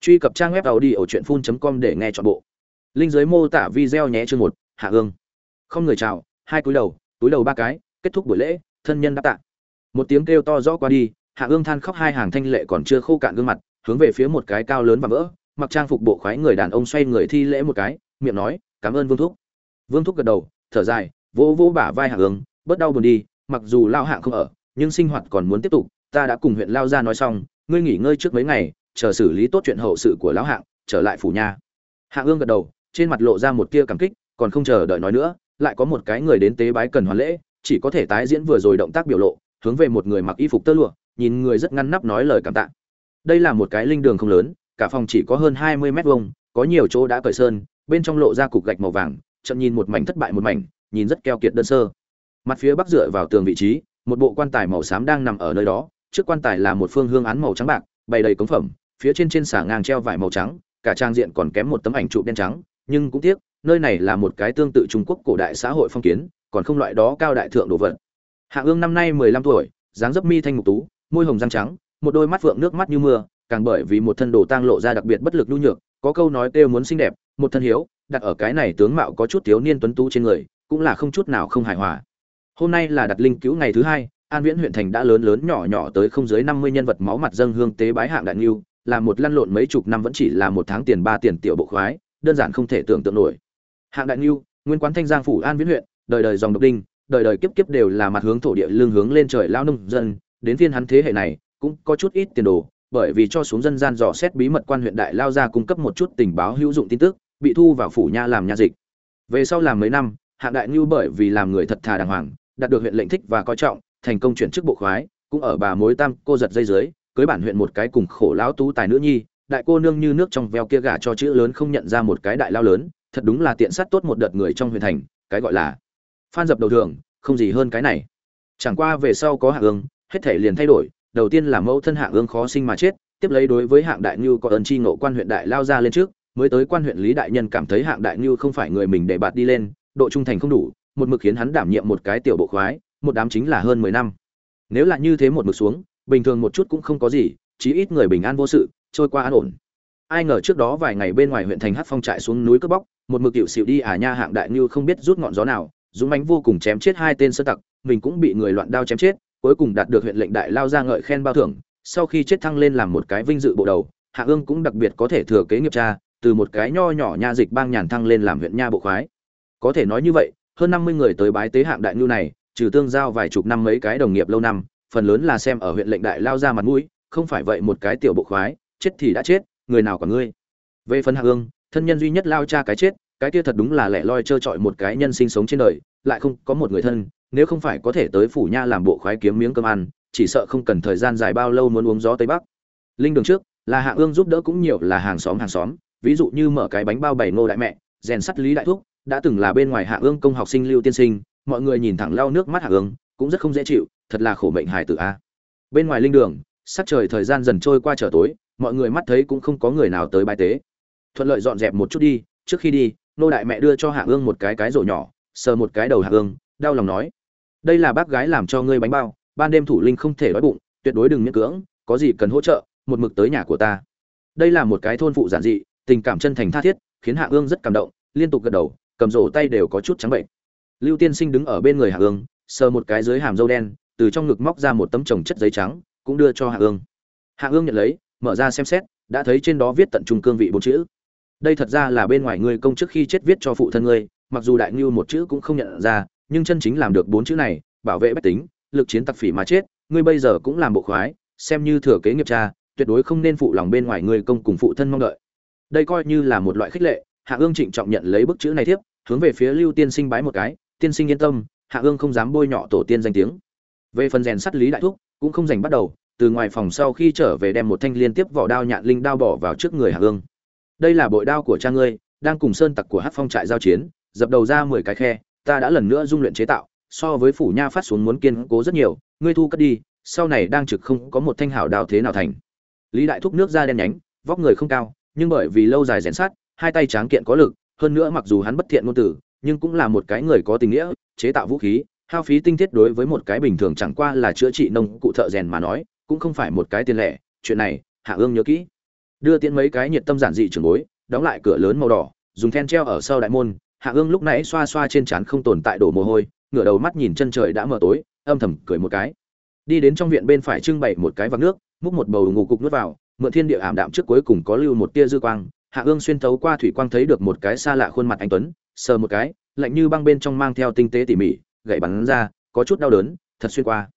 truy cập trang web tàu đi ở truyện phun com để nghe chọn bộ. Linh giới mô tả video nhé, chương một, hạ ương không người chào, hai cúi đầu, túi đầu ba cái, kết thúc buổi lễ, thân nhân đáp tạ. Một tiếng kêu to rõ qua đi, hạ ương than khóc hai hàng thanh lệ còn chưa khô cạn gương mặt, hướng về phía một cái cao lớn và vỡ, mặc trang phục bộ khoái người đàn ông xoay người thi lễ một cái, miệng nói, cảm ơn vương thúc. Vương thúc gật đầu, thở dài, vỗ vỗ bả vai hạ ương bớt đau buồn đi, mặc dù lao hạng không ở, nhưng sinh hoạt còn muốn tiếp tục, ta đã cùng huyện lao ra nói xong, ngươi nghỉ ngơi trước mấy ngày chờ xử lý tốt chuyện hậu sự của lão hạng, trở lại phủ nha. Hạ ương gật đầu, trên mặt lộ ra một tia cảm kích, còn không chờ đợi nói nữa, lại có một cái người đến tế bái cần hoàn lễ, chỉ có thể tái diễn vừa rồi động tác biểu lộ, hướng về một người mặc y phục tơ lụa, nhìn người rất ngăn nắp nói lời cảm tạ. Đây là một cái linh đường không lớn, cả phòng chỉ có hơn hai mươi mét vuông, có nhiều chỗ đã cởi sơn, bên trong lộ ra cục gạch màu vàng, chậm nhìn một mảnh thất bại một mảnh, nhìn rất keo kiệt đơn sơ. Mặt phía bắc dựa vào tường vị trí, một bộ quan tài màu xám đang nằm ở nơi đó, trước quan tài là một phương hương án màu trắng bạc, bày đầy cống phẩm phía trên trên xà ngang treo vải màu trắng, cả trang diện còn kém một tấm ảnh trụ đen trắng, nhưng cũng tiếc, nơi này là một cái tương tự trung quốc cổ đại xã hội phong kiến, còn không loại đó cao đại thượng đồ vật. Hạ ương năm nay mười lăm tuổi, dáng dấp mi thanh mục tú, môi hồng răng trắng, một đôi mắt vượng nước mắt như mưa, càng bởi vì một thân đồ tang lộ ra đặc biệt bất lực nhu nhược, có câu nói kêu muốn xinh đẹp, một thân hiếu, đặt ở cái này tướng mạo có chút thiếu niên tuấn tú trên người, cũng là không chút nào không hài hòa. Hôm nay là đặt linh cứu ngày thứ hai, an viễn huyện thành đã lớn lớn nhỏ nhỏ tới không dưới năm mươi nhân vật máu mặt dâng hương tế bái hạng đại niu là một lăn lộn mấy chục năm vẫn chỉ là một tháng tiền ba tiền tiểu bộ khoái, đơn giản không thể tưởng tượng nổi. Hạng đại niu nguyên quán thanh giang phủ an viễn huyện, đời đời dòng độc đinh, đời đời kiếp kiếp đều là mặt hướng thổ địa lương hướng lên trời lao nông dân, đến phiên hắn thế hệ này, cũng có chút ít tiền đồ, bởi vì cho xuống dân gian dò xét bí mật quan huyện đại lao ra cung cấp một chút tình báo hữu dụng tin tức, bị thu vào phủ nha làm nha dịch. Về sau làm mấy năm, hạng đại niu bởi vì làm người thật thà đàng hoàng, đạt được huyện lệnh thích và coi trọng, thành công chuyển chức bộ khoái, cũng ở bà mối tam cô giật dây dưới cưới bản huyện một cái cùng khổ lão tú tài nữ nhi, đại cô nương như nước trong veo kia gả cho chữ lớn không nhận ra một cái đại lao lớn, thật đúng là tiện sát tốt một đợt người trong huyện thành, cái gọi là phan dập đầu thường không gì hơn cái này. Chẳng qua về sau có hạng ương, hết thể liền thay đổi, đầu tiên là mẫu thân hạng ương khó sinh mà chết, tiếp lấy đối với hạng đại như có ơn chi ngộ quan huyện đại lao ra lên trước, mới tới quan huyện lý đại nhân cảm thấy hạng đại như không phải người mình để bạt đi lên, độ trung thành không đủ, một mực khiến hắn đảm nhiệm một cái tiểu bộ khoái, một đám chính là hơn mười năm. Nếu là như thế một mực xuống bình thường một chút cũng không có gì, chí ít người bình an vô sự, trôi qua an ổn. Ai ngờ trước đó vài ngày bên ngoài huyện thành hát phong trại xuống núi cướp bóc, một mực tiểu xịu đi à nha hạng đại như không biết rút ngọn gió nào, dũng mánh vô cùng chém chết hai tên sơ tặc, mình cũng bị người loạn đao chém chết, cuối cùng đạt được huyện lệnh đại lao ra ngợi khen bao thưởng, sau khi chết thăng lên làm một cái vinh dự bộ đầu, hạ ương cũng đặc biệt có thể thừa kế nghiệp cha, từ một cái nho nhỏ nha dịch bang nhàn thăng lên làm huyện nha bộ khoái. Có thể nói như vậy, hơn năm mươi người tới bái tế hạng đại nhu này, trừ tương giao vài chục năm mấy cái đồng nghiệp lâu năm phần lớn là xem ở huyện lệnh đại lao ra mặt mũi, không phải vậy một cái tiểu bộ khoái, chết thì đã chết, người nào còn ngươi. Về phần hạ ương thân nhân duy nhất lao cha cái chết, cái kia thật đúng là lẻ loi trơ trọi một cái nhân sinh sống trên đời, lại không có một người thân, nếu không phải có thể tới phủ nha làm bộ khoái kiếm miếng cơm ăn, chỉ sợ không cần thời gian dài bao lâu muốn uống gió tây bắc. Linh đường trước, là hạ ương giúp đỡ cũng nhiều là hàng xóm hàng xóm, ví dụ như mở cái bánh bao bảy ngô đại mẹ, rèn sắt lý đại thúc, đã từng là bên ngoài hạ ương công học sinh lưu tiên sinh, mọi người nhìn thẳng lau nước mắt hạ ương cũng rất không dễ chịu, thật là khổ mệnh hài tử a. Bên ngoài linh đường, sắc trời thời gian dần trôi qua trở tối, mọi người mắt thấy cũng không có người nào tới bài tế. Thuận lợi dọn dẹp một chút đi, trước khi đi, nô đại mẹ đưa cho hạ ương một cái cái rổ nhỏ, sờ một cái đầu hạ ương, đau lòng nói, đây là bác gái làm cho ngươi bánh bao, ban đêm thủ linh không thể đói bụng, tuyệt đối đừng miễn cưỡng, có gì cần hỗ trợ, một mực tới nhà của ta. Đây là một cái thôn phụ giản dị, tình cảm chân thành tha thiết, khiến hạ ương rất cảm động, liên tục gật đầu, cầm rổ tay đều có chút trắng bệnh. Lưu tiên sinh đứng ở bên người hạ ương sờ một cái dưới hàm dâu đen, từ trong ngực móc ra một tấm trồng chất giấy trắng, cũng đưa cho hạ ương. Hạ ương nhận lấy, mở ra xem xét, đã thấy trên đó viết tận trung cương vị bốn chữ. Đây thật ra là bên ngoài ngươi công trước khi chết viết cho phụ thân ngươi, mặc dù đại ngưu một chữ cũng không nhận ra, nhưng chân chính làm được bốn chữ này, bảo vệ bách tính, lực chiến tặc phỉ mà chết, ngươi bây giờ cũng làm bộ khoái, xem như thừa kế nghiệp cha, tuyệt đối không nên phụ lòng bên ngoài ngươi công cùng phụ thân mong đợi. Đây coi như là một loại khích lệ, hạ ương trịnh trọng nhận lấy bức chữ này tiếp, hướng về phía lưu tiên sinh bái một cái, tiên sinh yên tâm hạ ương không dám bôi nhọ tổ tiên danh tiếng. Về phần rèn sắt lý đại thúc, cũng không dành bắt đầu, từ ngoài phòng sau khi trở về đem một thanh liên tiếp vỏ đao nhạn linh đao bỏ vào trước người hạ ương. Đây là bội đao của cha ngươi, đang cùng sơn tặc của hát phong trại giao chiến, dập đầu ra mười cái khe, ta đã lần nữa dung luyện chế tạo, so với phủ nha phát xuống muốn kiên cố rất nhiều, ngươi thu cất đi, sau này đang trực không có một thanh hảo đao thế nào thành. Lý đại thúc nước ra đen nhánh, vóc người không cao, nhưng bởi vì lâu dài rèn sát hai tay tráng kiện có lực, hơn nữa mặc dù hắn bất thiện ngôn tử nhưng cũng là một cái người có tình nghĩa chế tạo vũ khí, hao phí tinh thiết đối với một cái bình thường chẳng qua là chữa trị nông cụ thợ rèn mà nói, cũng không phải một cái tiền lẻ. Chuyện này, hạ ương nhớ kỹ. Đưa tiễn mấy cái nhiệt tâm giản dị trường bối, đóng lại cửa lớn màu đỏ, dùng then treo ở sau đại môn. Hạ ương lúc nãy xoa xoa trên trán không tồn tại đổ mồ hôi, ngửa đầu mắt nhìn chân trời đã mờ tối, âm thầm cười một cái. Đi đến trong viện bên phải trưng bày một cái vạc nước, múc một bầu ngủ cục nước vào, mượn thiên địa ảm đạm trước cuối cùng có lưu một tia dư quang. Hạ ương xuyên thấu qua thủy quang thấy được một cái xa lạ khuôn mặt anh tuấn, sờ một cái lạnh như băng bên trong mang theo tinh tế tỉ mỉ, gậy bắn ra, có chút đau đớn, thật xuyên qua.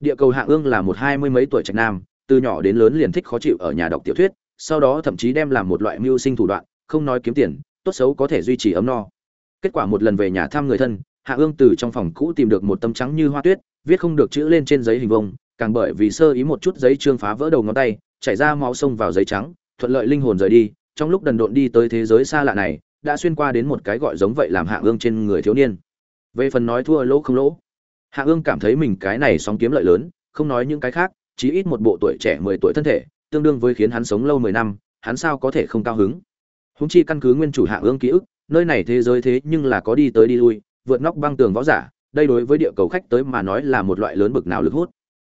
Địa cầu hạ ương là một hai mươi mấy tuổi trạch nam, từ nhỏ đến lớn liền thích khó chịu ở nhà đọc tiểu thuyết, sau đó thậm chí đem làm một loại mưu sinh thủ đoạn, không nói kiếm tiền, tốt xấu có thể duy trì ấm no. Kết quả một lần về nhà thăm người thân, hạ ương từ trong phòng cũ tìm được một tấm trắng như hoa tuyết, viết không được chữ lên trên giấy hình vông càng bởi vì sơ ý một chút giấy trương phá vỡ đầu ngón tay, chảy ra máu sông vào giấy trắng, thuận lợi linh hồn rời đi, trong lúc đần độn đi tới thế giới xa lạ này đã xuyên qua đến một cái gọi giống vậy làm hạ ương trên người thiếu niên. Về phần nói thua lỗ không lỗ hạ ương cảm thấy mình cái này sóng kiếm lợi lớn, không nói những cái khác, chí ít một bộ tuổi trẻ mười tuổi thân thể, tương đương với khiến hắn sống lâu mười năm, hắn sao có thể không cao hứng? Húng chi căn cứ nguyên chủ hạ ương ký ức, nơi này thế giới thế nhưng là có đi tới đi lui, vượt nóc băng tường võ giả, đây đối với địa cầu khách tới mà nói là một loại lớn bực nào lực hút.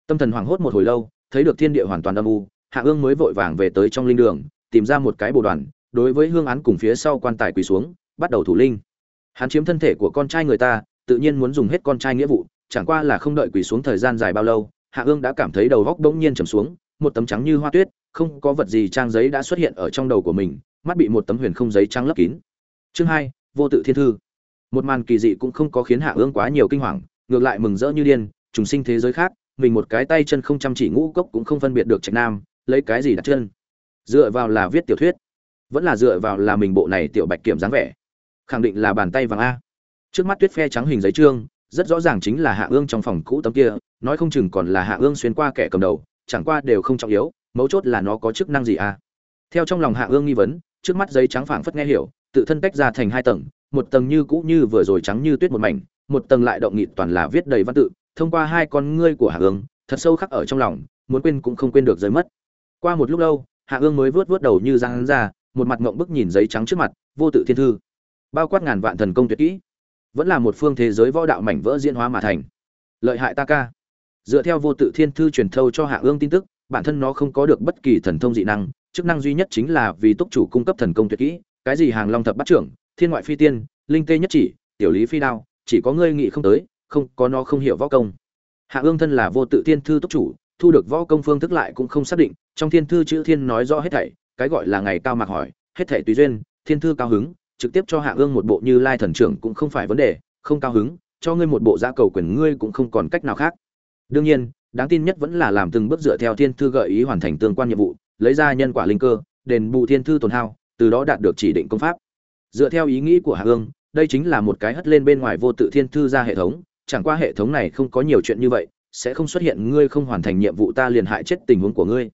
Tâm thần hoảng hốt một hồi lâu, thấy được thiên địa hoàn toàn âm u hạ ương mới vội vàng về tới trong linh đường, tìm ra một cái bồ đoàn đối với hương án cùng phía sau quan tài quỳ xuống, bắt đầu thủ linh. Hắn chiếm thân thể của con trai người ta, tự nhiên muốn dùng hết con trai nghĩa vụ, chẳng qua là không đợi quỳ xuống thời gian dài bao lâu, hạ ương đã cảm thấy đầu góc bỗng nhiên trầm xuống, một tấm trắng như hoa tuyết, không có vật gì trang giấy đã xuất hiện ở trong đầu của mình, mắt bị một tấm huyền không giấy trắng lấp kín. Chương hai, vô tự thiên thư. Một màn kỳ dị cũng không có khiến hạ ương quá nhiều kinh hoàng, ngược lại mừng rỡ như điên, trùng sinh thế giới khác, mình một cái tay chân không chăm chỉ ngũ cốc cũng không phân biệt được trạch nam, lấy cái gì đặt chân. Dựa vào là viết tiểu thuyết vẫn là dựa vào là mình bộ này tiểu bạch kiểm dáng vẻ. Khẳng định là bàn tay vàng a. Trước mắt tuyết phe trắng hình giấy trương, rất rõ ràng chính là hạ ương trong phòng cũ tấm kia, nói không chừng còn là hạ ương xuyên qua kẻ cầm đầu, chẳng qua đều không trọng yếu, mấu chốt là nó có chức năng gì a. Theo trong lòng hạ ương nghi vấn, trước mắt giấy trắng phảng phất nghe hiểu, tự thân tách ra thành hai tầng, một tầng như cũ như vừa rồi trắng như tuyết một mảnh, một tầng lại động nghị toàn là viết đầy văn tự, thông qua hai con ngươi của hạ ương, thật sâu khắc ở trong lòng, muốn quên cũng không quên được rơi mất. Qua một lúc lâu, hạ ương mới vớt vớt đầu như răng ra một mặt ngộng bức nhìn giấy trắng trước mặt, vô tự thiên thư. Bao quát ngàn vạn thần công tuyệt kỹ, vẫn là một phương thế giới võ đạo mảnh vỡ diễn hóa mà thành. Lợi hại ta ca. Dựa theo vô tự thiên thư truyền thâu cho hạ ương tin tức, bản thân nó không có được bất kỳ thần thông dị năng, chức năng duy nhất chính là vì túc chủ cung cấp thần công tuyệt kỹ, cái gì hàng long thập bắt trưởng, thiên ngoại phi tiên, linh tê nhất chỉ, tiểu lý phi đao, chỉ có ngươi nghị không tới, không, có nó không hiểu võ công. Hạ ương thân là vô tự thiên thư túc chủ, thu được võ công phương thức lại cũng không xác định, trong thiên thư chữ thiên nói rõ hết thảy cái gọi là ngày cao mạc hỏi, hết thể tùy duyên, thiên thư cao hứng, trực tiếp cho hạ ương một bộ như lai thần trưởng cũng không phải vấn đề, không cao hứng, cho ngươi một bộ giá cầu quyền ngươi cũng không còn cách nào khác. Đương nhiên, đáng tin nhất vẫn là làm từng bước dựa theo thiên thư gợi ý hoàn thành tương quan nhiệm vụ, lấy ra nhân quả linh cơ, đền bù thiên thư tồn hao, từ đó đạt được chỉ định công pháp. Dựa theo ý nghĩ của hạ ương, đây chính là một cái hất lên bên ngoài vô tự thiên thư ra hệ thống, chẳng qua hệ thống này không có nhiều chuyện như vậy, sẽ không xuất hiện ngươi không hoàn thành nhiệm vụ ta liền hại chết tình huống của ngươi.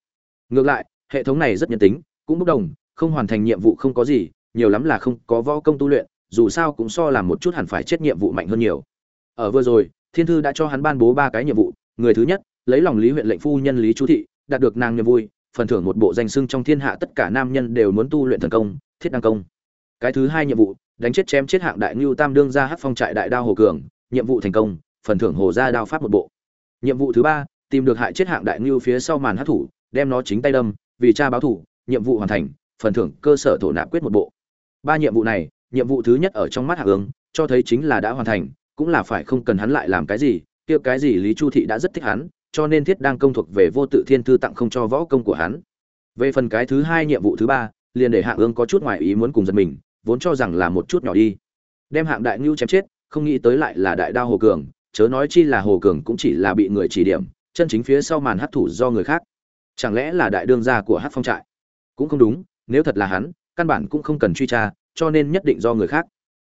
Ngược lại, hệ thống này rất nhân tính cũng bốc đồng, không hoàn thành nhiệm vụ không có gì, nhiều lắm là không có võ công tu luyện, dù sao cũng so làm một chút hẳn phải chết nhiệm vụ mạnh hơn nhiều. Ở vừa rồi, thiên thư đã cho hắn ban bố ba cái nhiệm vụ, người thứ nhất, lấy lòng lý huyện lệnh phu nhân lý chú thị, đạt được nàng niềm vui, phần thưởng một bộ danh sưng trong thiên hạ tất cả nam nhân đều muốn tu luyện thần công, thiết đăng công. Cái thứ hai nhiệm vụ, đánh chết chém chết hạng đại ngưu tam đương ra hát phong trại đại đao hồ cường, nhiệm vụ thành công, phần thưởng hồ gia đao pháp một bộ. Nhiệm vụ thứ ba, tìm được hại chết hạng đại ngưu phía sau màn hát thủ, đem nó chính tay đâm, vì cha báo thủ nhiệm vụ hoàn thành, phần thưởng cơ sở thổ nạp quyết một bộ. Ba nhiệm vụ này, nhiệm vụ thứ nhất ở trong mắt hạ ương cho thấy chính là đã hoàn thành, cũng là phải không cần hắn lại làm cái gì, kia cái gì lý chu thị đã rất thích hắn, cho nên thiết đang công thuộc về vô tự thiên thư tặng không cho võ công của hắn. Về phần cái thứ hai nhiệm vụ thứ ba, liền để hạ ương có chút ngoài ý muốn cùng giật mình, vốn cho rằng là một chút nhỏ đi. Đem hạng đại ngưu chém chết, không nghĩ tới lại là đại đao hồ cường, chớ nói chi là hồ cường cũng chỉ là bị người chỉ điểm, chân chính phía sau màn hấp thủ do người khác. Chẳng lẽ là đại đương gia của hát phong trại? Cũng không đúng, nếu thật là hắn, căn bản cũng không cần truy tra, cho nên nhất định do người khác.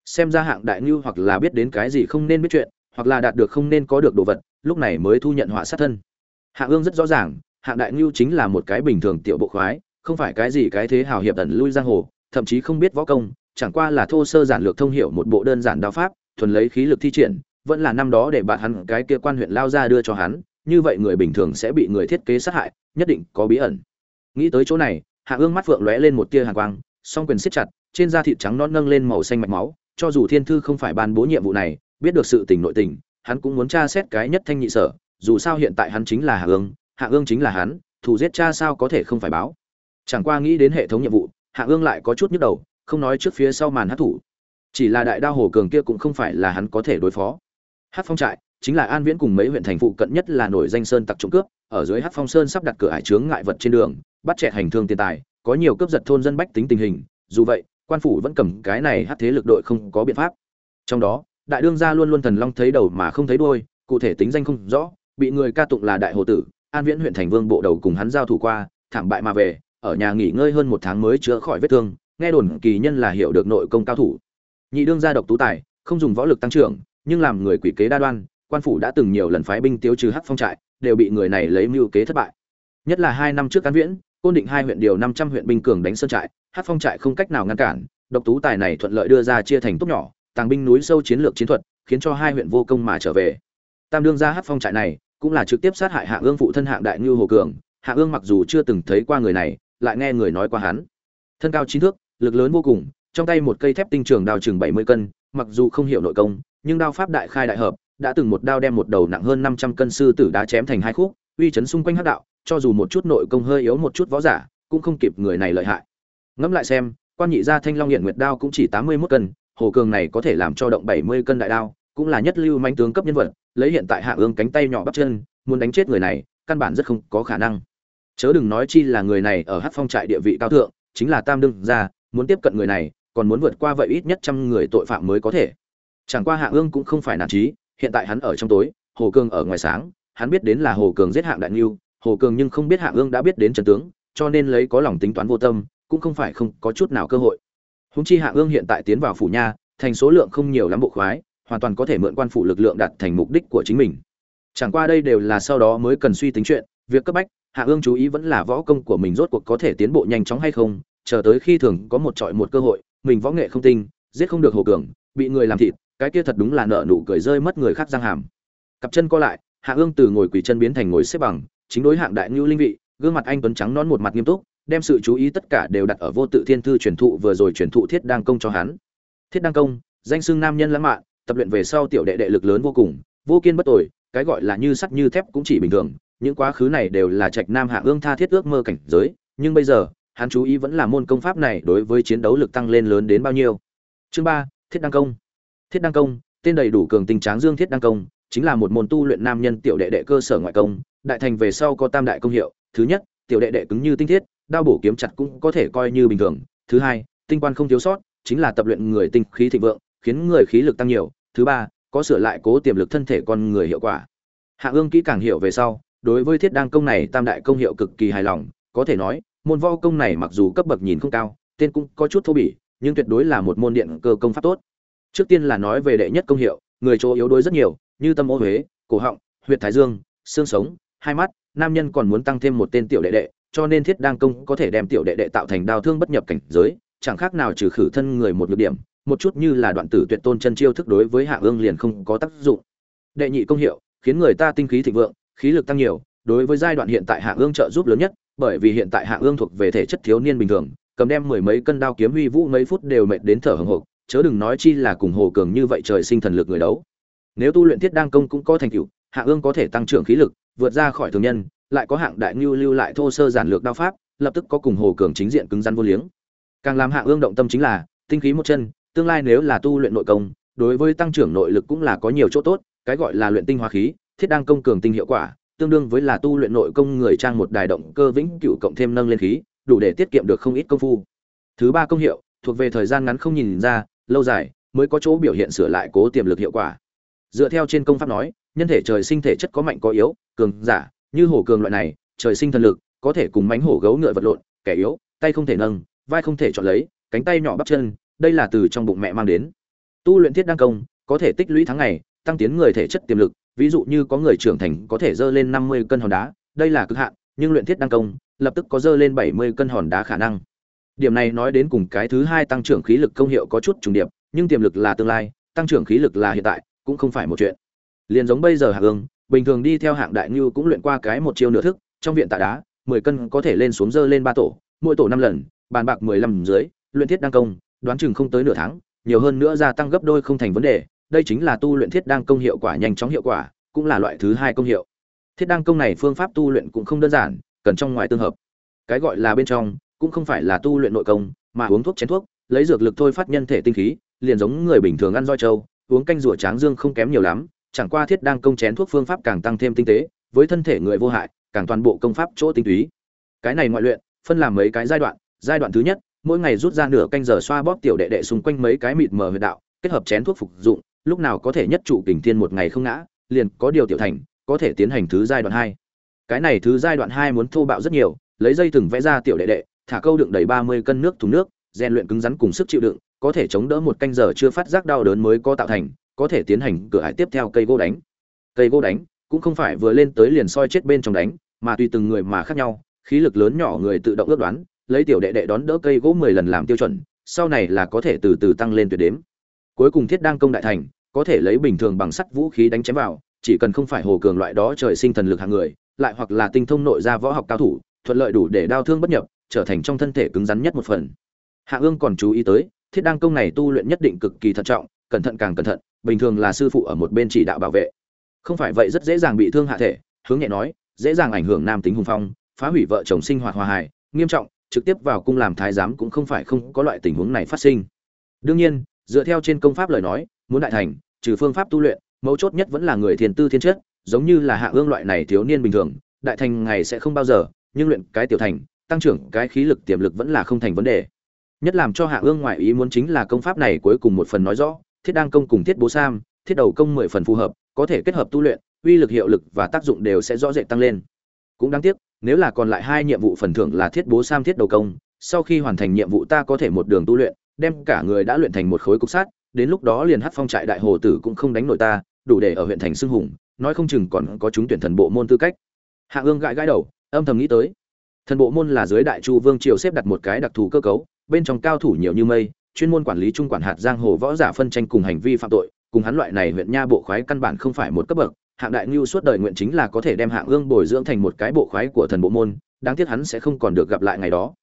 Xem ra hạng đại ngưu hoặc là biết đến cái gì không nên biết chuyện, hoặc là đạt được không nên có được đồ vật, lúc này mới thu nhận họa sát thân. Hạng ương rất rõ ràng, hạng đại ngưu chính là một cái bình thường tiểu bộ khoái, không phải cái gì cái thế hào hiệp ẩn lui giang hồ, thậm chí không biết võ công, chẳng qua là thô sơ giản lược thông hiểu một bộ đơn giản đao pháp, thuần lấy khí lực thi triển, vẫn là năm đó để bạn hắn cái kia quan huyện lao ra đưa cho hắn, như vậy người bình thường sẽ bị người thiết kế sát hại, nhất định có bí ẩn. Nghĩ tới chỗ này hạ ương mắt phượng lóe lên một tia hàn quang, song quyền siết chặt, trên da thịt trắng non nâng lên màu xanh mạch máu, cho dù thiên thư không phải ban bố nhiệm vụ này, biết được sự tình nội tình, hắn cũng muốn tra xét cái nhất thanh nhị sở, dù sao hiện tại hắn chính là hạ ương hạ ương chính là hắn thủ giết cha sao có thể không phải báo. Chẳng qua nghĩ đến hệ thống nhiệm vụ, hạ ương lại có chút nhức đầu, không nói trước phía sau màn hát thủ chỉ là đại đao hồ cường kia cũng không phải là hắn có thể đối phó. Hát phong trại, chính là an viễn cùng mấy huyện thành phụ cận nhất là nổi danh sơn tặc trộm cướp ở dưới hát phong sơn sắp đặt cửa hải chướng ngại vật trên đường, bắt chẹt hành thương tiền tài, có nhiều cướp giật thôn dân bách tính tình hình, dù vậy, quan phủ vẫn cầm cái này hát thế lực đội không có biện pháp. Trong đó, đại đương gia luôn luôn thần long thấy đầu mà không thấy đuôi, cụ thể tính danh không rõ, bị người ca tụng là đại hồ tử, an viễn huyện thành vương bộ đầu cùng hắn giao thủ qua, thảm bại mà về, ở nhà nghỉ ngơi hơn một tháng mới chữa khỏi vết thương, nghe đồn kỳ nhân là hiểu được nội công cao thủ. Nhị đương gia độc tú tài, không dùng võ lực tăng trưởng, nhưng làm người quỷ kế đa đoan, quan phủ đã từng nhiều lần phái binh tiêu trừ hắc phong trại đều bị người này lấy mưu kế thất bại. Nhất là hai năm trước cán viễn, côn định hai huyện điều năm trăm huyện binh cường đánh sơn trại, hắc phong trại không cách nào ngăn cản, độc tú tài này thuận lợi đưa ra chia thành tốt nhỏ, tàng binh núi sâu chiến lược chiến thuật, khiến cho hai huyện vô công mà trở về. Tam đương gia hắc phong trại này cũng là trực tiếp sát hại hạ ương phụ thân hạng đại ngưu hồ cường, hạ ương mặc dù chưa từng thấy qua người này, lại nghe người nói qua hắn. Thân cao chín thước, lực lớn vô cùng, trong tay một cây thép tinh trường đao chừng bảy mươi cân, mặc dù không hiểu nội công, nhưng đao pháp đại khai đại hợp đã từng một đao đem một đầu nặng hơn năm trăm cân sư tử đá chém thành hai khúc, uy chấn xung quanh hắc đạo, cho dù một chút nội công hơi yếu một chút võ giả, cũng không kịp người này lợi hại ngẫm lại xem, quan nhị gia thanh long Nghiễn nguyệt đao cũng chỉ tám mươi 81 cân, hồ cường này có thể làm cho động bảy mươi cân đại đao, cũng là nhất lưu manh tướng cấp nhân vật, lấy hiện tại hạ ương cánh tay nhỏ bắp chân, muốn đánh chết người này, căn bản rất không có khả năng chớ đừng nói chi là người này ở hắc phong trại địa vị cao thượng, chính là tam đương gia, muốn tiếp cận người này, còn muốn vượt qua vậy ít nhất trăm người tội phạm mới có thể chẳng qua hạ ương cũng không phải nản chí hiện tại hắn ở trong tối, hồ cường ở ngoài sáng, hắn biết đến là hồ cường giết hạng đại niu hồ cường nhưng không biết hạ ương đã biết đến trần tướng, cho nên lấy có lòng tính toán vô tâm, cũng không phải không có chút nào cơ hội. Húng chi hạ ương hiện tại tiến vào phủ nha, thành số lượng không nhiều lắm bộ khoái, hoàn toàn có thể mượn quan phủ lực lượng đạt thành mục đích của chính mình. Chẳng qua đây đều là sau đó mới cần suy tính chuyện, việc cấp bách hạ ương chú ý vẫn là võ công của mình rốt cuộc có thể tiến bộ nhanh chóng hay không, chờ tới khi thường có một trọi một cơ hội, mình võ nghệ không tinh, giết không được hồ cường, bị người làm thịt cái kia thật đúng là nợ nụ cười rơi mất người khác răng hàm. Cặp chân co lại, hạ ương từ ngồi quỳ chân biến thành ngồi xếp bằng, chính đối hạng đại ngưu linh vị, gương mặt anh tuấn trắng nón một mặt nghiêm túc, đem sự chú ý tất cả đều đặt ở vô tự thiên thư truyền thụ vừa rồi truyền thụ thiết đăng công cho hắn. Thiết đăng công, danh xưng nam nhân lãng mạn, tập luyện về sau tiểu đệ đệ lực lớn vô cùng, vô kiên bất tồi, cái gọi là như sắt như thép cũng chỉ bình thường, những quá khứ này đều là trạch nam hạ ương tha thiết ước mơ cảnh giới, nhưng bây giờ, hắn chú ý vẫn là môn công pháp này đối với chiến đấu lực tăng lên lớn đến bao nhiêu. Chương ba, thiết đăng công thiết đăng công, tên đầy đủ cường tình tráng dương thiết đăng công, chính là một môn tu luyện nam nhân tiểu đệ đệ cơ sở ngoại công, đại thành về sau có tam đại công hiệu. Thứ nhất, tiểu đệ đệ cứng như tinh thiết, đao bổ kiếm chặt cũng có thể coi như bình thường. Thứ hai, tinh quan không thiếu sót, chính là tập luyện người tinh khí thịnh vượng, khiến người khí lực tăng nhiều. Thứ ba, có sửa lại cố tiềm lực thân thể con người hiệu quả. Hạ ương kỹ càng hiểu về sau, đối với thiết đăng công này tam đại công hiệu cực kỳ hài lòng. Có thể nói, môn võ công này mặc dù cấp bậc nhìn không cao, tên cũng có chút thô bỉ, nhưng tuyệt đối là một môn điện cơ công pháp tốt trước tiên là nói về đệ nhất công hiệu, người chỗ yếu đuối rất nhiều, như tâm ô huế, cổ họng, huyệt thái dương, xương sống, hai mắt, nam nhân còn muốn tăng thêm một tên tiểu đệ đệ, cho nên thiết đăng công có thể đem tiểu đệ đệ tạo thành đau thương bất nhập cảnh giới, chẳng khác nào trừ khử thân người một nhược điểm, một chút như là đoạn tử tuyệt tôn chân chiêu thức đối với hạ ương liền không có tác dụng. Đệ nhị công hiệu, khiến người ta tinh khí thịnh vượng, khí lực tăng nhiều, đối với giai đoạn hiện tại hạ ương trợ giúp lớn nhất, bởi vì hiện tại hạ ương thuộc về thể chất thiếu niên bình thường, cầm đem mười mấy cân đao kiếm huy vũ mấy phút đều mệt đến thở hồng hộc chớ đừng nói chi là cùng hồ cường như vậy trời sinh thần lực người đấu. Nếu tu luyện thiết đăng công cũng có thành tựu, hạ ương có thể tăng trưởng khí lực, vượt ra khỏi thường nhân, lại có hạng đại ngưu lưu lại thô sơ giản lược đao pháp, lập tức có cùng hồ cường chính diện cứng rắn vô liếng. Càng làm hạ ương động tâm chính là, tinh khí một chân, tương lai nếu là tu luyện nội công, đối với tăng trưởng nội lực cũng là có nhiều chỗ tốt, cái gọi là luyện tinh hóa khí, thiết đăng công cường tinh hiệu quả, tương đương với là tu luyện nội công người trang một đài động cơ vĩnh cửu cộng thêm nâng lên khí, đủ để tiết kiệm được không ít công phu. Thứ ba công hiệu, thuộc về thời gian ngắn không nhìn ra lâu dài mới có chỗ biểu hiện sửa lại cố tiềm lực hiệu quả. Dựa theo trên công pháp nói, nhân thể trời sinh thể chất có mạnh có yếu, cường, giả, như hổ cường loại này, trời sinh thần lực có thể cùng mánh hổ gấu ngựa vật lộn, kẻ yếu, tay không thể nâng, vai không thể chọn lấy, cánh tay nhỏ bắp chân, đây là từ trong bụng mẹ mang đến. Tu luyện thiết đăng công, có thể tích lũy tháng ngày, tăng tiến người thể chất tiềm lực, ví dụ như có người trưởng thành có thể dơ lên năm mươi cân hòn đá, đây là cực hạn, nhưng luyện thiết đăng công, lập tức có dơ lên bảy mươi cân hòn đá khả năng điểm này nói đến cùng cái thứ hai tăng trưởng khí lực công hiệu có chút trùng điệp nhưng tiềm lực là tương lai tăng trưởng khí lực là hiện tại cũng không phải một chuyện. Liền giống bây giờ hạ Ưng, bình thường đi theo hạng đại nhu cũng luyện qua cái một chiêu nửa thức trong viện tạ đá mười cân có thể lên xuống dơ lên ba tổ mỗi tổ năm lần bàn bạc mười lăm dưới luyện thiết đăng công đoán chừng không tới nửa tháng nhiều hơn nữa gia tăng gấp đôi không thành vấn đề đây chính là tu luyện thiết đăng công hiệu quả nhanh chóng hiệu quả cũng là loại thứ hai công hiệu. Thiết đăng công này phương pháp tu luyện cũng không đơn giản cần trong ngoài tương hợp. Cái gọi là bên trong cũng không phải là tu luyện nội công, mà uống thuốc chén thuốc, lấy dược lực thôi phát nhân thể tinh khí, liền giống người bình thường ăn roi trâu, uống canh rủa tráng dương không kém nhiều lắm, chẳng qua thiết đang công chén thuốc phương pháp càng tăng thêm tinh tế, với thân thể người vô hại, càng toàn bộ công pháp chỗ tinh túy. Cái này ngoại luyện, phân làm mấy cái giai đoạn giai đoạn thứ nhất, mỗi ngày rút ra nửa canh giờ xoa bóp tiểu đệ đệ xung quanh mấy cái mịt mờ huyệt đạo, kết hợp chén thuốc phục dụng, lúc nào có thể nhất trụ kình thiên một ngày không ngã, liền có điều tiểu thành, có thể tiến hành thứ giai đoạn hai. Cái này thứ giai đoạn hai muốn thô bạo rất nhiều, lấy dây thừng vẽ ra tiểu đệ đệ thả câu đựng đầy ba mươi cân nước thùng nước, rèn luyện cứng rắn cùng sức chịu đựng, có thể chống đỡ một canh giờ chưa phát giác đau đớn mới có tạo thành, có thể tiến hành cửa hải tiếp theo cây gỗ đánh. Cây gỗ đánh cũng không phải vừa lên tới liền soi chết bên trong đánh, mà tùy từng người mà khác nhau, khí lực lớn nhỏ người tự động ước đoán, lấy tiểu đệ đệ đón đỡ cây gỗ mười lần làm tiêu chuẩn, sau này là có thể từ từ tăng lên tuyệt đếm. Cuối cùng thiết đang công đại thành, có thể lấy bình thường bằng sắt vũ khí đánh chém vào, chỉ cần không phải hồ cường loại đó trời sinh thần lực hạng người, lại hoặc là tinh thông nội gia võ học cao thủ, thuận lợi đủ để đao thương bất nhập trở thành trong thân thể cứng rắn nhất một phần. Hạ ương còn chú ý tới, thiết đăng công này tu luyện nhất định cực kỳ thận trọng, cẩn thận càng cẩn thận, bình thường là sư phụ ở một bên chỉ đạo bảo vệ. Không phải vậy rất dễ dàng bị thương hạ thể, hướng nhẹ nói, dễ dàng ảnh hưởng nam tính hùng phong, phá hủy vợ chồng sinh hoạt hòa hài, nghiêm trọng, trực tiếp vào cung làm thái giám cũng không phải không có loại tình huống này phát sinh. Đương nhiên, dựa theo trên công pháp lời nói, muốn đại thành, trừ phương pháp tu luyện, mấu chốt nhất vẫn là người thiền tư thiên chất, giống như là hạ ương loại này thiếu niên bình thường, đại thành ngày sẽ không bao giờ, nhưng luyện cái tiểu thành tăng trưởng cái khí lực tiềm lực vẫn là không thành vấn đề. Nhất làm cho hạ ương ngoại ý muốn chính là công pháp này cuối cùng một phần nói rõ, thiết đăng công cùng thiết bố sam, thiết đầu công mười phần phù hợp, có thể kết hợp tu luyện, uy lực hiệu lực và tác dụng đều sẽ rõ rệt tăng lên. Cũng đáng tiếc, nếu là còn lại hai nhiệm vụ phần thưởng là thiết bố sam, thiết đầu công, sau khi hoàn thành nhiệm vụ ta có thể một đường tu luyện, đem cả người đã luyện thành một khối cục sát đến lúc đó liền hát phong trại đại hồ tử cũng không đánh nổi ta, đủ để ở huyện thành xưng hùng, nói không chừng còn có chúng tuyển thần bộ môn tư cách. Hạ ương gãi gãi đầu, âm thầm nghĩ tới thần bộ môn là dưới đại chu vương triều xếp đặt một cái đặc thù cơ cấu, bên trong cao thủ nhiều như mây, chuyên môn quản lý trung quản hạt giang hồ võ giả phân tranh cùng hành vi phạm tội, cùng hắn loại này huyện nha bộ khoái căn bản không phải một cấp bậc. Hạng đại ngưu suốt đời nguyện chính là có thể đem hạng ương bồi dưỡng thành một cái bộ khoái của thần bộ môn, đáng tiếc hắn sẽ không còn được gặp lại ngày đó.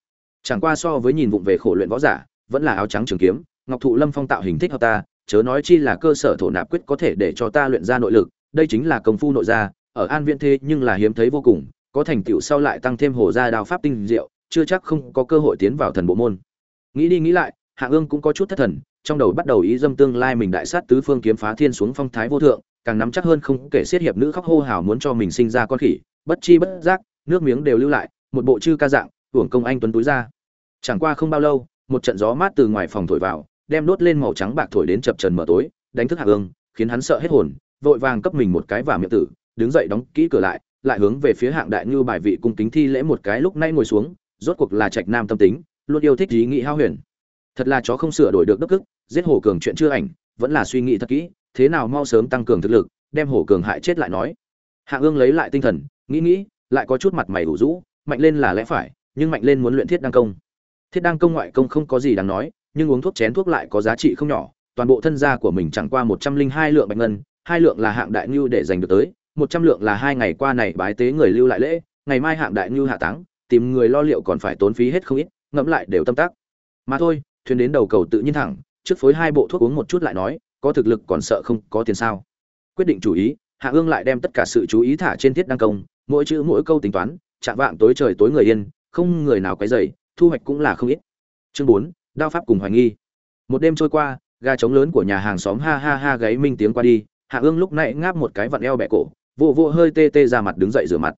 Chẳng qua so với nhìn vụng về khổ luyện võ giả, vẫn là áo trắng trường kiếm, ngọc thụ lâm phong tạo hình thích hợp ta, chớ nói chi là cơ sở thổ nạp quyết có thể để cho ta luyện ra nội lực, đây chính là công phu nội gia, ở an viễn thế nhưng là hiếm thấy vô cùng có thành tựu sau lại tăng thêm hồ gia đao pháp tinh diệu, chưa chắc không có cơ hội tiến vào thần bộ môn. Nghĩ đi nghĩ lại, hạ ương cũng có chút thất thần, trong đầu bắt đầu ý dâm tương lai mình đại sát tứ phương kiếm phá thiên xuống phong thái vô thượng, càng nắm chắc hơn không kể xiết hiệp nữ khóc hô hào muốn cho mình sinh ra con khỉ, bất chi bất giác, nước miếng đều lưu lại, một bộ chư ca dạng, hưởng công anh tuấn túi ra. Chẳng qua không bao lâu, một trận gió mát từ ngoài phòng thổi vào, đem đốt lên màu trắng bạc thổi đến chập chờn mở tối, đánh thức hạ ương, khiến hắn sợ hết hồn, vội vàng cấp mình một cái và miệng tử, đứng dậy đóng kỹ cửa lại lại hướng về phía hạng đại như bài vị cung kính thi lễ một cái lúc nay ngồi xuống, rốt cuộc là trạch nam tâm tính, luôn yêu thích ý nghĩ hao huyền. Thật là chó không sửa đổi được đức ức giết hổ cường chuyện chưa ảnh, vẫn là suy nghĩ thật kỹ, thế nào mau sớm tăng cường thực lực, đem hổ cường hại chết lại nói. Hạng ương lấy lại tinh thần, nghĩ nghĩ, lại có chút mặt mày đủ rũ, mạnh lên là lẽ phải, nhưng mạnh lên muốn luyện thiết đăng công. Thiết đăng công ngoại công không có gì đáng nói, nhưng uống thuốc chén thuốc lại có giá trị không nhỏ, toàn bộ thân gia của mình chẳng qua một trăm linh hai lượng bạch ngân, hai lượng là hạng đại ngưu để giành được tới một trăm lượng là hai ngày qua này bái tế người lưu lại lễ, ngày mai hạng đại ngưu hạ táng, tìm người lo liệu còn phải tốn phí hết không ít, ngẫm lại đều tâm tác mà thôi, thuyền đến đầu cầu tự nhiên thẳng, trước phối hai bộ thuốc uống một chút lại nói, có thực lực còn sợ không có tiền sao. Quyết định chủ ý, hạ ương lại đem tất cả sự chú ý thả trên thiết đăng công, mỗi chữ mỗi câu tính toán, chạm vạng tối trời tối người yên, không người nào quấy dày thu hoạch cũng là không ít. Chương bốn, đao pháp cùng hoài nghi. Một đêm trôi qua, gà trống lớn của nhà hàng xóm ha ha ha gáy minh tiếng qua đi, hạ ương lúc nãy ngáp một cái vặn eo bẹ cổ vô vô hơi tê tê ra mặt đứng dậy rửa mặt.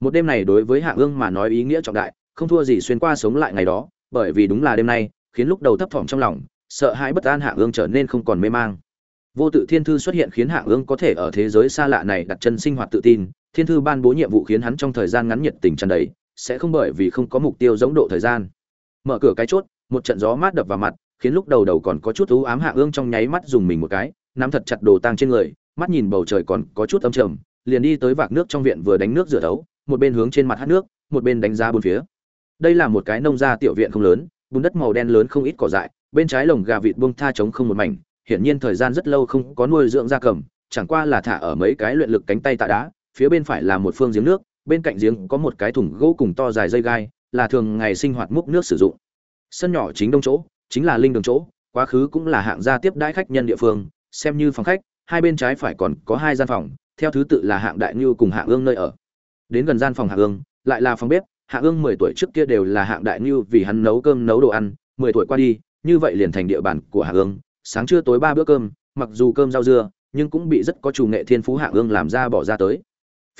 Một đêm này đối với hạ ương mà nói ý nghĩa trọng đại, không thua gì xuyên qua sống lại ngày đó, bởi vì đúng là đêm nay, khiến lúc đầu thấp thỏm trong lòng, sợ hãi bất an hạ ương trở nên không còn mê mang. Vô tự thiên thư xuất hiện khiến hạ ương có thể ở thế giới xa lạ này đặt chân sinh hoạt tự tin, thiên thư ban bố nhiệm vụ khiến hắn trong thời gian ngắn nhiệt tình tràn đầy, sẽ không bởi vì không có mục tiêu giống độ thời gian. Mở cửa cái chốt, một trận gió mát đập vào mặt, khiến lúc đầu đầu còn có chút u ám hạ ương trong nháy mắt dùng mình một cái, nắm thật chặt đồ tang trên người, mắt nhìn bầu trời còn có chút âm trầm liền đi tới vạc nước trong viện vừa đánh nước rửa đấu một bên hướng trên mặt hát nước, một bên đánh giá bốn phía. Đây là một cái nông gia tiểu viện không lớn, bùn đất màu đen lớn không ít cỏ dại, bên trái lồng gà vịt buông tha trống không một mảnh, hiển nhiên thời gian rất lâu không có nuôi dưỡng gia cầm, chẳng qua là thả ở mấy cái luyện lực cánh tay tạ đá, phía bên phải là một phương giếng nước, bên cạnh giếng có một cái thùng gỗ cùng to dài dây gai, là thường ngày sinh hoạt múc nước sử dụng. Sân nhỏ chính đông chỗ, chính là linh đường chỗ, quá khứ cũng là hạng gia tiếp đãi khách nhân địa phương, xem như phòng khách, hai bên trái phải còn có hai gian phòng theo thứ tự là hạng đại ngưu cùng hạng ương nơi ở. Đến gần gian phòng hạng ương, lại là phòng bếp hạ ương mười tuổi trước kia đều là hạng đại ngưu vì hắn nấu cơm nấu đồ ăn, mười tuổi qua đi, như vậy liền thành địa bàn của hạ ương. Sáng trưa tối ba bữa cơm, mặc dù cơm rau dưa, nhưng cũng bị rất có chủ nghệ thiên phú hạ ương làm ra bỏ ra tới.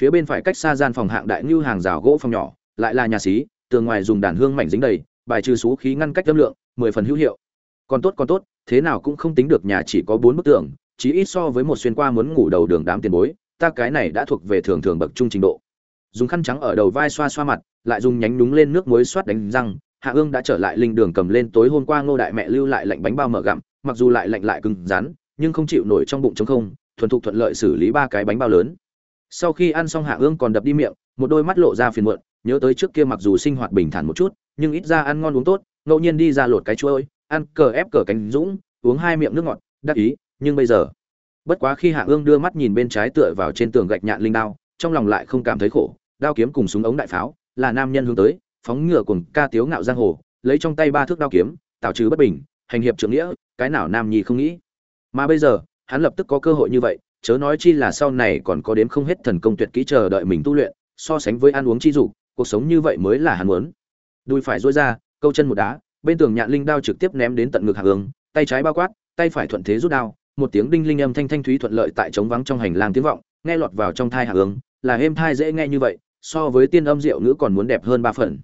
Phía bên phải cách xa gian phòng hạng đại ngưu hàng rào gỗ phòng nhỏ, lại là nhà xí, tường ngoài dùng đàn hương mảnh dính đầy, bài trừ xú khí ngăn cách âm lượng, mười phần hữu hiệu. Còn tốt còn tốt, thế nào cũng không tính được nhà chỉ có bốn bức tường chỉ ít so với một xuyên qua muốn ngủ đầu đường đám tiền bối ta cái này đã thuộc về thường thường bậc trung trình độ. Dùng khăn trắng ở đầu vai xoa xoa mặt, lại dùng nhánh đúng lên nước muối xoát đánh răng, hạ ương đã trở lại linh đường cầm lên tối hôm qua ngô đại mẹ lưu lại lạnh bánh bao mở gặm, mặc dù lại lạnh lại cứng rắn, nhưng không chịu nổi trong bụng trống không, thuần thục thuận lợi xử lý ba cái bánh bao lớn. Sau khi ăn xong hạ ương còn đập đi miệng, một đôi mắt lộ ra phiền muộn, nhớ tới trước kia mặc dù sinh hoạt bình thản một chút, nhưng ít ra ăn ngon uống tốt, ngẫu nhiên đi ra lột cái chuôi, ăn cờ ép cờ cánh dũng, uống hai miệng nước ngọt, đắc ý, nhưng bây giờ bất quá khi hạ ương đưa mắt nhìn bên trái tựa vào trên tường gạch nhạn linh đao, trong lòng lại không cảm thấy khổ, đao kiếm cùng súng ống đại pháo, là nam nhân hướng tới, phóng ngựa cùng ca tiếu ngạo giang hồ, lấy trong tay ba thước đao kiếm, tạo trừ bất bình, hành hiệp trưởng nghĩa, cái nào nam nhi không nghĩ. Mà bây giờ, hắn lập tức có cơ hội như vậy, chớ nói chi là sau này còn có đếm không hết thần công tuyệt kỹ chờ đợi mình tu luyện, so sánh với ăn uống chi dục, cuộc sống như vậy mới là hắn muốn. Đùi phải dối ra, câu chân một đá, bên tường nhạn linh đao trực tiếp ném đến tận ngực hạ ương, tay trái bao quát, tay phải thuận thế rút đao một tiếng đinh linh âm thanh thanh thúy thuận lợi tại trống vắng trong hành lang tiếng vọng, nghe lọt vào trong thai hạ hướng là êm thai dễ nghe như vậy, so với tiên âm diệu ngữ còn muốn đẹp hơn ba phần.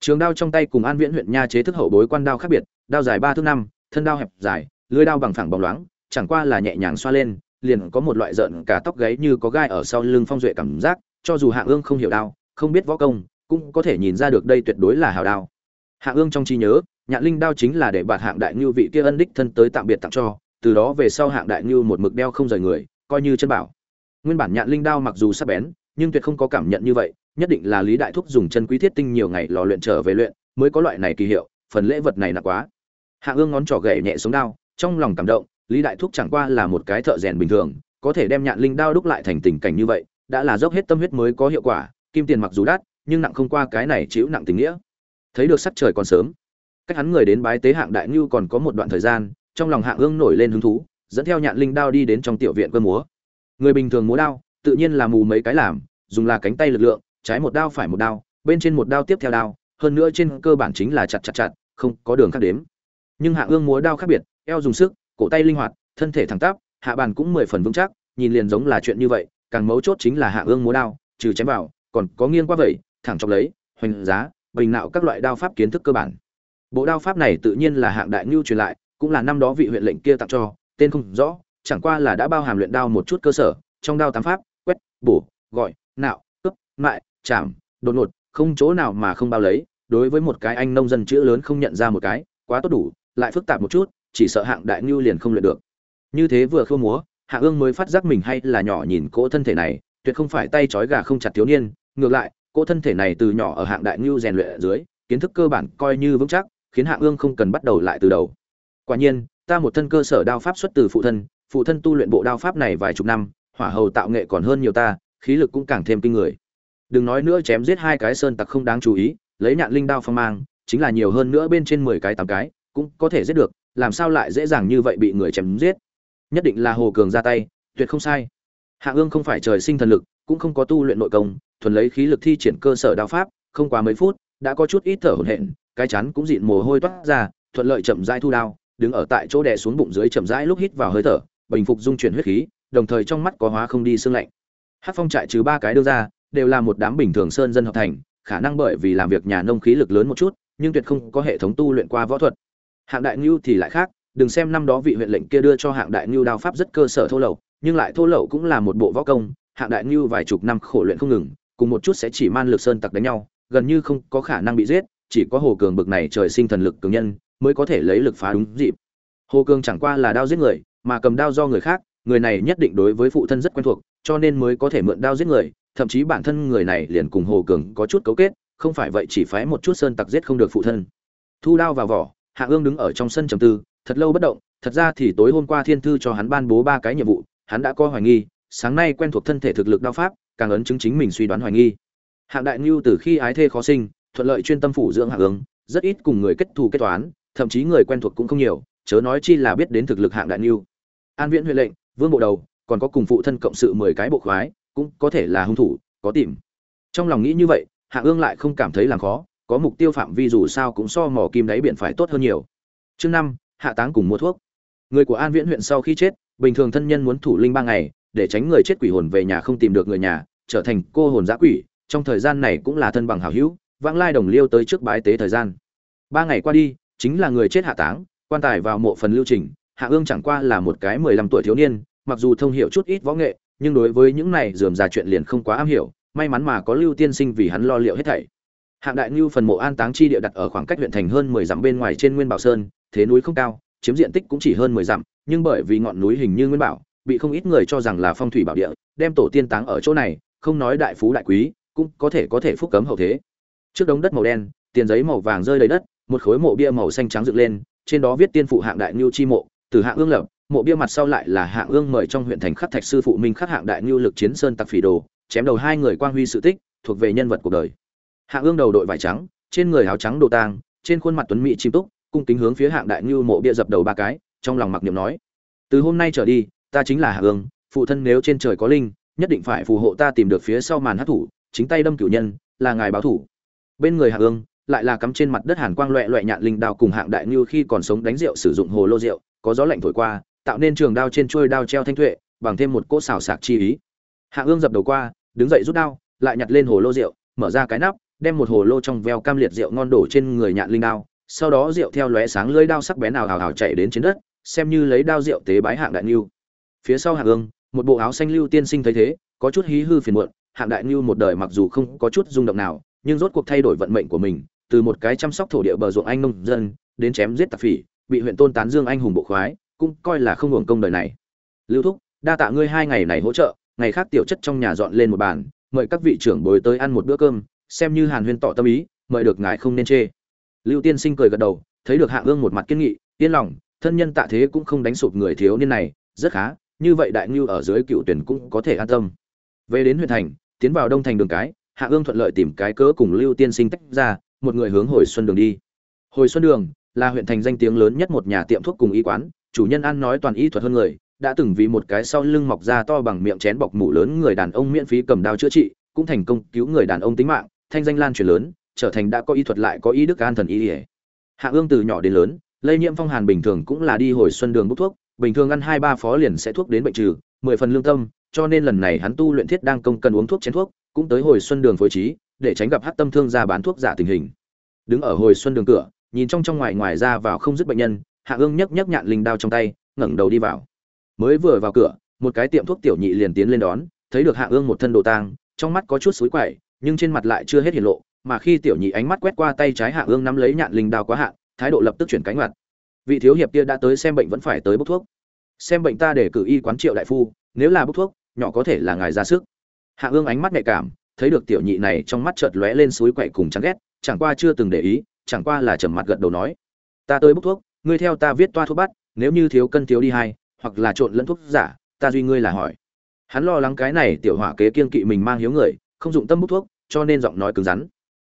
Trường đao trong tay cùng an viễn huyện nha chế thức hậu bối quan đao khác biệt, đao dài ba thước năm, thân đao hẹp dài, lưới đao bằng phẳng bóng loáng, chẳng qua là nhẹ nhàng xoa lên, liền có một loại rợn cả tóc gáy như có gai ở sau lưng phong duệ cảm giác, cho dù hạ ương không hiểu đao, không biết võ công, cũng có thể nhìn ra được đây tuyệt đối là hào đao. Hạ ương trong trí nhớ, nhạn linh đao chính là để bạt hạng đại ngưu vị kia ân đích thân tới tạm biệt tặng cho từ đó về sau hạng đại ngưu một mực đeo không rời người, coi như chân bảo. Nguyên bản nhạn linh đao mặc dù sắc bén, nhưng tuyệt không có cảm nhận như vậy, nhất định là lý đại thúc dùng chân quý thiết tinh nhiều ngày lò luyện trở về luyện, mới có loại này kỳ hiệu, phần lễ vật này nặng quá. Hạ ương ngón trỏ gậy nhẹ xuống đao, trong lòng cảm động, lý đại thúc chẳng qua là một cái thợ rèn bình thường, có thể đem nhạn linh đao đúc lại thành tình cảnh như vậy, đã là dốc hết tâm huyết mới có hiệu quả, kim tiền mặc dù đắt, nhưng nặng không qua cái này chịu nặng tình nghĩa. Thấy được sắc trời còn sớm, cách hắn người đến bái tế hạng đại ngưu còn có một đoạn thời gian trong lòng hạng ương nổi lên hứng thú, dẫn theo nhạn linh đao đi đến trong tiểu viện cơ múa. Người bình thường múa đao, tự nhiên là mù mấy cái làm, dùng là cánh tay lực lượng, trái một đao phải một đao, bên trên một đao tiếp theo đao, hơn nữa trên cơ bản chính là chặt chặt chặt, không có đường khác đếm. Nhưng hạ ương múa đao khác biệt, eo dùng sức, cổ tay linh hoạt, thân thể thẳng tắp, hạ bàn cũng mười phần vững chắc, nhìn liền giống là chuyện như vậy, càng mấu chốt chính là hạ ương múa đao, trừ chém vào, còn có nghiêng qua vậy thẳng chọc lấy, hoành giá, bình nạo các loại đao pháp kiến thức cơ bản. Bộ đao pháp này tự nhiên là hạng đại ngưu truyền lại cũng là năm đó vị huyện lệnh kia tặng cho, tên không rõ, chẳng qua là đã bao hàm luyện đao một chút cơ sở, trong đao tám pháp, quét, bổ, gọi, nạo, cướp, mại chạm đột ngột, không chỗ nào mà không bao lấy, đối với một cái anh nông dân chữ lớn không nhận ra một cái, quá tốt đủ, lại phức tạp một chút, chỉ sợ hạng đại nhu liền không luyện được. Như thế vừa khua múa, hạ ương mới phát giác mình hay là nhỏ nhìn cỗ thân thể này, tuyệt không phải tay trói gà không chặt thiếu niên, ngược lại, cỗ thân thể này từ nhỏ ở hạng đại nhu rèn luyện ở dưới, kiến thức cơ bản coi như vững chắc, khiến hạ ương không cần bắt đầu lại từ đầu quả nhiên, ta một thân cơ sở đao pháp xuất từ phụ thân phụ thân tu luyện bộ đao pháp này vài chục năm, hỏa hầu tạo nghệ còn hơn nhiều ta, khí lực cũng càng thêm kinh người. Đừng nói nữa chém giết hai cái sơn tặc không đáng chú ý, lấy nhạn linh đao phong mang, chính là nhiều hơn nữa bên trên mười cái tám cái, cũng có thể giết được, làm sao lại dễ dàng như vậy bị người chém giết? Nhất định là hồ cường ra tay, tuyệt không sai. Hạ ương không phải trời sinh thần lực, cũng không có tu luyện nội công, thuần lấy khí lực thi triển cơ sở đao pháp, không quá mấy phút, đã có chút ít thở hổn hển, cái chắn cũng dịn mồ hôi toát ra, thuận lợi chậm rãi thu đao đứng ở tại chỗ đè xuống bụng dưới chậm rãi lúc hít vào hơi thở, bình phục dung chuyển huyết khí, đồng thời trong mắt có hóa không đi xương lạnh. Hát phong trại trừ ba cái đưa ra, đều là một đám bình thường sơn dân hợp thành, khả năng bởi vì làm việc nhà nông khí lực lớn một chút, nhưng tuyệt không có hệ thống tu luyện qua võ thuật. Hạng đại Nưu thì lại khác, đừng xem năm đó vị huyện lệnh kia đưa cho hạng đại Nưu đao pháp rất cơ sở thô lậu, nhưng lại thô lậu cũng là một bộ võ công, hạng đại Nưu vài chục năm khổ luyện không ngừng, cùng một chút sẽ chỉ man lực sơn tặc đánh nhau, gần như không có khả năng bị giết, chỉ có hồ cường bực này trời sinh thần lực cường nhân mới có thể lấy lực phá đúng dịp. Hồ Cương chẳng qua là đao giết người, mà cầm đao do người khác, người này nhất định đối với phụ thân rất quen thuộc, cho nên mới có thể mượn đao giết người, thậm chí bản thân người này liền cùng hồ cường có chút cấu kết, không phải vậy chỉ phái một chút sơn tặc giết không được phụ thân. Thu đao vào vỏ, hạ ương đứng ở trong sân trầm tư, thật lâu bất động, thật ra thì tối hôm qua thiên thư cho hắn ban bố ba cái nhiệm vụ, hắn đã có hoài nghi, sáng nay quen thuộc thân thể thực lực đao pháp, càng ấn chứng chính mình suy đoán hoài nghi. Hạng đại ngưu từ khi ái thê khó sinh, thuận lợi chuyên tâm phủ dưỡng hạ ương, rất ít cùng người kết thù kết toán thậm chí người quen thuộc cũng không nhiều, chớ nói chi là biết đến thực lực hạng đại lưu. an viễn huyện lệnh, vương bộ đầu, còn có cùng phụ thân cộng sự mười cái bộ khoái, cũng có thể là hung thủ, có tìm. Trong lòng nghĩ như vậy, hạ ương lại không cảm thấy làm khó, có mục tiêu phạm vi dù sao cũng so mỏ kim đáy biển phải tốt hơn nhiều. Chương năm, hạ táng cùng mua thuốc. Người của an viễn huyện sau khi chết, bình thường thân nhân muốn thủ linh ba ngày, để tránh người chết quỷ hồn về nhà không tìm được người nhà, trở thành cô hồn giã quỷ, trong thời gian này cũng là thân bằng hảo hữu, vãng lai đồng liêu tới trước bái tế thời gian. Ba ngày qua đi chính là người chết hạ táng, quan tài vào mộ phần lưu trình, hạ ương chẳng qua là một cái mười lăm tuổi thiếu niên, mặc dù thông hiểu chút ít võ nghệ, nhưng đối với những này rườm rà chuyện liền không quá am hiểu, may mắn mà có lưu tiên sinh vì hắn lo liệu hết thảy. Hạng đại Nưu phần mộ an táng chi địa đặt ở khoảng cách huyện thành hơn mười dặm bên ngoài trên nguyên bảo sơn, thế núi không cao, chiếm diện tích cũng chỉ hơn mười dặm, nhưng bởi vì ngọn núi hình như nguyên bảo, bị không ít người cho rằng là phong thủy bảo địa, đem tổ tiên táng ở chỗ này, không nói đại phú đại quý, cũng có thể có thể phúc cấm hậu thế. Trước đống đất màu đen, tiền giấy màu vàng rơi đầy đất một khối mộ bia màu xanh trắng dựng lên, trên đó viết tiên phụ hạng đại nhu chi mộ, từ hạng ương lập, mộ bia mặt sau lại là hạng ương mời trong huyện thành khắc thạch sư phụ minh khắc hạng đại nhu lực chiến sơn tặc phỉ đồ, chém đầu hai người quang huy sự tích, thuộc về nhân vật cuộc đời. Hạng ương đầu đội vải trắng, trên người áo trắng đồ tang, trên khuôn mặt tuấn mỹ chim túc, cung kính hướng phía hạng đại nhu mộ bia dập đầu ba cái, trong lòng mặc niệm nói, từ hôm nay trở đi, ta chính là hạng ương, phụ thân nếu trên trời có linh, nhất định phải phù hộ ta tìm được phía sau màn hát thủ, chính tay đâm cửu nhân, là ngài báo thủ. Bên người hạng ương lại là cắm trên mặt đất hàn quang loẹ loẹ nhạn linh đao cùng hạng đại ngưu khi còn sống đánh rượu sử dụng hồ lô rượu, có gió lạnh thổi qua, tạo nên trường đao trên chuôi đao treo thanh thuệ, bằng thêm một cỗ xào sạc chi ý. Hạng ương dập đầu qua, đứng dậy rút đao, lại nhặt lên hồ lô rượu, mở ra cái nắp, đem một hồ lô trong veo cam liệt rượu ngon đổ trên người nhạn linh đao, sau đó rượu theo lóe sáng lưỡi đao sắc bén nào hào hào chạy đến trên đất, xem như lấy đao rượu tế bái hạng đại ngưu. Phía sau hạng ương, một bộ áo xanh lưu tiên sinh thấy thế, có chút hí hư phiền muộn, hạng đại ngưu một đời mặc dù không có chút rung động nào, nhưng rốt cuộc thay đổi vận mệnh của mình từ một cái chăm sóc thổ địa bờ ruộng anh nông dân, đến chém giết tạp phỉ, bị huyện tôn tán dương anh hùng bộ khoái, cũng coi là không hưởng công đời này. Lưu thúc, đa tạ ngươi hai ngày này hỗ trợ, ngày khác tiểu chất trong nhà dọn lên một bàn, mời các vị trưởng bồi tới ăn một bữa cơm, xem như hàn huyên tỏ tâm ý, mời được ngài không nên chê. Lưu tiên sinh cười gật đầu, thấy được hạ ương một mặt kiên nghị, yên lòng, thân nhân tạ thế cũng không đánh sụp người thiếu niên này, rất khá, như vậy đại ngưu ở dưới cựu tuyển cũng có thể an tâm. Về đến huyện thành, tiến vào đông thành đường cái, hạ ương thuận lợi tìm cái cớ cùng lưu tiên sinh tách ra một người hướng hồi xuân đường đi. Hồi xuân đường là huyện thành danh tiếng lớn nhất một nhà tiệm thuốc cùng y quán. Chủ nhân ăn nói toàn y thuật hơn người, đã từng vì một cái sau lưng mọc ra to bằng miệng chén bọc mủ lớn người đàn ông miễn phí cầm đao chữa trị, cũng thành công cứu người đàn ông tính mạng. Thanh danh lan truyền lớn, trở thành đã có y thuật lại có y đức an thần y ỉa hạ ương từ nhỏ đến lớn, lây nhiễm phong hàn bình thường cũng là đi hồi xuân đường bốc thuốc, bình thường ăn hai ba phó liền sẽ thuốc đến bệnh trừ, mười phần lương tâm, cho nên lần này hắn tu luyện thiết đang công cần uống thuốc chén thuốc, cũng tới hồi xuân đường phối trí để tránh gặp hát tâm thương ra bán thuốc giả tình hình. Đứng ở hồi xuân đường cửa, nhìn trong trong ngoài ngoài ra vào không dứt bệnh nhân, hạ ương nhấc nhấc nhạn linh đao trong tay, ngẩng đầu đi vào. Mới vừa vào cửa, một cái tiệm thuốc tiểu nhị liền tiến lên đón, thấy được hạ ương một thân đồ tang, trong mắt có chút xối quậy, nhưng trên mặt lại chưa hết hiển lộ, mà khi tiểu nhị ánh mắt quét qua tay trái hạ ương nắm lấy nhạn linh đao quá hạn, thái độ lập tức chuyển cánh mặt. Vị thiếu hiệp kia đã tới xem bệnh vẫn phải tới bốc thuốc. Xem bệnh ta để cử y quán triệu đại phu, nếu là bốc thuốc, nhỏ có thể là ngài ra sức. Hạ ương ánh mắt nhạy cảm thấy được tiểu nhị này trong mắt chợt lóe lên suối quậy cùng chán ghét, chẳng qua chưa từng để ý, chẳng qua là trầm mặt gật đầu nói, ta tới bốc thuốc, ngươi theo ta viết toa thuốc bắt, nếu như thiếu cân thiếu đi hai, hoặc là trộn lẫn thuốc giả, ta duy ngươi là hỏi. Hắn lo lắng cái này tiểu hỏa kế kiên kỵ mình mang hiếu người, không dụng tâm bốc thuốc, cho nên giọng nói cứng rắn.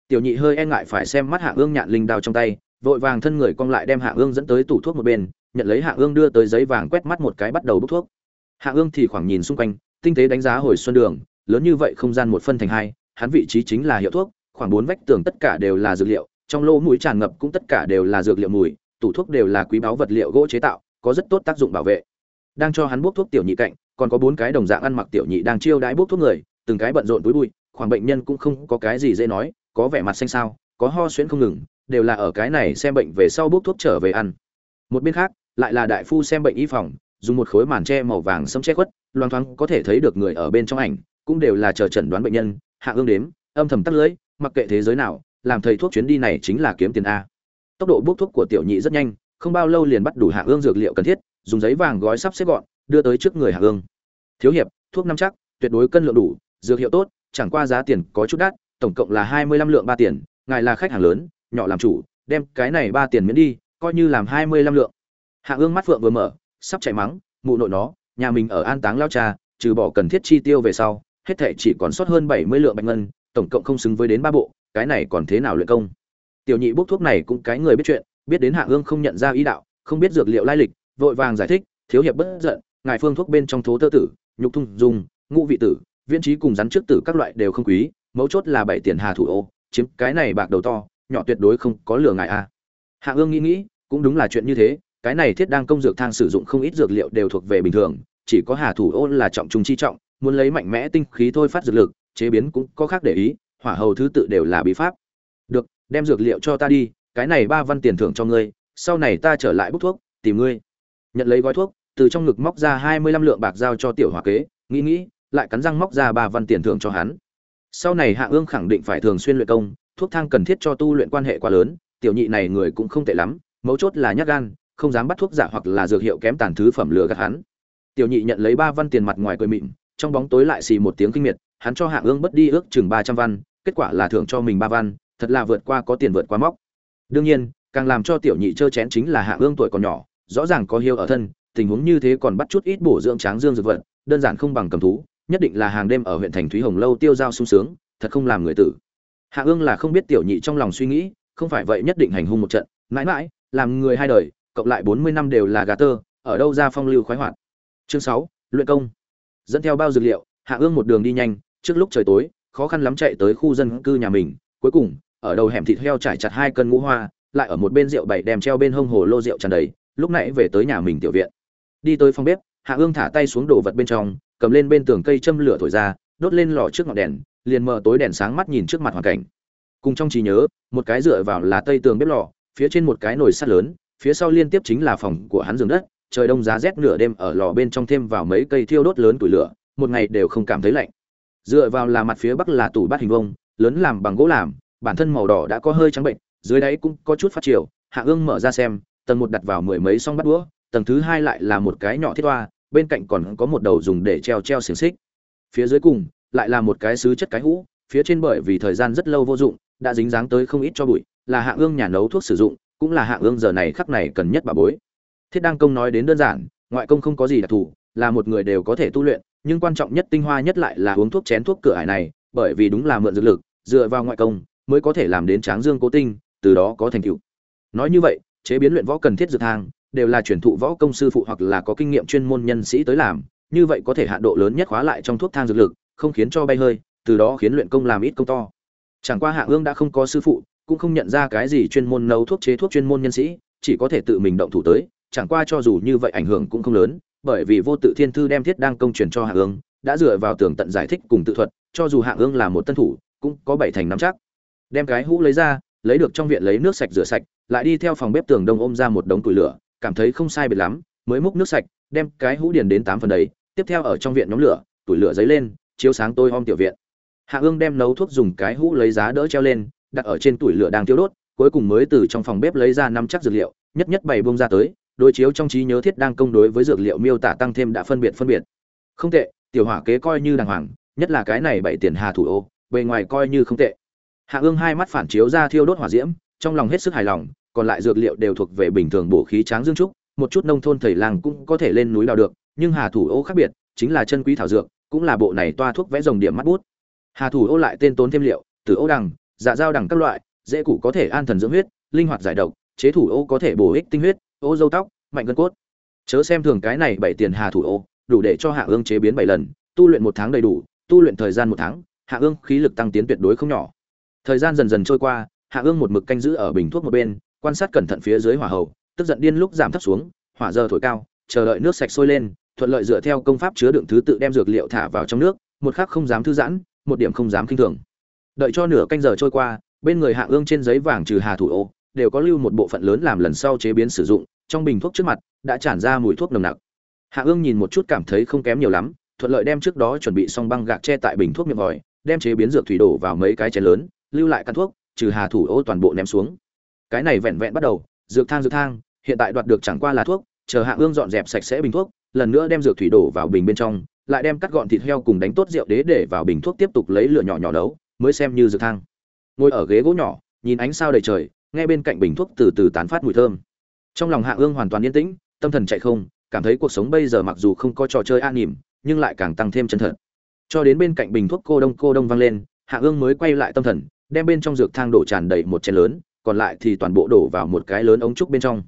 Tiểu nhị hơi e ngại phải xem mắt hạ ương nhạn linh đao trong tay, vội vàng thân người cong lại đem hạ ương dẫn tới tủ thuốc một bên, nhận lấy hạ ương đưa tới giấy vàng quét mắt một cái bắt đầu bốc thuốc. Hạ ương thì khoảng nhìn xung quanh, tinh tế đánh giá hồi xuân đường lớn như vậy không gian một phân thành hai, hắn vị trí chính là hiệu thuốc, khoảng bốn vách tường tất cả đều là dược liệu, trong lỗ mũi tràn ngập cũng tất cả đều là dược liệu mùi, tủ thuốc đều là quý báu vật liệu gỗ chế tạo, có rất tốt tác dụng bảo vệ. Đang cho hắn bốc thuốc tiểu nhị cạnh, còn có bốn cái đồng dạng ăn mặc tiểu nhị đang chiêu đãi bốc thuốc người, từng cái bận rộn túi bụi, khoảng bệnh nhân cũng không có cái gì dễ nói, có vẻ mặt xanh xao, có ho xuyễn không ngừng, đều là ở cái này xem bệnh về sau bốc thuốc trở về ăn. Một bên khác, lại là đại phu xem bệnh y phòng, dùng một khối màn tre màu vàng sẫm che khuất, loang thoáng có thể thấy được người ở bên trong ảnh cũng đều là chờ chẩn đoán bệnh nhân, hạ ương đếm, âm thầm tắt lưỡi, mặc kệ thế giới nào, làm thầy thuốc chuyến đi này chính là kiếm tiền a. Tốc độ bốc thuốc của tiểu nhị rất nhanh, không bao lâu liền bắt đủ hạ ương dược liệu cần thiết, dùng giấy vàng gói sắp xếp gọn, đưa tới trước người hạ ương. Thiếu hiệp, thuốc năm chắc, tuyệt đối cân lượng đủ, dược hiệu tốt, chẳng qua giá tiền có chút đắt, tổng cộng là hai mươi lăm lượng ba tiền, ngài là khách hàng lớn, nhỏ làm chủ, đem cái này ba tiền miễn đi, coi như làm hai mươi lăm lượng. Hạ ương mắt phượng vừa mở, sắp chạy mắng, mụ nội nó, nhà mình ở an táng lao cha, trừ bỏ cần thiết chi tiêu về sau hết thệ chỉ còn sót hơn bảy mươi lượng bạch ngân, tổng cộng không xứng với đến ba bộ, cái này còn thế nào luyện công? Tiểu nhị bốc thuốc này cũng cái người biết chuyện, biết đến hạ ương không nhận ra ý đạo, không biết dược liệu lai lịch, vội vàng giải thích, thiếu hiệp bất giận, ngài phương thuốc bên trong thố tơ tử, nhục thung dùng ngũ vị tử, viễn trí cùng rắn trước tử các loại đều không quý, mấu chốt là bảy tiền hà thủ ô, chiếm cái này bạc đầu to, nhỏ tuyệt đối không có lừa ngài a. Hạ ương nghĩ nghĩ, cũng đúng là chuyện như thế, cái này thiết đang công dược thang sử dụng không ít dược liệu đều thuộc về bình thường, chỉ có hà thủ ô là trọng trung chi trọng muốn lấy mạnh mẽ tinh khí thôi phát dược lực, chế biến cũng có khác để ý, hỏa hầu thứ tự đều là bí pháp. Được, đem dược liệu cho ta đi, cái này ba văn tiền thưởng cho ngươi, sau này ta trở lại bốc thuốc, tìm ngươi. Nhận lấy gói thuốc, từ trong ngực móc ra hai mươi lăm lượng bạc giao cho tiểu hòa kế, nghĩ nghĩ, lại cắn răng móc ra ba văn tiền thưởng cho hắn. Sau này hạ ương khẳng định phải thường xuyên luyện công, thuốc thang cần thiết cho tu luyện quan hệ quá lớn, tiểu nhị này người cũng không tệ lắm, mấu chốt là nhát gan, không dám bắt thuốc giả hoặc là dược hiệu kém tàn thứ phẩm lừa gạt hắn. Tiểu nhị nhận lấy ba văn tiền mặt ngoài cười mịn trong bóng tối lại xì một tiếng kinh miệt, hắn cho hạ ương bất đi ước chừng ba trăm văn, kết quả là thưởng cho mình ba văn, thật là vượt qua có tiền vượt qua móc. Đương nhiên, càng làm cho tiểu nhị chơ chén chính là hạ ương tuổi còn nhỏ, rõ ràng có hiêu ở thân, tình huống như thế còn bắt chút ít bổ dưỡng tráng dương dược vật, đơn giản không bằng cầm thú, nhất định là hàng đêm ở huyện thành thúy hồng lâu tiêu giao sung sướng, thật không làm người tử. Hạ ương là không biết tiểu nhị trong lòng suy nghĩ, không phải vậy nhất định hành hung một trận, mãi mãi, làm người hai đời, cộng lại bốn mươi năm đều là gà tơ, ở đâu ra phong lưu khoái hoạt. Chương sáu, luyện công dẫn theo bao dược liệu, hạ ương một đường đi nhanh, trước lúc trời tối, khó khăn lắm chạy tới khu dân cư nhà mình, cuối cùng, ở đầu hẻm thịt heo trải chặt hai cân ngũ hoa, lại ở một bên rượu bảy đem treo bên hông hồ lô rượu tràn đầy, lúc nãy về tới nhà mình tiểu viện. Đi tới phòng bếp, hạ ương thả tay xuống đồ vật bên trong, cầm lên bên tường cây châm lửa thổi ra, đốt lên lò trước ngọn đèn, liền mở tối đèn sáng mắt nhìn trước mặt hoàn cảnh. Cùng trong trí nhớ, một cái dựa vào là tây tường bếp lò, phía trên một cái nồi sắt lớn, phía sau liên tiếp chính là phòng của hắn giường đất trời đông giá rét nửa đêm ở lò bên trong thêm vào mấy cây thiêu đốt lớn tuổi lửa một ngày đều không cảm thấy lạnh. Dựa vào là mặt phía bắc là tủ bát hình vuông, lớn làm bằng gỗ làm bản thân màu đỏ đã có hơi trắng bệnh dưới đáy cũng có chút phát triển hạ ương mở ra xem tầng một đặt vào mười mấy song bắt đũa tầng thứ hai lại là một cái nhỏ thiết toa bên cạnh còn có một đầu dùng để treo treo xiềng xích. Phía dưới cùng lại là một cái sứ chất cái hũ phía trên bởi vì thời gian rất lâu vô dụng đã dính dáng tới không ít cho bụi là hạ ương nhà nấu thuốc sử dụng cũng là hạ ương giờ này khắc này cần nhất bà bối thiết đăng công nói đến đơn giản, ngoại công không có gì đặc thù, là một người đều có thể tu luyện, nhưng quan trọng nhất tinh hoa nhất lại là uống thuốc chén thuốc cửa ải này, bởi vì đúng là mượn dược lực, dựa vào ngoại công, mới có thể làm đến tráng dương cố tinh, từ đó có thành tựu. Nói như vậy, chế biến luyện võ cần thiết dược thang, đều là chuyển thụ võ công sư phụ hoặc là có kinh nghiệm chuyên môn nhân sĩ tới làm, như vậy có thể hạn độ lớn nhất khóa lại trong thuốc thang dược lực, không khiến cho bay hơi, từ đó khiến luyện công làm ít công to. Chẳng qua hạ ương đã không có sư phụ, cũng không nhận ra cái gì chuyên môn nấu thuốc chế thuốc chuyên môn nhân sĩ, chỉ có thể tự mình động thủ tới chẳng qua cho dù như vậy ảnh hưởng cũng không lớn, bởi vì vô tự thiên thư đem thiết đang công truyền cho hạ ương, đã dựa vào tường tận giải thích cùng tự thuật, cho dù hạ ương là một tân thủ, cũng có bảy thành nắm chắc. Đem cái hũ lấy ra, lấy được trong viện lấy nước sạch rửa sạch, lại đi theo phòng bếp tường đông ôm ra một đống củi lửa, cảm thấy không sai biệt lắm, mới múc nước sạch, đem cái hũ điền đến tám phần đấy tiếp theo ở trong viện nhóm lửa tuổi lửa dấy lên, chiếu sáng tôi om tiểu viện. Hạ ương đem nấu thuốc dùng cái hũ lấy giá đỡ treo lên, đặt ở trên tuổi lửa đang tiêu đốt, cuối cùng mới từ trong phòng bếp lấy ra năm chắc dược liệu, nhất nhất bày bông ra tới đối chiếu trong trí nhớ thiết đang công đối với dược liệu miêu tả tăng thêm đã phân biệt phân biệt. Không tệ, tiểu hỏa kế coi như đàng hoàng, nhất là cái này bảy tiền hà thủ ô, bề ngoài coi như không tệ. Hạ ương hai mắt phản chiếu ra thiêu đốt hỏa diễm, trong lòng hết sức hài lòng, còn lại dược liệu đều thuộc về bình thường bổ khí tráng dương trúc, một chút nông thôn thầy làng cũng có thể lên núi đào được, nhưng hà thủ ô khác biệt, chính là chân quý thảo dược, cũng là bộ này toa thuốc vẽ rồng điểm mắt bút. Hà thủ ô lại tên tốn thêm liệu từ ô đằng dạ dao đằng các loại, dễ củ có thể an thần dưỡng huyết, linh hoạt giải độc, chế thủ ô có thể bổ ích tinh huyết ô dâu tóc, mạnh gân cốt. Chớ xem thường cái này bảy tiền hà thủ ô, đủ để cho hạ ương chế biến bảy lần, tu luyện một tháng đầy đủ, tu luyện thời gian một tháng, hạ ương khí lực tăng tiến tuyệt đối không nhỏ. Thời gian dần dần trôi qua, hạ ương một mực canh giữ ở bình thuốc một bên, quan sát cẩn thận phía dưới hỏa hầu, tức giận điên lúc giảm thấp xuống, hỏa giờ thổi cao, chờ đợi nước sạch sôi lên, thuận lợi dựa theo công pháp chứa đựng thứ tự đem dược liệu thả vào trong nước, một khắc không dám thư giãn, một điểm không dám kinh thường. Đợi cho nửa canh giờ trôi qua, bên người hạ ương trên giấy vàng trừ hà thủ ô, đều có lưu một bộ phận lớn làm lần sau chế biến sử dụng trong bình thuốc trước mặt đã tràn ra mùi thuốc nồng nặc. Hạ ương nhìn một chút cảm thấy không kém nhiều lắm, thuận lợi đem trước đó chuẩn bị xong băng gạc che tại bình thuốc miệng vòi, đem chế biến dược thủy đổ vào mấy cái chén lớn, lưu lại căn thuốc, trừ hà thủ ô toàn bộ ném xuống. Cái này vẹn vẹn bắt đầu, dược thang dược thang, hiện tại đoạt được chẳng qua là thuốc, chờ hạ ương dọn dẹp sạch sẽ bình thuốc, lần nữa đem dược thủy đổ vào bình bên trong, lại đem cắt gọn thịt heo cùng đánh tốt rượu đế để vào bình thuốc tiếp tục lấy lửa nhỏ nhỏ nấu, mới xem như dược thang. Ngồi ở ghế gỗ nhỏ, nhìn ánh sao đầy trời, nghe bên cạnh bình thuốc từ từ tán phát mùi thơm trong lòng hạ ương hoàn toàn yên tĩnh, tâm thần chạy không, cảm thấy cuộc sống bây giờ mặc dù không có trò chơi an nỉm nhưng lại càng tăng thêm chân thật. Cho đến bên cạnh bình thuốc cô đông cô đông vang lên, hạ ương mới quay lại tâm thần, đem bên trong dược thang đổ tràn đầy một chén lớn, còn lại thì toàn bộ đổ vào một cái lớn ống trúc bên trong.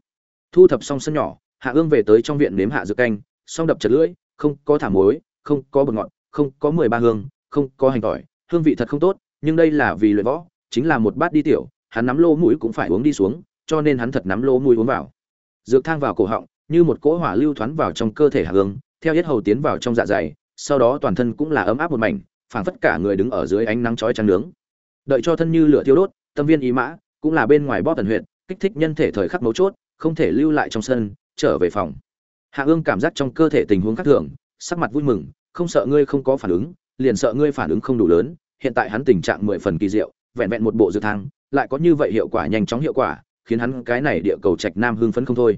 Thu thập xong sân nhỏ, hạ ương về tới trong viện nếm hạ dược canh, xong đập chật lưỡi, không có thả muối, không có bột ngọt, không có mười ba hương, không có hành tỏi, hương vị thật không tốt, nhưng đây là vì luyện võ, chính là một bát đi tiểu, hắn nắm lô mũi cũng phải uống đi xuống, cho nên hắn thật nắm lô mũi uống vào dược thang vào cổ họng, như một cỗ hỏa lưu thoáng vào trong cơ thể hạ ương theo yết hầu tiến vào trong dạ dày, sau đó toàn thân cũng là ấm áp một mảnh, phảng phất cả người đứng ở dưới ánh nắng chói trắng nướng. Đợi cho thân như lửa thiêu đốt, tâm viên ý mã, cũng là bên ngoài bóp tần huyện kích thích nhân thể thời khắc mấu chốt, không thể lưu lại trong sân, trở về phòng. Hạ ương cảm giác trong cơ thể tình huống khác thường, sắc mặt vui mừng, không sợ ngươi không có phản ứng, liền sợ ngươi phản ứng không đủ lớn, hiện tại hắn tình trạng mười phần kỳ diệu, vẹn vẹn một bộ dược thang, lại có như vậy hiệu quả nhanh chóng hiệu quả khiến hắn cái này địa cầu trạch nam hưng phấn không thôi.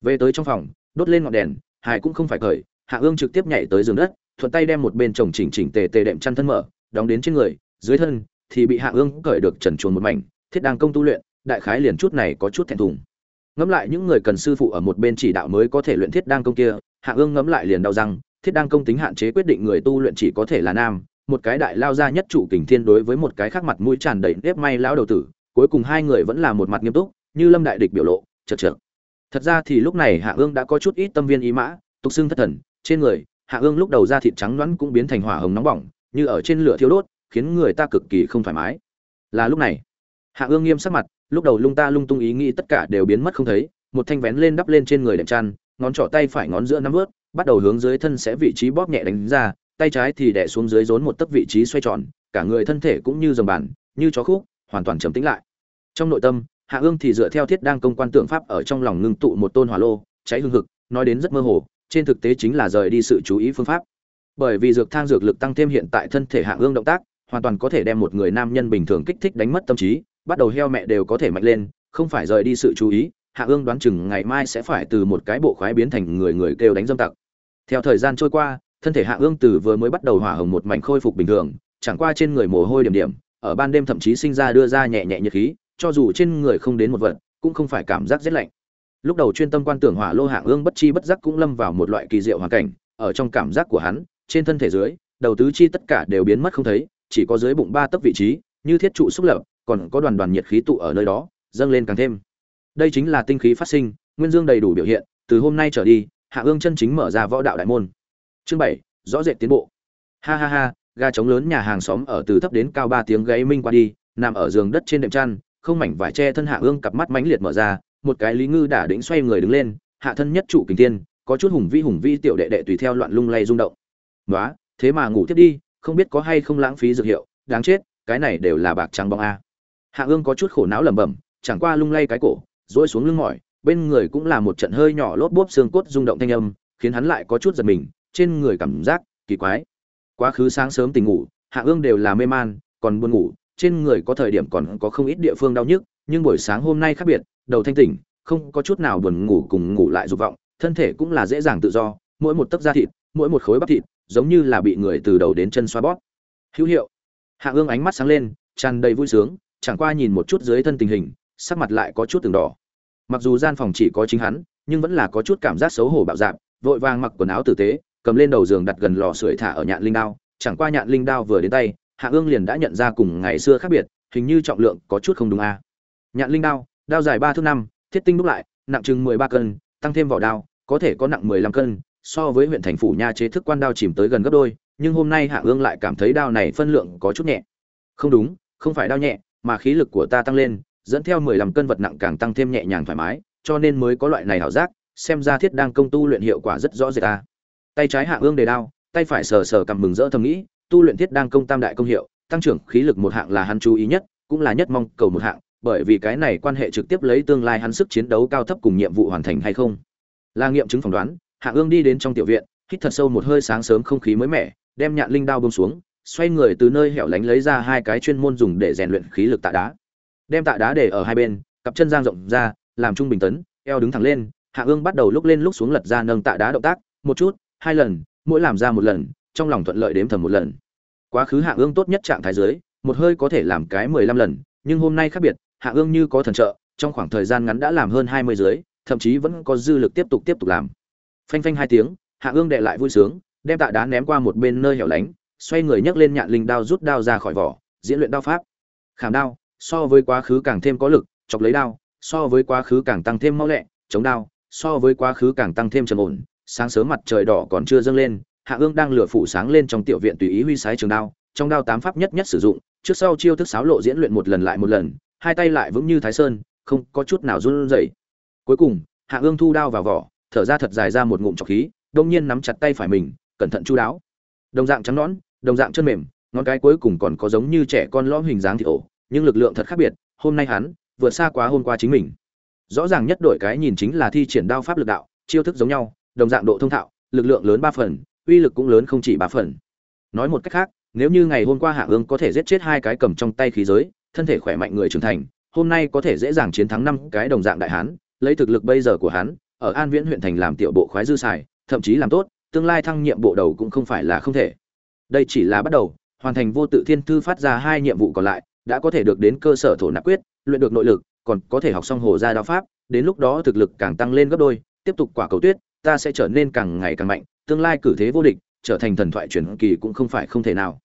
Về tới trong phòng, đốt lên ngọn đèn, hải cũng không phải cởi, hạ ương trực tiếp nhảy tới giường đất, thuận tay đem một bên chồng chỉnh chỉnh tề tề đệm chăn thân mở, đóng đến trên người, dưới thân thì bị hạ ương cởi được trần chuồn một mảnh, thiết đang công tu luyện, đại khái liền chút này có chút thẹn thùng. Ngẫm lại những người cần sư phụ ở một bên chỉ đạo mới có thể luyện thiết đang công kia, hạ ương ngẫm lại liền đau răng, thiết đang công tính hạn chế quyết định người tu luyện chỉ có thể là nam, một cái đại lao ra nhất chủ kình thiên đối với một cái khác mặt mũi tràn đầy nếp may lão đầu tử, cuối cùng hai người vẫn là một mặt nghiêm túc như lâm đại địch biểu lộ, chật chật thật ra thì lúc này hạ ương đã có chút ít tâm viên ý mã, tục xưng thất thần, trên người, hạ ương lúc đầu da thịt trắng loãng cũng biến thành hỏa hồng nóng bỏng, như ở trên lửa thiêu đốt, khiến người ta cực kỳ không thoải mái. Là lúc này, hạ ương nghiêm sắc mặt, lúc đầu lung ta lung tung ý nghĩ tất cả đều biến mất không thấy, một thanh vén lên đắp lên trên người đệm chăn, ngón trỏ tay phải ngón giữa nắm vớt, bắt đầu hướng dưới thân sẽ vị trí bóp nhẹ đánh ra, tay trái thì đè xuống dưới rốn một tấc vị trí xoay tròn, cả người thân thể cũng như dầm bản như chó khúc, hoàn toàn trầm tĩnh lại. Trong nội tâm hạ ương thì dựa theo thiết đang công quan tượng pháp ở trong lòng ngưng tụ một tôn hỏa lô, cháy hương hực, nói đến rất mơ hồ, trên thực tế chính là rời đi sự chú ý phương pháp. Bởi vì dược thang dược lực tăng thêm hiện tại thân thể hạ ương động tác, hoàn toàn có thể đem một người nam nhân bình thường kích thích đánh mất tâm trí, bắt đầu heo mẹ đều có thể mạnh lên, không phải rời đi sự chú ý, hạ ương đoán chừng ngày mai sẽ phải từ một cái bộ khoái biến thành người người kêu đánh dâm tặc. Theo thời gian trôi qua, thân thể hạ ương từ vừa mới bắt đầu hỏa hồng một mảnh khôi phục bình thường, chẳng qua trên người mồ hôi điểm điểm, ở ban đêm thậm chí sinh ra đưa ra nhẹ nhẹ nhiệt khí cho dù trên người không đến một vật, cũng không phải cảm giác rét lạnh. Lúc đầu chuyên tâm quan tưởng hỏa lô hạ ương bất chi bất giác cũng lâm vào một loại kỳ diệu hoàn cảnh, ở trong cảm giác của hắn, trên thân thể dưới, đầu tứ chi tất cả đều biến mất không thấy, chỉ có dưới bụng ba tấc vị trí, như thiết trụ xúc lập, còn có đoàn đoàn nhiệt khí tụ ở nơi đó, dâng lên càng thêm. Đây chính là tinh khí phát sinh, nguyên dương đầy đủ biểu hiện, từ hôm nay trở đi, hạ ương chân chính mở ra võ đạo đại môn. Chương bảy, rõ rệt tiến bộ. Ha ha ha ga trống lớn nhà hàng xóm ở từ thấp đến cao ba tiếng gáy minh qua đi, nằm ở giường đất trên đệm chăn không mảnh vải che thân hạ ương cặp mắt mãnh liệt mở ra, một cái lý ngư đả đĩnh xoay người đứng lên, hạ thân nhất trụ kình tiên có chút hùng vi hùng vi tiểu đệ đệ tùy theo loạn lung lay rung động. Nói thế mà ngủ tiếp đi, không biết có hay không lãng phí dược hiệu, đáng chết, cái này đều là bạc trắng bóng a. Hạ ương có chút khổ não lẩm bẩm, chẳng qua lung lay cái cổ dỗi xuống lưng mỏi, bên người cũng là một trận hơi nhỏ lốp bốp xương cốt rung động thanh âm, khiến hắn lại có chút giật mình, trên người cảm giác kỳ quái. Quá khứ sáng sớm tỉnh ngủ, hạ ương đều là mê man, còn buồn ngủ trên người có thời điểm còn có không ít địa phương đau nhức, nhưng buổi sáng hôm nay khác biệt, đầu thanh tỉnh, không có chút nào buồn ngủ cùng ngủ lại dục vọng, thân thể cũng là dễ dàng tự do, mỗi một tấc da thịt, mỗi một khối bắp thịt, giống như là bị người từ đầu đến chân xoa bóp. Hữu hiệu. Hạ ương ánh mắt sáng lên, tràn đầy vui sướng, chẳng qua nhìn một chút dưới thân tình hình, sắc mặt lại có chút từng đỏ. Mặc dù gian phòng chỉ có chính hắn, nhưng vẫn là có chút cảm giác xấu hổ bạo dạn, vội vàng mặc quần áo tử tế, cầm lên đầu giường đặt gần lò sưởi thả ở nhạn linh đao, chẳng qua nhạn linh đao vừa đến tay hạ ương liền đã nhận ra cùng ngày xưa khác biệt, hình như trọng lượng có chút không đúng a à. nhạn linh đao đao dài ba thước năm, thiết tinh đúc lại, nặng chừng mười ba cân, tăng thêm vỏ đao, có thể có nặng mười lăm cân, so với huyện thành phủ nha chế thức quan đao chìm tới gần gấp đôi, nhưng hôm nay hạ ương lại cảm thấy đao này phân lượng có chút nhẹ không đúng, không phải đao nhẹ, mà khí lực của ta tăng lên, dẫn theo mười lăm cân vật nặng càng tăng thêm nhẹ nhàng thoải mái, cho nên mới có loại này hảo giác, xem ra thiết đang công tu luyện hiệu quả rất rõ rệt ta tay trái hạ ương đề đao, tay phải sờ sờ cầm mừng rỡ thầm nghĩ tu luyện thiết đang công tam đại công hiệu, tăng trưởng khí lực một hạng là hắn chú ý nhất, cũng là nhất mong cầu một hạng, bởi vì cái này quan hệ trực tiếp lấy tương lai hắn sức chiến đấu cao thấp cùng nhiệm vụ hoàn thành hay không. Là nghiệm chứng phỏng đoán hạ ương đi đến trong tiểu viện, hít thật sâu một hơi sáng sớm không khí mới mẻ, đem nhạn linh đao bông xuống, xoay người từ nơi hẻo lánh lấy ra hai cái chuyên môn dùng để rèn luyện khí lực tạ đá. Đem tạ đá để ở hai bên, cặp chân giang rộng ra, làm trung bình tấn, eo đứng thẳng lên hạ ương bắt đầu lúc lên lúc xuống lật ra nâng tạ đá động tác, một chút, hai lần, mỗi làm ra một lần trong lòng thuận lợi đếm thầm một lần. Quá khứ hạ ương tốt nhất trạng thái dưới, một hơi có thể làm cái mười lăm lần, nhưng hôm nay khác biệt, hạ ương như có thần trợ, trong khoảng thời gian ngắn đã làm hơn hai mươi dưới, thậm chí vẫn có dư lực tiếp tục tiếp tục làm. Phanh phanh hai tiếng, hạ ương đệ lại vui sướng, đem tạ đá ném qua một bên nơi hẻo lánh, xoay người nhấc lên nhạn linh đao rút đao ra khỏi vỏ, diễn luyện đao pháp. Khảm đao, so với quá khứ càng thêm có lực, chọc lấy đao, so với quá khứ càng tăng thêm mau lẹ, chống đao, so với quá khứ càng tăng thêm trầm ổn, sáng sớm mặt trời đỏ còn chưa dâng lên hạ ương đang lửa phủ sáng lên trong tiểu viện tùy ý huy sái trường đao, trong đao tám pháp nhất nhất sử dụng, trước sau chiêu thức sáo lộ diễn luyện một lần lại một lần, hai tay lại vững như thái sơn, không có chút nào run rẩy. Cuối cùng, hạ ương thu đao vào vỏ, thở ra thật dài ra một ngụm trọc khí, đông nhiên nắm chặt tay phải mình, cẩn thận chu đáo. Đồng dạng trắng nõn, đồng dạng chân mềm, ngón cái cuối cùng còn có giống như trẻ con lõm hình dáng thì ổ, nhưng lực lượng thật khác biệt, hôm nay hắn vượt xa quá hôm qua chính mình. Rõ ràng nhất đổi cái nhìn chính là thi triển đao pháp lực đạo, chiêu thức giống nhau, đồng dạng độ thông thạo, lực lượng lớn ba phần uy lực cũng lớn không chỉ ba phần. Nói một cách khác, nếu như ngày hôm qua hạ ương có thể giết chết hai cái cầm trong tay khí giới, thân thể khỏe mạnh người trưởng thành, hôm nay có thể dễ dàng chiến thắng năm cái đồng dạng đại hán, lấy thực lực bây giờ của hắn, ở an viễn huyện thành làm tiểu bộ khoái dư xài, thậm chí làm tốt, tương lai thăng nhiệm bộ đầu cũng không phải là không thể. Đây chỉ là bắt đầu, hoàn thành vô tự thiên thư phát ra hai nhiệm vụ còn lại, đã có thể được đến cơ sở thổ nạp quyết, luyện được nội lực, còn có thể học xong hồ gia đao pháp, đến lúc đó thực lực càng tăng lên gấp đôi, tiếp tục quả cầu tuyết, ta sẽ trở nên càng ngày càng mạnh tương lai cử thế vô địch, trở thành thần thoại truyền kỳ cũng không phải không thể nào.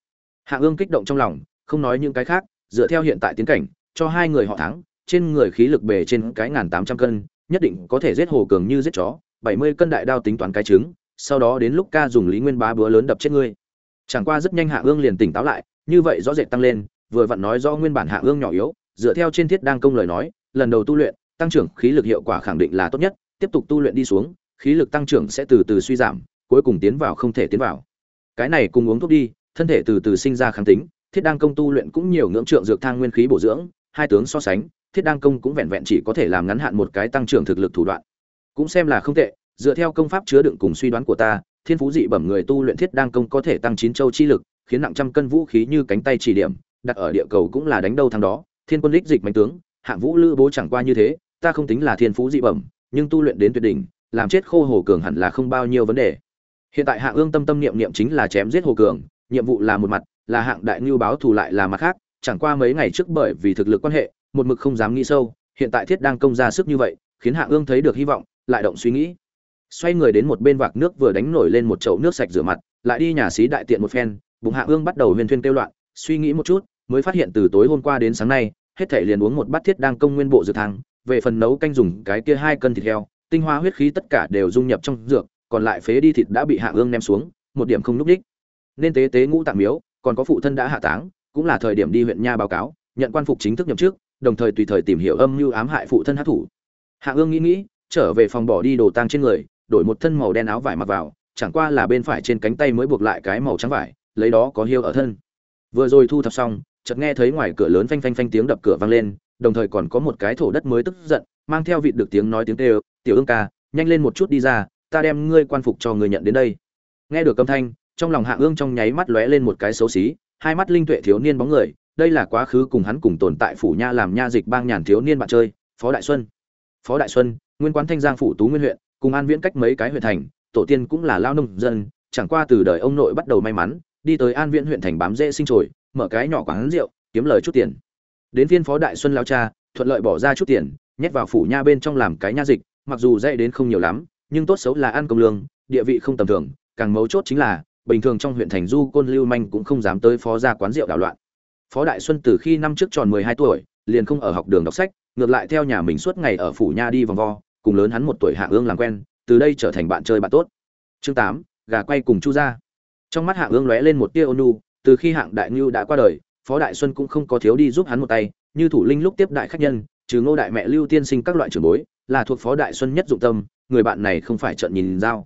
Hạ ương kích động trong lòng, không nói những cái khác, dựa theo hiện tại tiến cảnh, cho hai người họ thắng, trên người khí lực bề trên cái ngàn tám trăm cân, nhất định có thể giết hồ cường như giết chó, bảy mươi cân đại đao tính toán cái trứng, sau đó đến lúc ca dùng lý nguyên bá búa lớn đập chết ngươi. Chẳng qua rất nhanh hạ ương liền tỉnh táo lại, như vậy rõ rệt tăng lên, vừa vặn nói do nguyên bản hạ ương nhỏ yếu, dựa theo trên thiết đang công lời nói, lần đầu tu luyện, tăng trưởng khí lực hiệu quả khẳng định là tốt nhất, tiếp tục tu luyện đi xuống, khí lực tăng trưởng sẽ từ từ suy giảm cuối cùng tiến vào không thể tiến vào. Cái này cùng uống thuốc đi, thân thể từ từ sinh ra kháng tính, thiết đang công tu luyện cũng nhiều ngưỡng trượng dược thang nguyên khí bổ dưỡng, hai tướng so sánh, thiết đang công cũng vẹn vẹn chỉ có thể làm ngắn hạn một cái tăng trưởng thực lực thủ đoạn. Cũng xem là không tệ, dựa theo công pháp chứa đựng cùng suy đoán của ta, thiên phú dị bẩm người tu luyện thiết đang công có thể tăng chín châu chi lực, khiến nặng trăm cân vũ khí như cánh tay chỉ điểm, đặt ở địa cầu cũng là đánh đâu thằng đó. Thiên quân Lịch dịch mạnh tướng, hạng vũ lữ bố chẳng qua như thế, ta không tính là thiên phú dị bẩm, nhưng tu luyện đến tuyệt đỉnh, làm chết khô hồ cường hẳn là không bao nhiêu vấn đề hiện tại hạng ương tâm tâm niệm niệm chính là chém giết hồ cường, nhiệm vụ là một mặt, là hạng đại ngưu báo thù lại là mặt khác, chẳng qua mấy ngày trước bởi vì thực lực quan hệ, một mực không dám nghĩ sâu, hiện tại thiết đang công ra sức như vậy, khiến hạng ương thấy được hy vọng, lại động suy nghĩ. Xoay người đến một bên vạc nước vừa đánh nổi lên một chậu nước sạch rửa mặt, lại đi nhà xí đại tiện một phen, bụng hạng ương bắt đầu huyền thuyên kêu loạn, suy nghĩ một chút, mới phát hiện từ tối hôm qua đến sáng nay, hết thể liền uống một bát thiết đang công nguyên bộ dược thang về phần nấu canh dùng cái kia hai cân thịt heo, tinh hoa huyết khí tất cả đều dung nhập trong dược còn lại phế đi thịt đã bị hạ ương ném xuống, một điểm không núp đích. Nên tế tế ngũ tạng miếu, còn có phụ thân đã hạ táng, cũng là thời điểm đi huyện nha báo cáo, nhận quan phục chính thức nhậm chức, đồng thời tùy thời tìm hiểu âm mưu ám hại phụ thân hát thủ. Hạ ương nghĩ nghĩ, trở về phòng bỏ đi đồ tang trên người, đổi một thân màu đen áo vải mặc vào, chẳng qua là bên phải trên cánh tay mới buộc lại cái màu trắng vải, lấy đó có hiêu ở thân. Vừa rồi thu thập xong, chợt nghe thấy ngoài cửa lớn phanh phanh phanh tiếng đập cửa vang lên, đồng thời còn có một cái thổ đất mới tức giận, mang theo vị được tiếng nói tiếng kêu, tiểu ương ca, nhanh lên một chút đi ra ta đem ngươi quan phục cho ngươi nhận đến đây. Nghe được âm thanh, trong lòng hạ ương trong nháy mắt lóe lên một cái xấu xí, hai mắt linh tuệ thiếu niên bóng người, đây là quá khứ cùng hắn cùng tồn tại phủ nha làm nha dịch bang nhàn thiếu niên bạn chơi, phó đại xuân. Phó đại xuân, nguyên quán thanh giang phủ tú nguyên huyện, cùng an viễn cách mấy cái huyện thành, tổ tiên cũng là lao nông dân, chẳng qua từ đời ông nội bắt đầu may mắn, đi tới an viễn huyện thành bám dễ sinh trồi, mở cái nhỏ quán rượu, kiếm lời chút tiền. Đến viên phó đại xuân lao cha, thuận lợi bỏ ra chút tiền, nhét vào phủ nha bên trong làm cái nha dịch, mặc dù dạy đến không nhiều lắm nhưng tốt xấu là ăn công lương, địa vị không tầm thường, càng mấu chốt chính là, bình thường trong huyện thành du côn lưu manh cũng không dám tới phó gia quán rượu đảo loạn. Phó đại xuân từ khi năm trước tròn mười hai tuổi, liền không ở học đường đọc sách, ngược lại theo nhà mình suốt ngày ở phủ nha đi vòng vo, cùng lớn hắn một tuổi hạ ương làm quen, từ đây trở thành bạn chơi bạn tốt. Chương tám, gà quay cùng chu gia. Trong mắt hạ ương lóe lên một tia ônu từ khi hạng đại Nưu đã qua đời, phó đại xuân cũng không có thiếu đi giúp hắn một tay, như thủ linh lúc tiếp đại khách nhân, trừ ngô đại mẹ lưu tiên sinh các loại trưởng bối, là thuộc phó đại xuân nhất dụng tâm người bạn này không phải trợn nhìn dao.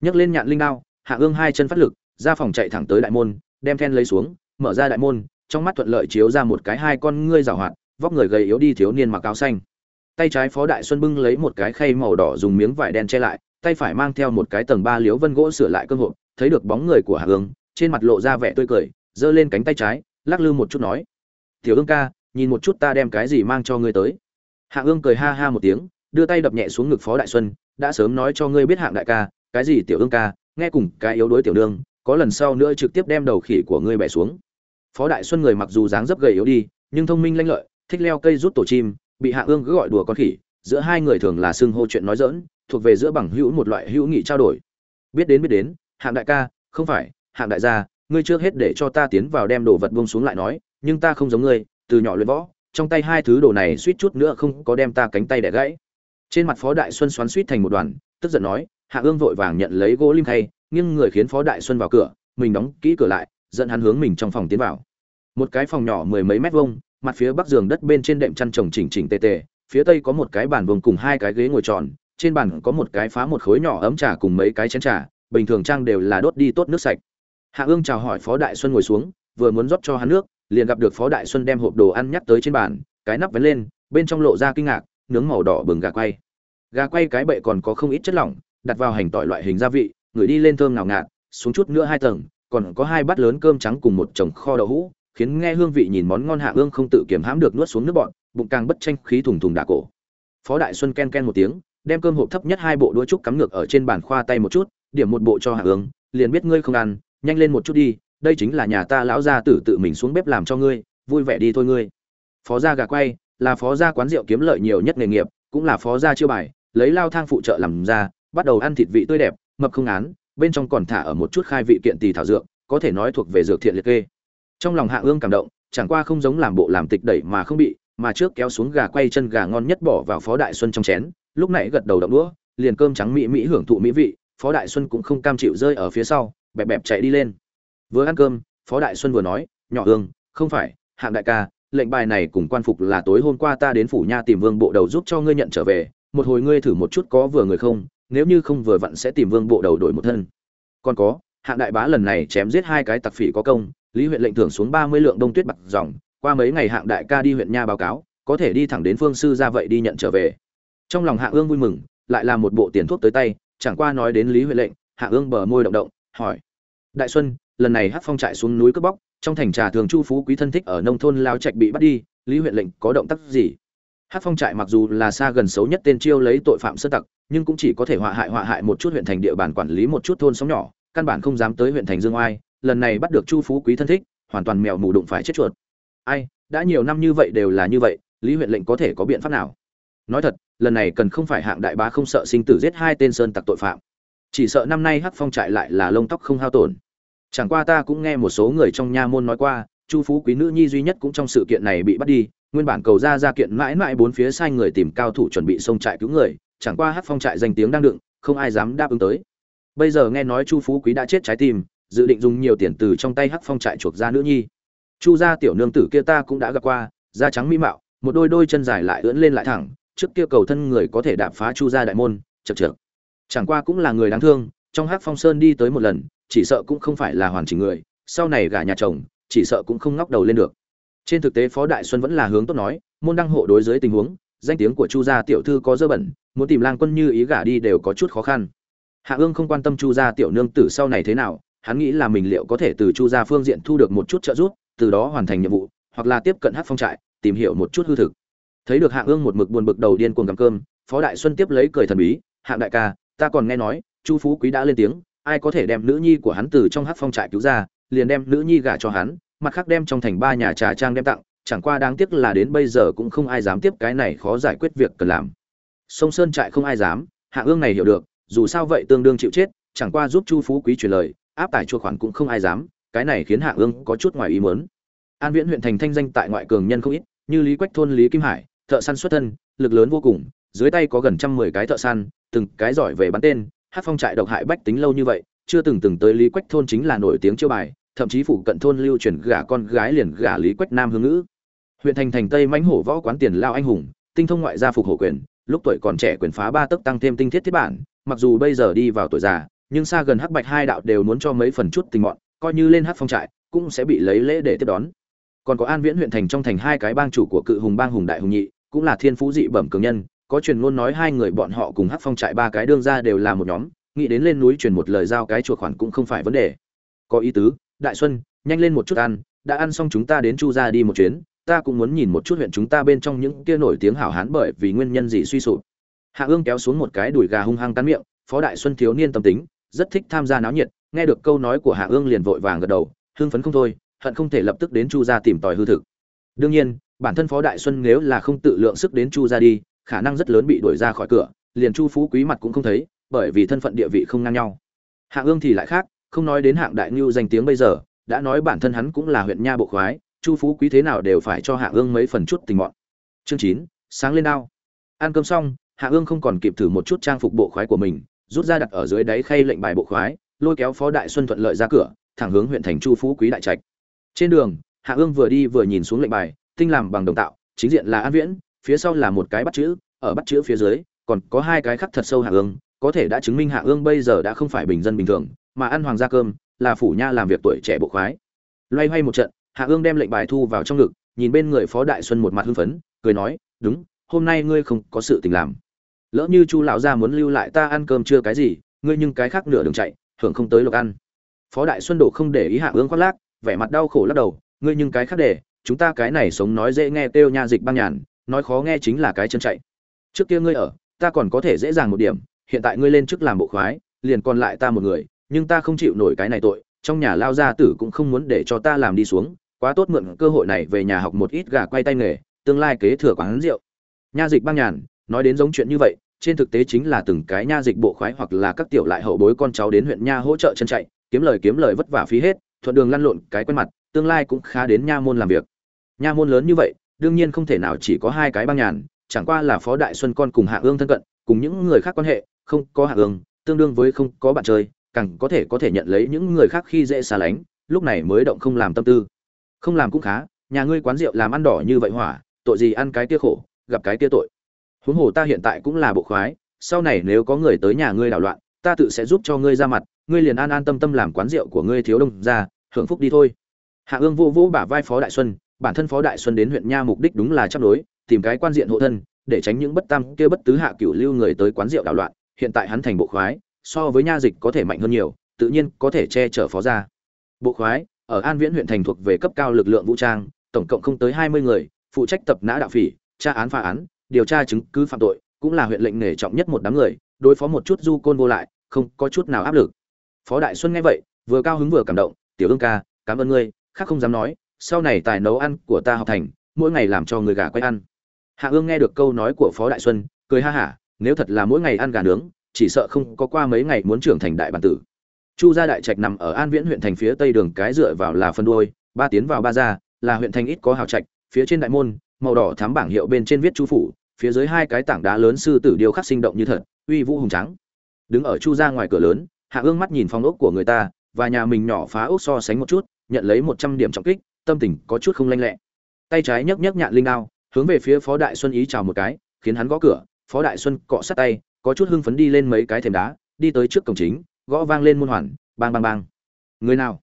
Nhấc lên nhạn linh đao, hạ ương hai chân phát lực, ra phòng chạy thẳng tới đại môn, đem then lấy xuống, mở ra đại môn, trong mắt thuận lợi chiếu ra một cái hai con ngươi rào hoạt, vóc người gầy yếu đi thiếu niên mặc áo xanh. Tay trái phó đại xuân bưng lấy một cái khay màu đỏ dùng miếng vải đen che lại, tay phải mang theo một cái tầng ba liếu vân gỗ sửa lại cơ hội thấy được bóng người của hạ ương trên mặt lộ ra vẻ tươi cười, giơ lên cánh tay trái, lắc lư một chút nói, tiểu ương ca, nhìn một chút ta đem cái gì mang cho ngươi tới. Hạ ương cười ha ha một tiếng đưa tay đập nhẹ xuống ngực phó đại xuân, đã sớm nói cho ngươi biết hạng đại ca, cái gì tiểu ương ca, nghe cùng cái yếu đuối tiểu nương, có lần sau nữa trực tiếp đem đầu khỉ của ngươi bẻ xuống. Phó đại xuân người mặc dù dáng dấp gầy yếu đi, nhưng thông minh lanh lợi, thích leo cây rút tổ chim, bị hạ ương cứ gọi đùa con khỉ, giữa hai người thường là xưng hô chuyện nói dỡn thuộc về giữa bằng hữu một loại hữu nghị trao đổi. Biết đến biết đến, hạng đại ca, không phải, hạng đại gia, ngươi trước hết để cho ta tiến vào đem đồ vật buông xuống lại nói, nhưng ta không giống ngươi, từ nhỏ luyện võ, trong tay hai thứ đồ này suýt chút nữa không có đem ta cánh tay để gãy trên mặt phó đại xuân xoắn suýt thành một đoàn, tức giận nói, hạ ương vội vàng nhận lấy gỗ lim thay nghiêng người khiến phó đại xuân vào cửa, mình đóng kỹ cửa lại, dẫn hắn hướng mình trong phòng tiến vào. Một cái phòng nhỏ mười mấy mét vuông, mặt phía bắc giường đất bên trên đệm chăn trồng chỉnh chỉnh tề tề, phía tây có một cái bàn vuông cùng hai cái ghế ngồi tròn, trên bàn có một cái phá một khối nhỏ ấm trà cùng mấy cái chén trà, bình thường trang đều là đốt đi tốt nước sạch. Hạ ương chào hỏi phó đại xuân ngồi xuống, vừa muốn rót cho hắn nước, liền gặp được phó đại xuân đem hộp đồ ăn nhắc tới trên bàn, cái nắp vén lên, bên trong lộ ra kinh ngạc nướng màu đỏ bừng gà quay. Gà quay cái bệ còn có không ít chất lỏng, đặt vào hành tỏi loại hình gia vị, người đi lên thơm ngào ngạt, xuống chút nữa hai tầng, còn có hai bát lớn cơm trắng cùng một chồng kho đậu hũ, khiến nghe hương vị nhìn món ngon hạ ương không tự kiểm hãm được nuốt xuống nước bọn bụng càng bất tranh khí thùng thùng đà cổ. Phó đại xuân ken ken một tiếng, đem cơm hộp thấp nhất hai bộ đũa trúc cắm ngược ở trên bàn khoa tay một chút, điểm một bộ cho hạ ương, liền biết ngươi không ăn, nhanh lên một chút đi, đây chính là nhà ta lão gia tử tự mình xuống bếp làm cho ngươi, vui vẻ đi thôi ngươi. Phó gia gà quay là phó gia quán rượu kiếm lợi nhiều nhất nghề nghiệp, cũng là phó gia chiêu bài, lấy lao thang phụ trợ làm ra, bắt đầu ăn thịt vị tươi đẹp, mập không án, bên trong còn thả ở một chút khai vị kiện tỳ thảo dược, có thể nói thuộc về dược thiện liệt kê. Trong lòng hạ ương cảm động, chẳng qua không giống làm bộ làm tịch đẩy mà không bị, mà trước kéo xuống gà quay chân gà ngon nhất bỏ vào phó đại xuân trong chén, lúc nãy gật đầu động đũa, liền cơm trắng mỹ mỹ hưởng thụ mỹ vị, phó đại xuân cũng không cam chịu rơi ở phía sau, bẹp bẹp chạy đi lên. Vừa ăn cơm, phó đại xuân vừa nói, nhỏ hương không phải, hạng đại ca lệnh bài này cùng quan phục là tối hôm qua ta đến phủ nha tìm vương bộ đầu giúp cho ngươi nhận trở về, một hồi ngươi thử một chút có vừa người không, nếu như không vừa vặn sẽ tìm vương bộ đầu đổi một thân. Còn có, hạng đại bá lần này chém giết hai cái tặc phỉ có công, lý huyện lệnh thưởng xuống ba mươi lượng đông tuyết bạc dòng, qua mấy ngày hạng đại ca đi huyện nha báo cáo, có thể đi thẳng đến phương sư ra vậy đi nhận trở về. Trong lòng hạng ương vui mừng, lại là một bộ tiền thuốc tới tay, chẳng qua nói đến lý huyện lệnh, hạng ương bờ môi động động, hỏi đại xuân, lần này hát phong trại xuống núi cướp bóc trong thành trà thường chu phú quý thân thích ở nông thôn lao trạch bị bắt đi, lý huyện lệnh có động tác gì? Hát phong trại mặc dù là xa gần xấu nhất tên chiêu lấy tội phạm sơ tặc, nhưng cũng chỉ có thể họa hại họa hại một chút huyện thành địa bàn quản lý một chút thôn sóng nhỏ, căn bản không dám tới huyện thành dương oai, lần này bắt được chu phú quý thân thích, hoàn toàn mèo mù đụng phải chết chuột. Ai, đã nhiều năm như vậy đều là như vậy, lý huyện lệnh có thể có biện pháp nào? Nói thật, lần này cần không phải hạng đại bá không sợ sinh tử giết hai tên sơn tặc tội phạm. Chỉ sợ năm nay hắc phong trại lại là lông tóc không hao tổn chẳng qua ta cũng nghe một số người trong nha môn nói qua, chu phú quý nữ nhi duy nhất cũng trong sự kiện này bị bắt đi, nguyên bản cầu ra ra kiện mãi mãi bốn phía sai người tìm cao thủ chuẩn bị xông trại cứu người, chẳng qua hắc phong trại danh tiếng đang đựng, không ai dám đáp ứng tới bây giờ nghe nói chu phú quý đã chết trái tim, dự định dùng nhiều tiền từ trong tay hắc phong trại chuộc ra nữ nhi chu gia tiểu nương tử kia ta cũng đã gặp qua, da trắng mỹ mạo, một đôi đôi chân dài lại ưỡn lên lại thẳng, trước kia cầu thân người có thể đạp phá chu gia đại môn, chật chậc. chẳng qua cũng là người đáng thương, trong hắc phong sơn đi tới một lần chỉ sợ cũng không phải là hoàn chỉnh người, sau này gả nhà chồng, chỉ sợ cũng không ngóc đầu lên được. Trên thực tế phó đại xuân vẫn là hướng tốt nói, môn đăng hộ đối dưới tình huống, danh tiếng của chu gia tiểu thư có dơ bẩn, muốn tìm lang quân như ý gả đi đều có chút khó khăn. Hạ ương không quan tâm chu gia tiểu nương tử sau này thế nào, hắn nghĩ là mình liệu có thể từ chu gia phương diện thu được một chút trợ giúp, từ đó hoàn thành nhiệm vụ, hoặc là tiếp cận hát phong trại, tìm hiểu một chút hư thực. Thấy được hạ ương một mực buồn bực đầu điên cuồng cầm cơm, phó đại xuân tiếp lấy cười thần bí hạng đại ca, ta còn nghe nói, chu phú quý đã lên tiếng ai có thể đem nữ nhi của hắn từ trong hát phong trại cứu ra, liền đem nữ nhi gả cho hắn, mặt khác đem trong thành ba nhà trà trang đem tặng, chẳng qua đáng tiếc là đến bây giờ cũng không ai dám tiếp cái này khó giải quyết việc cần làm. Sông sơn trại không ai dám, hạ ương này hiểu được, dù sao vậy tương đương chịu chết, chẳng qua giúp chu phú quý truyền lời, áp tải chua khoản cũng không ai dám, cái này khiến hạ ương có chút ngoài ý mớn an viễn huyện thành thanh danh tại ngoại cường nhân không ít, như lý quách thôn lý kim hải, thợ săn xuất thân, lực lớn vô cùng, dưới tay có gần trăm mười cái thợ săn, từng cái giỏi về bắn tên hát phong trại độc hại bách tính lâu như vậy, chưa từng từng tới lý quách thôn chính là nổi tiếng chiêu bài, thậm chí phụ cận thôn lưu truyền gả con gái liền gả lý quách nam hương ngữ. Huyện thành thành tây mãnh hổ võ quán tiền lao anh hùng, tinh thông ngoại gia phục hổ quyền, lúc tuổi còn trẻ quyền phá ba tấc tăng thêm tinh thiết thiết bản, mặc dù bây giờ đi vào tuổi già, nhưng xa gần hắc bạch hai đạo đều muốn cho mấy phần chút tình mọn, coi như lên hát phong trại, cũng sẽ bị lấy lễ để tiếp đón. Còn có an viễn huyện thành trong thành hai cái bang chủ của cự hùng bang hùng đại hùng nhị, cũng là thiên phú dị bẩm cường nhân có truyền ngôn nói hai người bọn họ cùng hắc phong trại ba cái đương ra đều là một nhóm, nghĩ đến lên núi truyền một lời giao cái chuột khoản cũng không phải vấn đề. Có ý tứ, đại xuân, nhanh lên một chút ăn, đã ăn xong chúng ta đến chu ra đi một chuyến, ta cũng muốn nhìn một chút huyện chúng ta bên trong những kia nổi tiếng hảo hán bởi vì nguyên nhân gì suy sụp. Hạ ương kéo xuống một cái đùi gà hung hăng cắn miệng, phó đại xuân thiếu niên tâm tính, rất thích tham gia náo nhiệt, nghe được câu nói của hạ ương liền vội vàng gật đầu, hưng phấn không thôi, hận không thể lập tức đến chu gia tìm tòi hư thực. Đương nhiên, bản thân phó đại xuân nếu là không tự lượng sức đến chu gia đi khả năng rất lớn bị đuổi ra khỏi cửa, liền chu phú quý mặt cũng không thấy, bởi vì thân phận địa vị không ngang nhau. Hạ ương thì lại khác, không nói đến hạng đại ngưu danh tiếng bây giờ, đã nói bản thân hắn cũng là huyện nha bộ khoái, chu phú quý thế nào đều phải cho hạ ương mấy phần chút tình mọn. Chương chín, sáng lên đao ăn cơm xong, hạ ương không còn kịp thử một chút trang phục bộ khoái của mình, rút ra đặt ở dưới đáy khay lệnh bài bộ khoái, lôi kéo phó đại xuân thuận lợi ra cửa, thẳng hướng huyện thành chu phú quý đại trạch. Trên đường, hạ ương vừa đi vừa nhìn xuống lệnh bài, tinh làm bằng đồng tạo, chính diện là an viễn phía sau là một cái bắt chữ, ở bắt chữ phía dưới, còn có hai cái khắc thật sâu hạ ương, có thể đã chứng minh hạ ương bây giờ đã không phải bình dân bình thường, mà ăn hoàng gia cơm, là phủ nha làm việc tuổi trẻ bộ khoái. Loay hoay một trận, hạ ương đem lệnh bài thu vào trong ngực, nhìn bên người phó đại xuân một mặt hưng phấn, cười nói, đúng, hôm nay ngươi không có sự tình làm. Lỡ như chu lão gia muốn lưu lại ta ăn cơm chưa cái gì, ngươi nhưng cái khác nửa đường chạy, hưởng không tới lộc ăn. Phó đại xuân đổ không để ý hạ ương khoác lác, vẻ mặt đau khổ lắc đầu, ngươi nhưng cái khác để, chúng ta cái này sống nói dễ nghe kêu nha dịch băng nhàn nói khó nghe chính là cái chân chạy. Trước kia ngươi ở, ta còn có thể dễ dàng một điểm, hiện tại ngươi lên chức làm bộ khoái, liền còn lại ta một người, nhưng ta không chịu nổi cái này tội, trong nhà lao gia tử cũng không muốn để cho ta làm đi xuống, quá tốt mượn cơ hội này về nhà học một ít gà quay tay nghề, tương lai kế thừa quán rượu. Nha dịch băng nhàn, nói đến giống chuyện như vậy, trên thực tế chính là từng cái nha dịch bộ khoái hoặc là các tiểu lại hậu bối con cháu đến huyện nha hỗ trợ chân chạy, kiếm lời kiếm lời vất vả phí hết, thuận đường lăn lộn cái quen mặt, tương lai cũng khá đến nha môn làm việc. Nha môn lớn như vậy đương nhiên không thể nào chỉ có hai cái băng nhàn, chẳng qua là phó đại xuân con cùng hạ ương thân cận, cùng những người khác quan hệ, không có hạ ương, tương đương với không có bạn chơi, càng có thể có thể nhận lấy những người khác khi dễ xa lánh, lúc này mới động không làm tâm tư. Không làm cũng khá, nhà ngươi quán rượu làm ăn đỏ như vậy hỏa, tội gì ăn cái tia khổ, gặp cái tia tội. Huống hồ ta hiện tại cũng là bộ khoái, sau này nếu có người tới nhà ngươi đảo loạn, ta tự sẽ giúp cho ngươi ra mặt, ngươi liền an an tâm tâm làm quán rượu của ngươi thiếu đông ra, hưởng phúc đi thôi. Hạ ương vô vô bả vai phó đại xuân bản thân phó đại xuân đến huyện nha mục đích đúng là chấp đối tìm cái quan diện hộ thân, để tránh những bất tam kia bất tứ hạ cửu lưu người tới quán rượu đảo loạn, hiện tại hắn thành bộ khoái, so với nha dịch có thể mạnh hơn nhiều, tự nhiên có thể che chở phó gia. Bộ khoái, ở an viễn huyện thành thuộc về cấp cao lực lượng vũ trang, tổng cộng không tới hai mươi người, phụ trách tập nã đạo phỉ, tra án phá án, điều tra chứng cứ phạm tội, cũng là huyện lệnh nể trọng nhất một đám người, đối phó một chút du côn vô lại, không có chút nào áp lực. Phó đại xuân nghe vậy, vừa cao hứng vừa cảm động, tiểu ương ca, cảm ơn ngươi, khác không dám nói sau này tài nấu ăn của ta học thành, mỗi ngày làm cho người gà quay ăn. Hạ ương nghe được câu nói của phó đại xuân, cười ha hả, nếu thật là mỗi ngày ăn gà nướng, chỉ sợ không có qua mấy ngày muốn trưởng thành đại bản tử. Chu gia đại trạch nằm ở an viễn huyện thành phía tây đường, cái dựa vào là phân đôi, ba tiến vào ba ra là huyện thành ít có hào trạch, phía trên đại môn, màu đỏ thám bảng hiệu bên trên viết chu phủ, phía dưới hai cái tảng đá lớn sư tử điêu khắc sinh động như thật, uy vũ hùng trắng đứng ở chu Gia ngoài cửa lớn, hạ ương mắt nhìn phong ốc của người ta, và nhà mình nhỏ phá ốc so sánh một chút, nhận lấy một trăm điểm trọng kích tâm tình có chút không lanh lẹ. Tay trái nhấc nhấc nhạn linh đao, hướng về phía phó đại xuân ý chào một cái, khiến hắn gõ cửa. Phó đại xuân cọ sát tay, có chút hưng phấn đi lên mấy cái thềm đá, đi tới trước cổng chính, gõ vang lên môn hoàn, bang bang bang. Người nào?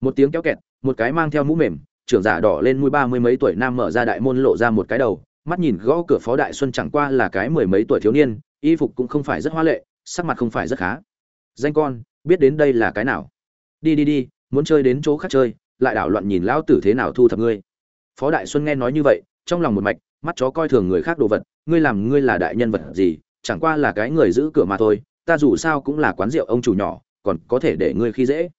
Một tiếng kéo kẹt, một cái mang theo mũ mềm, trưởng giả đỏ lên mũi ba mươi mấy tuổi nam mở ra đại môn lộ ra một cái đầu, mắt nhìn gõ cửa phó đại xuân chẳng qua là cái mười mấy tuổi thiếu niên, y phục cũng không phải rất hoa lệ, sắc mặt không phải rất khá. Danh con, biết đến đây là cái nào? Đi đi đi, muốn chơi đến chỗ khác chơi lại đảo loạn nhìn lão tử thế nào thu thập ngươi. Phó đại xuân nghe nói như vậy, trong lòng một mạch, mắt chó coi thường người khác đồ vật, ngươi làm ngươi là đại nhân vật gì, chẳng qua là cái người giữ cửa mà thôi, ta dù sao cũng là quán rượu ông chủ nhỏ, còn có thể để ngươi khi dễ.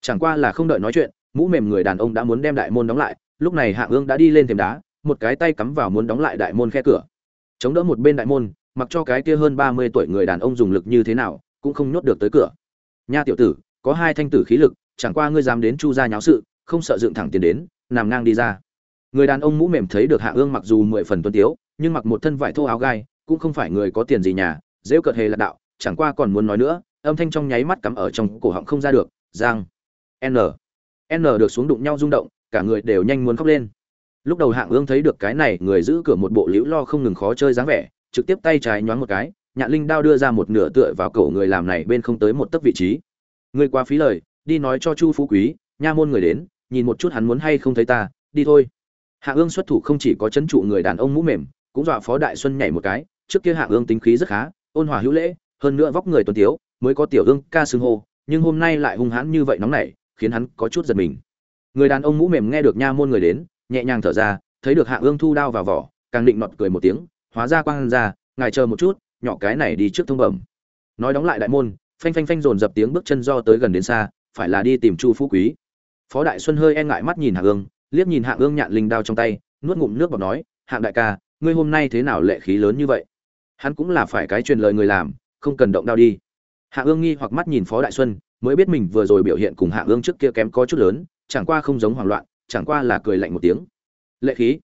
Chẳng qua là không đợi nói chuyện, mũ mềm người đàn ông đã muốn đem đại môn đóng lại, lúc này hạ ương đã đi lên thềm đá, một cái tay cắm vào muốn đóng lại đại môn khe cửa. Chống đỡ một bên đại môn, mặc cho cái kia hơn ba mươi tuổi người đàn ông dùng lực như thế nào, cũng không nhốt được tới cửa. Nha tiểu tử, có hai thanh tử khí lực, chẳng qua ngươi dám đến chu gia nháo sự không sợ dựng thẳng tiền đến, nằm ngang đi ra. Người đàn ông mũ mềm thấy được hạ ương mặc dù mười phần tuân tiếu, nhưng mặc một thân vải thô áo gai, cũng không phải người có tiền gì nhà dễ cợt hề là đạo, chẳng qua còn muốn nói nữa, âm thanh trong nháy mắt cắm ở trong cổ họng không ra được, giang, n n được xuống đụng nhau rung động, cả người đều nhanh muốn khóc lên. Lúc đầu hạng ương thấy được cái này, người giữ cửa một bộ liễu lo không ngừng khó chơi dáng vẻ, trực tiếp tay trái nhoáng một cái, nhạn linh đao đưa ra một nửa tựa vào cổ người làm này bên không tới một tấc vị trí. Người quá phí lời, đi nói cho chu phú quý, nha môn người đến nhìn một chút hắn muốn hay không thấy ta, đi thôi. Hạ ương xuất thủ không chỉ có chấn trụ người đàn ông mũ mềm, cũng dọa phó đại xuân nhảy một cái, trước kia hạ ương tính khí rất khá, ôn hòa hữu lễ, hơn nữa vóc người tuấn tiếu, mới có tiểu ương ca xưng hô, nhưng hôm nay lại hung hãn như vậy nóng nảy, khiến hắn có chút giật mình. Người đàn ông mũ mềm nghe được nha môn người đến, nhẹ nhàng thở ra, thấy được hạ ương thu đao vào vỏ, càng định nọt cười một tiếng, hóa ra quang ra, ngài chờ một chút, nhỏ cái này đi trước thông bẩm. Nói đóng lại đại môn, phanh phanh phanh dồn dập tiếng bước chân do tới gần đến xa, phải là đi tìm chu phú quý phó đại xuân hơi e ngại mắt nhìn hạ ương, liếc nhìn hạ ương nhạn linh đao trong tay, nuốt ngụm nước bọt nói, hạng đại ca, ngươi hôm nay thế nào lệ khí lớn như vậy? Hắn cũng là phải cái truyền lời người làm, không cần động đao đi. Hạ ương nghi hoặc mắt nhìn phó đại xuân, mới biết mình vừa rồi biểu hiện cùng hạ ương trước kia kém có chút lớn, chẳng qua không giống hoảng loạn, chẳng qua là cười lạnh một tiếng. Lệ khí?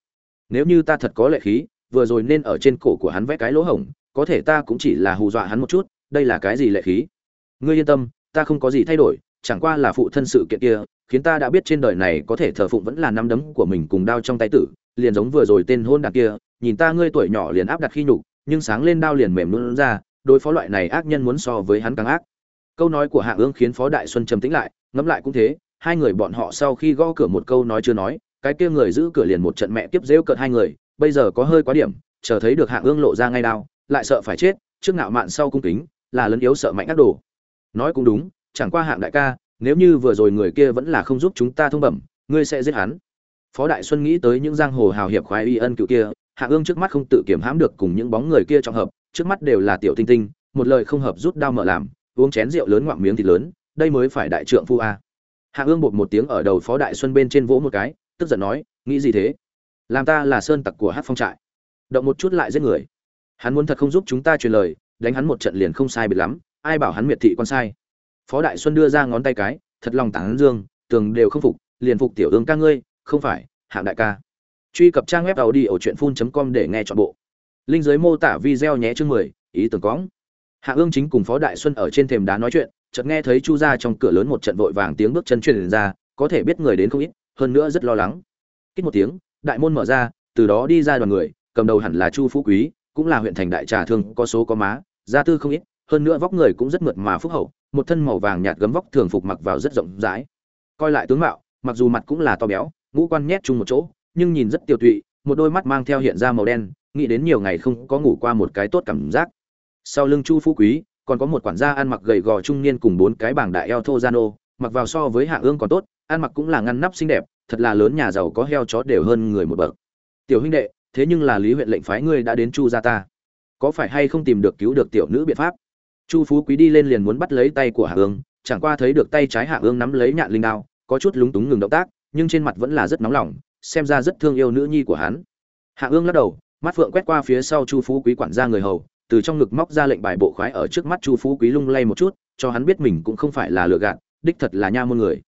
Nếu như ta thật có lệ khí, vừa rồi nên ở trên cổ của hắn vẽ cái lỗ hổng, có thể ta cũng chỉ là hù dọa hắn một chút, đây là cái gì lệ khí? Ngươi yên tâm, ta không có gì thay đổi, chẳng qua là phụ thân sự kiện kia khiến ta đã biết trên đời này có thể thờ phụng vẫn là năm đấm của mình cùng đao trong tay tử, liền giống vừa rồi tên hôn đạc kia, nhìn ta ngươi tuổi nhỏ liền áp đặt khi nhục, nhưng sáng lên đao liền mềm luôn ra, đối phó loại này ác nhân muốn so với hắn càng ác. Câu nói của hạ ương khiến phó đại xuân trầm tĩnh lại, ngẫm lại cũng thế, hai người bọn họ sau khi gõ cửa một câu nói chưa nói, cái kia người giữ cửa liền một trận mẹ tiếp dễu cợt hai người, bây giờ có hơi quá điểm, chờ thấy được hạ ương lộ ra ngay đao, lại sợ phải chết, trước ngạo mạn sau cung kính, là lấn yếu sợ mạnh ác đồ. Nói cũng đúng, chẳng qua hạng đại ca nếu như vừa rồi người kia vẫn là không giúp chúng ta thông bẩm, ngươi sẽ giết hắn. Phó đại xuân nghĩ tới những giang hồ hào hiệp khoái y ân cựu kia, hạ ương trước mắt không tự kiểm hãm được cùng những bóng người kia trong hợp, trước mắt đều là tiểu tinh tinh, một lời không hợp rút đao mở làm, uống chén rượu lớn ngoạm miếng thịt lớn, đây mới phải đại trượng phu a. Hạ ương bột một tiếng ở đầu phó đại xuân bên trên vỗ một cái, tức giận nói, nghĩ gì thế? Làm ta là sơn tặc của hát phong trại. Động một chút lại giết người. Hắn muốn thật không giúp chúng ta truyền lời, đánh hắn một trận liền không sai biệt lắm, ai bảo hắn miệt thị con sai phó đại xuân đưa ra ngón tay cái, thật lòng tán dương, tường đều không phục, liền phục tiểu ương ca ngươi, không phải, hạng đại ca. Truy cập trang web tàu đi ở truyện phun com để nghe chọn bộ. Linh giới mô tả video nhé chương mười, ý tưởng cóng hạ ương chính cùng phó đại xuân ở trên thềm đá nói chuyện, chợt nghe thấy chu ra trong cửa lớn một trận vội vàng tiếng bước chân truyền ra, có thể biết người đến không ít, hơn nữa rất lo lắng. Kích một tiếng, đại môn mở ra, từ đó đi ra đoàn người, cầm đầu hẳn là chu phú quý, cũng là huyện thành đại trà thương, có số có má, gia tư không ít, hơn nữa vóc người cũng rất mượt mà phúc hậu một thân màu vàng nhạt gấm vóc thường phục mặc vào rất rộng rãi. Coi lại tướng mạo, mặc dù mặt cũng là to béo, ngũ quan nhét chung một chỗ, nhưng nhìn rất tiêu tụy, một đôi mắt mang theo hiện ra màu đen, nghĩ đến nhiều ngày không có ngủ qua một cái tốt cảm giác. Sau lưng chu phú quý, còn có một quản gia ăn mặc gầy gò trung niên cùng bốn cái bảng đại eo thô gian ô mặc vào so với hạ ương còn tốt, ăn mặc cũng là ngăn nắp xinh đẹp, thật là lớn nhà giàu có heo chó đều hơn người một bậc. Tiểu huynh đệ, thế nhưng là lý huyện lệnh phái ngươi đã đến chu gia ta. Có phải hay không tìm được cứu được tiểu nữ biện pháp? Chu phú quý đi lên liền muốn bắt lấy tay của hạ ương, chẳng qua thấy được tay trái hạ ương nắm lấy nhạn linh đao, có chút lúng túng ngừng động tác, nhưng trên mặt vẫn là rất nóng lòng, xem ra rất thương yêu nữ nhi của hắn. Hạ ương lắc đầu, mắt phượng quét qua phía sau chu phú quý quản gia người hầu, từ trong ngực móc ra lệnh bài bộ khoái ở trước mắt chu phú quý lung lay một chút, cho hắn biết mình cũng không phải là lừa gạt, đích thật là nha môn người.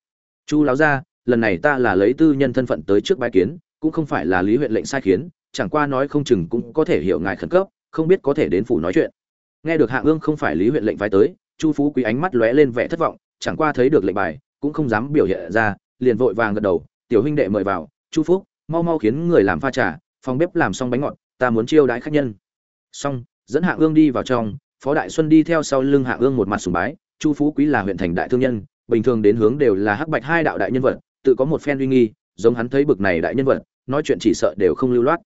Chu láo ra lần này ta là lấy tư nhân thân phận tới trước bái kiến, cũng không phải là lý huyện lệnh sai khiến, chẳng qua nói không chừng cũng có thể hiểu ngài khẩn cấp, không biết có thể đến phủ nói chuyện nghe được hạ ương không phải lý huyện lệnh phái tới, chu phú quý ánh mắt lóe lên vẻ thất vọng, chẳng qua thấy được lệnh bài, cũng không dám biểu hiện ra, liền vội vàng gật đầu, tiểu huynh đệ mời vào, chu phúc, mau mau khiến người làm pha trà, phòng bếp làm xong bánh ngọt, ta muốn chiêu đãi khách nhân. Xong, dẫn hạ ương đi vào trong, phó đại xuân đi theo sau lưng hạ ương một mặt sùng bái, chu phú quý là huyện thành đại thương nhân, bình thường đến hướng đều là hắc bạch hai đạo đại nhân vật, tự có một phen uy nghi, giống hắn thấy bực này đại nhân vật, nói chuyện chỉ sợ đều không lưu loát.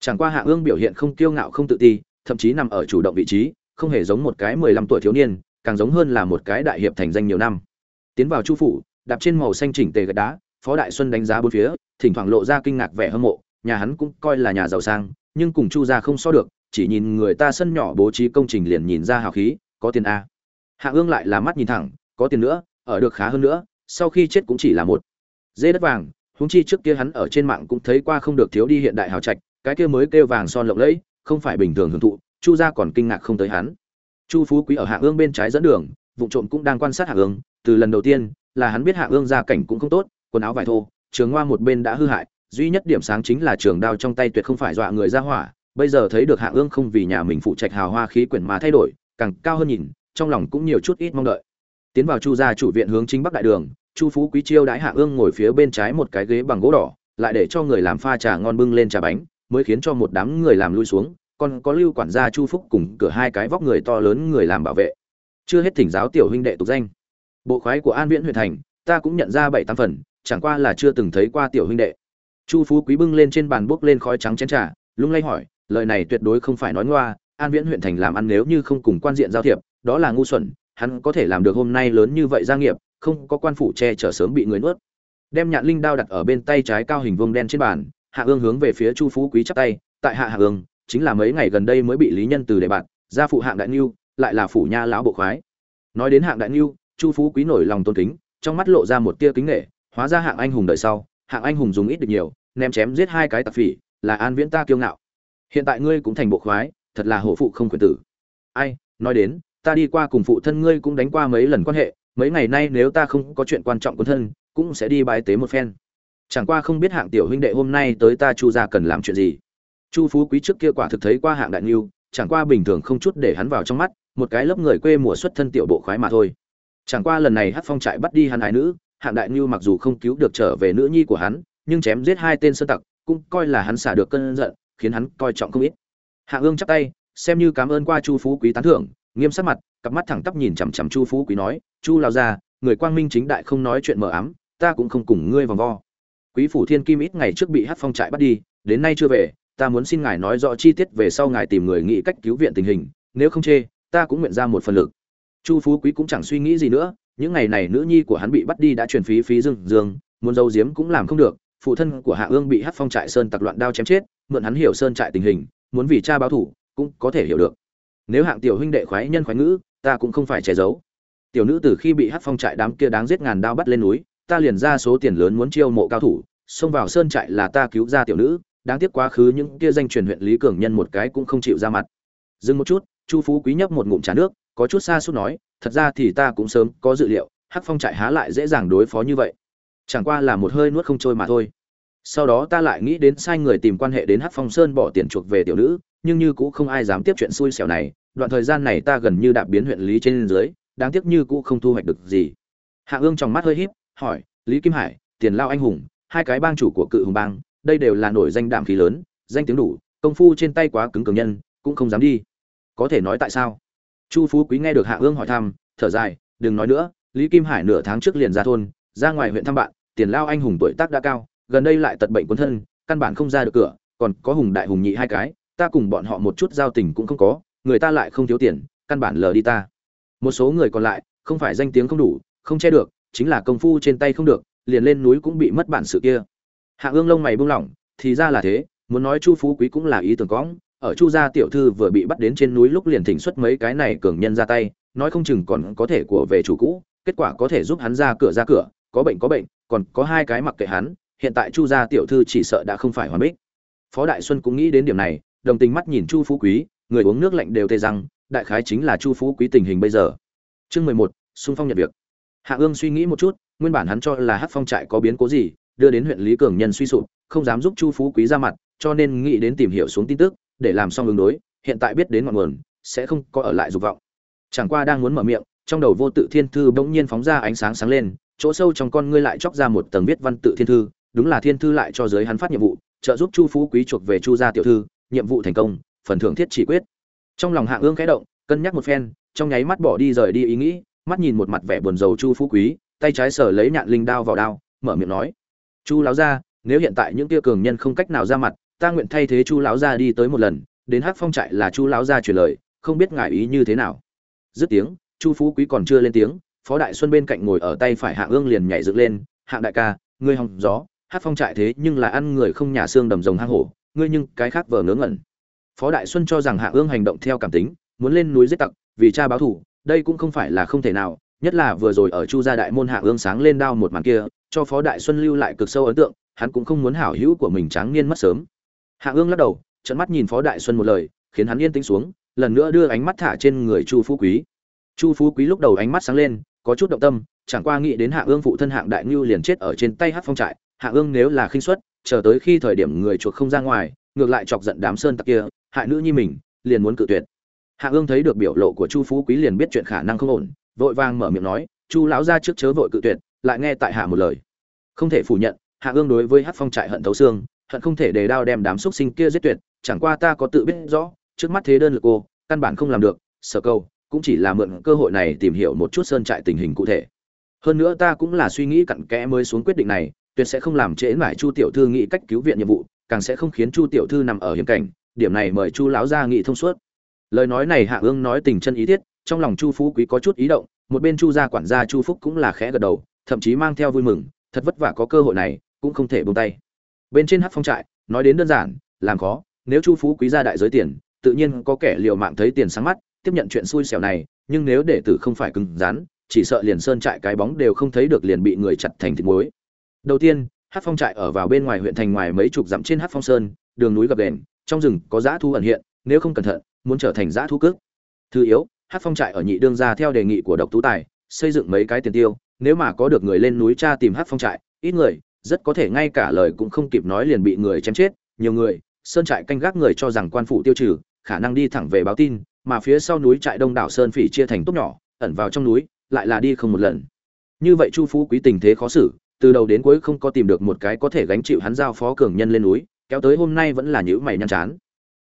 Chẳng qua hạ ương biểu hiện không kiêu ngạo không tự ti, thậm chí nằm ở chủ động vị trí không hề giống một cái mười lăm tuổi thiếu niên, càng giống hơn là một cái đại hiệp thành danh nhiều năm. Tiến vào chu phủ, đạp trên màu xanh chỉnh tề gạch đá, phó đại xuân đánh giá bốn phía, thỉnh thoảng lộ ra kinh ngạc vẻ hâm mộ, nhà hắn cũng coi là nhà giàu sang, nhưng cùng chu gia không so được, chỉ nhìn người ta sân nhỏ bố trí công trình liền nhìn ra hào khí, có tiền a. Hạ ương lại là mắt nhìn thẳng, có tiền nữa, ở được khá hơn nữa, sau khi chết cũng chỉ là một dê đất vàng, huống chi trước kia hắn ở trên mạng cũng thấy qua không được thiếu đi hiện đại hào trạch, cái kia mới kêu vàng son lộng lẫy, không phải bình thường hưởng thụ chu gia còn kinh ngạc không tới hắn. Chu phú quý ở hạ ương bên trái dẫn đường, vụ trộm cũng đang quan sát hạ ương, từ lần đầu tiên, là hắn biết hạ ương gia cảnh cũng không tốt, quần áo vải thô, trường hoa một bên đã hư hại, duy nhất điểm sáng chính là trường đao trong tay tuyệt không phải dọa người ra hỏa, bây giờ thấy được hạ ương không vì nhà mình phụ trạch hào hoa khí quyển mà thay đổi, càng cao hơn nhìn, trong lòng cũng nhiều chút ít mong đợi. Tiến vào chu gia chủ viện hướng chính bắc đại đường, chu phú quý chiêu đãi hạ ương ngồi phía bên trái một cái ghế bằng gỗ đỏ, lại để cho người làm pha trà ngon bưng lên trà bánh, mới khiến cho một đám người làm lui xuống còn có lưu quản gia chu phúc cùng cửa hai cái vóc người to lớn người làm bảo vệ. Chưa hết thỉnh giáo tiểu huynh đệ tục danh. Bộ khoái của an viễn huyện thành, ta cũng nhận ra bảy tam phần, chẳng qua là chưa từng thấy qua tiểu huynh đệ. Chu phú quý bưng lên trên bàn bốc lên khói trắng chén trà, lung lay hỏi, lời này tuyệt đối không phải nói ngoa, an viễn huyện thành làm ăn nếu như không cùng quan diện giao thiệp, đó là ngu xuẩn, hắn có thể làm được hôm nay lớn như vậy gia nghiệp, không có quan phủ che chở sớm bị người nuốt. Đem nhạn linh đao đặt ở bên tay trái cao hình vuông đen trên bàn, hạ ương hướng về phía chu phú quý chắp tay, tại hạ hạ ương chính là mấy ngày gần đây mới bị lý nhân từ đề bạt, gia phụ hạng đại niu, lại là phủ nha lão bộ khoái. Nói đến hạng đại niu, chu phú quý nổi lòng tôn kính, trong mắt lộ ra một tia kính nghệ hóa ra hạng anh hùng đời sau, hạng anh hùng dùng ít được nhiều, ném chém giết hai cái tặc phỉ, là an viễn ta kiêu ngạo. Hiện tại ngươi cũng thành bộ khoái, thật là hổ phụ không quyền tử. Ai, nói đến, ta đi qua cùng phụ thân ngươi cũng đánh qua mấy lần quan hệ, mấy ngày nay nếu ta không có chuyện quan trọng quân thân, cũng sẽ đi bái tế một phen. Chẳng qua không biết hạng tiểu huynh đệ hôm nay tới ta chu ra cần làm chuyện gì chu phú quý trước kia quả thực thấy qua hạng đại niu chẳng qua bình thường không chút để hắn vào trong mắt, một cái lớp người quê mùa xuất thân tiểu bộ khoái mà thôi. Chẳng qua lần này hát phong trại bắt đi hắn hai nữ, hạng đại niu mặc dù không cứu được trở về nữ nhi của hắn, nhưng chém giết hai tên sơn tặc cũng coi là hắn xả được cơn giận, khiến hắn coi trọng không ít. Hạng ương chắp tay, xem như cảm ơn qua chu phú quý tán thưởng, nghiêm sắc mặt, cặp mắt thẳng tắp nhìn chằm chằm chu phú quý nói, chu lao ra người quang minh chính đại không nói chuyện mờ ám, ta cũng không cùng ngươi vòng vo. Quý phủ thiên kim ít ngày trước bị hát phong trại bắt đi, đến nay chưa về ta muốn xin ngài nói rõ chi tiết về sau ngài tìm người nghĩ cách cứu viện tình hình, nếu không chê, ta cũng nguyện ra một phần lực. Chu phú quý cũng chẳng suy nghĩ gì nữa, những ngày này nữ nhi của hắn bị bắt đi đã truyền phí phí dương dương, muốn giấu giếm cũng làm không được, phụ thân của hạ ương bị hát phong trại sơn tặc loạn đao chém chết, mượn hắn hiểu sơn trại tình hình, muốn vì cha báo thủ cũng có thể hiểu được. Nếu hạng tiểu huynh đệ khoái nhân khoái ngữ, ta cũng không phải che giấu. Tiểu nữ từ khi bị hát phong trại đám kia đáng giết ngàn đao bắt lên núi, ta liền ra số tiền lớn muốn chiêu mộ cao thủ, xông vào sơn trại là ta cứu ra tiểu nữ đáng tiếc quá khứ những kia danh truyền huyện lý cường nhân một cái cũng không chịu ra mặt. Dừng một chút, chu phú quý nhấp một ngụm trà nước, có chút xa suốt nói, thật ra thì ta cũng sớm có dự liệu, hắc phong trại há lại dễ dàng đối phó như vậy. Chẳng qua là một hơi nuốt không trôi mà thôi. Sau đó ta lại nghĩ đến sai người tìm quan hệ đến hắc phong sơn bỏ tiền chuộc về tiểu nữ, nhưng như cũng không ai dám tiếp chuyện xui xẻo này, đoạn thời gian này ta gần như đạp biến huyện lý trên dưới, đáng tiếc như cũng không thu hoạch được gì. Hạ ương trong mắt hơi híp, hỏi, lý kim hải, tiền lao anh hùng, hai cái bang chủ của cự hùng bang đây đều là nổi danh đạm khí lớn, danh tiếng đủ, công phu trên tay quá cứng cường nhân, cũng không dám đi. Có thể nói tại sao? Chu phú quý nghe được hạ ương hỏi thăm, thở dài, đừng nói nữa, lý kim hải nửa tháng trước liền ra thôn, ra ngoài huyện thăm bạn, tiền lao anh hùng tuổi tác đã cao, gần đây lại tật bệnh cuốn thân, căn bản không ra được cửa, còn có hùng đại hùng nhị hai cái, ta cùng bọn họ một chút giao tình cũng không có, người ta lại không thiếu tiền, căn bản lờ đi ta. Một số người còn lại, không phải danh tiếng không đủ, không che được, chính là công phu trên tay không được, liền lên núi cũng bị mất bản sự kia hạ ương lông mày buông lỏng, thì ra là thế, muốn nói chu phú quý cũng là ý tưởng cóng ở chu gia tiểu thư vừa bị bắt đến trên núi lúc liền thỉnh xuất mấy cái này cường nhân ra tay, nói không chừng còn có thể của về chủ cũ, kết quả có thể giúp hắn ra cửa ra cửa, có bệnh có bệnh, còn có hai cái mặc kệ hắn, hiện tại chu gia tiểu thư chỉ sợ đã không phải hoàn bích. Phó đại xuân cũng nghĩ đến điểm này, đồng tình mắt nhìn chu phú quý, người uống nước lạnh đều tê răng, đại khái chính là chu phú quý tình hình bây giờ. Chương mười một, xung phong nhận việc. Hạ ương suy nghĩ một chút, nguyên bản hắn cho là hát phong trại có biến cố gì đưa đến huyện lý cường nhân suy sụp, không dám giúp chu phú quý ra mặt, cho nên nghĩ đến tìm hiểu xuống tin tức, để làm xong ứng đối, hiện tại biết đến ngọn nguồn, sẽ không có ở lại dục vọng. Chẳng qua đang muốn mở miệng, trong đầu vô tự thiên thư bỗng nhiên phóng ra ánh sáng sáng lên, chỗ sâu trong con ngươi lại chóc ra một tầng viết văn tự thiên thư, đúng là thiên thư lại cho giới hắn phát nhiệm vụ, trợ giúp chu phú quý chuộc về chu gia tiểu thư, nhiệm vụ thành công, phần thưởng thiết chỉ quyết. Trong lòng hạ ương khẽ động, cân nhắc một phen, trong nháy mắt bỏ đi rời đi ý nghĩ, mắt nhìn một mặt vẻ buồn rầu chu phú quý, tay trái sở lấy nhạn linh đao vào đao, mở miệng nói chu lão gia, nếu hiện tại những tia cường nhân không cách nào ra mặt, ta nguyện thay thế chu lão gia đi tới một lần, đến hắc phong trại là chu lão gia truyền lời, không biết ngại ý như thế nào. Dứt tiếng, chu phú quý còn chưa lên tiếng, phó đại xuân bên cạnh ngồi ở tay phải hạ ương liền nhảy dựng lên hạng đại ca, ngươi hòng gió hát phong trại thế nhưng là ăn người không nhà xương đầm rồng hang hổ, ngươi nhưng cái khác vờ ngớ ngẩn. Phó đại xuân cho rằng hạ ương hành động theo cảm tính, muốn lên núi giết tặc, vì cha báo thù, đây cũng không phải là không thể nào, nhất là vừa rồi ở chu gia đại môn hạ ương sáng lên đao một màn kia cho phó đại xuân lưu lại cực sâu ấn tượng, hắn cũng không muốn hảo hữu của mình tráng niên mất sớm. Hạ ương lắc đầu trận mắt nhìn phó đại xuân một lời, khiến hắn yên tĩnh xuống, lần nữa đưa ánh mắt thả trên người chu phú quý. Chu phú quý lúc đầu ánh mắt sáng lên, có chút động tâm, chẳng qua nghĩ đến hạ ương phụ thân hạng đại ngưu liền chết ở trên tay hát phong trại, hạ ương nếu là khinh suất, chờ tới khi thời điểm người chuột không ra ngoài, ngược lại chọc giận đám sơn tặc kia, hại nữ nhi mình, liền muốn cự tuyệt. Hạ ương thấy được biểu lộ của chu phú quý liền biết chuyện khả năng không ổn, vội vàng mở miệng nói, chu lão ra trước chớ vội cự tuyệt lại nghe tại hạ một lời. Không thể phủ nhận, hạ ương đối với hát phong trại hận thấu xương, hận không thể đề đao đem đám xúc sinh kia giết tuyệt, chẳng qua ta có tự biết rõ, trước mắt thế đơn lực cô căn bản không làm được, sở câu cũng chỉ là mượn cơ hội này tìm hiểu một chút sơn trại tình hình cụ thể. Hơn nữa ta cũng là suy nghĩ cặn kẽ mới xuống quyết định này, tuyệt sẽ không làm trễ mãi chu tiểu thư nghĩ cách cứu viện nhiệm vụ, càng sẽ không khiến chu tiểu thư nằm ở hiểm cảnh, điểm này mời chu lão gia nghị thông suốt. Lời nói này hạ ương nói tình chân ý thiết, trong lòng chu phú quý có chút ý động, một bên chu gia quản gia chu phúc cũng là khẽ gật đầu thậm chí mang theo vui mừng, thật vất vả có cơ hội này, cũng không thể buông tay. Bên trên hát phong trại, nói đến đơn giản, làm khó, nếu chu phú quý ra đại giới tiền, tự nhiên có kẻ liều mạng thấy tiền sáng mắt, tiếp nhận chuyện xui xẻo này, nhưng nếu để tử không phải cứng rắn, chỉ sợ liền sơn trại cái bóng đều không thấy được liền bị người chặt thành thịt muối. Đầu tiên, hát phong trại ở vào bên ngoài huyện thành ngoài mấy chục dặm trên hát phong sơn, đường núi gập đền, trong rừng có dã thu ẩn hiện, nếu không cẩn thận, muốn trở thành dã thu cước. Thứ yếu, hát phong trại ở nhị đương ra theo đề nghị của độc tú tài, xây dựng mấy cái tiền tiêu nếu mà có được người lên núi tra tìm hát phong trại, ít người, rất có thể ngay cả lời cũng không kịp nói liền bị người chém chết. Nhiều người, sơn trại canh gác người cho rằng quan phủ tiêu trừ, khả năng đi thẳng về báo tin, mà phía sau núi trại đông đảo sơn phỉ chia thành tốt nhỏ, ẩn vào trong núi, lại là đi không một lần. Như vậy chu phú quý tình thế khó xử, từ đầu đến cuối không có tìm được một cái có thể gánh chịu hắn giao phó cường nhân lên núi, kéo tới hôm nay vẫn là nhữ mày nhăn chán.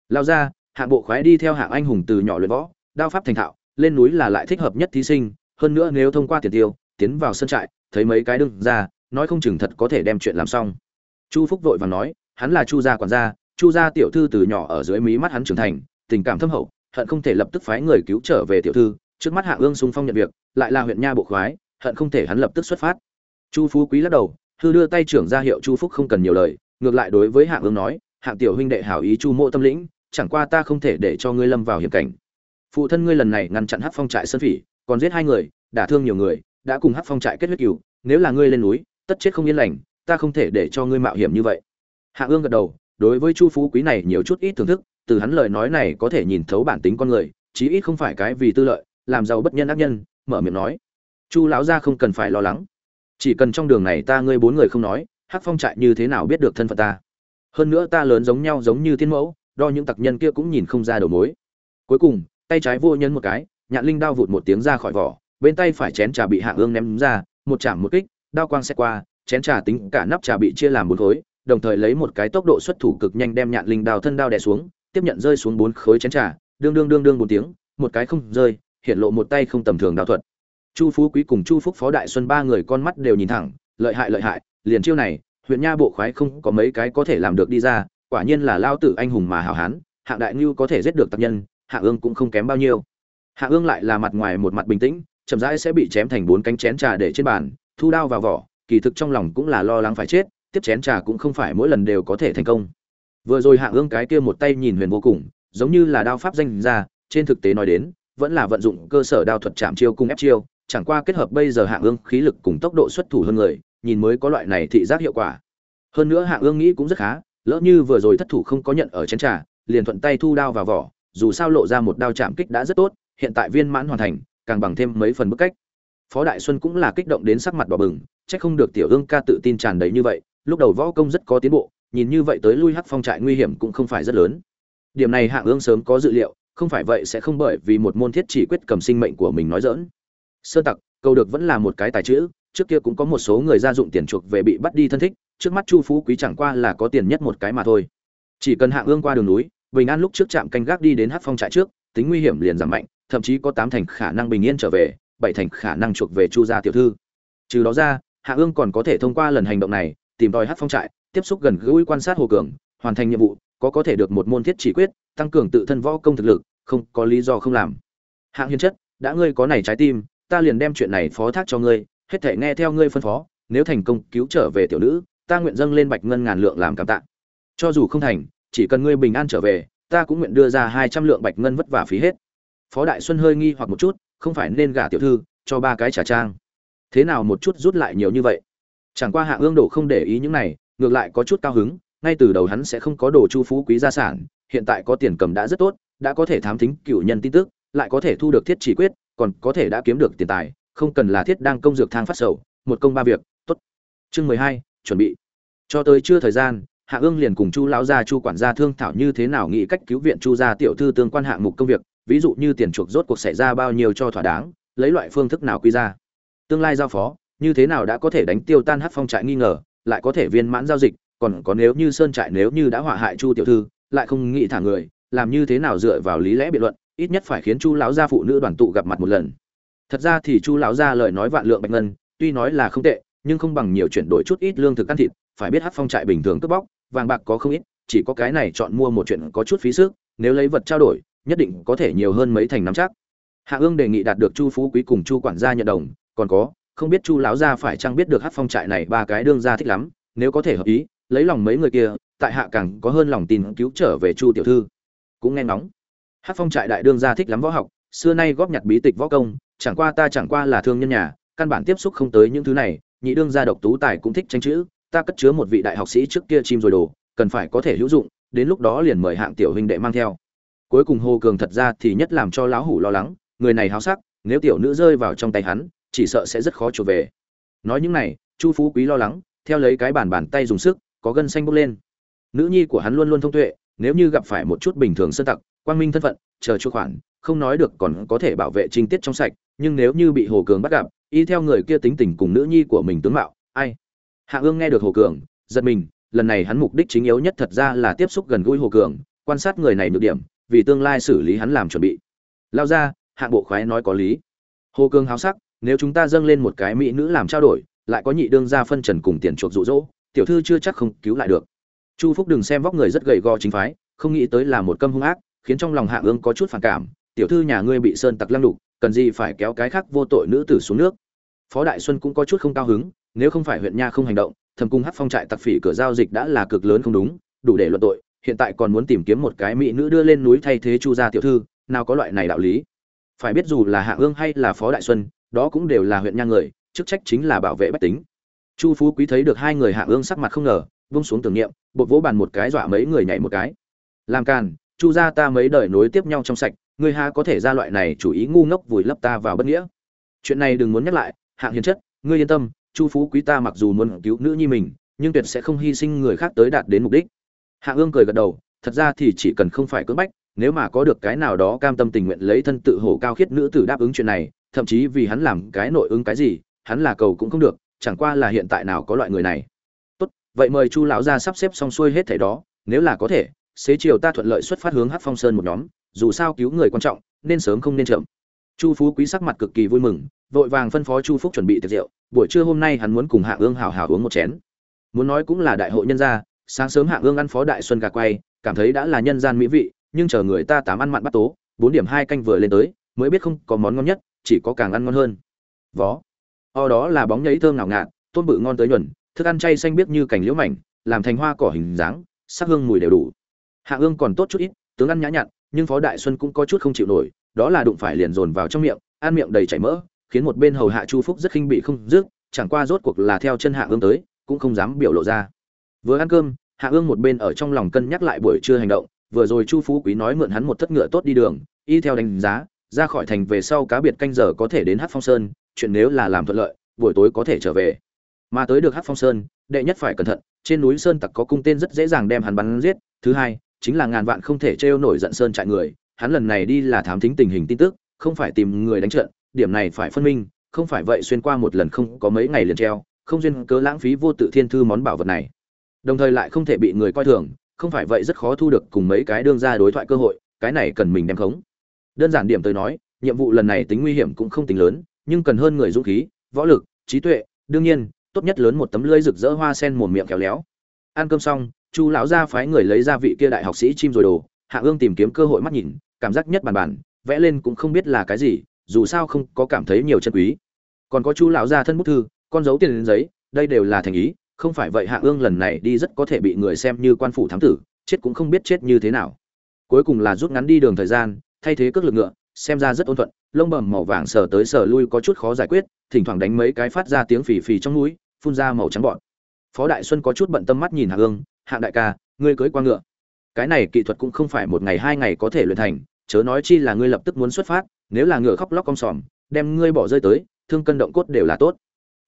Lao ra, hạng bộ khoái đi theo hạng anh hùng từ nhỏ luyện võ, đao pháp thành thạo, lên núi là lại thích hợp nhất thí sinh, hơn nữa nếu thông qua tiền tiêu tiến vào sân trại, thấy mấy cái đương ra, nói không chừng thật có thể đem chuyện làm xong. Chu phúc vội và nói, hắn là chu gia quản gia, chu gia tiểu thư từ nhỏ ở dưới mí mắt hắn trưởng thành, tình cảm thâm hậu, hận không thể lập tức phái người cứu trở về tiểu thư, trước mắt hạ ương sung phong nhận việc, lại là huyện nha bộ khoái, hận không thể hắn lập tức xuất phát. Chu phú quý lắc đầu thư đưa tay trưởng ra hiệu chu phúc không cần nhiều lời, ngược lại đối với Hạ ương nói hạng tiểu huynh đệ hảo ý chu mộ tâm lĩnh, chẳng qua ta không thể để cho ngươi lâm vào hiểm cảnh. Phụ thân ngươi lần này ngăn chặn hát phong trại sơn phỉ, còn giết hai người, đả thương nhiều người đã cùng hát phong trại kết huyết cừu, nếu là ngươi lên núi, tất chết không yên lành, ta không thể để cho ngươi mạo hiểm như vậy. Hạ ương gật đầu, đối với chu phú quý này nhiều chút ít thưởng thức, từ hắn lời nói này có thể nhìn thấu bản tính con người, chí ít không phải cái vì tư lợi, làm giàu bất nhân ác nhân, mở miệng nói, chu lão gia không cần phải lo lắng. Chỉ cần trong đường này ta ngươi bốn người không nói, hắc phong trại như thế nào biết được thân phận ta? Hơn nữa ta lớn giống nhau giống như tiên mẫu, đo những tặc nhân kia cũng nhìn không ra đầu mối. Cuối cùng, tay trái vô nhân một cái, nhạn linh đao vụt một tiếng ra khỏi vỏ bên tay phải chén trà bị hạ ương ném ra, một chạm một kích, đao quang xét qua, chén trà tính cả nắp trà bị chia làm bốn khối, đồng thời lấy một cái tốc độ xuất thủ cực nhanh đem nhạn linh đao thân đao đè xuống, tiếp nhận rơi xuống bốn khối chén trà, đương đương đương đương một tiếng, một cái không rơi hiện lộ một tay không tầm thường đao thuật. Chu phú quý cùng chu phúc phó đại xuân ba người con mắt đều nhìn thẳng, lợi hại lợi hại, liền chiêu này, huyện nha bộ khoái không có mấy cái có thể làm được đi ra, quả nhiên là lao tử anh hùng mà hảo hán, hạng đại ngưu có thể giết được tập nhân, hạ ương cũng không kém bao nhiêu. Hạ ương lại là mặt ngoài một mặt bình tĩnh chậm rãi sẽ bị chém thành bốn cánh chén trà để trên bàn, thu đao vào vỏ, kỳ thực trong lòng cũng là lo lắng phải chết, tiếp chén trà cũng không phải mỗi lần đều có thể thành công. Vừa rồi hạ ương cái kia một tay nhìn huyền vô cùng, giống như là đao pháp danh ra, trên thực tế nói đến, vẫn là vận dụng cơ sở đao thuật chạm chiêu cung ép chiêu, chẳng qua kết hợp bây giờ hạ ương khí lực cùng tốc độ xuất thủ hơn người, nhìn mới có loại này thị giác hiệu quả. Hơn nữa hạ ương nghĩ cũng rất khá, lỡ như vừa rồi thất thủ không có nhận ở chén trà, liền thuận tay thu đao vào vỏ, dù sao lộ ra một đao chạm kích đã rất tốt, hiện tại viên mãn hoàn thành càng bằng thêm mấy phần bức cách. Phó đại xuân cũng là kích động đến sắc mặt đỏ bừng, chắc không được tiểu ương ca tự tin tràn đầy như vậy, lúc đầu võ công rất có tiến bộ, nhìn như vậy tới lui hắc phong trại nguy hiểm cũng không phải rất lớn. Điểm này hạng ương sớm có dự liệu, không phải vậy sẽ không bởi vì một môn thiết chỉ quyết cầm sinh mệnh của mình nói dỡn sơ tặc câu được vẫn là một cái tài chữ, trước kia cũng có một số người gia dụng tiền chuộc về bị bắt đi thân thích, trước mắt chu phú quý chẳng qua là có tiền nhất một cái mà thôi. Chỉ cần hạng ương qua đường núi bình an lúc trước trạm canh gác đi đến hát phong trại trước, tính nguy hiểm liền giảm mạnh, thậm chí có tám thành khả năng bình yên trở về, bảy thành khả năng chuộc về chu gia tiểu thư. Trừ đó ra, hạ ương còn có thể thông qua lần hành động này, tìm tòi hát phong trại, tiếp xúc gần gũi quan sát hồ cường, hoàn thành nhiệm vụ, có có thể được một môn thiết chỉ quyết, tăng cường tự thân võ công thực lực, không có lý do không làm. Hạng hiến chất, đã ngươi có này trái tim, ta liền đem chuyện này phó thác cho ngươi, hết thể nghe theo ngươi phân phó, nếu thành công cứu trở về tiểu nữ, ta nguyện dâng lên bạch ngân ngàn lượng làm cảm tạ. Cho dù không thành chỉ cần ngươi bình an trở về, ta cũng nguyện đưa ra hai trăm lượng bạch ngân vất vả phí hết. Phó đại xuân hơi nghi hoặc một chút, không phải nên gả tiểu thư, cho ba cái trả trang. Thế nào một chút rút lại nhiều như vậy? Chẳng qua hạ ương đồ không để ý những này, ngược lại có chút cao hứng, ngay từ đầu hắn sẽ không có đồ chu phú quý gia sản, hiện tại có tiền cầm đã rất tốt, đã có thể thám thính cựu nhân tin tức, lại có thể thu được thiết chỉ quyết, còn có thể đã kiếm được tiền tài, không cần là thiết đang công dược thang phát sầu, một công ba việc, tốt. Chương mười hai, chuẩn bị. Cho tới chưa thời gian hạ ương liền cùng chu lão gia, chu quản gia thương thảo như thế nào nghĩ cách cứu viện chu gia tiểu thư tương quan hạng mục công việc, ví dụ như tiền chuộc rốt cuộc xảy ra bao nhiêu cho thỏa đáng, lấy loại phương thức nào quy ra. Tương lai giao phó, như thế nào đã có thể đánh tiêu tan hát phong trại nghi ngờ, lại có thể viên mãn giao dịch, còn có nếu như sơn trại nếu như đã hỏa hại chu tiểu thư, lại không nghĩ thả người, làm như thế nào dựa vào lý lẽ biện luận, ít nhất phải khiến chu lão gia phụ nữ đoàn tụ gặp mặt một lần. Thật ra thì chu lão gia lời nói vạn lượng bạch ngân, tuy nói là không tệ, nhưng không bằng nhiều chuyển đổi chút ít lương thực ăn thịt, phải biết hát phong trại bình thường cướp bóc vàng bạc có không ít, chỉ có cái này chọn mua một chuyện có chút phí sức, nếu lấy vật trao đổi, nhất định có thể nhiều hơn mấy thành nắm chắc. Hạ ương đề nghị đạt được chu phú quý cùng chu quản gia nhận đồng, còn có, không biết chu lão gia phải chăng biết được hát phong trại này ba cái đương gia thích lắm, nếu có thể hợp ý, lấy lòng mấy người kia, tại hạ càng có hơn lòng tin cứu trở về chu tiểu thư. Cũng nghe ngóng. Hát phong trại đại đương gia thích lắm võ học, xưa nay góp nhặt bí tịch võ công, chẳng qua ta chẳng qua là thương nhân nhà, căn bản tiếp xúc không tới những thứ này, nhị đương gia độc tú tài cũng thích tranh chữ ta cất chứa một vị đại học sĩ trước kia chim rồi đồ, cần phải có thể hữu dụng, đến lúc đó liền mời hạng tiểu huynh đệ mang theo. Cuối cùng hồ cường thật ra thì nhất làm cho lão hủ lo lắng, người này háo sắc, nếu tiểu nữ rơi vào trong tay hắn, chỉ sợ sẽ rất khó trở về. Nói những này, chu phú quý lo lắng, theo lấy cái bàn bàn tay dùng sức, có gân xanh bốc lên. Nữ nhi của hắn luôn luôn thông tuệ, nếu như gặp phải một chút bình thường sơ tặc, quang minh thân phận, chờ chu khoản, không nói được còn có thể bảo vệ trinh tiết trong sạch, nhưng nếu như bị hồ cường bắt gặp, y theo người kia tính tình cùng nữ nhi của mình tướng mạo, ai? Hạ ương nghe được hồ cường, giật mình, lần này hắn mục đích chính yếu nhất thật ra là tiếp xúc gần gũi hồ cường, quan sát người này nhược điểm, vì tương lai xử lý hắn làm chuẩn bị. Lao ra hạng bộ khoái nói có lý. Hồ cường háo sắc, nếu chúng ta dâng lên một cái mỹ nữ làm trao đổi, lại có nhị đương ra phân trần cùng tiền chuộc rụ rỗ tiểu thư chưa chắc không cứu lại được. Chu phúc đừng xem vóc người rất gầy gò chính phái, không nghĩ tới là một câm hung ác, khiến trong lòng hạ ương có chút phản cảm, tiểu thư nhà ngươi bị sơn tặc lăng đục, cần gì phải kéo cái khác vô tội nữ tử xuống nước. Phó đại xuân cũng có chút không cao hứng nếu không phải huyện nha không hành động, thầm cung hát phong trại tặc phỉ cửa giao dịch đã là cực lớn không đúng, đủ để luận tội, hiện tại còn muốn tìm kiếm một cái mỹ nữ đưa lên núi thay thế chu gia tiểu thư, nào có loại này đạo lý. Phải biết dù là hạ ương hay là phó đại xuân, đó cũng đều là huyện nha người, chức trách chính là bảo vệ bách tính. Chu phú quý thấy được hai người hạ ương sắc mặt không ngờ, vung xuống tưởng niệm, bột vỗ bàn một cái dọa mấy người nhảy một cái. Làm càn, chu gia ta mấy đời nối tiếp nhau trong sạch, ngươi ha có thể ra loại này chủ ý ngu ngốc vùi lấp ta vào bất nghĩa. Chuyện này đừng muốn nhắc lại hạng hiền chất, ngươi yên tâm chu phú quý ta mặc dù muốn cứu nữ nhi mình, nhưng tuyệt sẽ không hy sinh người khác tới đạt đến mục đích. Hạ ương cười gật đầu, thật ra thì chỉ cần không phải cưỡng bách, nếu mà có được cái nào đó cam tâm tình nguyện lấy thân tự hổ cao khiết nữ tử đáp ứng chuyện này, thậm chí vì hắn làm cái nội ứng cái gì, hắn là cầu cũng không được, chẳng qua là hiện tại nào có loại người này. Tốt, vậy mời chu lão gia sắp xếp xong xuôi hết thảy đó, nếu là có thể, xế chiều ta thuận lợi xuất phát hướng Hát phong sơn một nhóm, dù sao cứu người quan trọng, nên sớm không nên chậm. Chu phú quý sắc mặt cực kỳ vui mừng vội vàng phân phó chu phúc chuẩn bị tiệc rượu, buổi trưa hôm nay hắn muốn cùng hạ ương hào hào uống một chén. Muốn nói cũng là đại hội nhân gia, sáng sớm hạ ương ăn phó đại xuân gà quay, cảm thấy đã là nhân gian mỹ vị, nhưng chờ người ta tám ăn mặn bắt tố, bốn điểm hai canh vừa lên tới, mới biết không có món ngon nhất, chỉ có càng ăn ngon hơn. Vó. O đó là bóng nhấy thơm ngào ngạt, tôm bự ngon tới nhuần, thức ăn chay xanh biếc như cành liễu mảnh, làm thành hoa cỏ hình dáng, sắc hương mùi đều đủ. Hạ ương còn tốt chút ít, tướng ăn nhã nhặn, nhưng phó đại xuân cũng có chút không chịu nổi, đó là đụng phải liền dồn vào trong miệng, ăn miệng đầy chảy mỡ khiến một bên hầu hạ chu phúc rất khinh bị không dứt, chẳng qua rốt cuộc là theo chân hạ ương tới, cũng không dám biểu lộ ra. Vừa ăn cơm, hạ ương một bên ở trong lòng cân nhắc lại buổi trưa hành động, vừa rồi chu phú quý nói mượn hắn một thất ngựa tốt đi đường, y theo đánh giá, ra khỏi thành về sau cá biệt canh giờ có thể đến hát phong sơn, chuyện nếu là làm thuận lợi, buổi tối có thể trở về. Mà tới được hát phong sơn, đệ nhất phải cẩn thận, trên núi sơn tặc có cung tên rất dễ dàng đem hắn bắn giết, thứ hai, chính là ngàn vạn không thể trêu nổi giận sơn trại người, hắn lần này đi là thám thính tình hình tin tức, không phải tìm người đánh trận điểm này phải phân minh, không phải vậy xuyên qua một lần không có mấy ngày liền treo, không duyên cớ lãng phí vô tự thiên thư món bảo vật này. Đồng thời lại không thể bị người coi thường, không phải vậy rất khó thu được cùng mấy cái đương ra đối thoại cơ hội, cái này cần mình đem khống. Đơn giản điểm tới nói, nhiệm vụ lần này tính nguy hiểm cũng không tính lớn, nhưng cần hơn người dũng khí, võ lực, trí tuệ, đương nhiên, tốt nhất lớn một tấm lưới rực rỡ hoa sen mồm miệng khéo léo. Ăn cơm xong, chu lão gia phái người lấy ra vị kia đại học sĩ chim rồi đồ, hạ ương tìm kiếm cơ hội mắt nhìn, cảm giác nhất bàn bàn, vẽ lên cũng không biết là cái gì dù sao không có cảm thấy nhiều chân quý. Còn có chu lão gia thân bút thư, con dấu tiền đến giấy, đây đều là thành ý, không phải vậy hạ ương lần này đi rất có thể bị người xem như quan phủ thám tử, chết cũng không biết chết như thế nào. Cuối cùng là rút ngắn đi đường thời gian, thay thế cước lực ngựa, xem ra rất ôn thuận, lông bầm màu vàng sờ tới sờ lui có chút khó giải quyết, thỉnh thoảng đánh mấy cái phát ra tiếng phì phì trong núi, phun ra màu trắng bọn phó đại xuân có chút bận tâm mắt nhìn hạ ương, hạ đại ca, ngươi cưới qua ngựa. Cái này kỹ thuật cũng không phải một ngày hai ngày có thể luyện thành, chớ nói chi là ngươi lập tức muốn xuất phát nếu là ngựa khóc lóc cong sòm, đem ngươi bỏ rơi tới, thương cân động cốt đều là tốt.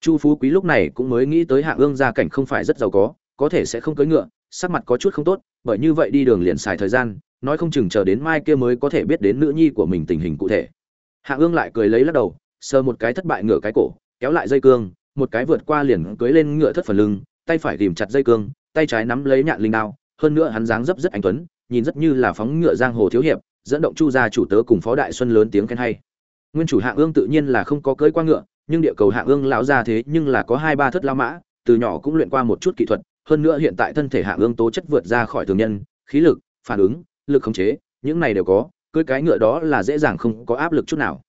Chu phú quý lúc này cũng mới nghĩ tới hạ ương gia cảnh không phải rất giàu có có thể sẽ không cưỡi ngựa, sắc mặt có chút không tốt, bởi như vậy đi đường liền xài thời gian, nói không chừng chờ đến mai kia mới có thể biết đến nữ nhi của mình tình hình cụ thể. Hạ ương lại cười lấy lắc đầu, sờ một cái thất bại ngựa cái cổ, kéo lại dây cương, một cái vượt qua liền cưới lên ngựa thất phần lưng, tay phải tìm chặt dây cương, tay trái nắm lấy nhạn linh đao, hơn nữa hắn dáng dấp rất anh tuấn nhìn rất như là phóng ngựa giang hồ thiếu hiệp, dẫn động chu gia chủ tớ cùng phó đại xuân lớn tiếng khen hay. Nguyên chủ hạ ương tự nhiên là không có cưỡi qua ngựa, nhưng địa cầu hạ ương lão ra thế nhưng là có hai ba thất lao mã, từ nhỏ cũng luyện qua một chút kỹ thuật, hơn nữa hiện tại thân thể hạ ương tố chất vượt ra khỏi thường nhân, khí lực, phản ứng, lực khống chế, những này đều có, cưỡi cái ngựa đó là dễ dàng không có áp lực chút nào.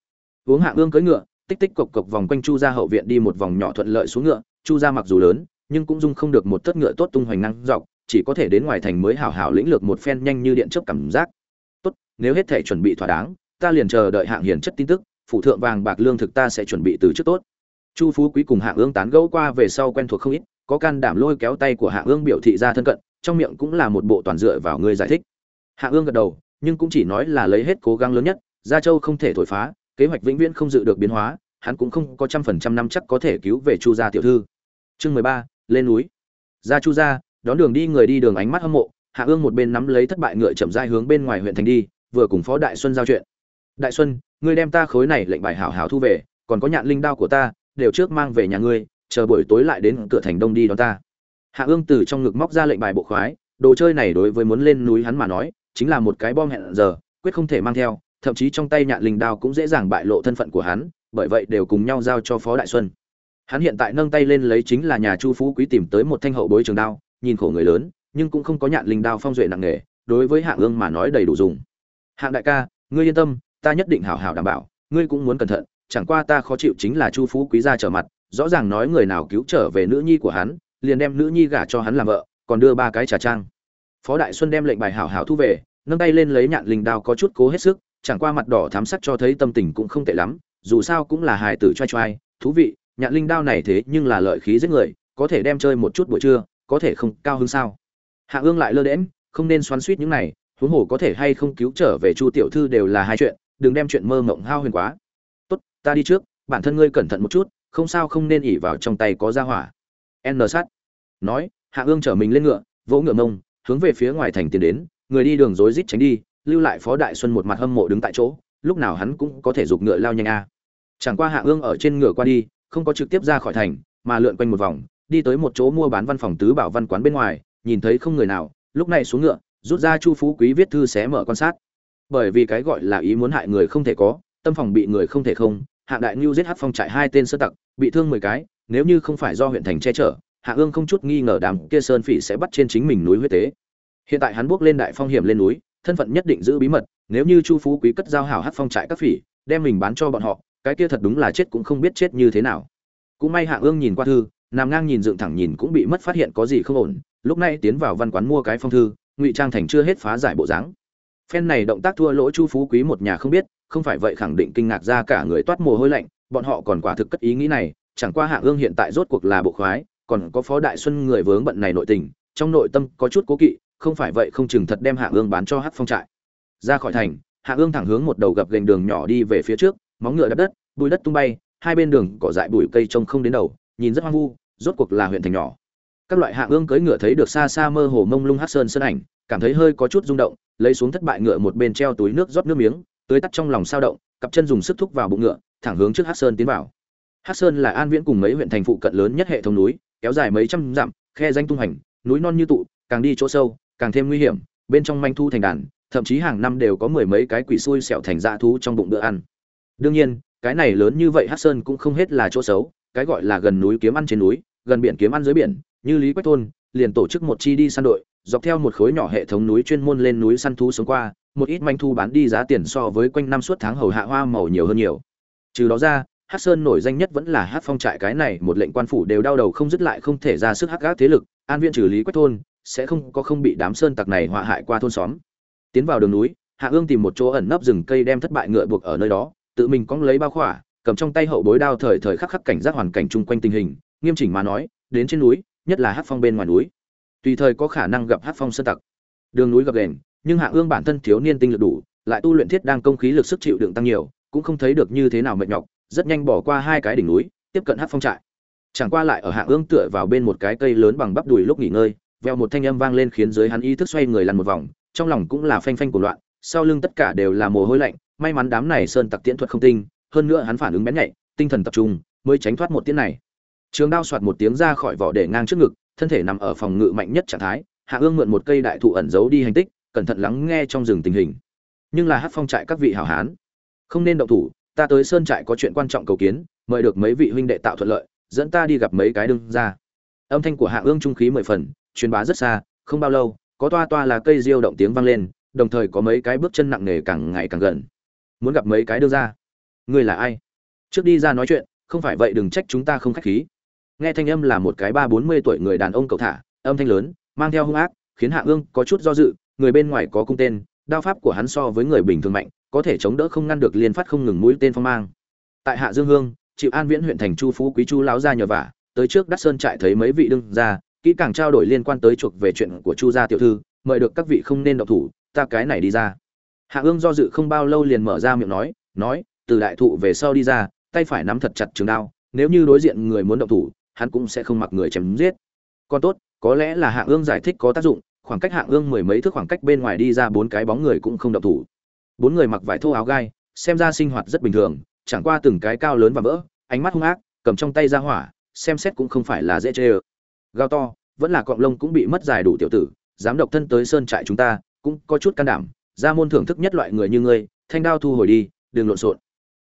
Uống hạ ương cưỡi ngựa, tích tích cộc cộc vòng quanh chu gia hậu viện đi một vòng nhỏ thuận lợi xuống ngựa, chu gia mặc dù lớn, nhưng cũng dung không được một tất ngựa tốt tung hoành năng dọc chỉ có thể đến ngoài thành mới hảo hảo lĩnh lược một phen nhanh như điện chớp cảm giác. Tốt, nếu hết thể chuẩn bị thỏa đáng, ta liền chờ đợi hạng hiền chất tin tức, phụ thượng vàng bạc lương thực ta sẽ chuẩn bị từ trước tốt. Chu phú quý cùng hạng ương tán gẫu qua về sau quen thuộc không ít, có can đảm lôi kéo tay của hạng ương biểu thị ra thân cận, trong miệng cũng là một bộ toàn dựa vào ngươi giải thích. Hạng ương gật đầu, nhưng cũng chỉ nói là lấy hết cố gắng lớn nhất, gia châu không thể thổi phá, kế hoạch vĩnh viễn không dự được biến hóa, hắn cũng không có trăm phần trăm năm chắc có thể cứu về chu gia tiểu thư. Chương mười ba, lên núi. Gia chu gia đón đường đi người đi đường ánh mắt hâm mộ, hạ ương một bên nắm lấy thất bại ngựa chậm rãi hướng bên ngoài huyện thành đi, vừa cùng phó đại xuân giao chuyện. Đại xuân, ngươi đem ta khối này lệnh bài hảo hảo thu về, còn có nhạn linh đao của ta, đều trước mang về nhà ngươi, chờ buổi tối lại đến cửa thành đông đi đón ta. Hạ ương từ trong ngực móc ra lệnh bài bộ khoái, đồ chơi này đối với muốn lên núi hắn mà nói, chính là một cái bom hẹn giờ, quyết không thể mang theo, thậm chí trong tay nhạn linh đao cũng dễ dàng bại lộ thân phận của hắn, bởi vậy đều cùng nhau giao cho phó đại xuân. Hắn hiện tại nâng tay lên lấy chính là nhà chu phú quý tìm tới một thanh hậu bối trường đao nhìn khổ người lớn, nhưng cũng không có nhạn linh đao phong duệ nặng nề đối với hạng ương mà nói đầy đủ dùng. Hạng đại ca, ngươi yên tâm, ta nhất định hảo hảo đảm bảo, ngươi cũng muốn cẩn thận, chẳng qua ta khó chịu chính là chu phú quý gia trở mặt, rõ ràng nói người nào cứu trở về nữ nhi của hắn, liền đem nữ nhi gả cho hắn làm vợ, còn đưa ba cái trà trang. Phó đại xuân đem lệnh bài hảo hảo thu về, nâng tay lên lấy nhạn linh đao có chút cố hết sức, chẳng qua mặt đỏ thám sắc cho thấy tâm tình cũng không tệ lắm, dù sao cũng là hài tử choai choai thú vị, nhạn linh đao này thế nhưng là lợi khí giết người, có thể đem chơi một chút buổi trưa có thể không cao hơn sao? Hạ ương lại lơ đễm không nên xoắn suýt những này, huống hồ có thể hay không cứu trở về chu tiểu thư đều là hai chuyện, đừng đem chuyện mơ mộng hao huyền quá. Tốt, ta đi trước, bản thân ngươi cẩn thận một chút, không sao không nên ỉ vào trong tay có ra hỏa. N sát nói, hạ ương chở mình lên ngựa, vỗ ngựa mông, hướng về phía ngoài thành tiến đến, người đi đường rối rít tránh đi, lưu lại phó đại xuân một mặt hâm mộ đứng tại chỗ, lúc nào hắn cũng có thể giục ngựa lao nhanh a. Chẳng qua hạ ương ở trên ngựa qua đi, không có trực tiếp ra khỏi thành, mà lượn quanh một vòng đi tới một chỗ mua bán văn phòng tứ bảo văn quán bên ngoài, nhìn thấy không người nào, lúc này xuống ngựa, rút ra chu phú quý viết thư xé mở quan sát. Bởi vì cái gọi là ý muốn hại người không thể có, tâm phòng bị người không thể không, hạng đại ngưu giết hát phong trại hai tên sơ tặc, bị thương mười cái, nếu như không phải do huyện thành che chở, hạ ương không chút nghi ngờ đám kia sơn phỉ sẽ bắt trên chính mình núi huyết tế. Hiện tại hắn buộc lên đại phong hiểm lên núi, thân phận nhất định giữ bí mật, nếu như chu phú quý cất giao hảo hát phong trại các phỉ, đem mình bán cho bọn họ, cái kia thật đúng là chết cũng không biết chết như thế nào. Cũng may hạ ương nhìn qua thư nằm ngang nhìn dựng thẳng nhìn cũng bị mất phát hiện có gì không ổn. Lúc này tiến vào văn quán mua cái phong thư, ngụy trang thành chưa hết phá giải bộ dáng. Phen này động tác thua lỗ chu phú quý một nhà không biết, không phải vậy khẳng định kinh ngạc ra cả người toát mồ hôi lạnh, bọn họ còn quả thực cất ý nghĩ này, chẳng qua hạ ương hiện tại rốt cuộc là bộ khoái, còn có phó đại xuân người vướng bận này nội tình, trong nội tâm có chút cố kỵ, không phải vậy không chừng thật đem hạ ương bán cho hát phong trại. Ra khỏi thành, hạ ương thẳng hướng một đầu gập gành đường nhỏ đi về phía trước, móng ngựa đập đất, bụi đất tung bay, hai bên đường cỏ dại bụi cây trông không đến đầu, nhìn rất hoang vu rốt cuộc là huyện thành nhỏ. Các loại hạ ương cưỡi ngựa thấy được xa xa mơ hồ mông lung hát sơn sơn ảnh, cảm thấy hơi có chút rung động, lấy xuống thất bại ngựa một bên treo túi nước rót nước miếng, tưới tắt trong lòng sao động, cặp chân dùng sức thúc vào bụng ngựa, thẳng hướng trước hát sơn tiến vào. Hát sơn là an viễn cùng mấy huyện thành phụ cận lớn nhất hệ thống núi, kéo dài mấy trăm dặm, khe danh tung hành, núi non như tụ, càng đi chỗ sâu, càng thêm nguy hiểm, bên trong manh thu thành đàn, thậm chí hàng năm đều có mười mấy cái quỷ xui xẻo thành dã thú trong bụng bữa ăn. Đương nhiên, cái này lớn như vậy hát sơn cũng không hết là chỗ xấu cái gọi là gần núi kiếm ăn trên núi, gần biển kiếm ăn dưới biển, như lý quách thôn, liền tổ chức một chi đi săn đội, dọc theo một khối nhỏ hệ thống núi chuyên môn lên núi săn thú sống qua, một ít manh thu bán đi giá tiền so với quanh năm suốt tháng hầu hạ hoa màu nhiều hơn nhiều. Trừ đó ra hát sơn nổi danh nhất vẫn là hát phong trại cái này, một lệnh quan phủ đều đau đầu không dứt lại không thể ra sức hắc gác thế lực, an viên trừ lý quách thôn, sẽ không có không bị đám sơn tặc này họa hại qua thôn xóm. Tiến vào đường núi, hạ ương tìm một chỗ ẩn nấp rừng cây đem thất bại ngựa buộc ở nơi đó, tự mình cóng lấy bao khỏa cầm trong tay hậu bối đao thời thời khắc khắc cảnh giác hoàn cảnh chung quanh tình hình, nghiêm chỉnh mà nói, đến trên núi, nhất là hát phong bên ngoài núi. Tùy thời có khả năng gặp hát phong sơn tặc. Đường núi gập đền nhưng hạ ương bản thân thiếu niên tinh lực đủ, lại tu luyện thiết đang công khí lực sức chịu đựng tăng nhiều, cũng không thấy được như thế nào mệt nhọc, rất nhanh bỏ qua hai cái đỉnh núi, tiếp cận hát phong trại. Chẳng qua lại ở hạ ương tựa vào bên một cái cây lớn bằng bắp đùi lúc nghỉ ngơi, veo một thanh âm vang lên khiến dưới hắn ý thức xoay người lăn một vòng, trong lòng cũng là phanh phanh của loạn, sau lưng tất cả đều là mồ hôi lạnh, may mắn đám này sơn tặc tiễn thuật không tinh hơn nữa hắn phản ứng bén nhạy, tinh thần tập trung, mới tránh thoát một tiếng này. Trường đao xoạt một tiếng ra khỏi vỏ để ngang trước ngực, thân thể nằm ở phòng ngự mạnh nhất trạng thái, hạ ương mượn một cây đại thụ ẩn giấu đi hành tích, cẩn thận lắng nghe trong rừng tình hình. Nhưng là Hắc phong trại các vị hảo hán, không nên động thủ, ta tới sơn trại có chuyện quan trọng cầu kiến, mời được mấy vị huynh đệ tạo thuận lợi, dẫn ta đi gặp mấy cái đương ra âm thanh của hạ ương trung khí mười phần, truyền bá rất xa, không bao lâu, có toa toa là cây diêu động tiếng vang lên, đồng thời có mấy cái bước chân nặng nề càng ngày càng gần. Muốn gặp mấy cái đương ra ngươi là ai? Trước đi ra nói chuyện, không phải vậy đừng trách chúng ta không khách khí. Nghe thanh âm là một cái ba bốn mươi tuổi người đàn ông cậu thả, âm thanh lớn, mang theo hung ác, khiến hạ ương có chút do dự, người bên ngoài có cung tên, đao pháp của hắn so với người bình thường mạnh, có thể chống đỡ không ngăn được liên phát không ngừng mũi tên phong mang. Tại hạ dương hương chịu an viễn huyện thành chu phú quý chu láo ra nhờ vả, tới trước đắc sơn trại thấy mấy vị đương ra kỹ càng trao đổi liên quan tới chuộc về chuyện của chu gia tiểu thư, mời được các vị không nên độc thủ, ta cái này đi ra. Hạ ương do dự không bao lâu liền mở ra miệng nói nói từ đại thụ về sau đi ra, tay phải nắm thật chặt trường đao, nếu như đối diện người muốn động thủ, hắn cũng sẽ không mặc người chém giết. Còn tốt, có lẽ là hạ ương giải thích có tác dụng, khoảng cách hạ ương mười mấy thước khoảng cách bên ngoài đi ra bốn cái bóng người cũng không động thủ. Bốn người mặc vải thô áo gai, xem ra sinh hoạt rất bình thường, chẳng qua từng cái cao lớn và vỡ, ánh mắt hung ác, cầm trong tay ra hỏa, xem xét cũng không phải là dễ chơi. gao to, vẫn là cọng lông cũng bị mất dài đủ tiểu tử, dám độc thân tới sơn trại chúng ta, cũng có chút can đảm, ra môn thưởng thức nhất loại người như ngươi, thanh đao thu hồi đi, đừng lộn xộn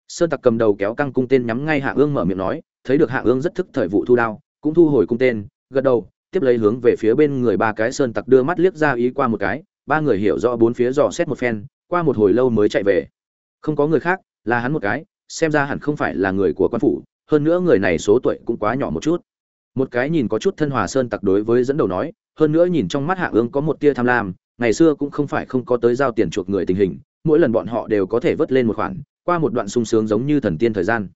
sơn tặc cầm đầu kéo căng cung tên nhắm ngay hạ ương mở miệng nói, thấy được hạ ương rất thức thời vụ thu đao, cũng thu hồi cung tên, gật đầu, tiếp lấy hướng về phía bên người ba cái sơn tặc đưa mắt liếc ra ý qua một cái, ba người hiểu rõ bốn phía dò xét một phen, qua một hồi lâu mới chạy về. Không có người khác, là hắn một cái, xem ra hẳn không phải là người của quan phủ, hơn nữa người này số tuổi cũng quá nhỏ một chút. Một cái nhìn có chút thân hòa sơn tặc đối với dẫn đầu nói, hơn nữa nhìn trong mắt hạ ương có một tia tham lam, ngày xưa cũng không phải không có tới giao tiền chuộc người tình hình, mỗi lần bọn họ đều có thể vớt lên một khoản qua một đoạn sung sướng giống như thần tiên thời gian.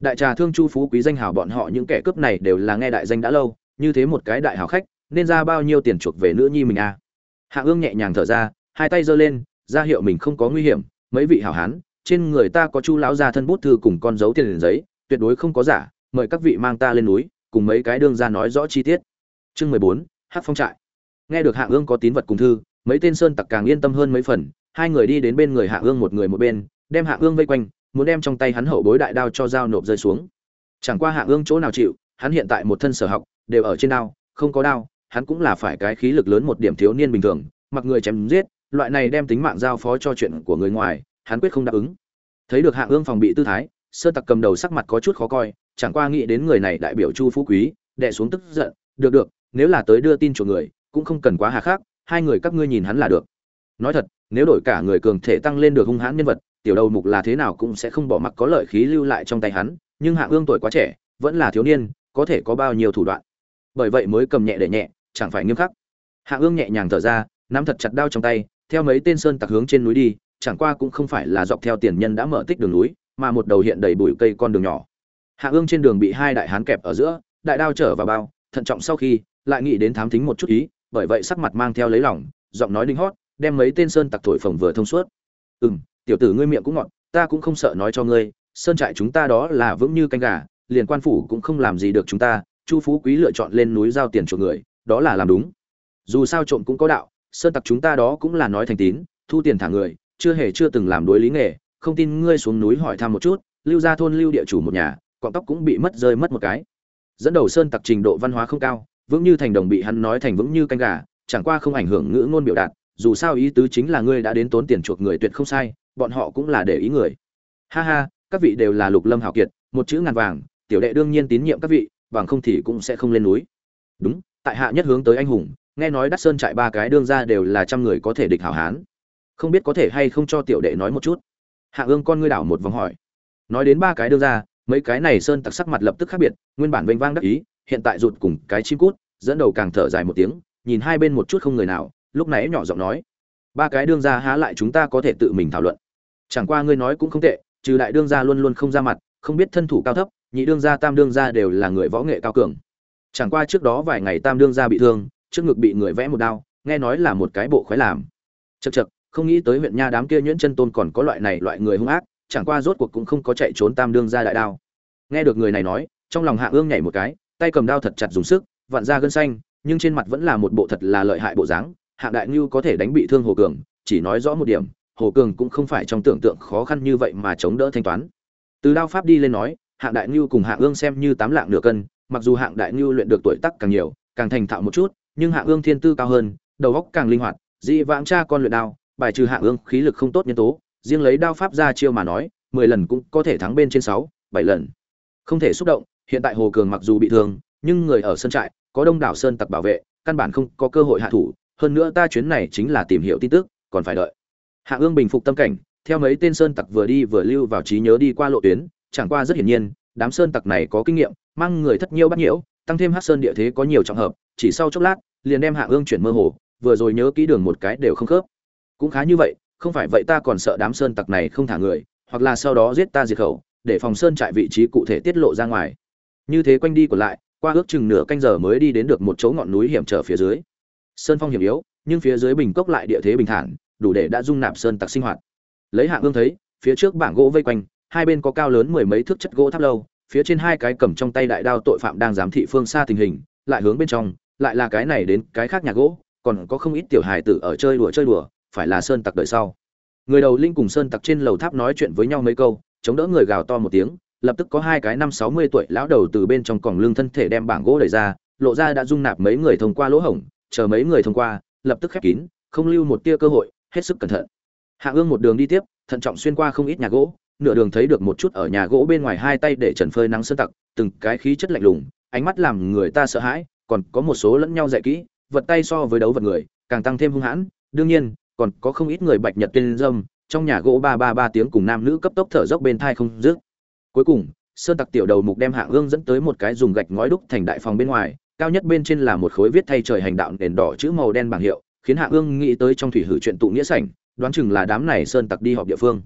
Đại trà thương chu phú quý danh hào bọn họ những kẻ cướp này đều là nghe đại danh đã lâu, như thế một cái đại hào khách, nên ra bao nhiêu tiền chuộc về nữ nhi mình à? Hạ ương nhẹ nhàng thở ra, hai tay giơ lên, ra hiệu mình không có nguy hiểm, mấy vị hảo hán, trên người ta có chu lão gia thân bút thư cùng con dấu tiền giấy, tuyệt đối không có giả, mời các vị mang ta lên núi, cùng mấy cái đương ra nói rõ chi tiết. Chương mười bốn hát phong trại. Nghe được hạ ương có tín vật cùng thư, mấy tên sơn tặc càng yên tâm hơn mấy phần, hai người đi đến bên người hạ ương một người một bên đem hạ ương vây quanh, muốn đem trong tay hắn hậu bối đại đao cho dao nộp rơi xuống. Chẳng qua hạ ương chỗ nào chịu, hắn hiện tại một thân sở học, đều ở trên đao, không có đao, hắn cũng là phải cái khí lực lớn một điểm thiếu niên bình thường, mặc người chém giết, loại này đem tính mạng giao phó cho chuyện của người ngoài, hắn quyết không đáp ứng. Thấy được hạ ương phòng bị tư thái, sơ tặc cầm đầu sắc mặt có chút khó coi, chẳng qua nghĩ đến người này đại biểu chu phú quý đệ xuống tức giận, được được, nếu là tới đưa tin cho người, cũng không cần quá hà khắc, hai người các ngươi nhìn hắn là được nói thật nếu đổi cả người cường thể tăng lên được hung hãn nhân vật tiểu đầu mục là thế nào cũng sẽ không bỏ mặc có lợi khí lưu lại trong tay hắn nhưng hạ ương tuổi quá trẻ vẫn là thiếu niên có thể có bao nhiêu thủ đoạn. Bởi vậy mới cầm nhẹ để nhẹ chẳng phải nghiêm khắc. Hạ ương nhẹ nhàng thở ra nắm thật chặt đao trong tay theo mấy tên sơn tặc hướng trên núi đi chẳng qua cũng không phải là dọc theo tiền nhân đã mở tích đường núi mà một đầu hiện đầy bụi cây con đường nhỏ. Hạ ương trên đường bị hai đại hán kẹp ở giữa đại đao trở vào bao thận trọng sau khi lại nghĩ đến thám thính một chút ý bởi vậy sắc mặt mang theo lấy lỏng, giọng nói đinh hót đem mấy tên sơn tặc thổi phồng vừa thông suốt. Ừm, tiểu tử ngươi miệng cũng ngọt ta cũng không sợ nói cho ngươi sơn trại chúng ta đó là vững như canh gà liền quan phủ cũng không làm gì được chúng ta chu phú quý lựa chọn lên núi giao tiền chuộc người đó là làm đúng. Dù sao trộm cũng có đạo sơn tặc chúng ta đó cũng là nói thành tín thu tiền thả người chưa hề chưa từng làm đối lý nghề không tin ngươi xuống núi hỏi thăm một chút lưu ra thôn lưu địa chủ một nhà cọng tóc cũng bị mất rơi mất một cái. Dẫn đầu sơn tặc trình độ văn hóa không cao vững như thành đồng bị hắn nói thành vững như canh gà chẳng qua không ảnh hưởng ngữ ngôn biểu đạt dù sao ý tứ chính là ngươi đã đến tốn tiền chuộc người tuyệt không sai, bọn họ cũng là để ý người. Ha ha, các vị đều là lục lâm hào kiệt, một chữ ngàn vàng, tiểu đệ đương nhiên tín nhiệm các vị, bằng không thì cũng sẽ không lên núi. Đúng, tại hạ nhất hướng tới anh hùng, nghe nói đắc sơn trại ba cái đương ra đều là trăm người có thể địch hảo hán. Không biết có thể hay không cho tiểu đệ nói một chút? Hạ ương con ngươi đảo một vòng hỏi. Nói đến ba cái đương ra mấy cái này sơn tặc sắc mặt lập tức khác biệt, nguyên bản vênh vang đắc ý, hiện tại rụt cùng cái chim cút, dẫn đầu càng thở dài một tiếng, nhìn hai bên một chút không người nào lúc nãy nhỏ giọng nói, ba cái đương gia há lại chúng ta có thể tự mình thảo luận. Chẳng qua ngươi nói cũng không tệ, trừ đại đương gia luôn luôn không ra mặt, không biết thân thủ cao thấp, nhị đương gia, tam đương gia đều là người võ nghệ cao cường. Chẳng qua trước đó vài ngày tam đương gia bị thương, trước ngực bị người vẽ một đao, nghe nói là một cái bộ khoái làm. Chật chật không nghĩ tới huyện nha đám kia nhuyễn chân tôn còn có loại này loại người hung ác, chẳng qua rốt cuộc cũng không có chạy trốn tam đương gia đại đao. Nghe được người này nói, trong lòng hạ ương nhảy một cái, tay cầm đao thật chặt dùng sức, vặn ra gân xanh, nhưng trên mặt vẫn là một bộ thật là lợi hại bộ dáng hạng đại ngưu có thể đánh bị thương hồ cường, chỉ nói rõ một điểm, hồ cường cũng không phải trong tưởng tượng khó khăn như vậy mà chống đỡ thanh toán. Từ đao pháp đi lên nói, hạng đại ngưu cùng hạng ương xem như tám lạng nửa cân, mặc dù hạng đại ngưu luyện được tuổi tác càng nhiều, càng thành thạo một chút, nhưng hạng ương thiên tư cao hơn, đầu óc càng linh hoạt, dị vãng cha con luyện đao, bài trừ hạng ương khí lực không tốt nhân tố, riêng lấy đao pháp ra chiêu mà nói, mười lần cũng có thể thắng bên trên sáu, bảy lần. Không thể xúc động, hiện tại hồ cường mặc dù bị thương, nhưng người ở sân trại, có đông đảo sơn tặc bảo vệ, căn bản không có cơ hội hạ thủ hơn nữa ta chuyến này chính là tìm hiểu tin tức, còn phải đợi. Hạ ương bình phục tâm cảnh, theo mấy tên sơn tặc vừa đi vừa lưu vào trí nhớ đi qua lộ tuyến, chẳng qua rất hiển nhiên, đám sơn tặc này có kinh nghiệm, mang người thất nhiêu bắt nhiễu, tăng thêm hát sơn địa thế có nhiều trọng hợp, chỉ sau chốc lát, liền đem hạ ương chuyển mơ hồ, vừa rồi nhớ kỹ đường một cái đều không khớp. Cũng khá như vậy, không phải vậy ta còn sợ đám sơn tặc này không thả người, hoặc là sau đó giết ta diệt khẩu, để phòng sơn trại vị trí cụ thể tiết lộ ra ngoài. Như thế quanh đi còn lại, qua ước chừng nửa canh giờ mới đi đến được một chỗ ngọn núi hiểm trở phía dưới sơn phong hiểm yếu, nhưng phía dưới bình cốc lại địa thế bình thản, đủ để đã dung nạp sơn tặc sinh hoạt. Lấy hạ ương thấy, phía trước bảng gỗ vây quanh, hai bên có cao lớn mười mấy thước chất gỗ tháp lâu, phía trên hai cái cầm trong tay đại đao tội phạm đang giám thị phương xa tình hình, lại hướng bên trong, lại là cái này đến cái khác nhà gỗ, còn có không ít tiểu hài tử ở chơi đùa chơi đùa, phải là sơn tặc đợi sau. Người đầu linh cùng sơn tặc trên lầu tháp nói chuyện với nhau mấy câu, chống đỡ người gào to một tiếng, lập tức có hai cái năm sáu mươi tuổi lão đầu từ bên trong còng lưng thân thể đem bảng gỗ đẩy ra, lộ ra đã dung nạp mấy người thông qua lỗ hổng chờ mấy người thông qua, lập tức khép kín, không lưu một tia cơ hội, hết sức cẩn thận. Hạ ương một đường đi tiếp, thận trọng xuyên qua không ít nhà gỗ, nửa đường thấy được một chút ở nhà gỗ bên ngoài hai tay để trần phơi nắng sơn tặc, từng cái khí chất lạnh lùng, ánh mắt làm người ta sợ hãi, còn có một số lẫn nhau dạy kỹ, vật tay so với đấu vật người, càng tăng thêm hung hãn. Đương nhiên, còn có không ít người bạch nhật tiên dâm, trong nhà gỗ ba ba ba tiếng cùng nam nữ cấp tốc thở dốc bên thai không dứt. Cuối cùng, sơn tặc tiểu đầu mục đem Hạ ương dẫn tới một cái dùng gạch ngói đúc thành đại phòng bên ngoài cao nhất bên trên là một khối viết thay trời hành đạo nền đỏ chữ màu đen bảng hiệu, khiến hạ ương nghĩ tới trong thủy hử chuyện tụ nghĩa sảnh, đoán chừng là đám này sơn tặc đi họp địa phương.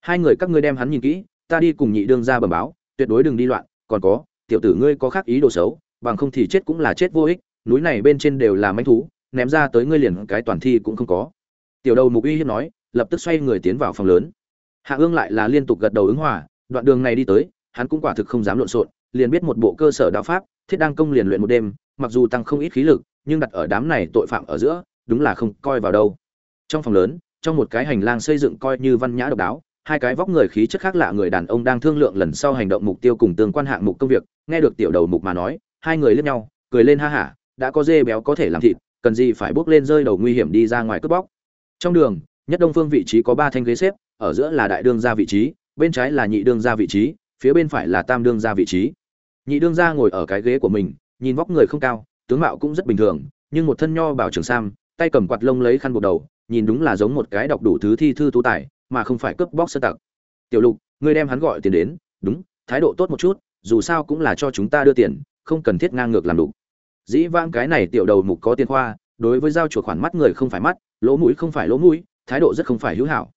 Hai người các ngươi đem hắn nhìn kỹ, ta đi cùng nhị đương ra bẩm báo, tuyệt đối đừng đi loạn, còn có, tiểu tử ngươi có khác ý đồ xấu, bằng không thì chết cũng là chết vô ích, núi này bên trên đều là manh thú, ném ra tới ngươi liền cái toàn thi cũng không có. Tiểu đầu mục uy hiếp nói, lập tức xoay người tiến vào phòng lớn. Hạ ương lại là liên tục gật đầu ứng hòa, đoạn đường này đi tới, hắn cũng quả thực không dám lộn xộn, liền biết một bộ cơ sở đạo pháp thiết đang công liền luyện một đêm, mặc dù tăng không ít khí lực, nhưng đặt ở đám này tội phạm ở giữa, đúng là không coi vào đâu. Trong phòng lớn, trong một cái hành lang xây dựng coi như văn nhã độc đáo, hai cái vóc người khí chất khác lạ người đàn ông đang thương lượng lần sau hành động mục tiêu cùng tương quan hạng mục công việc, nghe được tiểu đầu mục mà nói, hai người liếc nhau, cười lên ha hả, đã có dê béo có thể làm thịt, cần gì phải bước lên rơi đầu nguy hiểm đi ra ngoài cướp bóc. Trong đường, nhất đông phương vị trí có ba thanh ghế xếp, ở giữa là đại đương gia vị trí, bên trái là nhị đương gia vị trí, phía bên phải là tam đương gia vị trí nhị đương gia ngồi ở cái ghế của mình, nhìn vóc người không cao, tướng mạo cũng rất bình thường, nhưng một thân nho bảo trường sam, tay cầm quạt lông lấy khăn buộc đầu, nhìn đúng là giống một cái đọc đủ thứ thi thư tú tài, mà không phải cướp bóc sơ tặc. Tiểu lục, ngươi đem hắn gọi tiền đến, đúng, thái độ tốt một chút, dù sao cũng là cho chúng ta đưa tiền, không cần thiết ngang ngược làm đủ dĩ vãng cái này tiểu đầu mục có tiền khoa, đối với giao chuột khoản mắt người không phải mắt, lỗ mũi không phải lỗ mũi, thái độ rất không phải hữu hảo.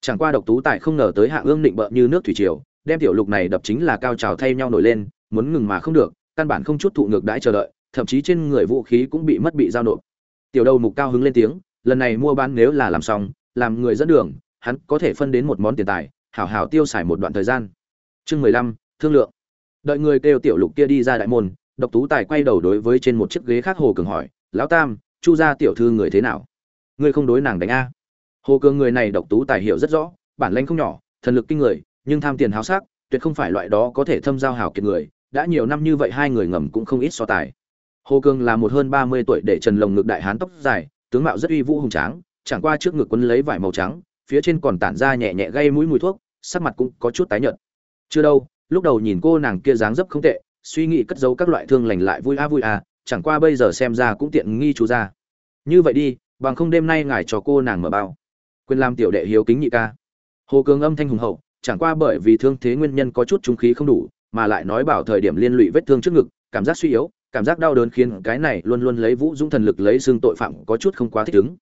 Chẳng qua độc tú tài không ngờ tới hạ ương định bợ như nước thủy triều, đem tiểu lục này đập chính là cao trào thay nhau nổi lên muốn ngừng mà không được, căn bản không chút thụ ngược đãi chờ đợi, thậm chí trên người vũ khí cũng bị mất bị giao nộp. Tiểu đầu mục cao hứng lên tiếng, lần này mua bán nếu là làm xong, làm người dẫn đường, hắn có thể phân đến một món tiền tài, hảo hảo tiêu xài một đoạn thời gian. Chương mười lăm, thương lượng. Đợi người kêu tiểu lục kia đi ra đại môn, độc tú tài quay đầu đối với trên một chiếc ghế khác hồ cường hỏi, lão tam, chu gia tiểu thư người thế nào? Ngươi không đối nàng đánh a. Hồ cường người này độc tú tài hiểu rất rõ, bản lãnh không nhỏ, thần lực kinh người, nhưng tham tiền háo sắc, tuyệt không phải loại đó có thể thâm giao hảo kiệt người đã nhiều năm như vậy hai người ngầm cũng không ít so tài. Hồ cường là một hơn ba mươi tuổi để trần lồng ngực đại hán tóc dài, tướng mạo rất uy vũ hùng tráng, chẳng qua trước ngực quấn lấy vải màu trắng, phía trên còn tản ra nhẹ nhẹ gây mũi mùi thuốc, sắc mặt cũng có chút tái nhợt. Chưa đâu, lúc đầu nhìn cô nàng kia dáng dấp không tệ, suy nghĩ cất giấu các loại thương lành lại vui a vui a, chẳng qua bây giờ xem ra cũng tiện nghi chú ra. Như vậy đi, bằng không đêm nay ngài cho cô nàng mở bao. Quyền làm tiểu đệ hiếu kính nhị ca. Hồ cường âm thanh hùng hậu, chẳng qua bởi vì thương thế nguyên nhân có chút trung khí không đủ mà lại nói bảo thời điểm liên lụy vết thương trước ngực, cảm giác suy yếu, cảm giác đau đớn khiến cái này luôn luôn lấy vũ dũng thần lực lấy xương tội phạm có chút không quá thích ứng.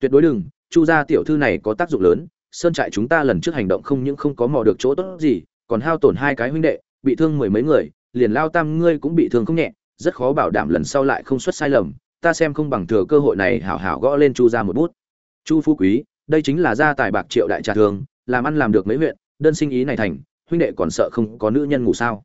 Tuyệt đối đừng, chu gia tiểu thư này có tác dụng lớn, sơn trại chúng ta lần trước hành động không những không có mò được chỗ tốt gì, còn hao tổn hai cái huynh đệ, bị thương mười mấy người, liền lao tam ngươi cũng bị thương không nhẹ, rất khó bảo đảm lần sau lại không xuất sai lầm, ta xem không bằng thừa cơ hội này hảo hảo gõ lên chu ra một bút. Chu phú quý, đây chính là gia tài bạc triệu đại trà thường, làm ăn làm được mấy huyện, đơn sinh ý này thành huynh đệ còn sợ không có nữ nhân ngủ sao?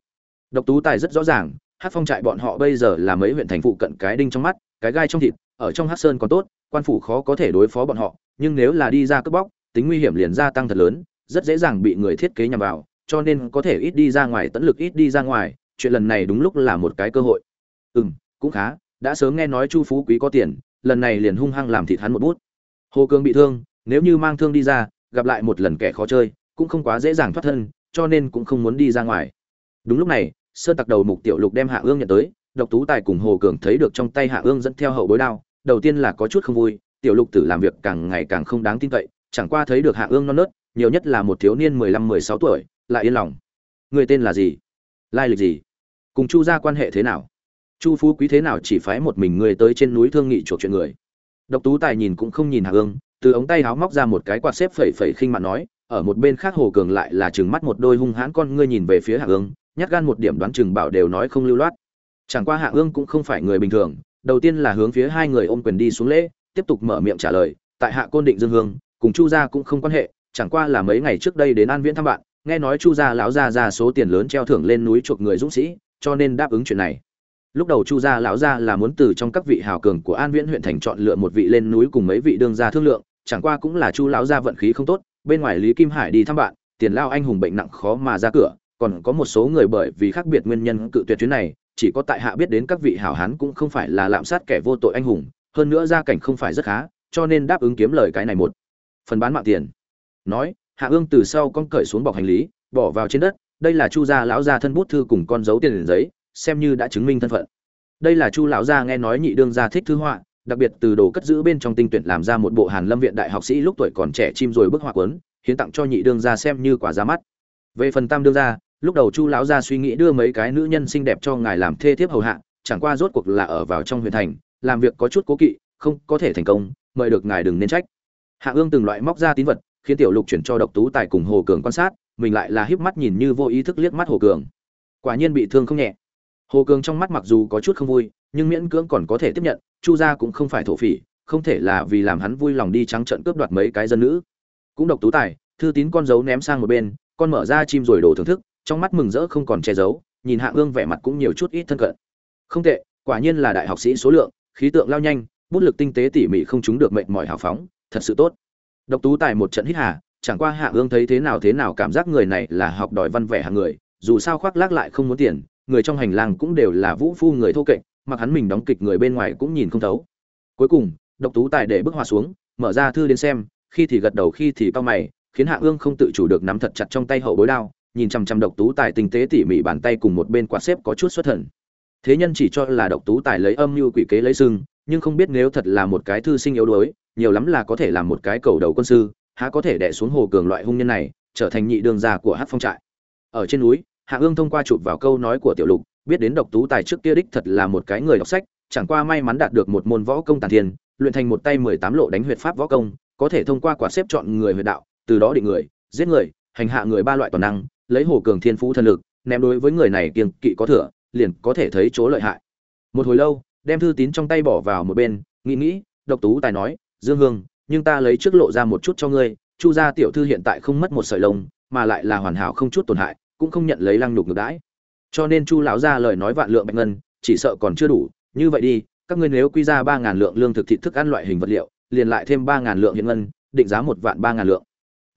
Độc tú tài rất rõ ràng hát phong trại bọn họ bây giờ là mấy huyện thành phụ cận cái đinh trong mắt, cái gai trong thịt, ở trong hát sơn còn tốt, quan phủ khó có thể đối phó bọn họ, nhưng nếu là đi ra cướp bóc, tính nguy hiểm liền gia tăng thật lớn, rất dễ dàng bị người thiết kế nhằm vào, cho nên có thể ít đi ra ngoài, tận lực ít đi ra ngoài, chuyện lần này đúng lúc là một cái cơ hội. Ừ m cũng khá, đã sớm nghe nói chu phú quý có tiền, lần này liền hung hăng làm thịt hắn một bút. Hồ cương bị thương, nếu như mang thương đi ra, gặp lại một lần kẻ khó chơi, cũng không quá dễ dàng thoát thân cho nên cũng không muốn đi ra ngoài. Đúng lúc này sơn tặc đầu mục tiểu lục đem hạ ương nhận tới, độc tú tài cùng hồ cường thấy được trong tay hạ ương dẫn theo hậu bối đao, đầu tiên là có chút không vui, tiểu lục tử làm việc càng ngày càng không đáng tin cậy, chẳng qua thấy được hạ ương non nớt, nhiều nhất là một thiếu niên mười lăm, mười sáu tuổi, lại yên lòng. Người tên là gì? Lai lịch gì? Cùng chu ra quan hệ thế nào? Chu phú quý thế nào chỉ phái một mình người tới trên núi thương nghị chuộc chuyện người? Độc tú tài nhìn cũng không nhìn hạ ương, từ ống tay háo móc ra một cái quạt xếp phẩy phẩy khinh mặt nói ở một bên khác hồ cường lại là chừng mắt một đôi hung hãn con ngươi nhìn về phía hạ ương, nhát gan một điểm đoán chừng bảo đều nói không lưu loát. Chẳng qua hạ ương cũng không phải người bình thường, đầu tiên là hướng phía hai người ôm quyền đi xuống lễ, tiếp tục mở miệng trả lời, tại hạ côn định dương hương, cùng chu gia cũng không quan hệ, chẳng qua là mấy ngày trước đây đến an viễn thăm bạn, nghe nói chu gia lão gia ra số tiền lớn treo thưởng lên núi chuộc người dũng sĩ, cho nên đáp ứng chuyện này. Lúc đầu chu gia lão gia là muốn từ trong các vị hào cường của an viễn huyện thành chọn lựa một vị lên núi cùng mấy vị đương gia thương lượng, chẳng qua cũng là chu lão gia vận khí không tốt bên ngoài lý kim hải đi thăm bạn, tiền lao anh hùng bệnh nặng khó mà ra cửa, còn có một số người bởi vì khác biệt nguyên nhân cự tuyệt chuyến này, chỉ có tại hạ biết đến các vị hảo hán cũng không phải là lạm sát kẻ vô tội anh hùng, hơn nữa gia cảnh không phải rất khá, cho nên đáp ứng kiếm lời cái này một phần bán mạng tiền. Nói, hạ ương từ sau con cởi xuống bọc hành lý, bỏ vào trên đất, đây là chu gia lão gia thân bút thư cùng con dấu tiền giấy, xem như đã chứng minh thân phận. Đây là chu lão gia nghe nói nhị đương gia thích thư họa đặc biệt từ đồ cất giữ bên trong tinh tuyển làm ra một bộ hàn lâm viện đại học sĩ lúc tuổi còn trẻ chim rồi bức họa cuốn, hiến tặng cho nhị đương gia xem như quả ra mắt. Về phần tam đương gia, lúc đầu chu lão gia suy nghĩ đưa mấy cái nữ nhân xinh đẹp cho ngài làm thê thiếp hầu hạ, chẳng qua rốt cuộc là ở vào trong huyện thành, làm việc có chút cố kỵ, không có thể thành công, mời được ngài đừng nên trách. Hạ ương từng loại móc ra tín vật, khiến tiểu lục chuyển cho độc tú tài cùng hồ cường quan sát, mình lại là híp mắt nhìn như vô ý thức liếc mắt hồ cường. Quả nhiên bị thương không nhẹ. Hồ cường trong mắt mặc dù có chút không vui nhưng miễn cưỡng còn có thể tiếp nhận, chu gia cũng không phải thổ phỉ, không thể là vì làm hắn vui lòng đi trắng trận cướp đoạt mấy cái dân nữ. Cũng độc tú tài, thư tín con dấu ném sang một bên, con mở ra chim rồi đồ thưởng thức, trong mắt mừng rỡ không còn che giấu, nhìn hạ ương vẻ mặt cũng nhiều chút ít thân cận. Không tệ, quả nhiên là đại học sĩ số lượng, khí tượng lao nhanh, bút lực tinh tế tỉ mỉ không chúng được mệnh mỏi hào phóng, thật sự tốt. Độc tú tài một trận hít hà, chẳng qua hạ ương thấy thế nào thế nào cảm giác người này là học đòi văn vẻ hạng người, dù sao khoác lác lại không muốn tiền, người trong hành lang cũng đều là vũ phu người thô kệch mặc hắn mình đóng kịch người bên ngoài cũng nhìn không thấu. Cuối cùng, độc tú tài để bức họa xuống, mở ra thư đến xem, khi thì gật đầu, khi thì cau mày, khiến hạ ương không tự chủ được nắm thật chặt trong tay hậu bối đao, nhìn chằm chằm độc tú tài tinh tế tỉ mỉ bàn tay cùng một bên quạt xếp có chút xuất thần. Thế nhân chỉ cho là độc tú tài lấy âm mưu quỷ kế lấy sưng nhưng không biết nếu thật là một cái thư sinh yếu đuối, nhiều lắm là có thể làm một cái cầu đầu quân sư, há có thể đè xuống hồ cường loại hung nhân này, trở thành nhị đường già của hát phong trại. Ở trên núi, hạ ương thông qua chụp vào câu nói của tiểu lục biết đến độc tú tài trước kia đích thật là một cái người đọc sách, chẳng qua may mắn đạt được một môn võ công tàn thiên, luyện thành một tay mười tám lộ đánh huyệt pháp võ công, có thể thông qua quả xếp chọn người huyệt đạo, từ đó định người, giết người, hành hạ người ba loại toàn năng, lấy hồ cường thiên phú thân lực, ném đối với người này kiêng kỵ có thừa, liền có thể thấy chỗ lợi hại. Một hồi lâu, đem thư tín trong tay bỏ vào một bên, nghĩ nghĩ, độc tú tài nói, dương hương, nhưng ta lấy trước lộ ra một chút cho ngươi, chu gia tiểu thư hiện tại không mất một sợi lông, mà lại là hoàn hảo không chút tổn hại, cũng không nhận lấy lăng nhục ngược đãi cho nên chu lão gia lời nói vạn lượng bạch ngân, chỉ sợ còn chưa đủ. Như vậy đi, các ngươi nếu quy ra ba ngàn lượng lương thực thịt thức ăn loại hình vật liệu, liền lại thêm ba ngàn lượng hiện ngân, định giá một vạn ba ngàn lượng.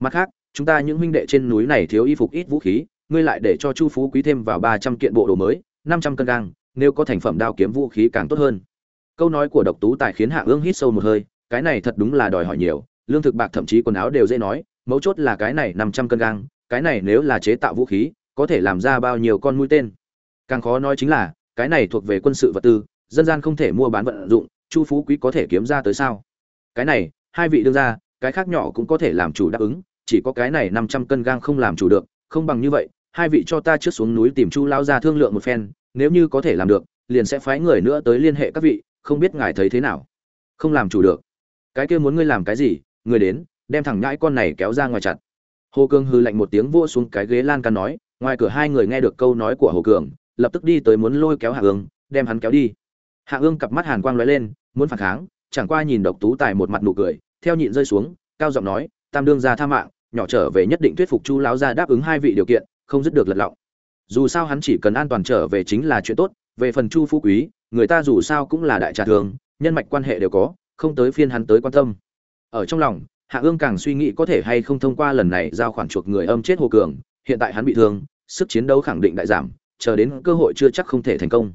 Mặt khác, chúng ta những huynh đệ trên núi này thiếu y phục ít vũ khí, ngươi lại để cho chu phú quý thêm vào ba trăm kiện bộ đồ mới, năm trăm cân gang, nếu có thành phẩm đao kiếm vũ khí càng tốt hơn. Câu nói của độc tú tài khiến hạ ương hít sâu một hơi, cái này thật đúng là đòi hỏi nhiều. Lương thực bạc thậm chí quần áo đều dễ nói, mấu chốt là cái này năm trăm cân gang, cái này nếu là chế tạo vũ khí có thể làm ra bao nhiêu con mũi tên. Càng khó nói chính là, cái này thuộc về quân sự vật tư, dân gian không thể mua bán vận dụng, chu phú quý có thể kiếm ra tới sao? Cái này, hai vị đương ra, cái khác nhỏ cũng có thể làm chủ đáp ứng, chỉ có cái này năm trăm cân gang không làm chủ được, không bằng như vậy, hai vị cho ta trước xuống núi tìm chu lao ra thương lượng một phen, nếu như có thể làm được, liền sẽ phái người nữa tới liên hệ các vị, không biết ngài thấy thế nào? Không làm chủ được. Cái kia muốn ngươi làm cái gì, người đến, đem thằng nhãi con này kéo ra ngoài chặt. Hồ cương hư lạnh một tiếng vua xuống cái ghế lan can nói ngoài cửa hai người nghe được câu nói của hồ cường, lập tức đi tới muốn lôi kéo hạ ương, đem hắn kéo đi. Hạ ương cặp mắt hàn quang lóe lên, muốn phản kháng, chẳng qua nhìn độc tú tài một mặt nụ cười, theo nhịn rơi xuống, cao giọng nói, tam đương ra tha mạng, nhỏ trở về nhất định thuyết phục chu láo ra đáp ứng hai vị điều kiện, không dứt được lật lọng. Dù sao hắn chỉ cần an toàn trở về chính là chuyện tốt, về phần chu phú quý, người ta dù sao cũng là đại trà thường, nhân mạch quan hệ đều có, không tới phiên hắn tới quan tâm. Ở trong lòng, hạ ương càng suy nghĩ có thể hay không thông qua lần này giao khoản chuộc người âm chết hồ cường hiện tại hắn bị thương, sức chiến đấu khẳng định đại giảm, chờ đến cơ hội chưa chắc không thể thành công.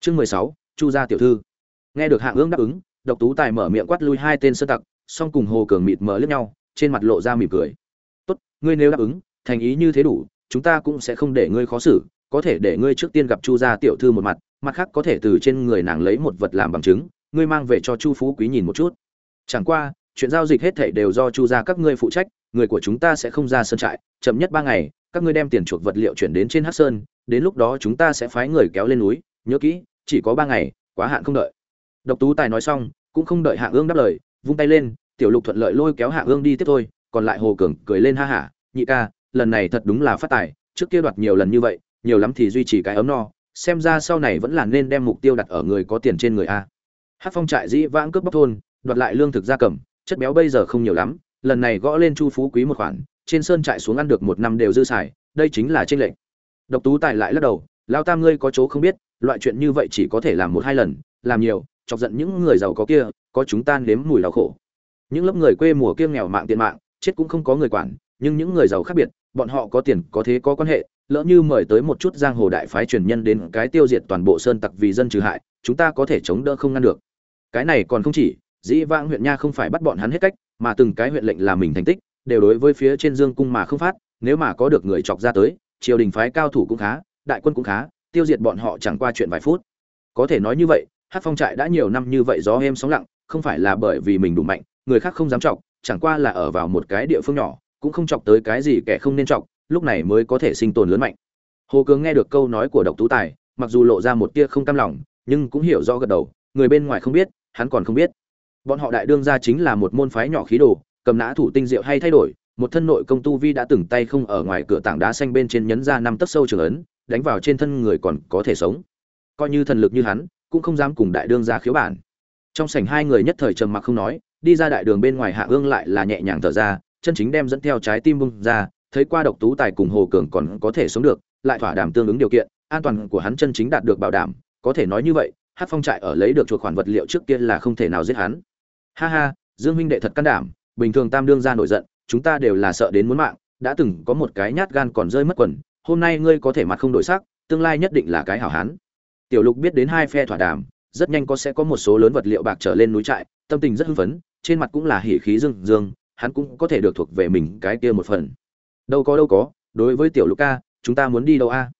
Chương mười sáu, chu gia tiểu thư. Nghe được hạ ương đáp ứng, độc tú tài mở miệng quát lui hai tên sơ tặc, song cùng hồ cường mịt mờ liếc nhau, trên mặt lộ ra mỉm cười. Tốt, ngươi nếu đáp ứng, thành ý như thế đủ, chúng ta cũng sẽ không để ngươi khó xử, có thể để ngươi trước tiên gặp chu gia tiểu thư một mặt mặt khác có thể từ trên người nàng lấy một vật làm bằng chứng, ngươi mang về cho chu phú quý nhìn một chút. Chẳng qua, chuyện giao dịch hết thảy đều do chu gia các ngươi phụ trách, người của chúng ta sẽ không ra sơn trại, chậm nhất ba ngày các ngươi đem tiền chuộc vật liệu chuyển đến trên hắc sơn, đến lúc đó chúng ta sẽ phái người kéo lên núi. Nhớ kỹ, chỉ có ba ngày, quá hạn không đợi. Độc tú tài nói xong, cũng không đợi hạ ương đáp lời, vung tay lên, tiểu lục thuận lợi lôi kéo hạ ương đi tiếp thôi, còn lại hồ cường cười lên ha hả, nhị ca, lần này thật đúng là phát tài, trước kia đoạt nhiều lần như vậy, nhiều lắm thì duy trì cái ấm no, xem ra sau này vẫn là nên đem mục tiêu đặt ở người có tiền trên người a. Hát phong trại dĩ vãng cướp bóc thôn, đoạt lại lương thực gia cầm, chất béo bây giờ không nhiều lắm, lần này gõ lên chu phú quý một khoản trên sơn trại xuống ăn được một năm đều dư xài, đây chính là tranh lệch. Độc tú tài lại lắc đầu lao tam ngươi có chỗ không biết, loại chuyện như vậy chỉ có thể làm một hai lần, làm nhiều, chọc giận những người giàu có kia, có chúng ta nếm mùi đau khổ. Những lớp người quê mùa kia nghèo mạng tiền mạng, chết cũng không có người quản, nhưng những người giàu khác biệt, bọn họ có tiền, có thế, có quan hệ, lỡ như mời tới một chút giang hồ đại phái truyền nhân đến cái tiêu diệt toàn bộ sơn tặc vì dân trừ hại, chúng ta có thể chống đỡ không ngăn được. Cái này còn không chỉ, dĩ vãng huyện nha không phải bắt bọn hắn hết cách, mà từng cái huyện lệnh làm mình thành tích đều đối với phía trên dương cung mà không phát, nếu mà có được người chọc ra tới, triều đình phái cao thủ cũng khá, đại quân cũng khá, tiêu diệt bọn họ chẳng qua chuyện vài phút. Có thể nói như vậy hát phong trại đã nhiều năm như vậy gió êm sóng lặng, không phải là bởi vì mình đủ mạnh, người khác không dám chọc, chẳng qua là ở vào một cái địa phương nhỏ, cũng không chọc tới cái gì kẻ không nên chọc, lúc này mới có thể sinh tồn lớn mạnh. Hồ cường nghe được câu nói của độc tú tài, mặc dù lộ ra một tia không cam lòng, nhưng cũng hiểu rõ gật đầu, người bên ngoài không biết, hắn còn không biết. Bọn họ đại đương gia chính là một môn phái nhỏ khí đồ cầm nã thủ tinh diệu hay thay đổi, một thân nội công tu vi đã từng tay không ở ngoài cửa tảng đá xanh bên trên nhấn ra năm tấc sâu trường ấn, đánh vào trên thân người còn có thể sống. Coi như thần lực như hắn, cũng không dám cùng đại đương gia khiếu bản. Trong sảnh hai người nhất thời trầm mặc không nói, đi ra đại đường bên ngoài hạ ương lại là nhẹ nhàng thở ra, chân chính đem dẫn theo trái tim bung ra, thấy qua độc tú tài cùng hồ cường còn có thể sống được, lại thỏa đảm tương ứng điều kiện, an toàn của hắn chân chính đạt được bảo đảm, có thể nói như vậy, hát phong trại ở lấy được chuột khoản vật liệu trước kia là không thể nào giết hắn. Ha ha, dương huynh đệ thật can đảm bình thường tam đương ra nổi giận, chúng ta đều là sợ đến muốn mạng, đã từng có một cái nhát gan còn rơi mất quần, hôm nay ngươi có thể mặt không đổi sắc, tương lai nhất định là cái hảo hán. Tiểu lục biết đến hai phe thỏa đàm, rất nhanh có sẽ có một số lớn vật liệu bạc trở lên núi trại, tâm tình rất hưng phấn, trên mặt cũng là hỉ khí dương dương hắn cũng có thể được thuộc về mình cái kia một phần. Đâu có đâu có, đối với tiểu lục ca, chúng ta muốn đi đâu a?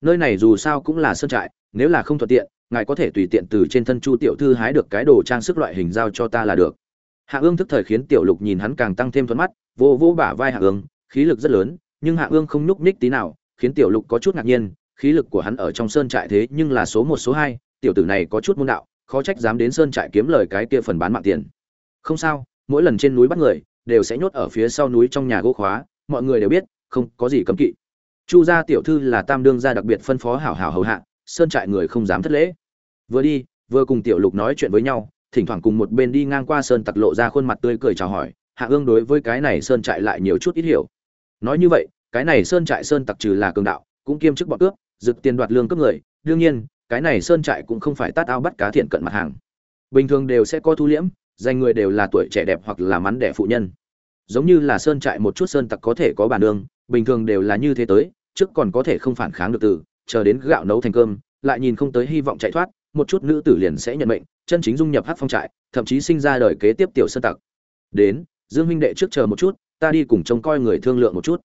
Nơi này dù sao cũng là sơn trại, nếu là không thuận tiện, ngài có thể tùy tiện từ trên thân chu tiểu thư hái được cái đồ trang sức loại hình giao cho ta là được hạ ương thức thời khiến tiểu lục nhìn hắn càng tăng thêm thuận mắt, vô vô bả vai hạ ương, khí lực rất lớn, nhưng hạ ương không nhúc nhích tí nào, khiến tiểu lục có chút ngạc nhiên, khí lực của hắn ở trong sơn trại thế nhưng là số một, số hai, tiểu tử này có chút môn đạo, khó trách dám đến sơn trại kiếm lời cái kia phần bán mạng tiền. Không sao, mỗi lần trên núi bắt người, đều sẽ nhốt ở phía sau núi trong nhà gỗ khóa, mọi người đều biết, không có gì cấm kỵ. Chu gia tiểu thư là tam đương gia đặc biệt phân phó hảo hảo hầu hạ, sơn trại người không dám thất lễ. Vừa đi, vừa cùng tiểu lục nói chuyện với nhau thỉnh thoảng cùng một bên đi ngang qua sơn tặc lộ ra khuôn mặt tươi cười chào hỏi, hạ ương đối với cái này sơn trại lại nhiều chút ít hiểu. Nói như vậy, cái này sơn trại sơn tặc trừ là cường đạo, cũng kiêm chức bọn cướp, dực tiền đoạt lương cướp người. Đương nhiên, cái này sơn trại cũng không phải tát ao bắt cá thiện cận mặt hàng. Bình thường đều sẽ có thu liễm, danh người đều là tuổi trẻ đẹp hoặc là mắn đẻ phụ nhân. Giống như là sơn trại một chút sơn tặc có thể có bản đường bình thường đều là như thế tới, trước còn có thể không phản kháng được từ, chờ đến gạo nấu thành cơm, lại nhìn không tới hy vọng chạy thoát, một chút nữ tử liền sẽ nhận mệnh chân chính dung nhập hát phong trại, thậm chí sinh ra đời kế tiếp tiểu sơn tặc. Đến, dương huynh đệ trước chờ một chút, ta đi cùng trông coi người thương lượng một chút.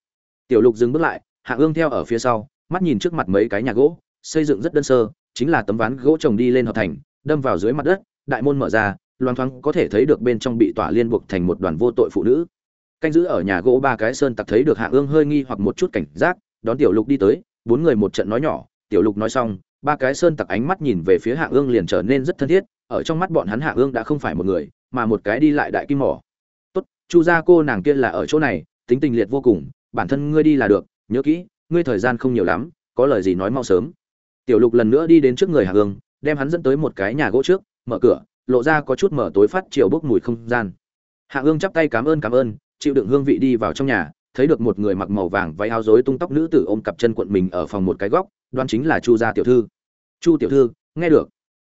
Tiểu lục dừng bước lại, hạ ương theo ở phía sau, mắt nhìn trước mặt mấy cái nhà gỗ, xây dựng rất đơn sơ, chính là tấm ván gỗ trồng đi lên hợp thành, đâm vào dưới mặt đất, đại môn mở ra loan thoáng có thể thấy được bên trong bị tỏa liên buộc thành một đoàn vô tội phụ nữ. Canh giữ ở nhà gỗ ba cái sơn tặc thấy được hạ ương hơi nghi hoặc một chút cảnh giác, đón tiểu lục đi tới, bốn người một trận nói nhỏ, tiểu lục nói xong ba cái sơn tặc ánh mắt nhìn về phía hạ ương liền trở nên rất thân thiết, ở trong mắt bọn hắn hạ ương đã không phải một người, mà một cái đi lại đại kim mỏ. Tốt, chu gia cô nàng kia là ở chỗ này, tính tình liệt vô cùng, bản thân ngươi đi là được, nhớ kỹ, ngươi thời gian không nhiều lắm, có lời gì nói mau sớm. Tiểu lục lần nữa đi đến trước người hạ ương, đem hắn dẫn tới một cái nhà gỗ trước, mở cửa, lộ ra có chút mở tối phát chiều bốc mùi không gian. Hạ ương chắp tay cảm ơn cảm ơn, chịu đựng hương vị đi vào trong nhà thấy được một người mặc màu vàng váy áo rối tung tóc nữ tử ôm cặp chân cuộn mình ở phòng một cái góc, đoán chính là chu gia tiểu thư. Chu tiểu thư, nghe được.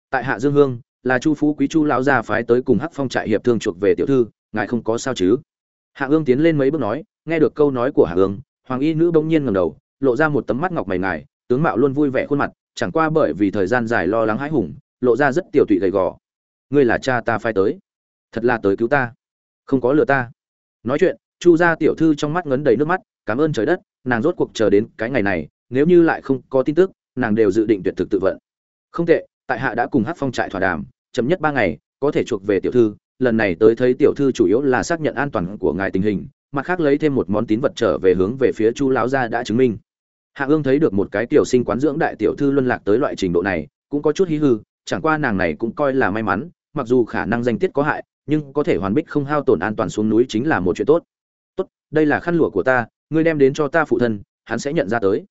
Tại hạ dương hương, là chu phú quý chu lão gia phái tới cùng hắc phong trại hiệp thương chuộc về tiểu thư, ngài không có sao chứ? Hạ ương tiến lên mấy bước nói, nghe được câu nói của hạ ương hoàng y nữ bỗng nhiên ngẩng đầu, lộ ra một tấm mắt ngọc mày ngài, tướng mạo luôn vui vẻ khuôn mặt, chẳng qua bởi vì thời gian dài lo lắng hãi hùng, lộ ra rất tiểu tụy gầy gò. Ngươi là cha ta phái tới. Thật là tới cứu ta. Không có lừa ta. Nói chuyện chu gia tiểu thư trong mắt ngấn đầy nước mắt, cảm ơn trời đất, nàng rốt cuộc chờ đến cái ngày này, nếu như lại không có tin tức, nàng đều dự định tuyệt thực tự vận. Không tệ, tại hạ đã cùng hát phong trại thỏa đàm, chậm nhất ba ngày, có thể chuộc về tiểu thư, lần này tới thấy tiểu thư chủ yếu là xác nhận an toàn của ngài tình hình, mặt khác lấy thêm một món tín vật trở về hướng về phía chu lão gia đã chứng minh. Hạ ương thấy được một cái tiểu sinh quán dưỡng đại tiểu thư luân lạc tới loại trình độ này, cũng có chút hí hư, chẳng qua nàng này cũng coi là may mắn, mặc dù khả năng danh tiết có hại, nhưng có thể hoàn bích không hao tổn an toàn xuống núi chính là một chuyện tốt tốt đây là khăn lụa của ta, ngươi đem đến cho ta phụ thân, hắn sẽ nhận ra tới.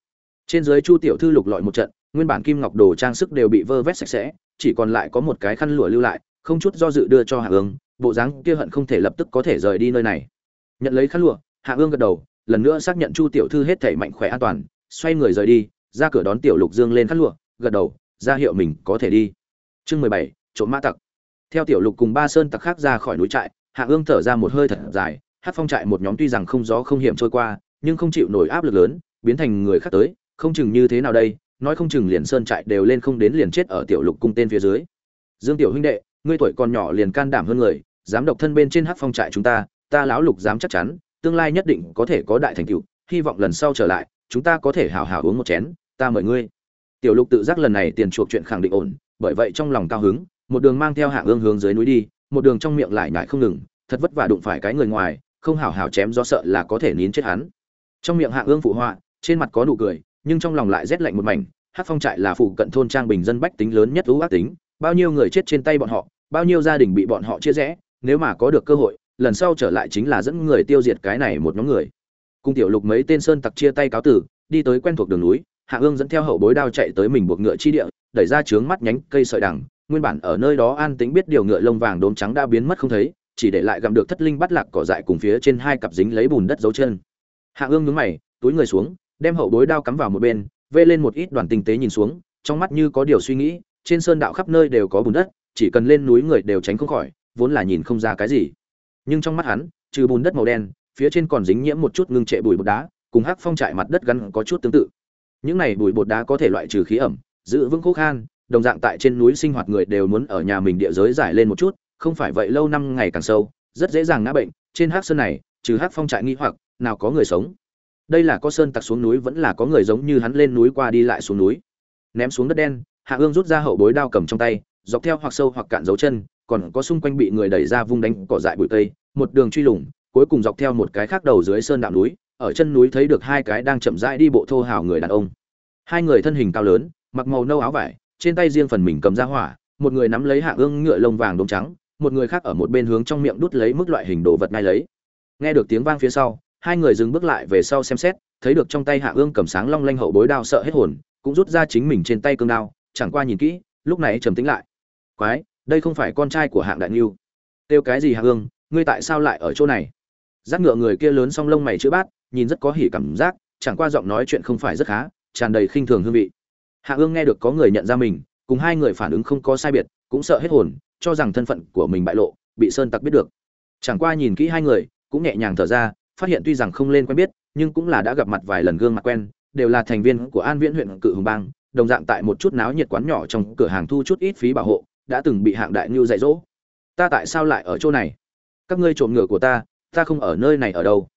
Trên dưới chu tiểu thư lục lọi một trận, nguyên bản kim ngọc đồ trang sức đều bị vơ vét sạch sẽ, chỉ còn lại có một cái khăn lụa lưu lại, không chút do dự đưa cho hạ ương, bộ dáng kia hận không thể lập tức có thể rời đi nơi này. Nhận lấy khăn lụa, hạ ương gật đầu, lần nữa xác nhận chu tiểu thư hết thể mạnh khỏe an toàn, xoay người rời đi, ra cửa đón tiểu lục dương lên khăn lụa, gật đầu, ra hiệu mình có thể đi. Chương mười bảy, trộm mã tặc. Theo tiểu lục cùng ba sơn tặc khác ra khỏi núi trại, hạ ương thở ra một hơi thật dài hát phong trại một nhóm tuy rằng không gió không hiểm trôi qua, nhưng không chịu nổi áp lực lớn, biến thành người khác tới, không chừng như thế nào đây, nói không chừng liền sơn trại đều lên không đến liền chết ở tiểu lục cung tên phía dưới. Dương tiểu huynh đệ, ngươi tuổi còn nhỏ liền can đảm hơn người, dám độc thân bên trên hắc phong trại chúng ta ta lão lục dám chắc chắn, tương lai nhất định có thể có đại thành tựu, hy vọng lần sau trở lại, chúng ta có thể hào hào uống một chén, ta mời ngươi. Tiểu lục tự giác lần này tiền chuộc chuyện khẳng định ổn, bởi vậy trong lòng cao hứng, một đường mang theo hạng ương hướng dưới núi đi, một đường trong miệng lại nhại không ngừng, thật vất vả đụng phải cái người ngoài không hảo hảo chém do sợ là có thể nín chết hắn. Trong miệng hạ ương phụ họa, trên mặt có nụ cười, nhưng trong lòng lại rét lạnh một mảnh. Hát phong trại là phụ cận thôn trang bình dân bách tính lớn nhất lũ ác tính. Bao nhiêu người chết trên tay bọn họ, bao nhiêu gia đình bị bọn họ chia rẽ, nếu mà có được cơ hội, lần sau trở lại chính là dẫn người tiêu diệt cái này một nhóm người. Cung tiểu lục mấy tên sơn tặc chia tay cáo tử, đi tới quen thuộc đường núi, hạ ương dẫn theo hậu bối đao chạy tới mình buộc ngựa chi địa, đẩy ra trướng mắt nhánh cây sợi đằng. Nguyên bản ở nơi đó an tính biết điều ngựa lông vàng đốm trắng đã biến mất không thấy chỉ để lại gặm được thất linh bắt lạc cỏ dại cùng phía trên hai cặp dính lấy bùn đất dấu chân. Hạ ương nhướng mày, túi người xuống, đem hậu bối đao cắm vào một bên, vê lên một ít đoàn tinh tế nhìn xuống, trong mắt như có điều suy nghĩ, trên sơn đạo khắp nơi đều có bùn đất, chỉ cần lên núi người đều tránh không khỏi, vốn là nhìn không ra cái gì. Nhưng trong mắt hắn, trừ bùn đất màu đen, phía trên còn dính nhiễm một chút ngưng trệ bụi bột đá, cùng hắc phong trại mặt đất gắn có chút tương tự. Những này bụi bột đá có thể loại trừ khí ẩm, giữ vững khô khan, đồng dạng tại trên núi sinh hoạt người đều muốn ở nhà mình địa giới giải lên một chút không phải vậy lâu năm ngày càng sâu, rất dễ dàng ngã bệnh, trên hắc sơn này, trừ hắc phong trại nghi hoặc, nào có người sống. Đây là có sơn tặc xuống núi vẫn là có người giống như hắn lên núi qua đi lại xuống núi. Ném xuống đất đen, hạ ương rút ra hậu bối đao cầm trong tay, dọc theo hoặc sâu hoặc cạn dấu chân, còn có xung quanh bị người đẩy ra vung đánh cỏ dại bụi tây một đường truy lùng, cuối cùng dọc theo một cái khác đầu dưới sơn đạo núi, ở chân núi thấy được hai cái đang chậm rãi đi bộ thô hào người đàn ông. Hai người thân hình cao lớn, mặc màu nâu áo vải, trên tay riêng phần mình cầm ra hỏa, một người nắm lấy hạ ương ngựa lông vàng đốm trắng một người khác ở một bên hướng trong miệng đút lấy mức loại hình đồ vật ngay lấy. Nghe được tiếng vang phía sau, hai người dừng bước lại về sau xem xét, thấy được trong tay hạ ương cầm sáng long lanh hậu bối đao sợ hết hồn, cũng rút ra chính mình trên tay cương đao, chẳng qua nhìn kỹ, lúc này trầm tĩnh lại. Quái, đây không phải con trai của hạng đại niu kêu cái gì hạ ương, ngươi tại sao lại ở chỗ này? Giác ngựa người kia lớn song lông mày chữ bát, nhìn rất có hỉ cảm giác, chẳng qua giọng nói chuyện không phải rất khá, tràn đầy khinh thường hương vị. Hạ ương nghe được có người nhận ra mình, cùng hai người phản ứng không có sai biệt, cũng sợ hết hồn cho rằng thân phận của mình bại lộ, bị sơn tặc biết được. Chẳng qua nhìn kỹ hai người, cũng nhẹ nhàng thở ra, phát hiện tuy rằng không lên quen biết, nhưng cũng là đã gặp mặt vài lần gương mặt quen, đều là thành viên của an viễn huyện cự hùng bang, đồng dạng tại một chút náo nhiệt quán nhỏ trong cửa hàng thu chút ít phí bảo hộ, đã từng bị hạng đại ngưu dạy dỗ. Ta tại sao lại ở chỗ này? Các ngươi trộm ngựa của ta ta không ở nơi này ở đâu?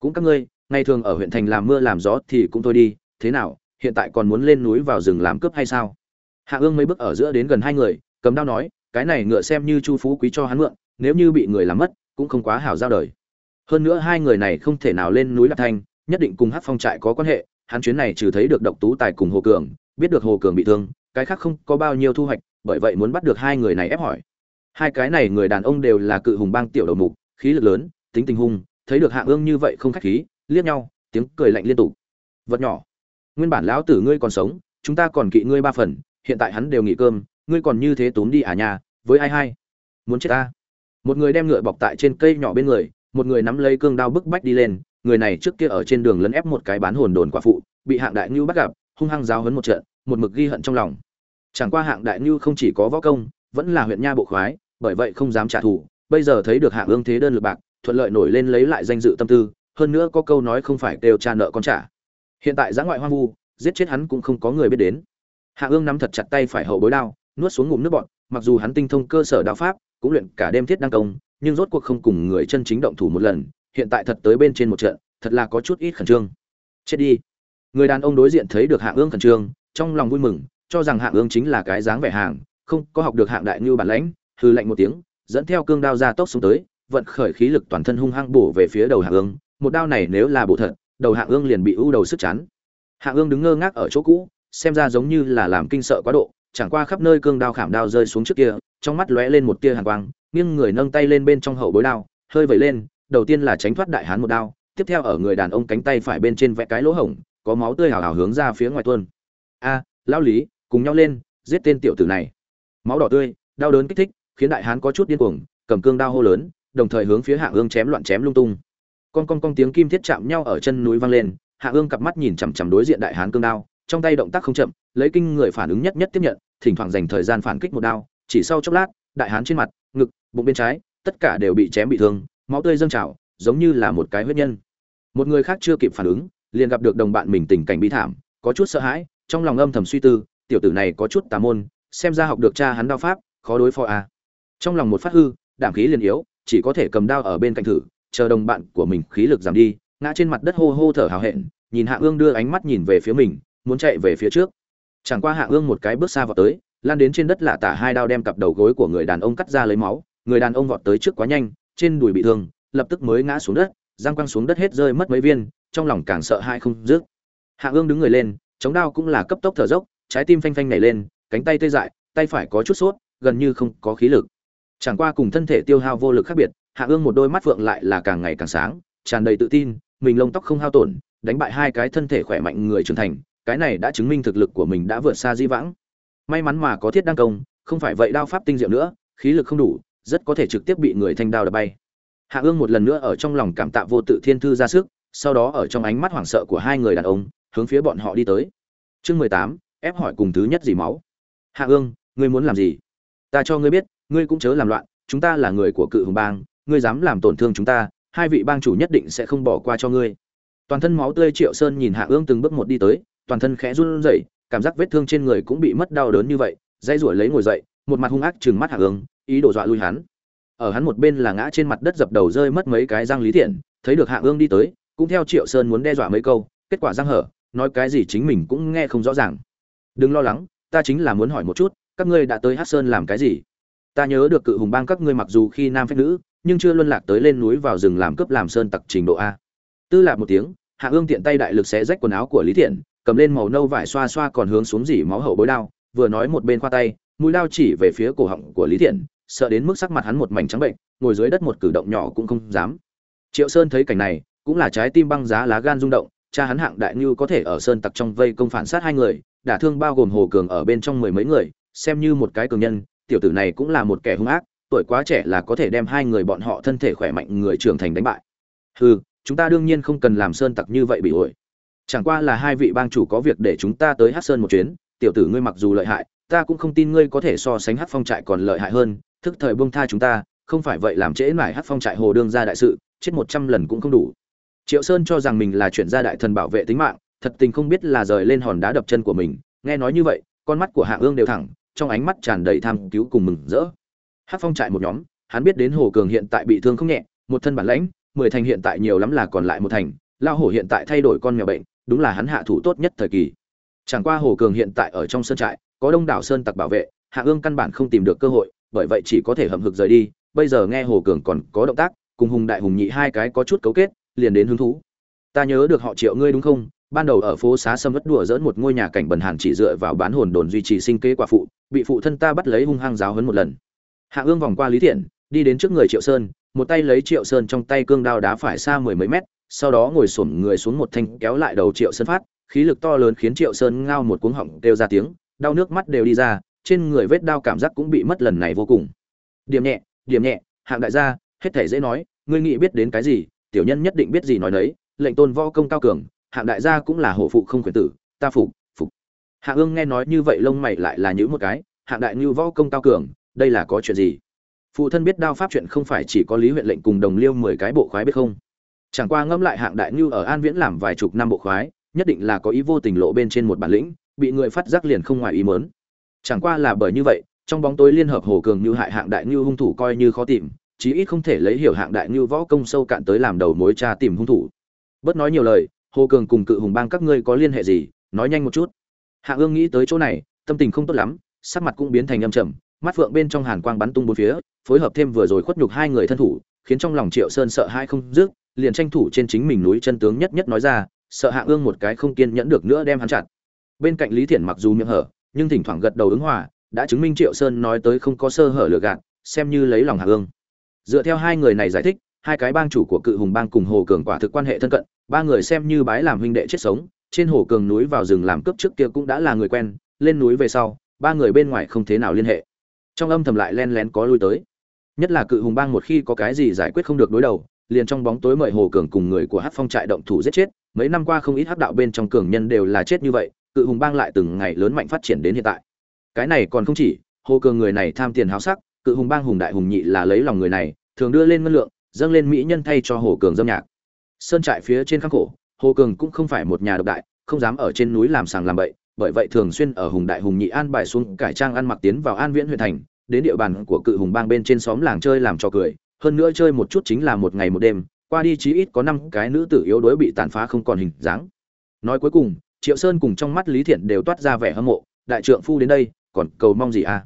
Cũng các ngươi, ngày thường ở huyện thành làm mưa làm gió thì cũng thôi đi, thế nào, hiện tại còn muốn lên núi vào rừng làm cướp hay sao? Hạ ương mấy bước ở giữa đến gần hai người, cầm đao nói cái này ngựa xem như chu phú quý cho hắn mượn, nếu như bị người làm mất, cũng không quá hảo giao đời. Hơn nữa hai người này không thể nào lên núi lạc thanh, nhất định cùng hát phong trại có quan hệ, hắn chuyến này trừ thấy được độc tú tài cùng hồ cường, biết được hồ cường bị thương, cái khác không có bao nhiêu thu hoạch, bởi vậy muốn bắt được hai người này ép hỏi. Hai cái này người đàn ông đều là cự hùng bang tiểu đầu mục, khí lực lớn, tính tình hung, thấy được hạ ương như vậy không khách khí, liếc nhau, tiếng cười lạnh liên tục. Vật nhỏ. Nguyên bản lão tử ngươi còn sống, chúng ta còn kỵ ngươi ba phần, hiện tại hắn đều nghỉ cơm ngươi còn như thế túm đi à nhà với ai hay? Muốn chết ta? Một người đem ngựa bọc tại trên cây nhỏ bên người, một người nắm lấy cương đao bức bách đi lên, người này trước kia ở trên đường lấn ép một cái bán hồn đồn quả phụ, bị hạng đại ngưu bắt gặp, hung hăng giáo hấn một trận, một mực ghi hận trong lòng. Chẳng qua hạng đại ngưu không chỉ có võ công, vẫn là huyện nha bộ khoái, bởi vậy không dám trả thù, bây giờ thấy được hạng ương thế đơn lực bạc, thuận lợi nổi lên lấy lại danh dự tâm tư, hơn nữa có câu nói không phải đều cha nợ con trả. Hiện tại giã ngoại hoang vu, giết chết hắn cũng không có người biết đến. Hạ ương nắm thật chặt tay phải hậu bối đao nuốt xuống ngụm nước bọn mặc dù hắn tinh thông cơ sở đạo pháp, cũng luyện cả đêm thiết đăng công, nhưng rốt cuộc không cùng người chân chính động thủ một lần, hiện tại thật tới bên trên một trận, thật là có chút ít khẩn trương. Chết đi. Người đàn ông đối diện thấy được hạng ương khẩn trương, trong lòng vui mừng, cho rằng hạng ương chính là cái dáng vẻ hàng, không có học được hạng đại như bản lãnh hư lạnh một tiếng, dẫn theo cương đao ra tốc xuống tới, vận khởi khí lực toàn thân hung hăng bổ về phía đầu hạng ương, một đao này nếu là bổ thật, đầu hạng ương liền bị ưu đầu sức chắn hạng ương đứng ngơ ngác ở chỗ cũ, xem ra giống như là làm kinh sợ quá độ chẳng qua khắp nơi cương đao khảm đao rơi xuống trước kia, trong mắt lóe lên một tia hàn quang, nghiêng người nâng tay lên bên trong hậu bối đao, hơi vẩy lên, đầu tiên là tránh thoát đại hán một đao, tiếp theo ở người đàn ông cánh tay phải bên trên vẽ cái lỗ hổng, có máu tươi hào hào hướng ra phía ngoài tuôn. A, lão lý, cùng nhau lên, giết tên tiểu tử này. Máu đỏ tươi, đau đớn kích thích, khiến đại hán có chút điên cuồng, cầm cương đao hô lớn, đồng thời hướng phía hạ ương chém loạn chém lung tung. Con con con tiếng kim thiết chạm nhau ở chân núi vang lên, hạ ương cặp mắt nhìn chằm chằm đối diện đại hán cương đao trong tay động tác không chậm, lấy kinh người phản ứng nhất nhất tiếp nhận, thỉnh thoảng dành thời gian phản kích một đao, chỉ sau chốc lát, đại hán trên mặt, ngực, bụng bên trái, tất cả đều bị chém bị thương, máu tươi dâng trào, giống như là một cái huyết nhân một người khác chưa kịp phản ứng, liền gặp được đồng bạn mình tình cảnh bi thảm, có chút sợ hãi, trong lòng âm thầm suy tư, tiểu tử này có chút tà môn, xem ra học được cha hắn đao pháp, khó đối phó à. trong lòng một phát hư, đảm khí liền yếu, chỉ có thể cầm đao ở bên cạnh thử, chờ đồng bạn của mình khí lực giảm đi, ngã trên mặt đất hô hô thở hào hẹn, nhìn hạ ương đưa ánh mắt nhìn về phía mình muốn chạy về phía trước. Chẳng qua hạ ương một cái bước xa vào tới, lan đến trên đất lạ tả hai đao đem cặp đầu gối của người đàn ông cắt ra lấy máu, người đàn ông vọt tới trước quá nhanh, trên đùi bị thương, lập tức mới ngã xuống đất, giang quăng xuống đất hết rơi mất mấy viên, trong lòng càng sợ hai không dứt. Hạ ương đứng người lên, chống đao cũng là cấp tốc thở dốc, trái tim phanh phanh nhảy lên, cánh tay tê dại, tay phải có chút sốt, gần như không có khí lực. Chẳng qua cùng thân thể tiêu hao vô lực khác biệt, hạ ương một đôi mắt phượng lại là càng ngày càng sáng, tràn đầy tự tin, mình lông tóc không hao tổn, đánh bại hai cái thân thể khỏe mạnh người trưởng thành cái này đã chứng minh thực lực của mình đã vượt xa di vãng. May mắn mà có thiết đăng công, không phải vậy đao pháp tinh diệu nữa, khí lực không đủ, rất có thể trực tiếp bị người thanh đao đập bay. Hạ ương một lần nữa ở trong lòng cảm tạ vô tự thiên thư ra sức, sau đó ở trong ánh mắt hoảng sợ của hai người đàn ông, hướng phía bọn họ đi tới. Chương mười tám, ép hỏi cùng thứ nhất gì máu. Hạ ương, ngươi muốn làm gì? Ta cho ngươi biết, ngươi cũng chớ làm loạn, chúng ta là người của cự hùng bang, ngươi dám làm tổn thương chúng ta, hai vị bang chủ nhất định sẽ không bỏ qua cho ngươi. Toàn thân máu tươi triệu sơn nhìn hạ ương từng bước một đi tới toàn thân khẽ run rẩy cảm giác vết thương trên người cũng bị mất đau đớn như vậy dây rủa lấy ngồi dậy một mặt hung ác trừng mắt hạ Ưng, ý đồ dọa lui hắn. Ở hắn một bên là ngã trên mặt đất dập đầu rơi mất mấy cái răng lý thiện thấy được hạ Ưng đi tới cũng theo triệu sơn muốn đe dọa mấy câu kết quả răng hở nói cái gì chính mình cũng nghe không rõ ràng. Đừng lo lắng ta chính là muốn hỏi một chút các ngươi đã tới hắc sơn làm cái gì? Ta nhớ được cự hùng bang các ngươi mặc dù khi nam phép nữ nhưng chưa luân lạc tới lên núi vào rừng làm cướp làm sơn tặc trình độ a. Tư lạc một tiếng hạ ương tiện tay đại lực xé rách quần áo của lý thiện cầm lên màu nâu vải xoa xoa còn hướng xuống dỉ máu hậu bối đao, vừa nói một bên khoa tay, mũi đao chỉ về phía cổ họng của lý thiện, sợ đến mức sắc mặt hắn một mảnh trắng bệnh, ngồi dưới đất một cử động nhỏ cũng không dám. Triệu sơn thấy cảnh này, cũng là trái tim băng giá lá gan rung động, cha hắn hạng đại như có thể ở sơn tặc trong vây công phản sát hai người, đả thương bao gồm hồ cường ở bên trong mười mấy người, xem như một cái cường nhân, tiểu tử này cũng là một kẻ hung ác, tuổi quá trẻ là có thể đem hai người bọn họ thân thể khỏe mạnh người trưởng thành đánh bại. Hừ, chúng ta đương nhiên không cần làm sơn tặc như vậy bị ổi chẳng qua là hai vị bang chủ có việc để chúng ta tới hát sơn một chuyến. Tiểu tử ngươi mặc dù lợi hại, ta cũng không tin ngươi có thể so sánh hát phong trại còn lợi hại hơn. Thức thời bông tha chúng ta, không phải vậy làm trễ mải hát phong trại hồ đương ra đại sự, chết một trăm lần cũng không đủ. Triệu sơn cho rằng mình là chuyển gia đại thần bảo vệ tính mạng, thật tình không biết là rời lên hòn đá đập chân của mình. Nghe nói như vậy, con mắt của hạ ương đều thẳng, trong ánh mắt tràn đầy tham cứu cùng mừng rỡ. Hát phong trại một nhóm, hắn biết đến hồ cường hiện tại bị thương không nhẹ, một thân bản lãnh, mười thành hiện tại nhiều lắm là còn lại một thành. Lao hổ hiện tại thay đổi con mèo bệnh đúng là hắn hạ thủ tốt nhất thời kỳ. Chẳng qua hồ cường hiện tại ở trong sơn trại, có đông đảo sơn tặc bảo vệ, hạ ương căn bản không tìm được cơ hội, bởi vậy chỉ có thể hậm hực rời đi. Bây giờ nghe hồ cường còn có động tác, cùng hùng đại hùng nhị hai cái có chút cấu kết, liền đến hứng thú. Ta nhớ được họ triệu ngươi đúng không? Ban đầu ở phố xá sâm vất đùa dỡn một ngôi nhà cảnh bần hàn chỉ dựa vào bán hồn đồn duy trì sinh kế quả phụ, bị phụ thân ta bắt lấy hung hăng giáo hấn một lần. Hạ ương vòng qua lý thiện, đi đến trước người triệu sơn, một tay lấy triệu sơn trong tay cương đao đá phải xa mười mấy mét sau đó ngồi xổm người xuống một thanh kéo lại đầu triệu sơn phát, khí lực to lớn khiến triệu sơn ngao một cuống họng kêu ra tiếng, đau nước mắt đều đi ra, trên người vết đau cảm giác cũng bị mất lần này vô cùng. Điểm nhẹ điểm nhẹ, hạng đại gia, hết thể dễ nói, ngươi nghĩ biết đến cái gì, tiểu nhân nhất định biết gì nói nấy, lệnh tôn võ công cao cường, hạng đại gia cũng là hộ phụ không quyền tử, ta phục phục. Hạng ương nghe nói như vậy lông mày lại là nhíu một cái, hạng đại như võ công cao cường, đây là có chuyện gì? Phụ thân biết đao pháp chuyện không phải chỉ có lý huyện lệnh cùng đồng liêu mười cái bộ khoái biết không? Chẳng qua ngẫm lại hạng đại như ở an viễn làm vài chục năm bộ khoái, nhất định là có ý vô tình lộ bên trên một bản lĩnh, bị người phát giác liền không ngoài ý mớn chẳng qua là bởi như vậy, trong bóng tối liên hợp hồ cường như hại hạng đại như hung thủ coi như khó tìm, chí ít không thể lấy hiểu hạng đại như võ công sâu cạn tới làm đầu mối tra tìm hung thủ. Bớt nói nhiều lời, hồ cường cùng cự hùng bang các ngươi có liên hệ gì, nói nhanh một chút. Hạ ương nghĩ tới chỗ này, tâm tình không tốt lắm, sắc mặt cũng biến thành âm trầm, mắt phượng bên trong hàn quang bắn tung bốn phía, phối hợp thêm vừa rồi khuất nhục hai người thân thủ, khiến trong lòng triệu sơn sợ hai không dứt liền tranh thủ trên chính mình núi chân tướng nhất nhất nói ra, sợ hạ ương một cái không kiên nhẫn được nữa đem hắn chặt. Bên cạnh lý thiện mặc dù miệng hở, nhưng thỉnh thoảng gật đầu ứng hòa, đã chứng minh triệu sơn nói tới không có sơ hở lừa gạt, xem như lấy lòng hạ ương. Dựa theo hai người này giải thích, hai cái bang chủ của cự hùng bang cùng hồ cường quả thực quan hệ thân cận, ba người xem như bái làm huynh đệ chết sống, trên hồ cường núi vào rừng làm cướp trước kia cũng đã là người quen, lên núi về sau, ba người bên ngoài không thế nào liên hệ. Trong âm thầm lại len lén có lui tới. Nhất là cự hùng bang một khi có cái gì giải quyết không được đối đầu liền trong bóng tối mời hồ cường cùng người của hát phong trại động thủ giết chết. Mấy năm qua không ít hắc đạo bên trong cường nhân đều là chết như vậy, cự hùng bang lại từng ngày lớn mạnh phát triển đến hiện tại. Cái này còn không chỉ, hồ cường người này tham tiền háo sắc, cự hùng bang hùng đại hùng nhị là lấy lòng người này, thường đưa lên ngân lượng, dâng lên mỹ nhân thay cho hồ cường dâm nhạc. Sơn trại phía trên khắc khổ, hồ cường cũng không phải một nhà độc đại, không dám ở trên núi làm sàng làm bậy, bởi vậy thường xuyên ở hùng đại hùng nhị an bài xuống cải trang ăn mặc tiến vào an viễn huyện thành, đến địa bàn của cự hùng bang bên trên xóm làng chơi làm trò cười hơn nữa chơi một chút chính là một ngày một đêm, qua đi chí ít có năm cái nữ tử yếu đuối bị tàn phá không còn hình dáng. Nói cuối cùng, triệu sơn cùng trong mắt lý thiện đều toát ra vẻ hâm mộ, đại trượng phu đến đây, còn cầu mong gì à?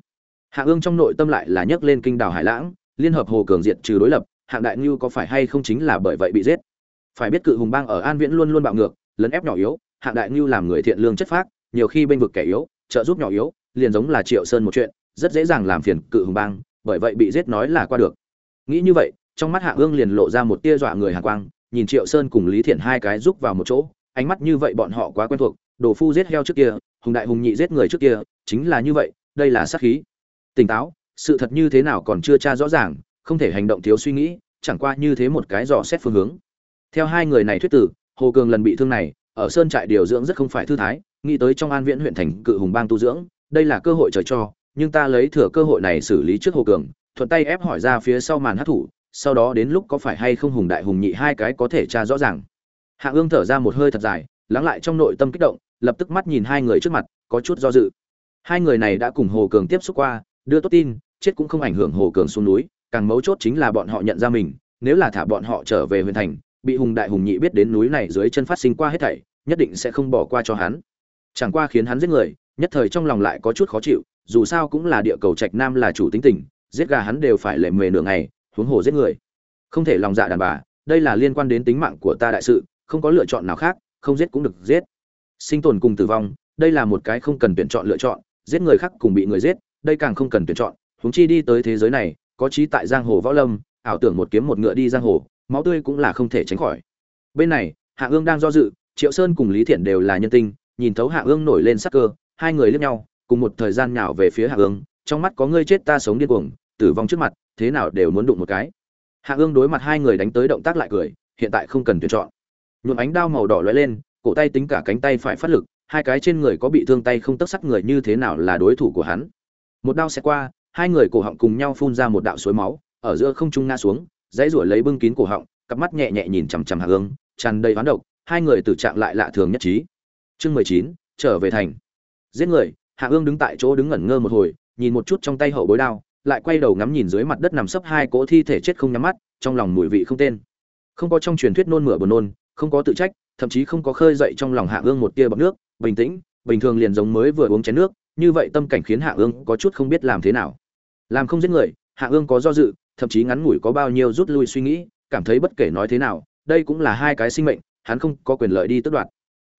Hạ ương trong nội tâm lại là nhấc lên kinh đảo hải lãng, liên hợp hồ cường diện trừ đối lập, hạng đại ngưu có phải hay không chính là bởi vậy bị giết? Phải biết cự hùng bang ở an viễn luôn luôn bạo ngược, lấn ép nhỏ yếu, hạng đại ngưu làm người thiện lương chất phác, nhiều khi bênh vực kẻ yếu, trợ giúp nhỏ yếu, liền giống là triệu sơn một chuyện, rất dễ dàng làm phiền cự hùng bang, bởi vậy bị giết nói là qua được nghĩ như vậy, trong mắt hạ ương liền lộ ra một tia dọa người hàn quang, nhìn triệu sơn cùng lý thiện hai cái rúc vào một chỗ, ánh mắt như vậy bọn họ quá quen thuộc, đồ phu giết heo trước kia, hùng đại hùng nhị giết người trước kia, chính là như vậy, đây là sát khí. Tỉnh táo, sự thật như thế nào còn chưa tra rõ ràng, không thể hành động thiếu suy nghĩ, chẳng qua như thế một cái dò xét phương hướng. Theo hai người này thuyết tử, hồ cường lần bị thương này, ở sơn trại điều dưỡng rất không phải thư thái, nghĩ tới trong an viễn huyện thành cự hùng bang tu dưỡng, đây là cơ hội trời cho, nhưng ta lấy thừa cơ hội này xử lý trước hồ cường thuận tay ép hỏi ra phía sau màn hát thủ, sau đó đến lúc có phải hay không hùng đại hùng nhị hai cái có thể tra rõ ràng. Hạ ương thở ra một hơi thật dài, lắng lại trong nội tâm kích động, lập tức mắt nhìn hai người trước mặt, có chút do dự. Hai người này đã cùng hồ cường tiếp xúc qua, đưa tốt tin, chết cũng không ảnh hưởng hồ cường xuống núi, càng mấu chốt chính là bọn họ nhận ra mình, nếu là thả bọn họ trở về huyền thành, bị hùng đại hùng nhị biết đến núi này dưới chân phát sinh qua hết thảy, nhất định sẽ không bỏ qua cho hắn. Chẳng qua khiến hắn giết người, nhất thời trong lòng lại có chút khó chịu, dù sao cũng là địa cầu trạch nam là chủ tính tình giết gà hắn đều phải lệ mề nửa ngày, huống hồ giết người. Không thể lòng dạ đàn bà, đây là liên quan đến tính mạng của ta đại sự, không có lựa chọn nào khác, không giết cũng được giết. Sinh tồn cùng tử vong, đây là một cái không cần tuyển chọn lựa chọn, giết người khác cùng bị người giết, đây càng không cần tuyển chọn. Huống chi đi tới thế giới này, có trí tại giang hồ võ lâm, ảo tưởng một kiếm một ngựa đi giang hồ, máu tươi cũng là không thể tránh khỏi. Bên này, hạ ương đang do dự, triệu sơn cùng lý thiện đều là nhân tinh, nhìn thấu hạ ương nổi lên sắc cơ, hai người liếc nhau, cùng một thời gian nhào về phía hạ ương, trong mắt có ngươi chết ta sống điên cuồng tử vong trước mặt, thế nào đều muốn đụng một cái. Hạ ương đối mặt hai người đánh tới động tác lại cười, hiện tại không cần tuyển chọn. Nhuộm ánh đao màu đỏ lóe lên, cổ tay tính cả cánh tay phải phát lực, hai cái trên người có bị thương tay không tấc sắc người như thế nào là đối thủ của hắn. Một đao sẽ qua, hai người cổ họng cùng nhau phun ra một đạo suối máu, ở giữa không trung ngã xuống, dãy ruổi lấy bưng kín cổ họng, cặp mắt nhẹ nhẹ nhìn chằm chằm hạ ương, tràn đầy hoán độc, hai người tử trạng lại lạ thường nhất trí. Chương mười chín, trở về thành. Giết người, hạ ương đứng tại chỗ đứng ngẩn ngơ một hồi, nhìn một chút trong tay hậu bối đao lại quay đầu ngắm nhìn dưới mặt đất nằm sấp hai cỗ thi thể chết không nhắm mắt, trong lòng mùi vị không tên. Không có trong truyền thuyết nôn mửa buồn nôn, không có tự trách, thậm chí không có khơi dậy trong lòng hạ ương một tia bọc nước, bình tĩnh, bình thường liền giống mới vừa uống chén nước, như vậy tâm cảnh khiến hạ ương có chút không biết làm thế nào. Làm không giết người, hạ ương có do dự, thậm chí ngắn ngủi có bao nhiêu rút lui suy nghĩ, cảm thấy bất kể nói thế nào, đây cũng là hai cái sinh mệnh, hắn không có quyền lợi đi tước đoạt.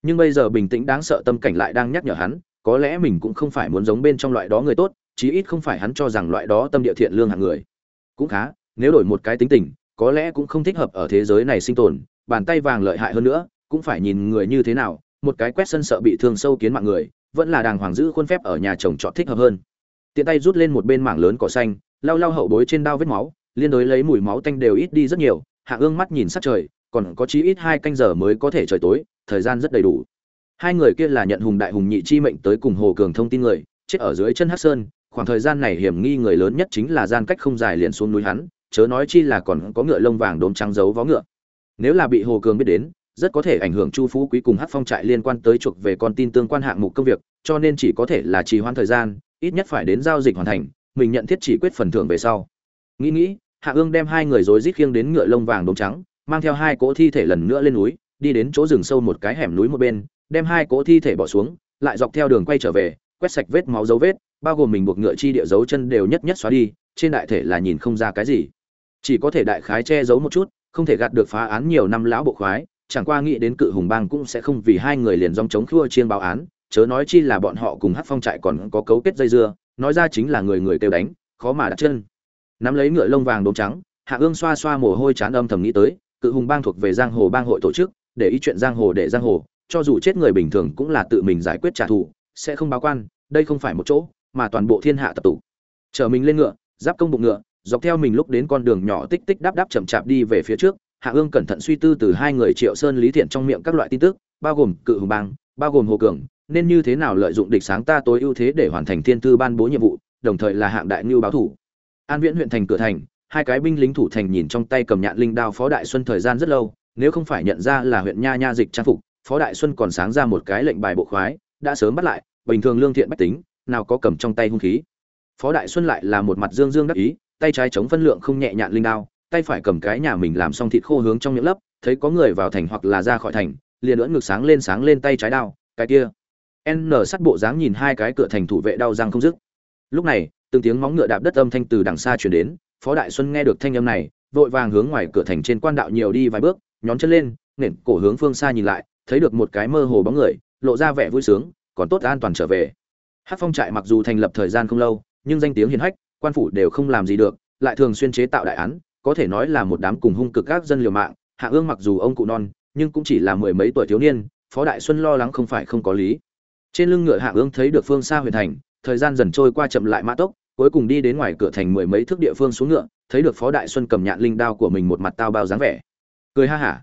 Nhưng bây giờ bình tĩnh đáng sợ tâm cảnh lại đang nhắc nhở hắn, có lẽ mình cũng không phải muốn giống bên trong loại đó người tốt chí ít không phải hắn cho rằng loại đó tâm địa thiện lương hạng người. Cũng khá, nếu đổi một cái tính tình, có lẽ cũng không thích hợp ở thế giới này sinh tồn, bàn tay vàng lợi hại hơn nữa, cũng phải nhìn người như thế nào, một cái quét sân sợ bị thương sâu kiến mạng người, vẫn là đàng hoàng giữ khuôn phép ở nhà chồng chọn thích hợp hơn. Tiện tay rút lên một bên mảng lớn cỏ xanh, lau lau hậu bối trên đao vết máu, liên đối lấy mùi máu tanh đều ít đi rất nhiều, hạ ương mắt nhìn sát trời, còn có chí ít hai canh giờ mới có thể trời tối, thời gian rất đầy đủ. Hai người kia là nhận hùng đại hùng nhị chi mệnh tới cùng hồ cường thông tin người, chết ở dưới chân hắc sơn khoảng thời gian này hiểm nghi người lớn nhất chính là gian cách không dài liền xuống núi hắn, chớ nói chi là còn có ngựa lông vàng đốm trắng giấu vó ngựa. Nếu là bị hồ cường biết đến, rất có thể ảnh hưởng chu phú quý cùng hát phong trại liên quan tới chuộc về con tin tương quan hạng mục công việc, cho nên chỉ có thể là trì hoãn thời gian, ít nhất phải đến giao dịch hoàn thành, mình nhận thiết chỉ quyết phần thưởng về sau. Nghĩ nghĩ, hạ ương đem hai người rối rít khiêng đến ngựa lông vàng đốm trắng, mang theo hai cỗ thi thể lần nữa lên núi, đi đến chỗ rừng sâu một cái hẻm núi một bên, đem hai cỗ thi thể bỏ xuống, lại dọc theo đường quay trở về, quét sạch vết máu dấu vết bao gồm mình buộc ngựa chi địa dấu chân đều nhất nhất xóa đi, trên đại thể là nhìn không ra cái gì. Chỉ có thể đại khái che giấu một chút, không thể gạt được phá án nhiều năm lão bộ khoái, chẳng qua nghĩ đến cự hùng bang cũng sẽ không vì hai người liền dòng chống khua chiên báo án, chớ nói chi là bọn họ cùng hát phong trại còn có cấu kết dây dưa, nói ra chính là người người kêu đánh, khó mà đặt chân. Nắm lấy ngựa lông vàng đốm trắng, hạ ương xoa xoa mồ hôi chán âm thầm nghĩ tới, cự hùng bang thuộc về giang hồ bang hội tổ chức, để ý chuyện giang hồ để giang hồ, cho dù chết người bình thường cũng là tự mình giải quyết trả thù, sẽ không báo quan, đây không phải một chỗ mà toàn bộ thiên hạ tập tụ. Chở mình lên ngựa, giáp công bụng ngựa, dọc theo mình lúc đến con đường nhỏ tích tích đáp đáp chậm chạp đi về phía trước, hạ ương cẩn thận suy tư từ hai người triệu sơn lý thiện trong miệng các loại tin tức, bao gồm cự hùng bang, bao gồm hồ cường, nên như thế nào lợi dụng địch sáng ta tối ưu thế để hoàn thành thiên tư ban bố nhiệm vụ, đồng thời là hạng đại ngưu báo thủ. An viễn huyện thành cửa thành, hai cái binh lính thủ thành nhìn trong tay cầm nhạn linh đao phó đại xuân thời gian rất lâu, nếu không phải nhận ra là huyện nha nha dịch trang phục, phó đại xuân còn sáng ra một cái lệnh bài bộ khoái, đã sớm bắt lại, bình thường lương thiện bách tính nào có cầm trong tay hung khí. Phó đại xuân lại là một mặt dương dương đắc ý, tay trái chống phân lượng không nhẹ nhạn linh đao, tay phải cầm cái nhà mình làm xong thịt khô hướng trong miệng lấp, thấy có người vào thành hoặc là ra khỏi thành, liền ưỡn ngực sáng lên sáng lên tay trái đao, cái kia. N sắt bộ dáng nhìn hai cái cửa thành thủ vệ đau răng không dứt. Lúc này, từng tiếng móng ngựa đạp đất âm thanh từ đằng xa chuyển đến, phó đại xuân nghe được thanh âm này, vội vàng hướng ngoài cửa thành trên quan đạo nhiều đi vài bước, nhón chân lên nện cổ hướng phương xa nhìn lại, thấy được một cái mơ hồ bóng người, lộ ra vẻ vui sướng, còn tốt an toàn trở về hát phong trại mặc dù thành lập thời gian không lâu nhưng danh tiếng hiền hách quan phủ đều không làm gì được lại thường xuyên chế tạo đại án có thể nói là một đám cùng hung cực các dân liều mạng hạ ương mặc dù ông cụ non nhưng cũng chỉ là mười mấy tuổi thiếu niên phó đại xuân lo lắng không phải không có lý trên lưng ngựa hạ ương thấy được phương xa huyền thành thời gian dần trôi qua chậm lại mã tốc cuối cùng đi đến ngoài cửa thành mười mấy thước địa phương xuống ngựa thấy được phó đại xuân cầm nhạn linh đao của mình một mặt tao bao dáng vẻ cười ha hả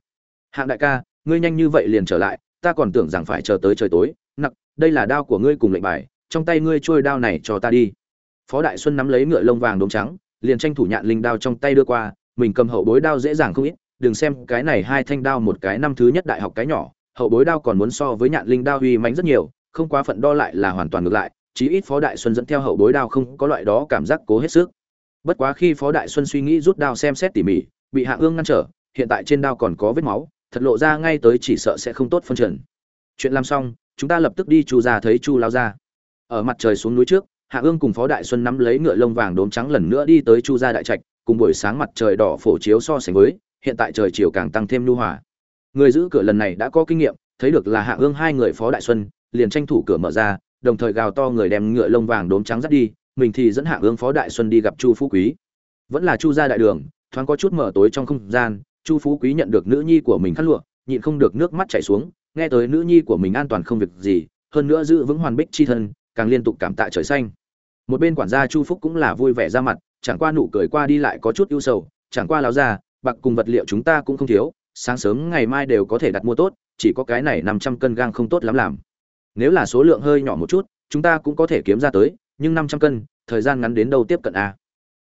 hạng đại ca ngươi nhanh như vậy liền trở lại ta còn tưởng rằng phải chờ tới trời tối nặc đây là đao của ngươi cùng lệnh bài trong tay ngươi trôi đao này cho ta đi. Phó đại xuân nắm lấy ngựa lông vàng đốm trắng, liền tranh thủ nhạn linh đao trong tay đưa qua, mình cầm hậu bối đao dễ dàng không ít, đừng xem cái này hai thanh đao một cái năm thứ nhất đại học cái nhỏ, hậu bối đao còn muốn so với nhạn linh đao uy mãnh rất nhiều, không quá phận đo lại là hoàn toàn ngược lại, chí ít phó đại xuân dẫn theo hậu bối đao không có loại đó cảm giác cố hết sức. Bất quá khi phó đại xuân suy nghĩ rút đao xem xét tỉ mỉ, bị hạ ương ngăn trở, hiện tại trên đao còn có vết máu, thật lộ ra ngay tới chỉ sợ sẽ không tốt phân trần. Chuyện làm xong, chúng ta lập tức đi chu ra thấy chu lao ra ở mặt trời xuống núi trước, hạ ương cùng phó đại xuân nắm lấy ngựa lông vàng đốm trắng lần nữa đi tới chu gia đại trạch, cùng buổi sáng mặt trời đỏ phổ chiếu so sánh với, hiện tại trời chiều càng tăng thêm nhu hòa. Người giữ cửa lần này đã có kinh nghiệm, thấy được là hạ ương hai người phó đại xuân, liền tranh thủ cửa mở ra, đồng thời gào to người đem ngựa lông vàng đốm trắng dắt đi, mình thì dẫn hạ ương phó đại xuân đi gặp chu phú quý. Vẫn là chu gia đại đường, thoáng có chút mở tối trong không gian, chu phú quý nhận được nữ nhi của mình khát lụa, nhịn không được nước mắt chảy xuống, nghe tới nữ nhi của mình an toàn không việc gì, hơn nữa giữ vững hoàn bích chi thân càng liên tục cảm tạ trời xanh. Một bên quản gia chu phúc cũng là vui vẻ ra mặt, chẳng qua nụ cười qua đi lại có chút ưu sầu, chẳng qua láo ra, bạc cùng vật liệu chúng ta cũng không thiếu, sáng sớm ngày mai đều có thể đặt mua tốt, chỉ có cái này năm trăm cân gang không tốt lắm làm. Nếu là số lượng hơi nhỏ một chút, chúng ta cũng có thể kiếm ra tới, nhưng năm trăm cân, thời gian ngắn đến đâu tiếp cận a?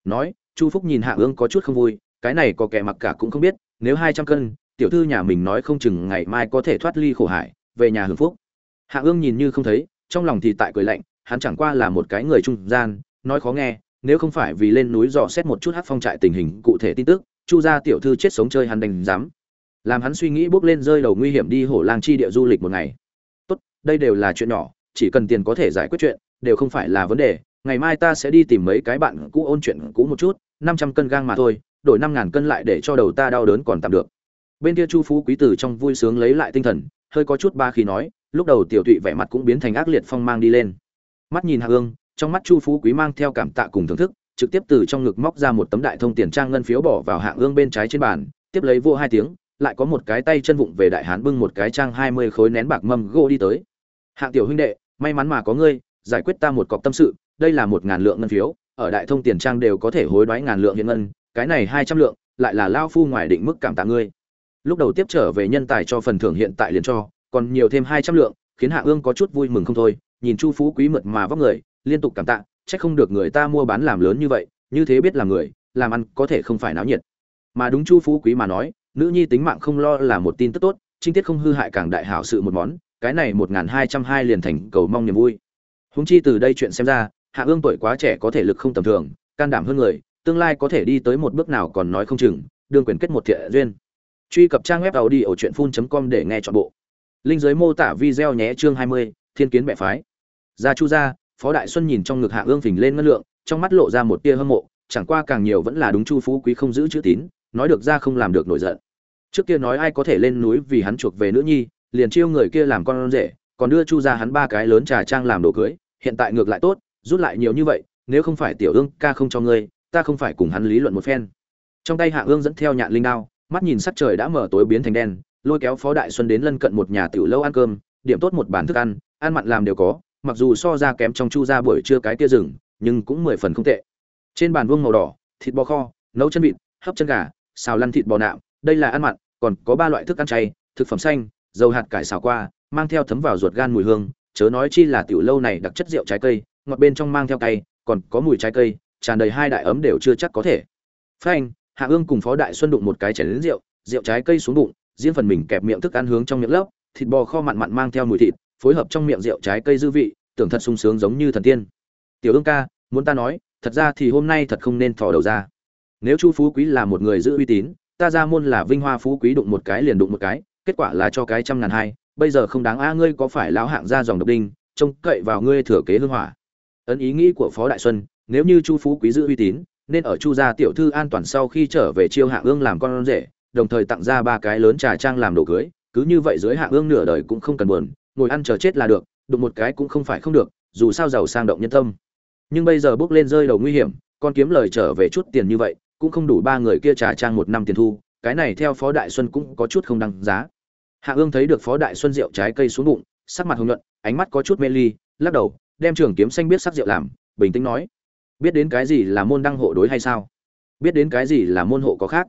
Nói, chu phúc nhìn hạ ương có chút không vui, cái này có kẻ mặc cả cũng không biết, nếu hai trăm cân, tiểu thư nhà mình nói không chừng ngày mai có thể thoát ly khổ hải, về nhà hưởng phúc. Hạ ương nhìn như không thấy trong lòng thì tại cười lạnh, hắn chẳng qua là một cái người trung gian, nói khó nghe, nếu không phải vì lên núi dò xét một chút hát phong trại tình hình cụ thể tin tức, chu gia tiểu thư chết sống chơi hắn đành dám. Làm hắn suy nghĩ bước lên rơi đầu nguy hiểm đi hổ lang chi địa du lịch một ngày. Tốt, đây đều là chuyện nhỏ, chỉ cần tiền có thể giải quyết chuyện, đều không phải là vấn đề, ngày mai ta sẽ đi tìm mấy cái bạn cũ ôn chuyện cũ một chút, năm trăm cân gang mà thôi, đổi năm ngàn cân lại để cho đầu ta đau đớn còn tạm được. Bên kia chu phú quý tử trong vui sướng lấy lại tinh thần, hơi có chút ba khi nói lúc đầu tiểu thụy vẻ mặt cũng biến thành ác liệt phong mang đi lên. Mắt nhìn hạ ương trong mắt chu phú quý mang theo cảm tạ cùng thưởng thức, trực tiếp từ trong ngực móc ra một tấm đại thông tiền trang ngân phiếu bỏ vào hạ ương bên trái trên bàn, tiếp lấy vô hai tiếng, lại có một cái tay chân vụng về đại hán bưng một cái trang hai mươi khối nén bạc mâm gỗ đi tới. Hạng tiểu huynh đệ, may mắn mà có ngươi, giải quyết ta một cọc tâm sự, đây là một ngàn lượng ngân phiếu, ở đại thông tiền trang đều có thể hối đoái ngàn lượng hiện ngân, cái này hai trăm lượng, lại là lao phu ngoài định mức cảm tạ ngươi. Lúc đầu tiếp trở về nhân tài cho phần thưởng hiện tại liền cho còn nhiều thêm hai trăm lượng, khiến hạ ương có chút vui mừng không thôi, nhìn chu phú quý mượt mà vóc người, liên tục cảm tạ, trách không được người ta mua bán làm lớn như vậy, như thế biết là người, làm ăn có thể không phải náo nhiệt. Mà đúng chu phú quý mà nói, nữ nhi tính mạng không lo là một tin tức tốt, trinh tiết không hư hại càng đại hảo sự một món, cái này một nghìn hai trăm hai liền thành cầu mong niềm vui. Húng chi từ đây chuyện xem ra, hạ ương tuổi quá trẻ có thể lực không tầm thường, can đảm hơn người, tương lai có thể đi tới một bước nào còn nói không chừng, đương quyền kết một thiện duyên. Truy cập trang web tàu đi ở truyện phun com để nghe chọn bộ linh giới mô tả video nhé, chương hai mươi, thiên kiến bệ phái. Gia chu gia, phó đại xuân nhìn trong ngực hạ ương phình lên ngân lượng, trong mắt lộ ra một tia hâm mộ, chẳng qua càng nhiều vẫn là đúng chu phú quý không giữ chữ tín, nói được ra không làm được nổi giận. Trước kia nói ai có thể lên núi vì hắn chuộc về nữ nhi, liền chiêu người kia làm con rể, còn đưa chu ra hắn ba cái lớn trà trang làm đồ cưới, hiện tại ngược lại tốt, rút lại nhiều như vậy, nếu không phải tiểu ương ca không cho ngươi, ta không phải cùng hắn lý luận một phen. Trong tay hạ ương dẫn theo nhạn linh đao, mắt nhìn sắc trời đã mở tối biến thành đen lôi kéo phó đại xuân đến lân cận một nhà tiểu lâu ăn cơm, điểm tốt một bàn thức ăn ăn mặn làm đều có, mặc dù so ra kém trong chu ra buổi trưa cái tia rừng, nhưng cũng mười phần không tệ. Trên bàn vuông màu đỏ, thịt bò kho, nấu chân vịt, hấp chân gà, xào lăn thịt bò nạm, đây là ăn mặn, còn có ba loại thức ăn chay, thực phẩm xanh, dầu hạt cải xào qua, mang theo thấm vào ruột gan mùi hương, chớ nói chi là tiểu lâu này đặc chất rượu trái cây, ngọt bên trong mang theo cay, còn có mùi trái cây, tràn đầy hai đại ấm đều chưa chắc có thể. Phanh, hạ ương cùng phó đại xuân đụng một cái chén đến rượu rượu trái cây xuống bụng riêng phần mình kẹp miệng thức ăn hướng trong miệng lấp thịt bò kho mặn mặn mang theo mùi thịt, phối hợp trong miệng rượu trái cây dư vị, tưởng thật sung sướng giống như thần tiên. Tiểu ương ca, muốn ta nói, thật ra thì hôm nay thật không nên thò đầu ra. Nếu chu phú quý là một người giữ uy tín, ta ra môn là vinh hoa phú quý đụng một cái liền đụng một cái, kết quả là cho cái trăm ngàn hai, bây giờ không đáng a, ngươi có phải lão hạng ra dòng độc đinh, trông cậy vào ngươi thừa kế hương hỏa. Ấn ý nghĩ của phó đại xuân, nếu như chu phú quý giữ uy tín, nên ở chu gia tiểu thư an toàn sau khi trở về chiêu hạng ương làm con rể đồng thời tặng ra ba cái lớn trà trang làm đồ cưới, cứ như vậy dưới Hạ ương nửa đời cũng không cần buồn, ngồi ăn chờ chết là được, đụng một cái cũng không phải không được, dù sao giàu sang động nhân tâm. Nhưng bây giờ bước lên rơi đầu nguy hiểm, con kiếm lời trở về chút tiền như vậy, cũng không đủ ba người kia trà trang một năm tiền thu, cái này theo phó đại xuân cũng có chút không đăng giá. Hạ ương thấy được phó đại xuân rượu trái cây xuống bụng, sắc mặt hồng nhuận, ánh mắt có chút mê ly, lắc đầu, đem trường kiếm xanh biết sắc rượu làm, bình tĩnh nói, biết đến cái gì là môn đăng hộ đối hay sao? Biết đến cái gì là môn hộ có khác?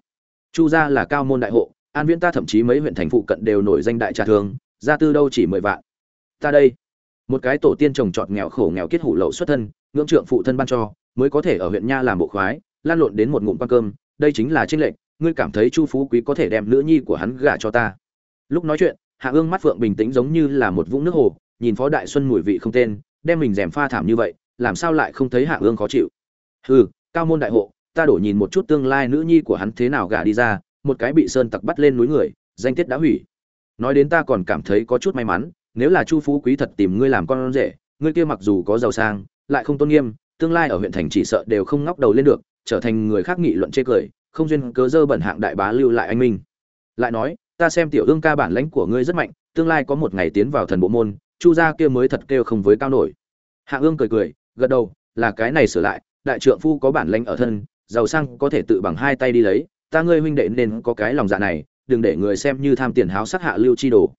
Chu gia là cao môn đại hộ, an viễn ta thậm chí mấy huyện thành phụ cận đều nổi danh đại trà thường, gia tư đâu chỉ mười vạn. Ta đây, một cái tổ tiên trồng trọt nghèo khổ nghèo kết hủ lậu xuất thân, ngưỡng trượng phụ thân ban cho, mới có thể ở huyện nha làm bộ khoái, lan lộn đến một ngụm quan cơm, đây chính là trinh lệnh ngươi cảm thấy chu phú quý có thể đem nữ nhi của hắn gả cho ta. Lúc nói chuyện, hạ ương mắt phượng bình tĩnh giống như là một vũng nước hồ, nhìn phó đại xuân mùi vị không tên, đem mình rèm pha thảm như vậy, làm sao lại không thấy hạ ương khó chịu? Hừ, cao môn đại hộ ta đổ nhìn một chút tương lai nữ nhi của hắn thế nào gả đi ra, một cái bị sơn tặc bắt lên núi người, danh tiết đã hủy. Nói đến ta còn cảm thấy có chút may mắn, nếu là chu phú quý thật tìm ngươi làm con rể, ngươi kia mặc dù có giàu sang, lại không tôn nghiêm, tương lai ở huyện thành chỉ sợ đều không ngóc đầu lên được, trở thành người khác nghị luận chê cười, không duyên cớ dơ bẩn hạng đại bá lưu lại anh minh. Lại nói, ta xem tiểu ương ca bản lãnh của ngươi rất mạnh, tương lai có một ngày tiến vào thần bộ môn, chu gia kia mới thật kêu không với cao nổi. Hạ ương cười cười, gật đầu, là cái này sửa lại, đại trượng phu có bản lãnh ở thân giàu sang có thể tự bằng hai tay đi lấy, ta ngươi huynh đệ nên có cái lòng dạ này, đừng để người xem như tham tiền háo sắc hạ lưu chi đồ.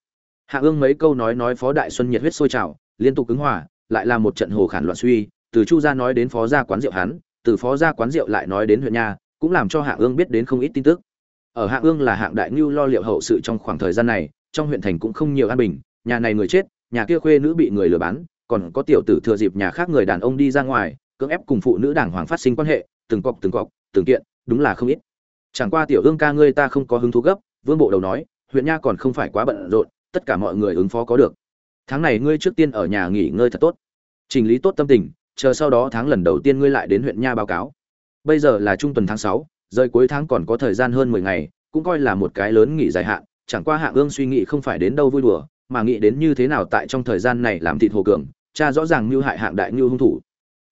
Hạ ương mấy câu nói nói phó đại xuân nhiệt huyết sôi trào, liên tục cứng hòa, lại là một trận hồ khản loạn suy, từ chu gia nói đến phó gia quán rượu hắn, từ phó gia quán rượu lại nói đến huyện nha cũng làm cho hạ ương biết đến không ít tin tức. Ở hạ ương là hạng đại ngưu lo liệu hậu sự trong khoảng thời gian này, trong huyện thành cũng không nhiều an bình, nhà này người chết, nhà kia khuê nữ bị người lừa bán, còn có tiểu tử thừa dịp nhà khác người đàn ông đi ra ngoài, cưỡng ép cùng phụ nữ đảng hoàng phát sinh quan hệ từng cọc từng cọc, từng kiện, đúng là không ít. Chẳng qua tiểu ương ca ngươi ta không có hứng thú gấp, vương bộ đầu nói, huyện nha còn không phải quá bận rộn, tất cả mọi người ứng phó có được. Tháng này ngươi trước tiên ở nhà nghỉ ngơi thật tốt. Chỉnh lý tốt tâm tình, chờ sau đó tháng lần đầu tiên ngươi lại đến huyện nha báo cáo. Bây giờ là trung tuần tháng sáu, rời cuối tháng còn có thời gian hơn mười ngày, cũng coi là một cái lớn nghỉ dài hạn, chẳng qua hạng ương suy nghĩ không phải đến đâu vui đùa, mà nghĩ đến như thế nào tại trong thời gian này làm thịt hồ cường, cha rõ ràng mưu hại hạng đại mưu hung thủ.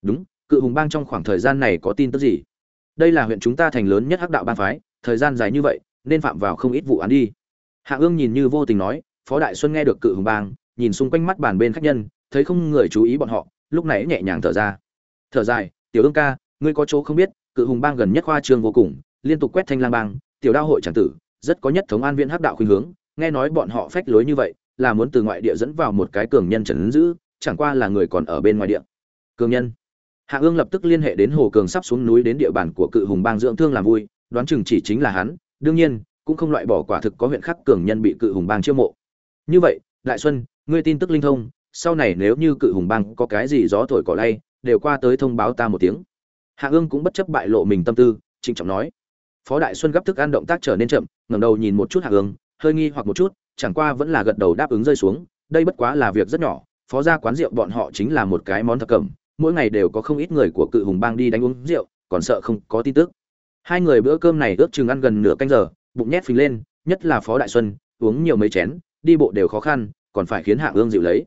Đúng cự hùng bang trong khoảng thời gian này có tin tức gì? Đây là huyện chúng ta thành lớn nhất hắc đạo bang phái, thời gian dài như vậy, nên phạm vào không ít vụ án đi. Hạ ương nhìn như vô tình nói, phó đại xuân nghe được cự hùng bang, nhìn xung quanh mắt bàn bên khách nhân, thấy không người chú ý bọn họ, lúc này nhẹ nhàng thở ra. Thở dài, tiểu ương ca, ngươi có chỗ không biết, cự hùng bang gần nhất khoa trương vô cùng, liên tục quét thanh lang bang, tiểu đao hội tràng tử, rất có nhất thống an viên hắc đạo khuynh hướng, nghe nói bọn họ phách lối như vậy, là muốn từ ngoại địa dẫn vào một cái cường nhân trần giữ, chẳng qua là người còn ở bên ngoài địa. Cường nhân? Hạ ương lập tức liên hệ đến hồ cường sắp xuống núi đến địa bàn của cự hùng bang dưỡng thương làm vui, đoán chừng chỉ chính là hắn, đương nhiên, cũng không loại bỏ quả thực có huyện khắc cường nhân bị cự hùng bang chiêu mộ. Như vậy, đại xuân, ngươi tin tức linh thông, sau này nếu như cự hùng bang có cái gì gió thổi cỏ lay, đều qua tới thông báo ta một tiếng. Hạ ương cũng bất chấp bại lộ mình tâm tư, trịnh trọng nói. Phó đại xuân gấp thức ăn động tác trở nên chậm, ngẩng đầu nhìn một chút hạ ương, hơi nghi hoặc một chút, chẳng qua vẫn là gật đầu đáp ứng rơi xuống, đây bất quá là việc rất nhỏ, phó gia quán rượu bọn họ chính là một cái món thập cẩm mỗi ngày đều có không ít người của cự hùng bang đi đánh uống rượu, còn sợ không có tin tức. Hai người bữa cơm này ước chừng ăn gần nửa canh giờ, bụng nhét phình lên, nhất là phó đại xuân, uống nhiều mấy chén, đi bộ đều khó khăn, còn phải khiến hạ ương dịu lấy.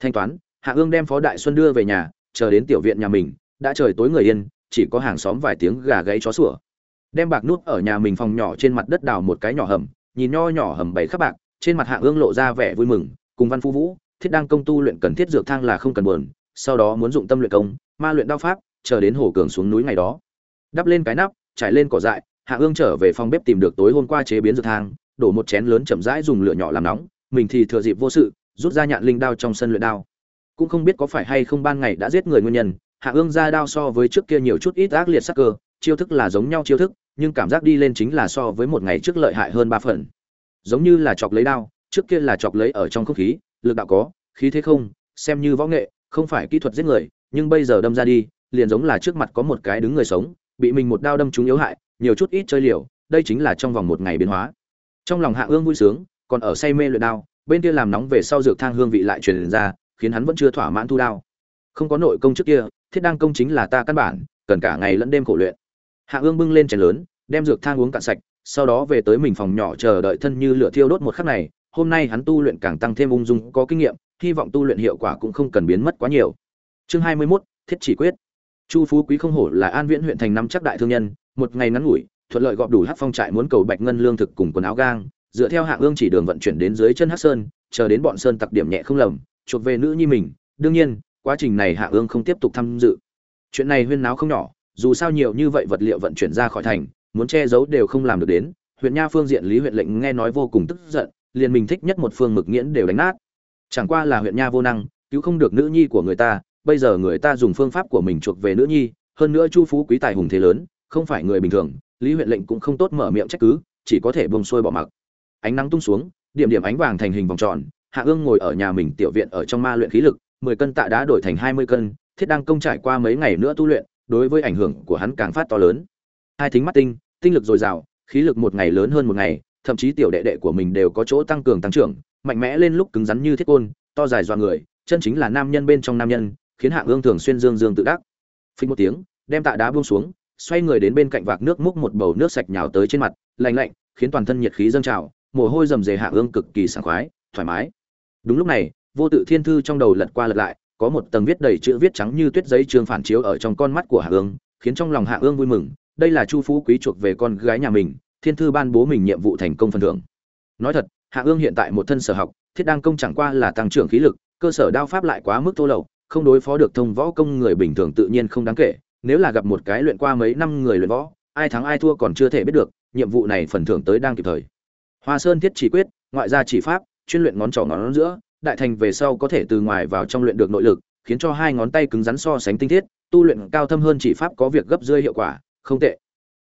Thanh toán, hạ ương đem phó đại xuân đưa về nhà, chờ đến tiểu viện nhà mình, đã trời tối người yên, chỉ có hàng xóm vài tiếng gà gáy chó sủa. Đem bạc nút ở nhà mình phòng nhỏ trên mặt đất đào một cái nhỏ hầm, nhìn nho nhỏ hầm bầy khắp bạc, trên mặt hạ ương lộ ra vẻ vui mừng, cùng văn phu vũ, thiết đang công tu luyện cần thiết dược thang là không cần buồn sau đó muốn dụng tâm luyện công, ma luyện đao pháp, chờ đến hồ cường xuống núi ngày đó. Đắp lên cái nắp, trải lên cỏ dại, hạ ương trở về phòng bếp tìm được tối hôm qua chế biến dược thang, đổ một chén lớn chậm rãi dùng lửa nhỏ làm nóng, mình thì thừa dịp vô sự, rút ra nhạn linh đao trong sân luyện đao. Cũng không biết có phải hay không ban ngày đã giết người nguyên nhân, hạ ương ra đao so với trước kia nhiều chút ít ác liệt sắc cơ, chiêu thức là giống nhau chiêu thức, nhưng cảm giác đi lên chính là so với một ngày trước lợi hại hơn ba phần. Giống như là chọc lấy đao, trước kia là chọc lấy ở trong không khí, lực đạo có, khí thế không, xem như võ nghệ không phải kỹ thuật giết người, nhưng bây giờ đâm ra đi, liền giống là trước mặt có một cái đứng người sống, bị mình một đao đâm trúng yếu hại, nhiều chút ít chơi liều, đây chính là trong vòng một ngày biến hóa. Trong lòng hạ ương vui sướng, còn ở say mê luyện đao, bên kia làm nóng về sau dược thang hương vị lại truyền ra, khiến hắn vẫn chưa thỏa mãn thu đao. Không có nội công trước kia, thiết đăng công chính là ta căn bản, cần cả ngày lẫn đêm khổ luyện. Hạ ương bưng lên chén lớn, đem dược thang uống cạn sạch, sau đó về tới mình phòng nhỏ chờ đợi thân như lửa thiêu đốt một khắc này, hôm nay hắn tu luyện càng tăng thêm ung dung, có kinh nghiệm hy vọng tu luyện hiệu quả cũng không cần biến mất quá nhiều. Chương hai mươi 21, thiết chỉ quyết. Chu phú quý không hổ là an viễn huyện thành năm chắc đại thương nhân một ngày ngắn ngủi thuận lợi gọp đủ hắc phong trại muốn cầu bạch ngân lương thực cùng quần áo gang. Dựa theo hạng ương chỉ đường vận chuyển đến dưới chân hắc sơn chờ đến bọn sơn tặc điểm nhẹ không lầm chuột về nữ nhi mình. Đương nhiên quá trình này hạng ương không tiếp tục tham dự. Chuyện này huyên náo không nhỏ dù sao nhiều như vậy vật liệu vận chuyển ra khỏi thành muốn che giấu đều không làm được đến. Huyện nha phương diện lý huyện lệnh nghe nói vô cùng tức giận liền mình thích nhất một phương mực nghiễn đều đánh nát chẳng qua là huyện nha vô năng, cứu không được nữ nhi của người ta, bây giờ người ta dùng phương pháp của mình chuộc về nữ nhi, hơn nữa chu phú quý tài hùng thế lớn, không phải người bình thường, lý huyện lệnh cũng không tốt mở miệng trách cứ, chỉ có thể bông xuôi bỏ mặc. Ánh nắng tung xuống, điểm điểm ánh vàng thành hình vòng tròn, hạ ương ngồi ở nhà mình tiểu viện ở trong ma luyện khí lực, mười cân tạ đá đổi thành hai mươi cân, thiết đang công trải qua mấy ngày nữa tu luyện, đối với ảnh hưởng của hắn càng phát to lớn. Hai thính mắt tinh tinh lực dồi dào, khí lực một ngày lớn hơn một ngày, thậm chí tiểu đệ đệ của mình đều có chỗ tăng cường tăng trưởng mạnh mẽ lên lúc cứng rắn như thiết côn, to dài do người, chân chính là nam nhân bên trong nam nhân, khiến hạ ương thường xuyên dương dương tự đắc. Phình một tiếng, đem tạ đá buông xuống, xoay người đến bên cạnh vạc nước múc một bầu nước sạch nhào tới trên mặt, lạnh lạnh, khiến toàn thân nhiệt khí dâng trào, mồ hôi rầm rề hạ ương cực kỳ sảng khoái, thoải mái. Đúng lúc này, vô tự thiên thư trong đầu lật qua lật lại, có một tầng viết đầy chữ viết trắng như tuyết giấy trường phản chiếu ở trong con mắt của hạ ương, khiến trong lòng hạ ương vui mừng. Đây là chu phú quý chuộc về con gái nhà mình, thiên thư ban bố mình nhiệm vụ thành công phần thưởng. Nói thật hạ ương hiện tại một thân sở học, thiết đang công chẳng qua là tăng trưởng khí lực, cơ sở đao pháp lại quá mức thô lậu, không đối phó được thông võ công người bình thường tự nhiên không đáng kể. Nếu là gặp một cái luyện qua mấy năm người luyện võ, ai thắng ai thua còn chưa thể biết được, nhiệm vụ này phần thưởng tới đang kịp thời. Hoa sơn thiết chỉ quyết, ngoại gia chỉ pháp, chuyên luyện ngón trỏ ngón giữa, đại thành về sau có thể từ ngoài vào trong luyện được nội lực, khiến cho hai ngón tay cứng rắn so sánh tinh thiết, tu luyện cao thâm hơn chỉ pháp có việc gấp rơi hiệu quả, không tệ.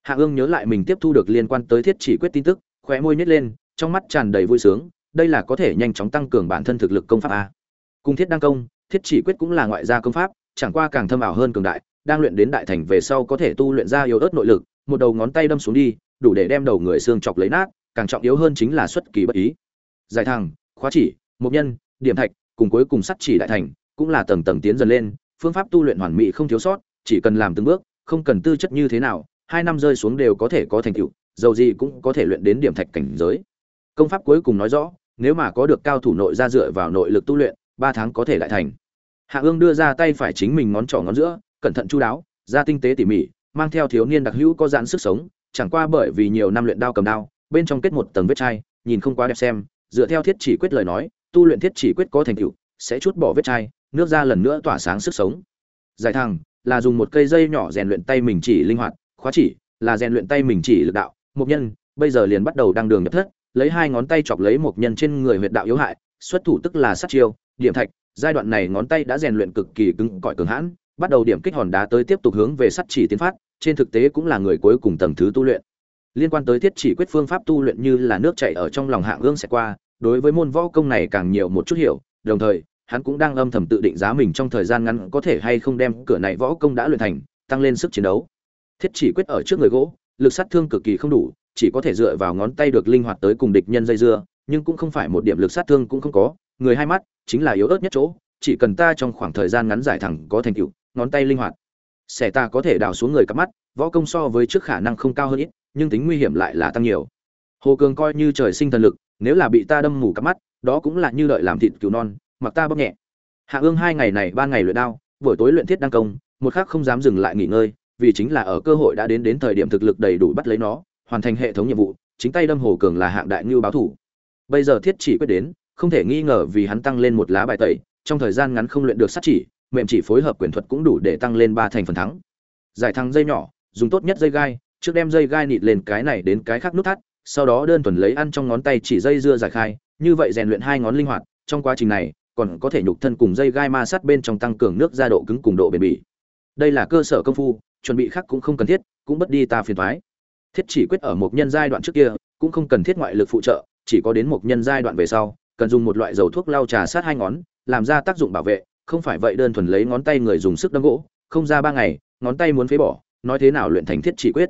Hạ ương nhớ lại mình tiếp thu được liên quan tới thiết chỉ quyết tin tức, khóe môi nhếch lên trong mắt tràn đầy vui sướng, đây là có thể nhanh chóng tăng cường bản thân thực lực công pháp a. Cung thiết đăng công, thiết chỉ quyết cũng là ngoại gia công pháp, chẳng qua càng thâm ảo hơn cường đại, đang luyện đến đại thành về sau có thể tu luyện ra yếu ớt nội lực, một đầu ngón tay đâm xuống đi, đủ để đem đầu người xương chọc lấy nát, càng trọng yếu hơn chính là xuất kỳ bất ý. Giải thẳng khóa chỉ mục nhân, điểm thạch, cùng cuối cùng sắt chỉ đại thành, cũng là tầng tầng tiến dần lên, phương pháp tu luyện hoàn mỹ không thiếu sót, chỉ cần làm từng bước, không cần tư chất như thế nào, hai năm rơi xuống đều có thể có thành tựu, dầu gì cũng có thể luyện đến điểm thạch cảnh giới công pháp cuối cùng nói rõ, nếu mà có được cao thủ nội ra dựa vào nội lực tu luyện, ba tháng có thể lại thành. Hạ ương đưa ra tay phải chính mình ngón trỏ ngón giữa, cẩn thận chu đáo, ra tinh tế tỉ mỉ, mang theo thiếu niên đặc hữu có dạn sức sống, chẳng qua bởi vì nhiều năm luyện đao cầm đao, bên trong kết một tầng vết chai, nhìn không quá đẹp xem, dựa theo thiết chỉ quyết lời nói, tu luyện thiết chỉ quyết có thành tựu, sẽ chút bỏ vết chai, nước ra lần nữa tỏa sáng sức sống. Giải thẳng là dùng một cây dây nhỏ rèn luyện tay mình chỉ linh hoạt, khóa chỉ, là rèn luyện tay mình chỉ lực đạo. Mục nhân, bây giờ liền bắt đầu đăng đường nhập thất lấy hai ngón tay chọc lấy một nhân trên người huyệt đạo yếu hại, xuất thủ tức là sát chiêu, điểm thạch, giai đoạn này ngón tay đã rèn luyện cực kỳ cứng cỏi cường hãn, bắt đầu điểm kích hòn đá tới tiếp tục hướng về sắt chỉ tiến phát, trên thực tế cũng là người cuối cùng tầng thứ tu luyện. Liên quan tới thiết chỉ quyết phương pháp tu luyện như là nước chảy ở trong lòng hạng ương sẽ qua, đối với môn võ công này càng nhiều một chút hiểu, đồng thời, hắn cũng đang âm thầm tự định giá mình trong thời gian ngắn có thể hay không đem cửa này võ công đã luyện thành, tăng lên sức chiến đấu. Thiết chỉ quyết ở trước người gỗ, lực sát thương cực kỳ không đủ chỉ có thể dựa vào ngón tay được linh hoạt tới cùng địch nhân dây dưa, nhưng cũng không phải một điểm lực sát thương cũng không có, người hai mắt chính là yếu ớt nhất chỗ, chỉ cần ta trong khoảng thời gian ngắn giải thẳng có thành tựu, ngón tay linh hoạt, xẻ ta có thể đào xuống người cắp mắt, võ công so với trước khả năng không cao hơn ít, nhưng tính nguy hiểm lại là tăng nhiều. Hồ cường coi như trời sinh thần lực, nếu là bị ta đâm mù cắp mắt, đó cũng là như đợi làm thịt cứu non, mặc ta bóp nhẹ. Hạ ương hai ngày này ba ngày luyện đao, buổi tối luyện thiết đăng công, một khắc không dám dừng lại nghỉ ngơi, vì chính là ở cơ hội đã đến đến thời điểm thực lực đầy đủ bắt lấy nó hoàn thành hệ thống nhiệm vụ, chính tay đâm hồ cường là hạng đại ngưu báo thủ. Bây giờ thiết chỉ quyết đến, không thể nghi ngờ vì hắn tăng lên một lá bài tẩy, trong thời gian ngắn không luyện được sát chỉ, mềm chỉ phối hợp quyền thuật cũng đủ để tăng lên ba thành phần thắng. Giải thắng dây nhỏ, dùng tốt nhất dây gai, trước đem dây gai nịt lên cái này đến cái khác nút thắt, sau đó đơn thuần lấy ăn trong ngón tay chỉ dây dưa giải khai, như vậy rèn luyện hai ngón linh hoạt, trong quá trình này, còn có thể nhục thân cùng dây gai ma sát bên trong tăng cường nước ra độ cứng cùng độ bền bỉ. Đây là cơ sở công phu, chuẩn bị khác cũng không cần thiết, cũng bất đi ta phiền thoái thiết chỉ quyết ở một nhân giai đoạn trước kia, cũng không cần thiết ngoại lực phụ trợ, chỉ có đến một nhân giai đoạn về sau, cần dùng một loại dầu thuốc lau trà sát hai ngón, làm ra tác dụng bảo vệ, không phải vậy đơn thuần lấy ngón tay người dùng sức đâm gỗ, không ra ba ngày, ngón tay muốn phế bỏ, nói thế nào luyện thành thiết chỉ quyết.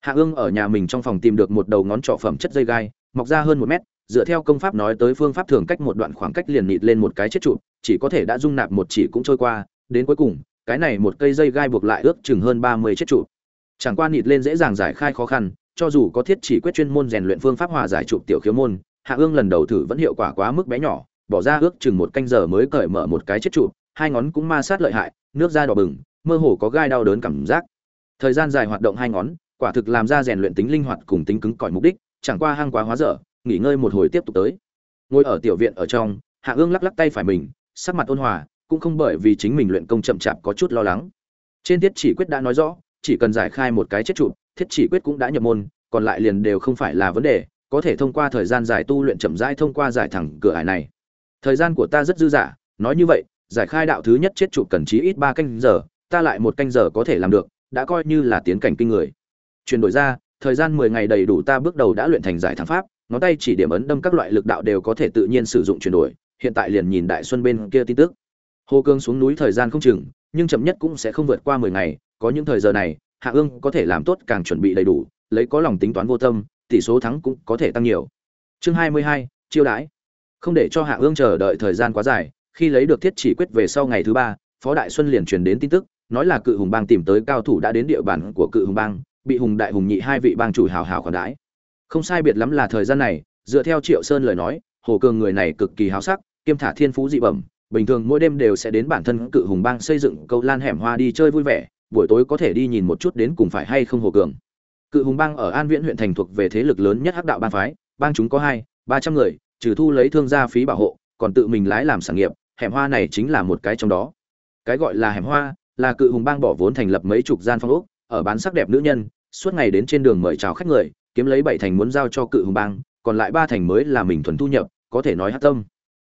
Hạ ương ở nhà mình trong phòng tìm được một đầu ngón trọ phẩm chất dây gai, mọc ra hơn một mét, dựa theo công pháp nói tới phương pháp thường cách một đoạn khoảng cách liền nịt lên một cái chết trụ, chỉ có thể đã dung nạp một chỉ cũng trôi qua, đến cuối cùng, cái này một cây dây gai buộc lại ước chừng hơn ba mươi chết trụ chẳng qua nịt lên dễ dàng giải khai khó khăn, cho dù có thiết chỉ quyết chuyên môn rèn luyện phương pháp hòa giải trụ tiểu khiếu môn, hạ ương lần đầu thử vẫn hiệu quả quá mức bé nhỏ, bỏ ra ước chừng một canh giờ mới cởi mở một cái chết trụ hai ngón cũng ma sát lợi hại, nước da đỏ bừng, mơ hồ có gai đau đớn cảm giác. Thời gian dài hoạt động hai ngón, quả thực làm ra rèn luyện tính linh hoạt cùng tính cứng cỏi mục đích, chẳng qua hang quá hóa dở, nghỉ ngơi một hồi tiếp tục tới. Ngồi ở tiểu viện ở trong, hạ ương lắc lắc tay phải mình, sắc mặt ôn hòa, cũng không bởi vì chính mình luyện công chậm chạp có chút lo lắng. Trên thiết chỉ quyết đã nói rõ chỉ cần giải khai một cái chết trụ, thiết chỉ quyết cũng đã nhập môn, còn lại liền đều không phải là vấn đề, có thể thông qua thời gian dài tu luyện chậm rãi thông qua giải thẳng cửa ải này. Thời gian của ta rất dư dả, nói như vậy, giải khai đạo thứ nhất chết trụ cần chí ít ba canh giờ, ta lại một canh giờ có thể làm được, đã coi như là tiến cảnh kinh người. Chuyển đổi ra, thời gian mười ngày đầy đủ ta bước đầu đã luyện thành giải thẳng pháp, ngón tay chỉ điểm ấn đâm các loại lực đạo đều có thể tự nhiên sử dụng chuyển đổi, hiện tại liền nhìn đại xuân bên kia tin tức. Hồ cương xuống núi thời gian không chừng, nhưng chậm nhất cũng sẽ không vượt qua mười ngày có những thời giờ này, hạ ương có thể làm tốt càng chuẩn bị đầy đủ, lấy có lòng tính toán vô tâm, tỷ số thắng cũng có thể tăng nhiều. Chương hai mươi hai, chiêu đãi. Không để cho hạ ương chờ đợi thời gian quá dài, khi lấy được thiết chỉ quyết về sau ngày thứ ba, phó đại xuân liền truyền đến tin tức, nói là cự hùng bang tìm tới cao thủ đã đến địa bàn của cự hùng bang, bị hùng đại hùng nhị hai vị bang chủ hào hào khoản đãi. Không sai biệt lắm là thời gian này, dựa theo triệu sơn lời nói, hồ cường người này cực kỳ háo sắc, kiêm thả thiên phú dị bẩm, bình thường mỗi đêm đều sẽ đến bản thân cự hùng bang xây dựng câu lan hẻm hoa đi chơi vui vẻ buổi tối có thể đi nhìn một chút đến cùng phải hay không hồ cường. Cự hùng bang ở an viễn huyện thành thuộc về thế lực lớn nhất hắc đạo bang phái, bang chúng có hai, ba trăm người, trừ thu lấy thương gia phí bảo hộ, còn tự mình lái làm sản nghiệp, hẻm hoa này chính là một cái trong đó. Cái gọi là hẻm hoa là cự hùng bang bỏ vốn thành lập mấy chục gian phong ốc, ở bán sắc đẹp nữ nhân, suốt ngày đến trên đường mời chào khách người, kiếm lấy bảy thành muốn giao cho cự hùng bang, còn lại ba thành mới là mình thuần thu nhập, có thể nói hát tâm.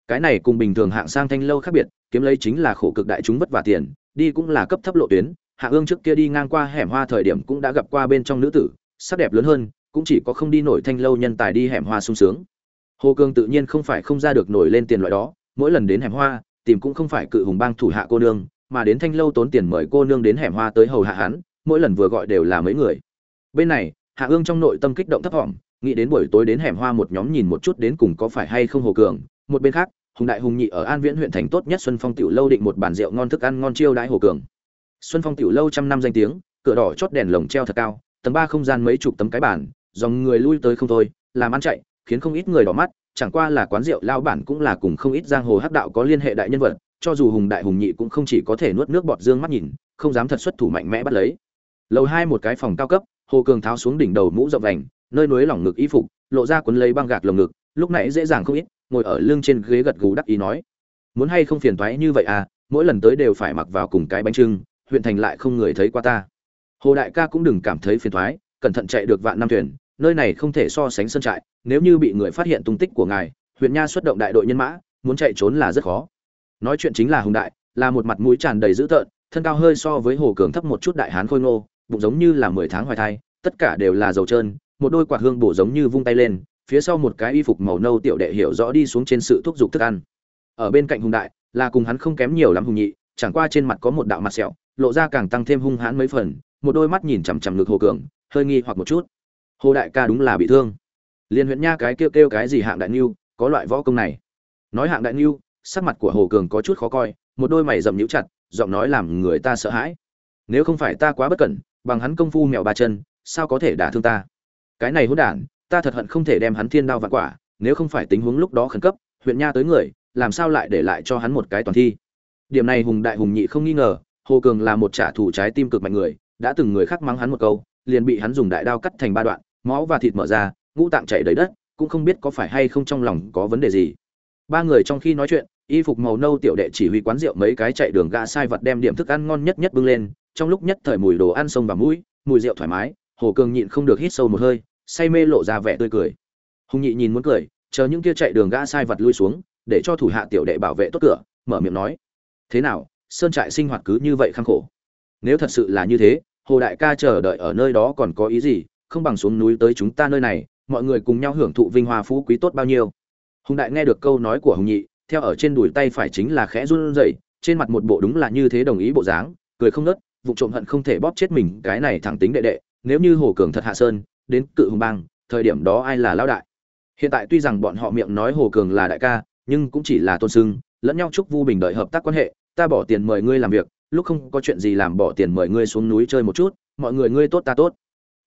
Cái này cùng bình thường hạng sang thanh lâu khác biệt, kiếm lấy chính là khổ cực đại chúng vất vả tiền, đi cũng là cấp thấp lộ tuyến hạ ương trước kia đi ngang qua hẻm hoa thời điểm cũng đã gặp qua bên trong nữ tử, sắc đẹp lớn hơn, cũng chỉ có không đi nổi thanh lâu nhân tài đi hẻm hoa sung sướng. Hồ cương tự nhiên không phải không ra được nổi lên tiền loại đó, mỗi lần đến hẻm hoa, tìm cũng không phải cự hùng bang thủ hạ cô nương, mà đến thanh lâu tốn tiền mời cô nương đến hẻm hoa tới hầu hạ hắn, mỗi lần vừa gọi đều là mấy người. Bên này, hạ ương trong nội tâm kích động thấp thỏm, nghĩ đến buổi tối đến hẻm hoa một nhóm nhìn một chút đến cùng có phải hay không hồ cường, một bên khác, hùng đại hùng nhị ở an viễn huyện thành tốt nhất xuân phong tiểu lâu định một bàn rượu ngon thức ăn ngon chiêu đãi hồ cường xuân phong tiểu lâu trăm năm danh tiếng, cửa đỏ chót đèn lồng treo thật cao, tầng ba không gian mấy chục tấm cái bản dòng người lui tới không thôi, làm ăn chạy, khiến không ít người đỏ mắt, chẳng qua là quán rượu lao bản cũng là cùng không ít giang hồ hắc đạo có liên hệ đại nhân vật, cho dù hùng đại hùng nhị cũng không chỉ có thể nuốt nước bọt dương mắt nhìn, không dám thật xuất thủ mạnh mẽ bắt lấy. Lầu hai một cái phòng cao cấp, hồ cường tháo xuống đỉnh đầu mũ rộng vành, nơi núi lỏng ngực y phục, lộ ra cuốn lấy băng gạc lồng ngực, lúc nãy dễ dàng không ít, ngồi ở lưng trên ghế gật gù đắc ý nói, muốn hay không phiền toái như vậy à mỗi lần tới đều phải mặc vào cùng cái bánh trưng huyện thành lại không người thấy qua ta. Hồ đại ca cũng đừng cảm thấy phiền toái cẩn thận chạy được vạn năm thuyền, nơi này không thể so sánh sân trại, nếu như bị người phát hiện tung tích của ngài, huyện nha xuất động đại đội nhân mã, muốn chạy trốn là rất khó. Nói chuyện chính là hùng đại, là một mặt mũi tràn đầy dữ tợn, thân cao hơi so với hồ cường thấp một chút đại hán khôi ngô, bụng giống như là mười tháng hoài thai, tất cả đều là dầu trơn, một đôi quạt hương bổ giống như vung tay lên, phía sau một cái y phục màu nâu tiểu đệ hiểu rõ đi xuống trên sự thúc giục thức ăn. Ở bên cạnh hùng đại, là cùng hắn không kém nhiều lắm hùng nhị, chẳng qua trên mặt có một đạo mặt sẹo lộ ra càng tăng thêm hung hãn mấy phần, một đôi mắt nhìn chằm chằm ngực hồ cường, hơi nghi hoặc một chút. Hồ đại ca đúng là bị thương. Liên huyện nha cái kêu kêu cái gì hạng đại niu, có loại võ công này. Nói hạng đại niu, sắc mặt của hồ cường có chút khó coi, một đôi mày rậm nhíu chặt, giọng nói làm người ta sợ hãi. Nếu không phải ta quá bất cẩn, bằng hắn công phu mèo ba chân, sao có thể đả thương ta? Cái này hỗn đản, ta thật hận không thể đem hắn thiên đao vạn quả, nếu không phải tình huống lúc đó khẩn cấp, huyện nha tới người, làm sao lại để lại cho hắn một cái toàn thi? Điểm này hùng đại hùng nhị không nghi ngờ hồ cường là một trả thù trái tim cực mạnh người, đã từng người khác mắng hắn một câu, liền bị hắn dùng đại đao cắt thành ba đoạn, máu và thịt mở ra, ngũ tạng chảy đầy đất, cũng không biết có phải hay không trong lòng có vấn đề gì. Ba người trong khi nói chuyện, y phục màu nâu tiểu đệ chỉ huy quán rượu mấy cái chạy đường gã sai vật đem điểm thức ăn ngon nhất nhất bưng lên, trong lúc nhất thời mùi đồ ăn sông và mũi, mùi rượu thoải mái, hồ cường nhịn không được hít sâu một hơi, say mê lộ ra vẻ tươi cười. Hùng nhị nhìn muốn cười, chờ những kia chạy đường gã sai vật lui xuống, để cho thủ hạ tiểu đệ bảo vệ tốt cửa, mở miệng nói, thế nào sơn trại sinh hoạt cứ như vậy khăng khổ. Nếu thật sự là như thế, hồ đại ca chờ đợi ở nơi đó còn có ý gì? Không bằng xuống núi tới chúng ta nơi này, mọi người cùng nhau hưởng thụ vinh hoa phú quý tốt bao nhiêu. Hùng đại nghe được câu nói của hùng nhị, theo ở trên đùi tay phải chính là khẽ run rẩy, trên mặt một bộ đúng là như thế đồng ý bộ dáng, cười không nớt vụ trộm hận không thể bóp chết mình, cái này thẳng tính đệ đệ, nếu như hồ cường thật hạ sơn, đến cự hùng bang, thời điểm đó ai là lão đại? Hiện tại tuy rằng bọn họ miệng nói hồ cường là đại ca, nhưng cũng chỉ là tôn sưng, lẫn nhau chúc vu bình đợi hợp tác quan hệ ta bỏ tiền mời ngươi làm việc, lúc không có chuyện gì làm bỏ tiền mời ngươi xuống núi chơi một chút, mọi người ngươi tốt ta tốt.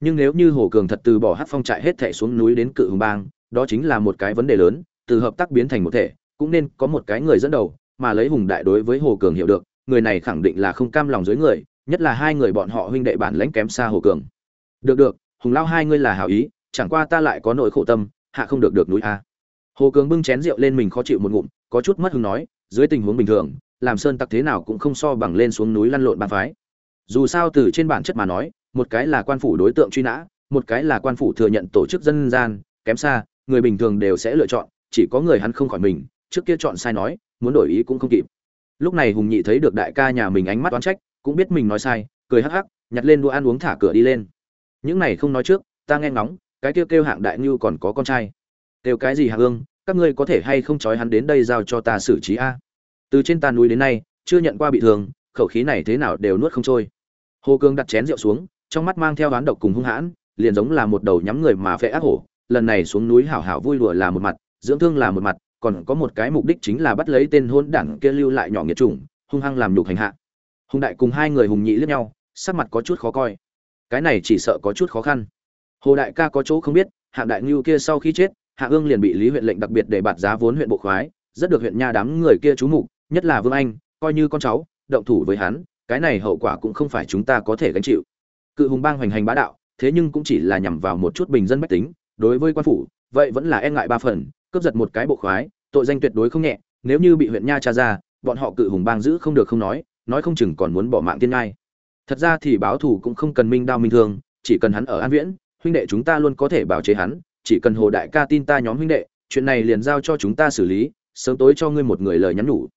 Nhưng nếu như hồ cường thật từ bỏ hát phong trại hết thể xuống núi đến cự hùng bang, đó chính là một cái vấn đề lớn, từ hợp tác biến thành một thể, cũng nên có một cái người dẫn đầu, mà lấy hùng đại đối với hồ cường hiểu được, người này khẳng định là không cam lòng dưới người, nhất là hai người bọn họ huynh đệ bản lãnh kém xa hồ cường. Được được, hùng lao hai ngươi là hảo ý, chẳng qua ta lại có nỗi khổ tâm, hạ không được được núi a. Hồ cường bưng chén rượu lên mình khó chịu một ngụm, có chút mất hứng nói, dưới tình huống bình thường làm sơn tặc thế nào cũng không so bằng lên xuống núi lăn lộn bàn phái. Dù sao từ trên bản chất mà nói, một cái là quan phủ đối tượng truy nã, một cái là quan phủ thừa nhận tổ chức dân gian, kém xa, người bình thường đều sẽ lựa chọn, chỉ có người hắn không khỏi mình, trước kia chọn sai nói, muốn đổi ý cũng không kịp. Lúc này hùng nhị thấy được đại ca nhà mình ánh mắt oán trách, cũng biết mình nói sai, cười hắc hắc, nhặt lên đũa ăn uống thả cửa đi lên. Những này không nói trước, ta nghe ngóng, cái kêu kêu hạng đại ngưu còn có con trai. Kêu cái gì hạng ương, các ngươi có thể hay không trói hắn đến đây giao cho ta xử trí a? Từ trên tàn núi đến nay, chưa nhận qua bị thương, khẩu khí này thế nào đều nuốt không trôi. Hồ cương đặt chén rượu xuống, trong mắt mang theo oán độc cùng hung hãn, liền giống là một đầu nhắm người mà phệ ác hổ, lần này xuống núi hảo hảo vui đùa là một mặt, dưỡng thương là một mặt, còn có một cái mục đích chính là bắt lấy tên hôn đảng kia lưu lại nhỏ nghiệt chủng, hung hăng làm nhục hành hạ. Hùng đại cùng hai người hùng nhị liếc nhau, sắc mặt có chút khó coi. Cái này chỉ sợ có chút khó khăn. Hồ đại ca có chỗ không biết, hạng đại ngưu kia sau khi chết, hạ ương liền bị lý huyện lệnh đặc biệt để bạt giá vốn huyện bộ khoái, rất được huyện nha đám người kia chú mục nhất là vương anh, coi như con cháu, động thủ với hắn, cái này hậu quả cũng không phải chúng ta có thể gánh chịu. Cự hùng bang hoành hành bá đạo, thế nhưng cũng chỉ là nhằm vào một chút bình dân bách tính, đối với quan phủ, vậy vẫn là e ngại ba phần, cướp giật một cái bộ khoái, tội danh tuyệt đối không nhẹ, nếu như bị huyện nha tra ra, bọn họ cự hùng bang giữ không được không nói nói không chừng còn muốn bỏ mạng tiên ngai. Thật ra thì báo thù cũng không cần minh đao minh thương, chỉ cần hắn ở an viễn, huynh đệ chúng ta luôn có thể bảo chế hắn, chỉ cần hồ đại ca tin ta nhóm huynh đệ, chuyện này liền giao cho chúng ta xử lý, sớm tối cho ngươi một người lời nhắn nhủ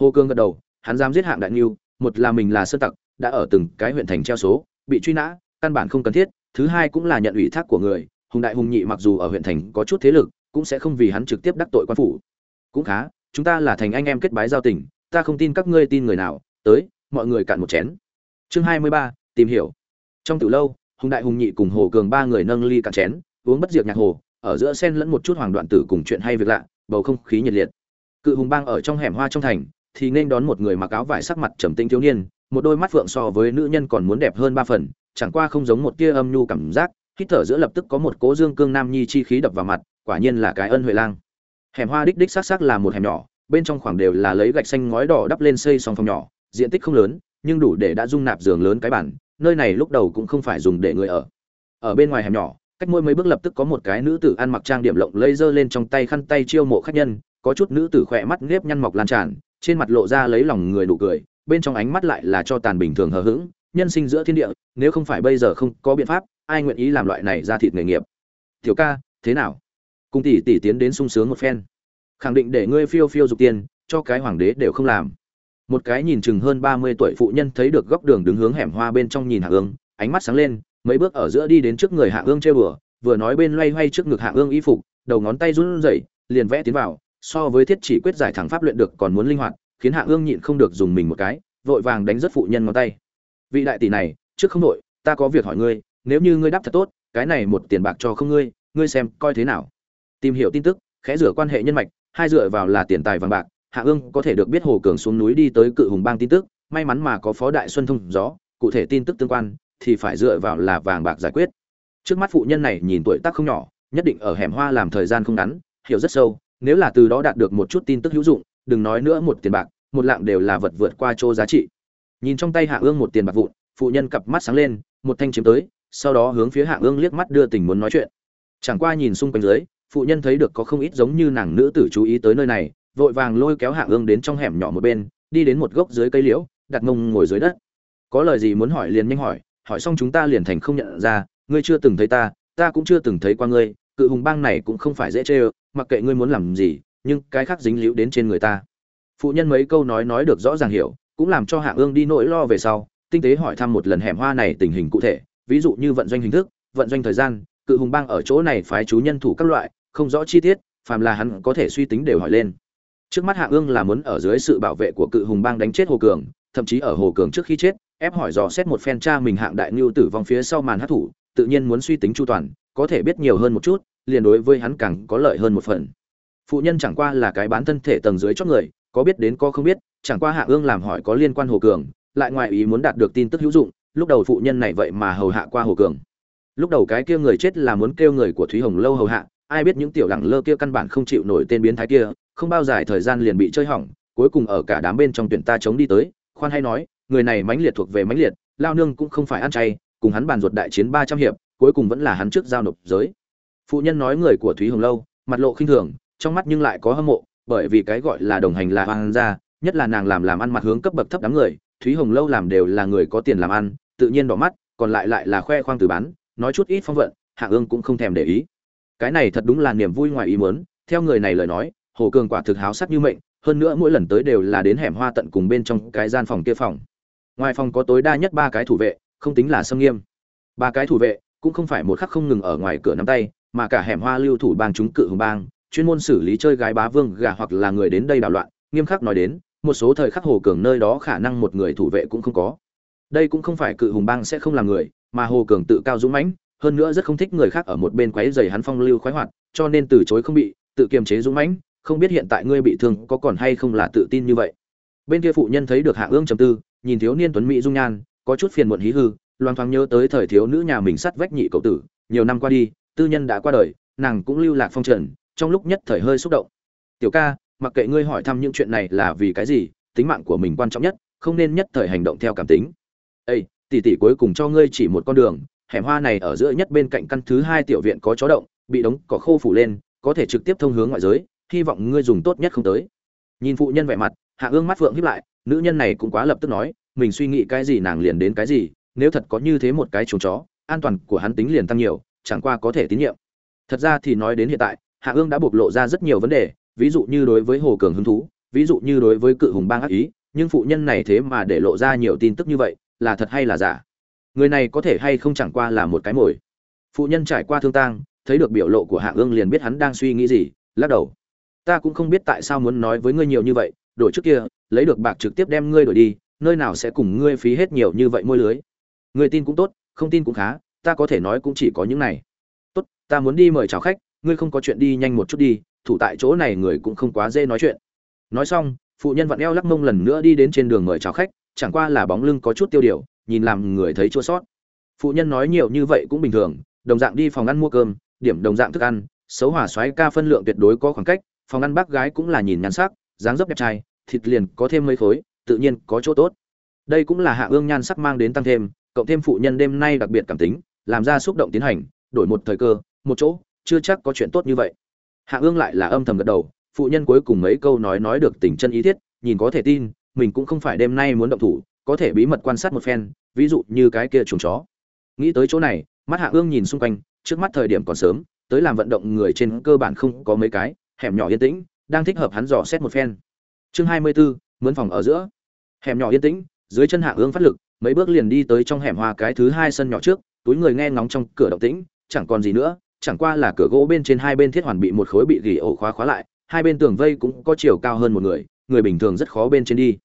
hồ cương gật đầu, hắn dám giết hạng đại nghiêu một là mình là sơ tặc, đã ở từng cái huyện thành treo số, bị truy nã, căn bản không cần thiết, thứ hai cũng là nhận ủy thác của người, hùng đại hùng nhị mặc dù ở huyện thành có chút thế lực, cũng sẽ không vì hắn trực tiếp đắc tội quan phủ. Cũng khá, chúng ta là thành anh em kết bái giao tình, ta không tin các ngươi tin người nào, tới, mọi người cạn một chén. Chương hai mươi ba, tìm hiểu. Trong từ lâu, hùng đại hùng nhị cùng hồ cường ba người nâng ly cạn chén, uống bất diệt nhạc hồ, ở giữa sen lẫn một chút hoàng đoạn tử cùng chuyện hay việc lạ, bầu không khí nhiệt liệt. Cự hùng bang ở trong hẻm hoa trong thành thì nên đón một người mặc áo vải sắc mặt trầm tĩnh thiếu niên, một đôi mắt phượng so với nữ nhân còn muốn đẹp hơn ba phần, chẳng qua không giống một tia âm nhu cảm giác, hít thở giữa lập tức có một cố dương cương nam nhi chi khí đập vào mặt, quả nhiên là cái ân huệ lang. Hẻm hoa đích đích xác xác là một hẻm nhỏ, bên trong khoảng đều là lấy gạch xanh ngói đỏ đắp lên xây xong phòng nhỏ, diện tích không lớn, nhưng đủ để đã dung nạp giường lớn cái bản nơi này lúc đầu cũng không phải dùng để người ở. Ở bên ngoài hẻm nhỏ, cách mỗi mấy bước lập tức có một cái nữ tử ăn mặc trang điểm lộng lây lên trong tay khăn tay chiêu mộ khách nhân, có chút nữ tử khỏe mắt nếp nhăn mọc lan tràn trên mặt lộ ra lấy lòng người đủ cười, bên trong ánh mắt lại là cho tàn bình thường hờ hững, nhân sinh giữa thiên địa, nếu không phải bây giờ không có biện pháp, ai nguyện ý làm loại này ra thịt nghề nghiệp? Tiểu ca, thế nào? Cung tỷ tỷ tiến đến sung sướng một phen. Khẳng định để ngươi phiêu phiêu dục tiền cho cái hoàng đế đều không làm. Một cái nhìn chừng hơn ba mươi tuổi phụ nhân thấy được góc đường đứng hướng hẻm hoa bên trong nhìn hạ ương, ánh mắt sáng lên, mấy bước ở giữa đi đến trước người hạ ương chơi bừa vừa nói bên loay hoay trước ngực hạ ương y phục, đầu ngón tay run rẩy, liền vẽ tiến vào so với thiết chỉ quyết giải thẳng pháp luyện được còn muốn linh hoạt, khiến hạ ương nhịn không được dùng mình một cái, vội vàng đánh rất phụ nhân ngón tay. Vị đại tỷ này, trước không đội, ta có việc hỏi ngươi, nếu như ngươi đáp thật tốt, cái này một tiền bạc cho không ngươi ngươi xem coi thế nào? Tìm hiểu tin tức, khẽ rửa quan hệ nhân mạch, hai dựa vào là tiền tài vàng bạc, hạ ương có thể được biết hồ cường xuống núi đi tới cự hùng bang tin tức, may mắn mà có phó đại xuân thông gió, cụ thể tin tức tương quan, thì phải dựa vào là vàng bạc giải quyết. Trước mắt phụ nhân này nhìn tuổi tác không nhỏ, nhất định ở hẻm hoa làm thời gian không ngắn, hiểu rất sâu nếu là từ đó đạt được một chút tin tức hữu dụng, đừng nói nữa một tiền bạc, một lạng đều là vật vượt qua chỗ giá trị. Nhìn trong tay hạ ương một tiền bạc vụn, phụ nhân cặp mắt sáng lên, một thanh chiếm tới, sau đó hướng phía hạ ương liếc mắt đưa tình muốn nói chuyện. Chẳng qua nhìn xung quanh dưới, phụ nhân thấy được có không ít giống như nàng nữ tử chú ý tới nơi này, vội vàng lôi kéo hạ ương đến trong hẻm nhỏ một bên, đi đến một gốc dưới cây liễu, đặt mông ngồi dưới đất. Có lời gì muốn hỏi liền nhanh hỏi hỏi xong chúng ta liền thành không nhận ra, ngươi chưa từng thấy ta ta cũng chưa từng thấy qua ngươi, cự hùng bang này cũng không phải dễ chê ơ mặc kệ ngươi muốn làm gì, nhưng cái khác dính líu đến trên người ta. Phụ nhân mấy câu nói nói được rõ ràng hiểu, cũng làm cho hạ ương đi nỗi lo về sau, tinh tế hỏi thăm một lần hẻm hoa này tình hình cụ thể, ví dụ như vận doanh hình thức, vận doanh thời gian, cự hùng bang ở chỗ này phái chú nhân thủ các loại, không rõ chi tiết, phàm là hắn có thể suy tính đều hỏi lên. Trước mắt hạ ương là muốn ở dưới sự bảo vệ của cự hùng bang đánh chết hồ cường, thậm chí ở hồ cường trước khi chết, ép hỏi dò xét một phen cha mình hạng đại ngưu tử vong phía sau màn hát thủ, tự nhiên muốn suy tính chu toàn, có thể biết nhiều hơn một chút liền đối với hắn càng có lợi hơn một phần. Phụ nhân chẳng qua là cái bán thân thể tầng dưới chót người, có biết đến có không biết, chẳng qua hạ ương làm hỏi có liên quan hồ cường, lại ngoài ý muốn đạt được tin tức hữu dụng, lúc đầu phụ nhân này vậy mà hầu hạ qua hồ cường. Lúc đầu cái kia người chết là muốn kêu người của thúy hồng lâu hầu hạ, ai biết những tiểu lẳng lơ kia căn bản không chịu nổi tên biến thái kia, không bao dài thời gian liền bị chơi hỏng, cuối cùng ở cả đám bên trong tuyển ta chống đi tới, khoan hay nói, người này mãnh liệt thuộc về mãnh liệt, lao nương cũng không phải ăn chay, cùng hắn bàn ruột đại chiến ba trăm hiệp, cuối cùng vẫn là hắn trước giao nộp giới phụ nhân nói người của thúy hồng lâu, mặt lộ khinh thường, trong mắt nhưng lại có hâm mộ, bởi vì cái gọi là đồng hành là hoàng gia, nhất là nàng làm làm ăn mặt hướng cấp bậc thấp đám người, thúy hồng lâu làm đều là người có tiền làm ăn, tự nhiên đỏ mắt, còn lại lại là khoe khoang từ bán, nói chút ít phong vận, hạ ương cũng không thèm để ý. Cái này thật đúng là niềm vui ngoài ý muốn, theo người này lời nói, hồ cường quả thực háo sắc như mệnh, hơn nữa mỗi lần tới đều là đến hẻm hoa tận cùng bên trong cái gian phòng kia phòng. Ngoài phòng có tối đa nhất ba cái thủ vệ, không tính là xâm nghiêm. Ba cái thủ vệ, cũng không phải một khắc không ngừng ở ngoài cửa nắm tay mà cả hẻm hoa lưu thủ bang chúng cự hùng bang, chuyên môn xử lý chơi gái bá vương gà hoặc là người đến đây đảo loạn, nghiêm khắc nói đến, một số thời khắc hồ cường nơi đó khả năng một người thủ vệ cũng không có. Đây cũng không phải cự hùng bang sẽ không làm người, mà hồ cường tự cao dũng mãnh, hơn nữa rất không thích người khác ở một bên quấy rầy hắn phong lưu khoái hoạt, cho nên từ chối không bị, tự kiềm chế dũng mãnh, không biết hiện tại ngươi bị thương có còn hay không là tự tin như vậy. Bên kia phụ nhân thấy được hạ ương trầm tư, nhìn thiếu niên tuấn mỹ dung nhan, có chút phiền muộn hí hư, loang thoáng nhớ tới thời thiếu nữ nhà mình sắt vách nhị cậu tử, nhiều năm qua đi tư nhân đã qua đời, nàng cũng lưu lạc phong trần, trong lúc nhất thời hơi xúc động. Tiểu ca, mặc kệ ngươi hỏi thăm những chuyện này là vì cái gì, tính mạng của mình quan trọng nhất, không nên nhất thời hành động theo cảm tính. Ây tỷ tỷ cuối cùng cho ngươi chỉ một con đường, hẻm hoa này ở giữa nhất bên cạnh căn thứ hai tiểu viện có chó động, bị đống cỏ khô phủ lên, có thể trực tiếp thông hướng ngoại giới, hy vọng ngươi dùng tốt nhất không tới. Nhìn phụ nhân vẻ mặt, hạ ương mắt phượng hiếp lại, nữ nhân này cũng quá lập tức nói, mình suy nghĩ cái gì nàng liền đến cái gì, nếu thật có như thế một cái chuồng chó, an toàn của hắn tính liền tăng nhiều chẳng qua có thể tín nhiệm. Thật ra thì nói đến hiện tại, hạ ương đã bộc lộ ra rất nhiều vấn đề, ví dụ như đối với hồ cường hứng thú, ví dụ như đối với cự hùng bang ác ý, nhưng phụ nhân này thế mà để lộ ra nhiều tin tức như vậy, là thật hay là giả? Người này có thể hay không chẳng qua là một cái mồi. Phụ nhân trải qua thương tang, thấy được biểu lộ của hạ ương liền biết hắn đang suy nghĩ gì, lắc đầu. Ta cũng không biết tại sao muốn nói với ngươi nhiều như vậy, đổi trước kia, lấy được bạc trực tiếp đem ngươi đổi đi, nơi nào sẽ cùng ngươi phí hết nhiều như vậy môi lưới. Người tin cũng tốt, không tin cũng khá ta có thể nói cũng chỉ có những này. Tốt, ta muốn đi mời chào khách, ngươi không có chuyện đi nhanh một chút đi, thủ tại chỗ này người cũng không quá dễ nói chuyện. Nói xong, phụ nhân vặn eo lắc mông lần nữa đi đến trên đường mời chào khách, chẳng qua là bóng lưng có chút tiêu điều, nhìn làm người thấy chua sót. Phụ nhân nói nhiều như vậy cũng bình thường, đồng dạng đi phòng ăn mua cơm, điểm đồng dạng thức ăn, xấu hỏa xoáy ca phân lượng tuyệt đối có khoảng cách, phòng ăn bác gái cũng là nhìn nhắn sắc, dáng dấp đẹp trai, thịt liền có thêm mấy khối, tự nhiên có chỗ tốt. Đây cũng là hạ ương nhan sắc mang đến tăng thêm, cộng thêm phụ nhân đêm nay đặc biệt cảm tính làm ra xúc động tiến hành đổi một thời cơ một chỗ chưa chắc có chuyện tốt như vậy. Hạ ương lại là âm thầm gật đầu phụ nhân cuối cùng mấy câu nói nói được tình chân ý thiết nhìn có thể tin mình cũng không phải đêm nay muốn động thủ có thể bí mật quan sát một phen ví dụ như cái kia chuồng chó. Nghĩ tới chỗ này mắt hạ ương nhìn xung quanh trước mắt thời điểm còn sớm tới làm vận động người trên cơ bản không có mấy cái hẻm nhỏ yên tĩnh đang thích hợp hắn dò xét một phen. Chương hai mươi 24, mướn phòng ở giữa. Hẻm nhỏ yên tĩnh dưới chân hạ ương phát lực mấy bước liền đi tới trong hẻm hoa cái thứ hai sân nhỏ trước túi người nghe ngóng trong cửa động tĩnh, chẳng còn gì nữa, chẳng qua là cửa gỗ bên trên hai bên thiết hoàn bị một khối bị gỉ ổ khóa khóa lại, hai bên tường vây cũng có chiều cao hơn một người người bình thường rất khó bên trên đi.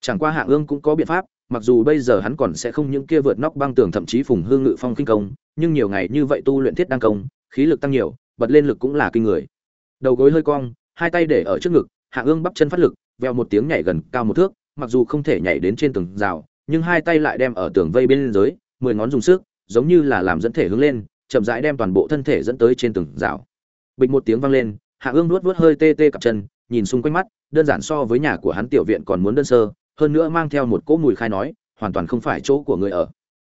Chẳng qua hạng ương cũng có biện pháp, mặc dù bây giờ hắn còn sẽ không những kia vượt nóc băng tường thậm chí phùng hương ngự phong kinh công, nhưng nhiều ngày như vậy tu luyện thiết đăng công, khí lực tăng nhiều, bật lên lực cũng là kinh người. Đầu gối hơi cong, hai tay để ở trước ngực, hạng ương bắp chân phát lực veo một tiếng nhảy gần cao một thước, mặc dù không thể nhảy đến trên tường rào, nhưng hai tay lại đem ở tường vây bên dưới, mười ngón dùng sức giống như là làm dẫn thể hướng lên, chậm rãi đem toàn bộ thân thể dẫn tới trên từng rào. Bịch một tiếng vang lên, hạ ương nuốt nuốt hơi tê tê cặp chân, nhìn xung quanh mắt, đơn giản so với nhà của hắn tiểu viện còn muốn đơn sơ, hơn nữa mang theo một cỗ mùi khai nói, hoàn toàn không phải chỗ của người ở.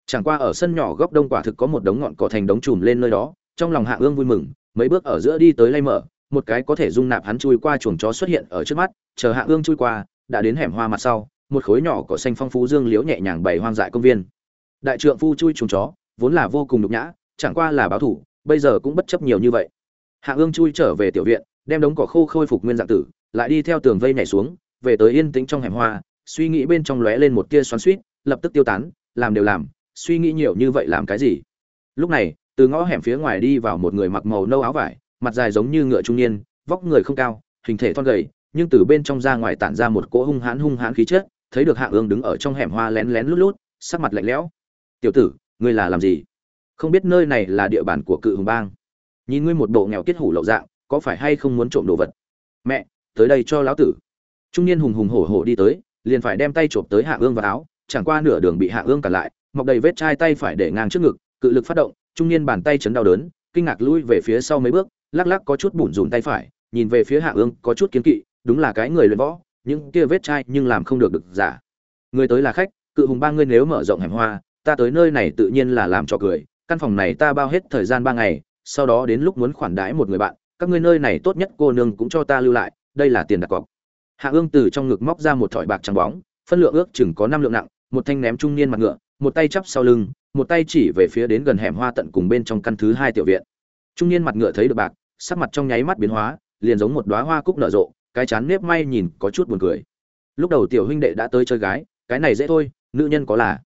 Chẳng qua ở sân nhỏ góc đông quả thực có một đống ngọn cỏ thành đống chùm lên nơi đó, trong lòng hạ ương vui mừng, mấy bước ở giữa đi tới lay mở, một cái có thể dung nạp hắn chui qua chuồng chó xuất hiện ở trước mắt, chờ hạ ương chui qua, đã đến hẻm hoa mặt sau, một khối nhỏ cỏ xanh phong phú dương liễu nhẹ nhàng bày hoang dại công viên đại trượng phu chui Trùng chó, vốn là vô cùng nhục nhã, chẳng qua là báo thủ, bây giờ cũng bất chấp nhiều như vậy. Hạ ương chui trở về tiểu viện, đem đống cỏ khô khôi phục nguyên dạng tử, lại đi theo tường vây nhảy xuống, về tới yên tĩnh trong hẻm hoa, suy nghĩ bên trong lóe lên một tia xoắn suýt lập tức tiêu tán, làm đều làm, suy nghĩ nhiều như vậy làm cái gì? Lúc này, từ ngõ hẻm phía ngoài đi vào một người mặc màu nâu áo vải, mặt dài giống như ngựa trung niên, vóc người không cao, hình thể thon gầy, nhưng từ bên trong ra ngoài tản ra một cỗ hung hãn hung hãn khí chất, thấy được hạ ương đứng ở trong hẻm hoa lén lén lút lút, sắc mặt lạnh lẽo tiểu tử, ngươi là làm gì? Không biết nơi này là địa bàn của cự hùng bang. Nhìn ngươi một bộ nghèo kết hủ lậu dạng, có phải hay không muốn trộm đồ vật? Mẹ, tới đây cho lão tử. Trung niên hùng hùng hổ hổ đi tới, liền phải đem tay chộp tới hạ ương vào áo, chẳng qua nửa đường bị hạ ương cản lại, mọc đầy vết chai tay phải để ngang trước ngực, cự lực phát động, trung niên bàn tay chấn đau đớn, kinh ngạc lui về phía sau mấy bước, lắc lắc có chút bủn rùn tay phải, nhìn về phía hạ ương, có chút kiến kỵ, đúng là cái người luyện võ, những kia vết chai nhưng làm không được được giả. Người tới là khách, cự hùng ba ngươi nếu mở rộng hẻm hoa ta tới nơi này tự nhiên là làm cho cười, căn phòng này ta bao hết thời gian ba ngày, sau đó đến lúc muốn khoản đãi một người bạn, các ngươi nơi này tốt nhất cô nương cũng cho ta lưu lại, đây là tiền đặt cọc. Hạ ương từ trong ngực móc ra một thỏi bạc trắng bóng, phân lượng ước chừng có năm lượng nặng, một thanh ném trung niên mặt ngựa, một tay chắp sau lưng, một tay chỉ về phía đến gần hẻm hoa tận cùng bên trong căn thứ hai tiểu viện. Trung niên mặt ngựa thấy được bạc, sắc mặt trong nháy mắt biến hóa, liền giống một đóa hoa cúc nở rộ, cái chán nếp may nhìn có chút buồn cười. Lúc đầu tiểu huynh đệ đã tới chơi gái, cái này dễ thôi, nữ nhân có là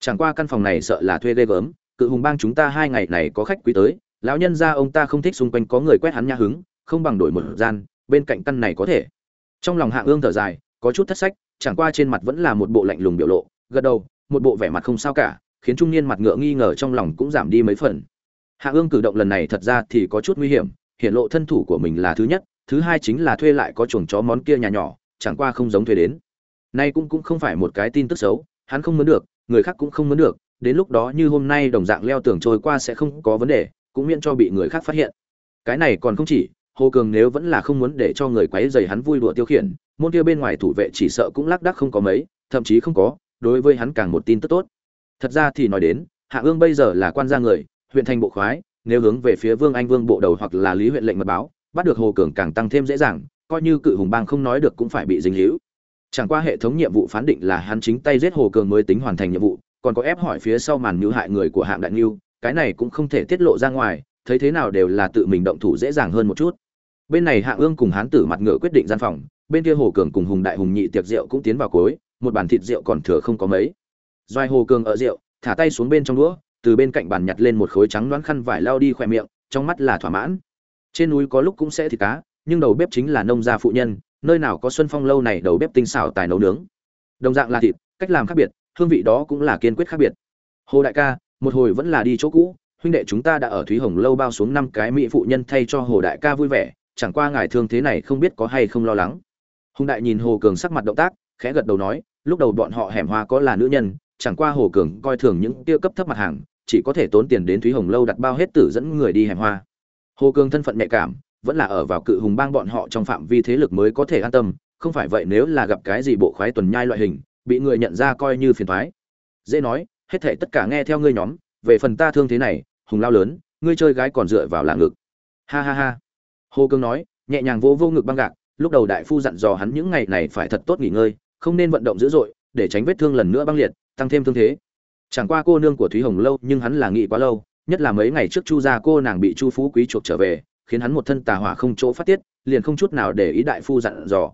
chẳng qua căn phòng này sợ là thuê ghê gớm, cự hùng bang chúng ta hai ngày này có khách quý tới, lão nhân gia ông ta không thích xung quanh có người quét hắn nha hứng, không bằng đổi một gian, bên cạnh căn này có thể. Trong lòng hạ ương thở dài, có chút thất sách, chẳng qua trên mặt vẫn là một bộ lạnh lùng biểu lộ, gật đầu, một bộ vẻ mặt không sao cả, khiến trung niên mặt ngựa nghi ngờ trong lòng cũng giảm đi mấy phần. Hạ ương cử động lần này thật ra thì có chút nguy hiểm, hiện lộ thân thủ của mình là thứ nhất, thứ hai chính là thuê lại có chuồng chó món kia nhà nhỏ, chẳng qua không giống thuê đến. Nay cũng cũng không phải một cái tin tức xấu, hắn không muốn được người khác cũng không muốn được, đến lúc đó như hôm nay đồng dạng leo tường trôi qua sẽ không có vấn đề, cũng miễn cho bị người khác phát hiện. Cái này còn không chỉ, hồ cường nếu vẫn là không muốn để cho người quấy dày hắn vui đùa tiêu khiển, môn kia bên ngoài thủ vệ chỉ sợ cũng lác đác không có mấy, thậm chí không có, đối với hắn càng một tin tức tốt. Thật ra thì nói đến, hạ ương bây giờ là quan gia người, huyện thành bộ khoái, nếu hướng về phía vương anh vương bộ đầu hoặc là lý huyện lệnh mật báo, bắt được hồ cường càng tăng thêm dễ dàng, coi như cự hùng bang không nói được cũng phải bị dính hữu chẳng qua hệ thống nhiệm vụ phán định là hắn chính tay giết hồ cường mới tính hoàn thành nhiệm vụ, còn có ép hỏi phía sau màn mưu hại người của hạng đại niu cái này cũng không thể tiết lộ ra ngoài, thấy thế nào đều là tự mình động thủ dễ dàng hơn một chút. Bên này hạng ương cùng hán tử mặt ngựa quyết định gian phòng, bên kia hồ cường cùng hùng đại hùng nhị tiệc rượu cũng tiến vào cối, một bàn thịt rượu còn thừa không có mấy. Doai hồ cường ở rượu, thả tay xuống bên trong đũa, từ bên cạnh bàn nhặt lên một khối trắng đoán khăn vải lao đi khỏe miệng, trong mắt là thỏa mãn. Trên núi có lúc cũng sẽ thịt cá, nhưng đầu bếp chính là nông gia phụ nhân nơi nào có xuân phong lâu này đầu bếp tinh xảo tài nấu nướng. Đồng dạng là thịt, cách làm khác biệt, hương vị đó cũng là kiên quyết khác biệt. Hồ đại ca, một hồi vẫn là đi chỗ cũ, huynh đệ chúng ta đã ở thúy hồng lâu bao xuống năm cái mỹ phụ nhân thay cho hồ đại ca vui vẻ, chẳng qua ngài thương thế này không biết có hay không lo lắng. Hùng đại nhìn hồ cường sắc mặt động tác, khẽ gật đầu nói, lúc đầu bọn họ hẻm hoa có là nữ nhân, chẳng qua hồ cường coi thường những tiêu cấp thấp mặt hàng, chỉ có thể tốn tiền đến thúy hồng lâu đặt bao hết tử dẫn người đi hẻm hoa. Hồ cường thân phận nhạy cảm vẫn là ở vào cự hùng bang bọn họ trong phạm vi thế lực mới có thể an tâm không phải vậy nếu là gặp cái gì bộ khoái tuần nhai loại hình bị người nhận ra coi như phiền thoái dễ nói hết thể tất cả nghe theo ngươi nhóm về phần ta thương thế này hùng lao lớn ngươi chơi gái còn dựa vào là ngực. Ha ha ha. Hồ cương nói nhẹ nhàng vô, vô ngực băng gạc lúc đầu đại phu dặn dò hắn những ngày này phải thật tốt nghỉ ngơi không nên vận động dữ dội để tránh vết thương lần nữa băng liệt tăng thêm thương thế. Chẳng qua cô nương của thúy hồng lâu nhưng hắn là nghĩ quá lâu nhất là mấy ngày trước chu gia cô nàng bị chu phú quý chuộc trở về khiến hắn một thân tà hỏa không chỗ phát tiết, liền không chút nào để ý đại phu dặn dò.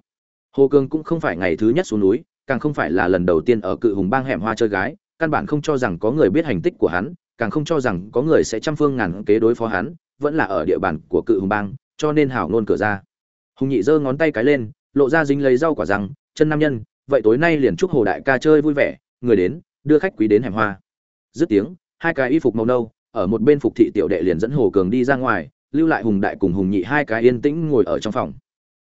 Hồ cương cũng không phải ngày thứ nhất xuống núi, càng không phải là lần đầu tiên ở cự hùng bang hẻm hoa chơi gái, căn bản không cho rằng có người biết hành tích của hắn, càng không cho rằng có người sẽ trăm phương ngàn kế đối phó hắn, vẫn là ở địa bàn của cự hùng bang, cho nên hảo luôn cửa ra. Hùng nhị giơ ngón tay cái lên, lộ ra dính lấy rau quả rằng chân nam nhân, vậy tối nay liền chúc hồ đại ca chơi vui vẻ, người đến, đưa khách quý đến hẻm hoa. Dứt tiếng, hai cái y phục màu nâu, ở một bên phục thị tiểu đệ liền dẫn hồ cường đi ra ngoài lưu lại hùng đại cùng hùng nhị hai cái yên tĩnh ngồi ở trong phòng.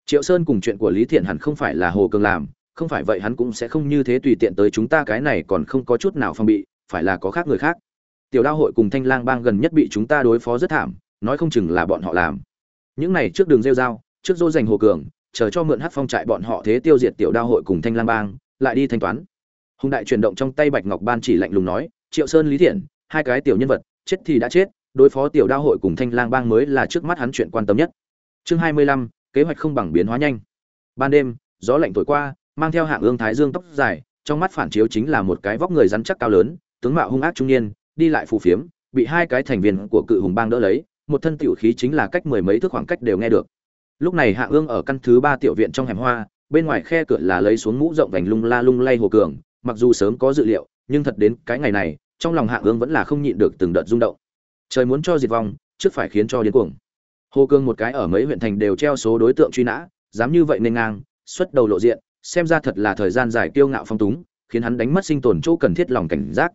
Triệu sơn cùng chuyện của lý thiện hẳn không phải là hồ cường làm, không phải vậy hắn cũng sẽ không như thế tùy tiện tới chúng ta cái này còn không có chút nào phong bị, phải là có khác người khác. Tiểu đao hội cùng thanh lang bang gần nhất bị chúng ta đối phó rất thảm, nói không chừng là bọn họ làm. Những này trước đường rêu dao trước dô dành hồ cường, chờ cho mượn hát phong trại bọn họ thế tiêu diệt tiểu đao hội cùng thanh lang bang, lại đi thanh toán. Hùng đại chuyển động trong tay bạch ngọc ban chỉ lạnh lùng nói, triệu sơn, lý thiện, hai cái tiểu nhân vật, chết thì đã chết đối phó tiểu đao hội cùng thanh lang bang mới là trước mắt hắn chuyện quan tâm nhất. Chương hai mươi lăm, kế hoạch không bằng biến hóa nhanh. Ban đêm, gió lạnh thổi qua, mang theo hạng ương thái dương tóc dài, trong mắt phản chiếu chính là một cái vóc người rắn chắc cao lớn, tướng mạo hung ác trung niên, đi lại phù phiếm, bị hai cái thành viên của cự hùng bang đỡ lấy, một thân tiểu khí chính là cách mười mấy thước khoảng cách đều nghe được. Lúc này hạ ương ở căn thứ ba tiểu viện trong hẻm hoa, bên ngoài khe cửa là lấy xuống mũ rộng vành lung la lung lay hồ cường, mặc dù sớm có dự liệu, nhưng thật đến cái ngày này, trong lòng hạ ương vẫn là không nhịn được từng đợt rung động trời muốn cho diệt vong, trước phải khiến cho điên cuồng. Hồ Cương một cái ở mấy huyện thành đều treo số đối tượng truy nã, dám như vậy nên ngang, xuất đầu lộ diện, xem ra thật là thời gian dài kiêu ngạo phong túng, khiến hắn đánh mất sinh tồn chỗ cần thiết lòng cảnh giác.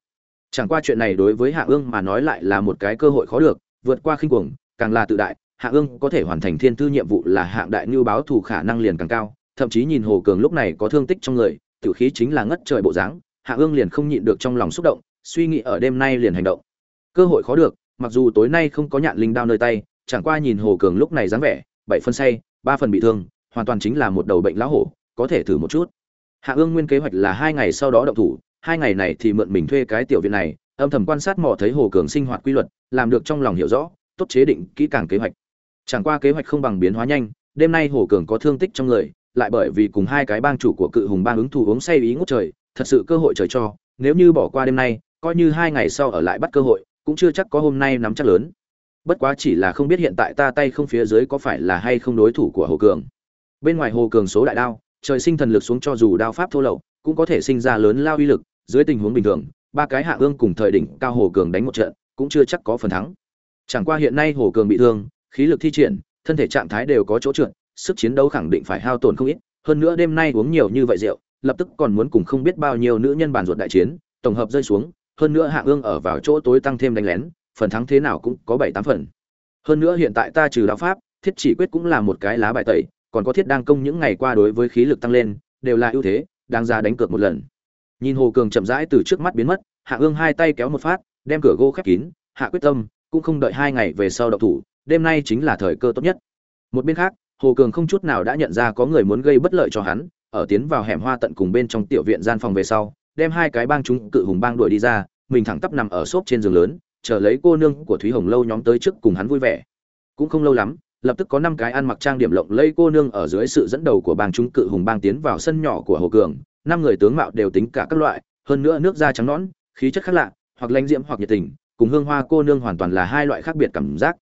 Chẳng qua chuyện này đối với hạ ương mà nói lại là một cái cơ hội khó được, vượt qua khinh cuồng, càng là tự đại, hạ ương có thể hoàn thành thiên thư nhiệm vụ là hạng đại như báo thù khả năng liền càng cao, thậm chí nhìn hồ cường lúc này có thương tích trong người tử khí chính là ngất trời bộ dáng, hạ ương liền không nhịn được trong lòng xúc động, suy nghĩ ở đêm nay liền hành động. Cơ hội khó được mặc dù tối nay không có nhạn linh đao nơi tay, chẳng qua nhìn hồ cường lúc này dáng vẻ, bảy phân say, ba phần bị thương, hoàn toàn chính là một đầu bệnh lão hổ, có thể thử một chút. Hạ ương nguyên kế hoạch là hai ngày sau đó động thủ, hai ngày này thì mượn mình thuê cái tiểu viện này, âm thầm quan sát mò thấy hồ cường sinh hoạt quy luật, làm được trong lòng hiểu rõ, tốt chế định kỹ càng kế hoạch. Chẳng qua kế hoạch không bằng biến hóa nhanh, đêm nay hồ cường có thương tích trong người, lại bởi vì cùng hai cái bang chủ của cự hùng bang ứng thủ uống say ý ngút trời, thật sự cơ hội trời cho, nếu như bỏ qua đêm nay, coi như hai ngày sau ở lại bắt cơ hội cũng chưa chắc có hôm nay nắm chắc lớn. Bất quá chỉ là không biết hiện tại ta tay không phía dưới có phải là hay không đối thủ của hồ cường. Bên ngoài hồ cường số đại đao, trời sinh thần lực xuống cho dù đao pháp thô lậu, cũng có thể sinh ra lớn lao uy lực, dưới tình huống bình thường, ba cái hạ ương cùng thời đỉnh cao hồ cường đánh một trận, cũng chưa chắc có phần thắng. Chẳng qua hiện nay hồ cường bị thương, khí lực thi triển, thân thể trạng thái đều có chỗ trượt, sức chiến đấu khẳng định phải hao tổn không ít, hơn nữa đêm nay uống nhiều như vậy rượu, lập tức còn muốn cùng không biết bao nhiêu nữ nhân bàn ruột đại chiến, tổng hợp rơi xuống hơn nữa hạ ương ở vào chỗ tối tăng thêm đánh lén, phần thắng thế nào cũng có bảy tám phần. Hơn nữa hiện tại ta trừ đạo pháp, thiết chỉ quyết cũng là một cái lá bài tẩy, còn có thiết đang công những ngày qua đối với khí lực tăng lên, đều là ưu thế đang ra đánh cược một lần. Nhìn hồ cường chậm rãi từ trước mắt biến mất, hạ ương hai tay kéo một phát, đem cửa gỗ khép kín, hạ quyết tâm cũng không đợi hai ngày về sau đậu thủ, đêm nay chính là thời cơ tốt nhất. Một bên khác, hồ cường không chút nào đã nhận ra có người muốn gây bất lợi cho hắn, ở tiến vào hẻm hoa tận cùng bên trong tiểu viện gian phòng về sau đem hai cái bang chúng cự hùng bang đuổi đi ra, mình thẳng tắp nằm ở xốp trên giường lớn, chờ lấy cô nương của thúy hồng lâu nhóm tới trước cùng hắn vui vẻ. Cũng không lâu lắm, lập tức có năm cái ăn mặc trang điểm lộng lây cô nương ở dưới sự dẫn đầu của bang chúng cự hùng bang tiến vào sân nhỏ của hồ cường. Năm người tướng mạo đều tính cả các loại, hơn nữa nước da trắng nõn, khí chất khác lạ, hoặc lãnh diễm hoặc nhiệt tình, cùng hương hoa cô nương hoàn toàn là hai loại khác biệt cảm giác.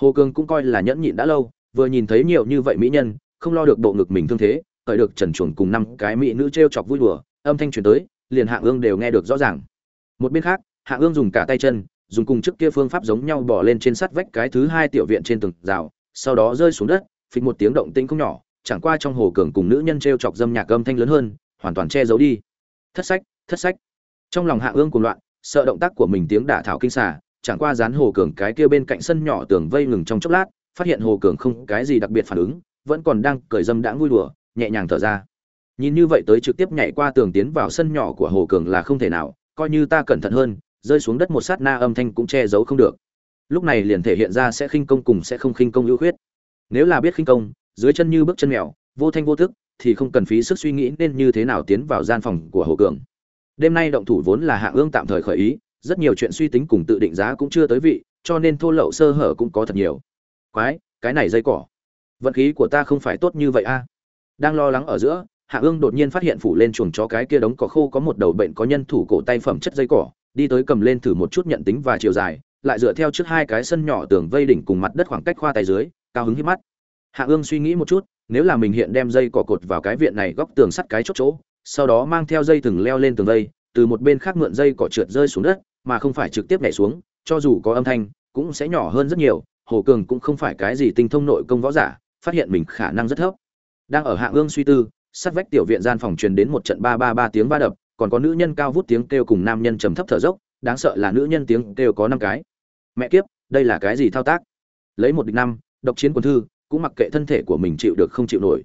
Hồ cường cũng coi là nhẫn nhịn đã lâu, vừa nhìn thấy nhiều như vậy mỹ nhân, không lo được bộ ngực mình thương thế, cởi được trần chuồn cùng năm cái mỹ nữ t chọc vui đùa, âm thanh truyền tới liền hạ ương đều nghe được rõ ràng. Một bên khác, hạ ương dùng cả tay chân, dùng cùng trước kia phương pháp giống nhau bỏ lên trên sắt vách cái thứ hai tiểu viện trên tường rào, sau đó rơi xuống đất, phịch một tiếng động tĩnh không nhỏ, chẳng qua trong hồ cường cùng nữ nhân t chọc dâm nhạc âm thanh lớn hơn, hoàn toàn che giấu đi. Thất sách thất sách. Trong lòng hạ ương cuồng loạn, sợ động tác của mình tiếng đả thảo kinh xà, chẳng qua dán hồ cường cái kia bên cạnh sân nhỏ tường vây ngừng trong chốc lát, phát hiện hồ cường không cái gì đặc biệt phản ứng, vẫn còn đang cởi dâm đã vui đùa, nhẹ nhàng thở ra nhìn như vậy tới trực tiếp nhảy qua tường tiến vào sân nhỏ của hồ cường là không thể nào, coi như ta cẩn thận hơn, rơi xuống đất một sát na âm thanh cũng che giấu không được. Lúc này liền thể hiện ra sẽ khinh công cùng sẽ không khinh công ưu khuyết. Nếu là biết khinh công, dưới chân như bước chân mèo, vô thanh vô thức thì không cần phí sức suy nghĩ nên như thế nào tiến vào gian phòng của hồ cường. Đêm nay động thủ vốn là hạ ương tạm thời khởi ý, rất nhiều chuyện suy tính cùng tự định giá cũng chưa tới vị, cho nên thô lậu sơ hở cũng có thật nhiều. Quái, cái này dây cỏ. Vận khí của ta không phải tốt như vậy a. Đang lo lắng ở giữa hạ ương đột nhiên phát hiện phủ lên chuồng chó cái kia đống cỏ khô có một đầu bệnh có nhân thủ cổ tay phẩm chất dây cỏ, đi tới cầm lên thử một chút nhận tính và chiều dài, lại dựa theo trước hai cái sân nhỏ tường vây đỉnh cùng mặt đất khoảng cách khoa tay dưới, cao hứng hít mắt. Hạ ương suy nghĩ một chút, nếu là mình hiện đem dây cỏ cột vào cái viện này góc tường sắt cái chốt chỗ, sau đó mang theo dây thừng leo lên tường vây, từ một bên khác mượn dây cỏ trượt rơi xuống đất, mà không phải trực tiếp nhảy xuống, cho dù có âm thanh, cũng sẽ nhỏ hơn rất nhiều, hồ cường cũng không phải cái gì tinh thông nội công võ giả, phát hiện mình khả năng rất thấp. Đang ở hạ ương suy tư sát vách tiểu viện gian phòng truyền đến một trận ba ba ba tiếng va đập, còn có nữ nhân cao vút tiếng kêu cùng nam nhân trầm thấp thở dốc, đáng sợ là nữ nhân tiếng kêu có năm cái. Mẹ kiếp, đây là cái gì thao tác? Lấy một địch năm, độc chiến quân thư, cũng mặc kệ thân thể của mình chịu được không chịu nổi.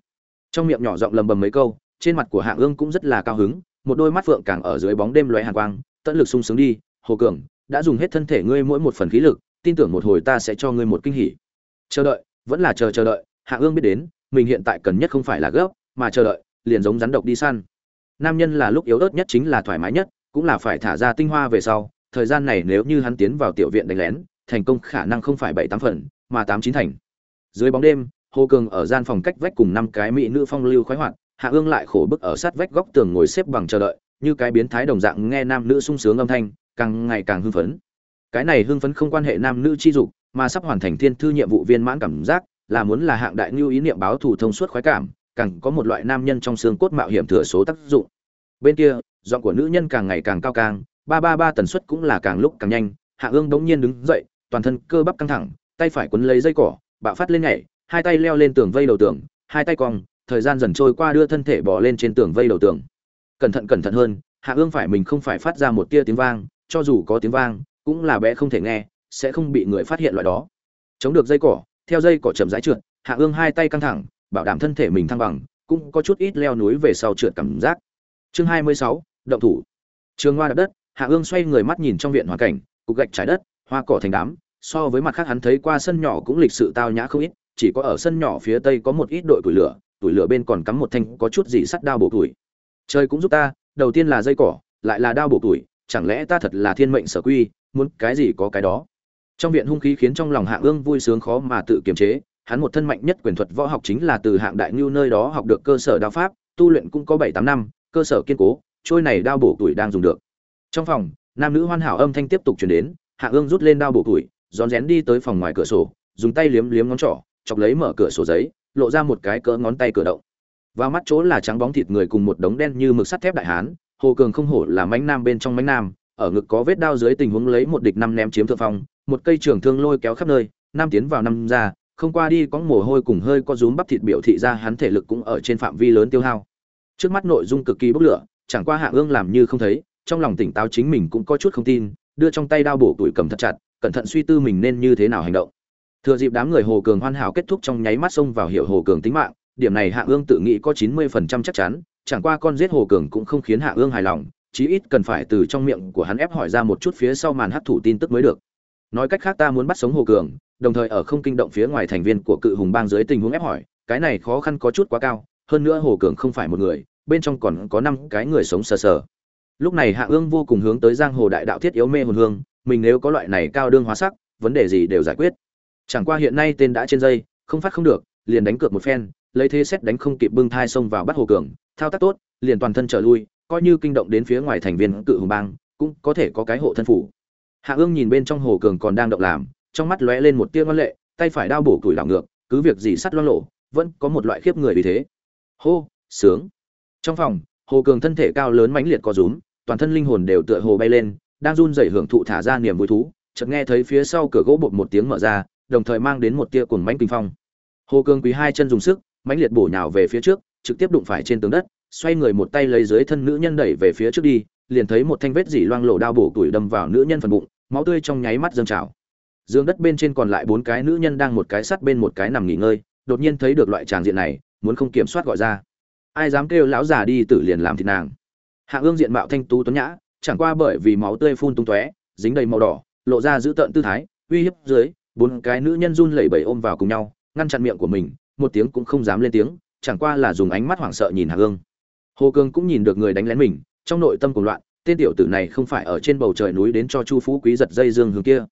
Trong miệng nhỏ giọng lầm bầm mấy câu, trên mặt của hạ ương cũng rất là cao hứng, một đôi mắt phượng càng ở dưới bóng đêm loé hàn quang, tận lực sung sướng đi, hồ cường, đã dùng hết thân thể ngươi mỗi một phần khí lực, tin tưởng một hồi ta sẽ cho ngươi một kinh hỉ. Chờ đợi, vẫn là chờ chờ đợi. Hạ ương biết đến, mình hiện tại cần nhất không phải là gấp mà chờ đợi, liền giống rắn độc đi săn. Nam nhân là lúc yếu ớt nhất chính là thoải mái nhất, cũng là phải thả ra tinh hoa về sau. Thời gian này nếu như hắn tiến vào tiểu viện đánh lén, thành công khả năng không phải bảy tám phần, mà tám chín thành. Dưới bóng đêm, hồ cường ở gian phòng cách vách cùng năm cái mỹ nữ phong lưu khoái hoạt, hạ ương lại khổ bức ở sát vách góc tường ngồi xếp bằng chờ đợi, như cái biến thái đồng dạng nghe nam nữ sung sướng âm thanh, càng ngày càng hưng phấn. Cái này hưng phấn không quan hệ nam nữ chi dục, mà sắp hoàn thành thiên thư nhiệm vụ viên mãn cảm giác, là muốn là hạng đại ngưu ý niệm báo thù thông suốt khoái cảm càng có một loại nam nhân trong xương cốt mạo hiểm thừa số tác dụng. Bên kia, giọng của nữ nhân càng ngày càng cao càng, ba ba ba tần suất cũng là càng lúc càng nhanh, hạ ương đống nhiên đứng dậy, toàn thân cơ bắp căng thẳng, tay phải quấn lấy dây cỏ, bạo phát lên nhảy, hai tay leo lên tường vây đầu tường, hai tay cong, thời gian dần trôi qua đưa thân thể bò lên trên tường vây đầu tường. Cẩn thận cẩn thận hơn, hạ ương phải mình không phải phát ra một tia tiếng vang, cho dù có tiếng vang, cũng là bé không thể nghe, sẽ không bị người phát hiện loại đó. Chống được dây cỏ, theo dây cỏ chậm rãi trượt, hạ ương hai tay căng thẳng bảo đảm thân thể mình thăng bằng, cũng có chút ít leo núi về sau trượt cảm giác. Chương hai mươi sáu, động thủ. Trường hoa đập đất, hạ ương xoay người mắt nhìn trong viện hoàn cảnh, cục gạch trái đất, hoa cỏ thành đám, so với mặt khác hắn thấy qua sân nhỏ cũng lịch sự tao nhã không ít, chỉ có ở sân nhỏ phía tây có một ít đội củi lửa tuổi lửa bên còn cắm một thanh có chút gì sắt đao bổ tuổi trời cũng giúp ta, đầu tiên là dây cỏ, lại là đao bổ tuổi chẳng lẽ ta thật là thiên mệnh sở quy, muốn cái gì có cái đó? Trong viện hung khí khiến trong lòng hạ ương vui sướng khó mà tự kiềm chế hắn một thân mạnh nhất quyền thuật võ học chính là từ hạng đại ngưu nơi đó học được cơ sở đao pháp, tu luyện cũng có bảy tám năm, cơ sở kiên cố, trôi này đao bổ tuổi đang dùng được. Trong phòng, nam nữ hoan hảo âm thanh tiếp tục chuyển đến, hạ ương rút lên đao bổ tuổi, rón rén đi tới phòng ngoài cửa sổ, dùng tay liếm liếm ngón trỏ, chọc lấy mở cửa sổ giấy, lộ ra một cái cỡ ngón tay cửa động. Vào mắt chỗ là trắng bóng thịt người cùng một đống đen như mực sắt thép đại hán, hồ cường không hổ là mánh nam bên trong mánh nam, ở ngực có vết đao dưới tình huống lấy một địch năm ném chiếm thượng phong, một cây trường thương lôi kéo khắp nơi, nam tiến vào năm ra không qua đi có mồ hôi cùng hơi có rúm bắp thịt biểu thị ra hắn thể lực cũng ở trên phạm vi lớn tiêu hao. Trước mắt nội dung cực kỳ bốc lửa, chẳng qua hạ ương làm như không thấy, trong lòng tỉnh táo chính mình cũng có chút không tin, đưa trong tay đao bổ tuổi cầm thật chặt, cẩn thận suy tư mình nên như thế nào hành động. Thừa dịp đám người hồ cường hoàn hảo kết thúc trong nháy mắt xông vào hiệu hồ cường tính mạng, điểm này hạ ương tự nghĩ có chín mươi phần trăm chắc chắn, chẳng qua con giết hồ cường cũng không khiến hạ ương hài lòng, chí ít cần phải từ trong miệng của hắn ép hỏi ra một chút phía sau màn hấp thụ tin tức mới được. Nói cách khác ta muốn bắt sống hồ cường đồng thời ở không kinh động phía ngoài thành viên của cự hùng bang dưới tình huống ép hỏi, cái này khó khăn có chút quá cao, hơn nữa hồ cường không phải một người, bên trong còn có năm cái người sống sờ sờ. Lúc này hạ ương vô cùng hướng tới giang hồ đại đạo thiết yếu mê hồn hương, mình nếu có loại này cao đương hóa sắc, vấn đề gì đều giải quyết. Chẳng qua hiện nay tên đã trên dây, không phát không được, liền đánh cược một phen, lấy thế xét đánh không kịp bưng thai xông vào bắt hồ cường, thao tác tốt, liền toàn thân trở lui, coi như kinh động đến phía ngoài thành viên cự hùng bang, cũng có thể có cái hộ thân phủ. Hạ ương nhìn bên trong hồ cường còn đang động làm trong mắt lóe lên một tia ngoan lệ, tay phải đao bổ củi đảo ngược, cứ việc gì sắt loang lộ vẫn có một loại khiếp người vì thế. Hô, sướng. Trong phòng, hồ cường thân thể cao lớn mãnh liệt có rúm, toàn thân linh hồn đều tựa hồ bay lên, đang run rẩy hưởng thụ thả ra niềm vui thú, chợt nghe thấy phía sau cửa gỗ bột một tiếng mở ra, đồng thời mang đến một tia cuồng mãnh kinh phong. Hồ cường quý hai chân dùng sức, mãnh liệt bổ nhào về phía trước, trực tiếp đụng phải trên tường đất, xoay người một tay lấy dưới thân nữ nhân đẩy về phía trước đi, liền thấy một thanh vết dỉ loang lổ đao bổ tuổi đâm vào nữ nhân phần bụng, máu tươi trong nháy mắt dâng trào dương đất bên trên còn lại bốn cái nữ nhân đang một cái sắt bên một cái nằm nghỉ ngơi, đột nhiên thấy được loại tràng diện này, muốn không kiểm soát gọi ra. Ai dám kêu lão già đi tử liền làm thịt nàng. Hạ ương diện mạo thanh tú tuấn nhã, chẳng qua bởi vì máu tươi phun tung tóe, dính đầy màu đỏ, lộ ra giữ tợn tư thái, uy hiếp dưới, bốn cái nữ nhân run lẩy bẩy ôm vào cùng nhau, ngăn chặn miệng của mình, một tiếng cũng không dám lên tiếng, chẳng qua là dùng ánh mắt hoảng sợ nhìn hạ ương. Hồ cương cũng nhìn được người đánh lén mình, trong nội tâm cuồng loạn, tên tiểu tử này không phải ở trên bầu trời núi đến cho chu phú quý giật dây dương hướng kia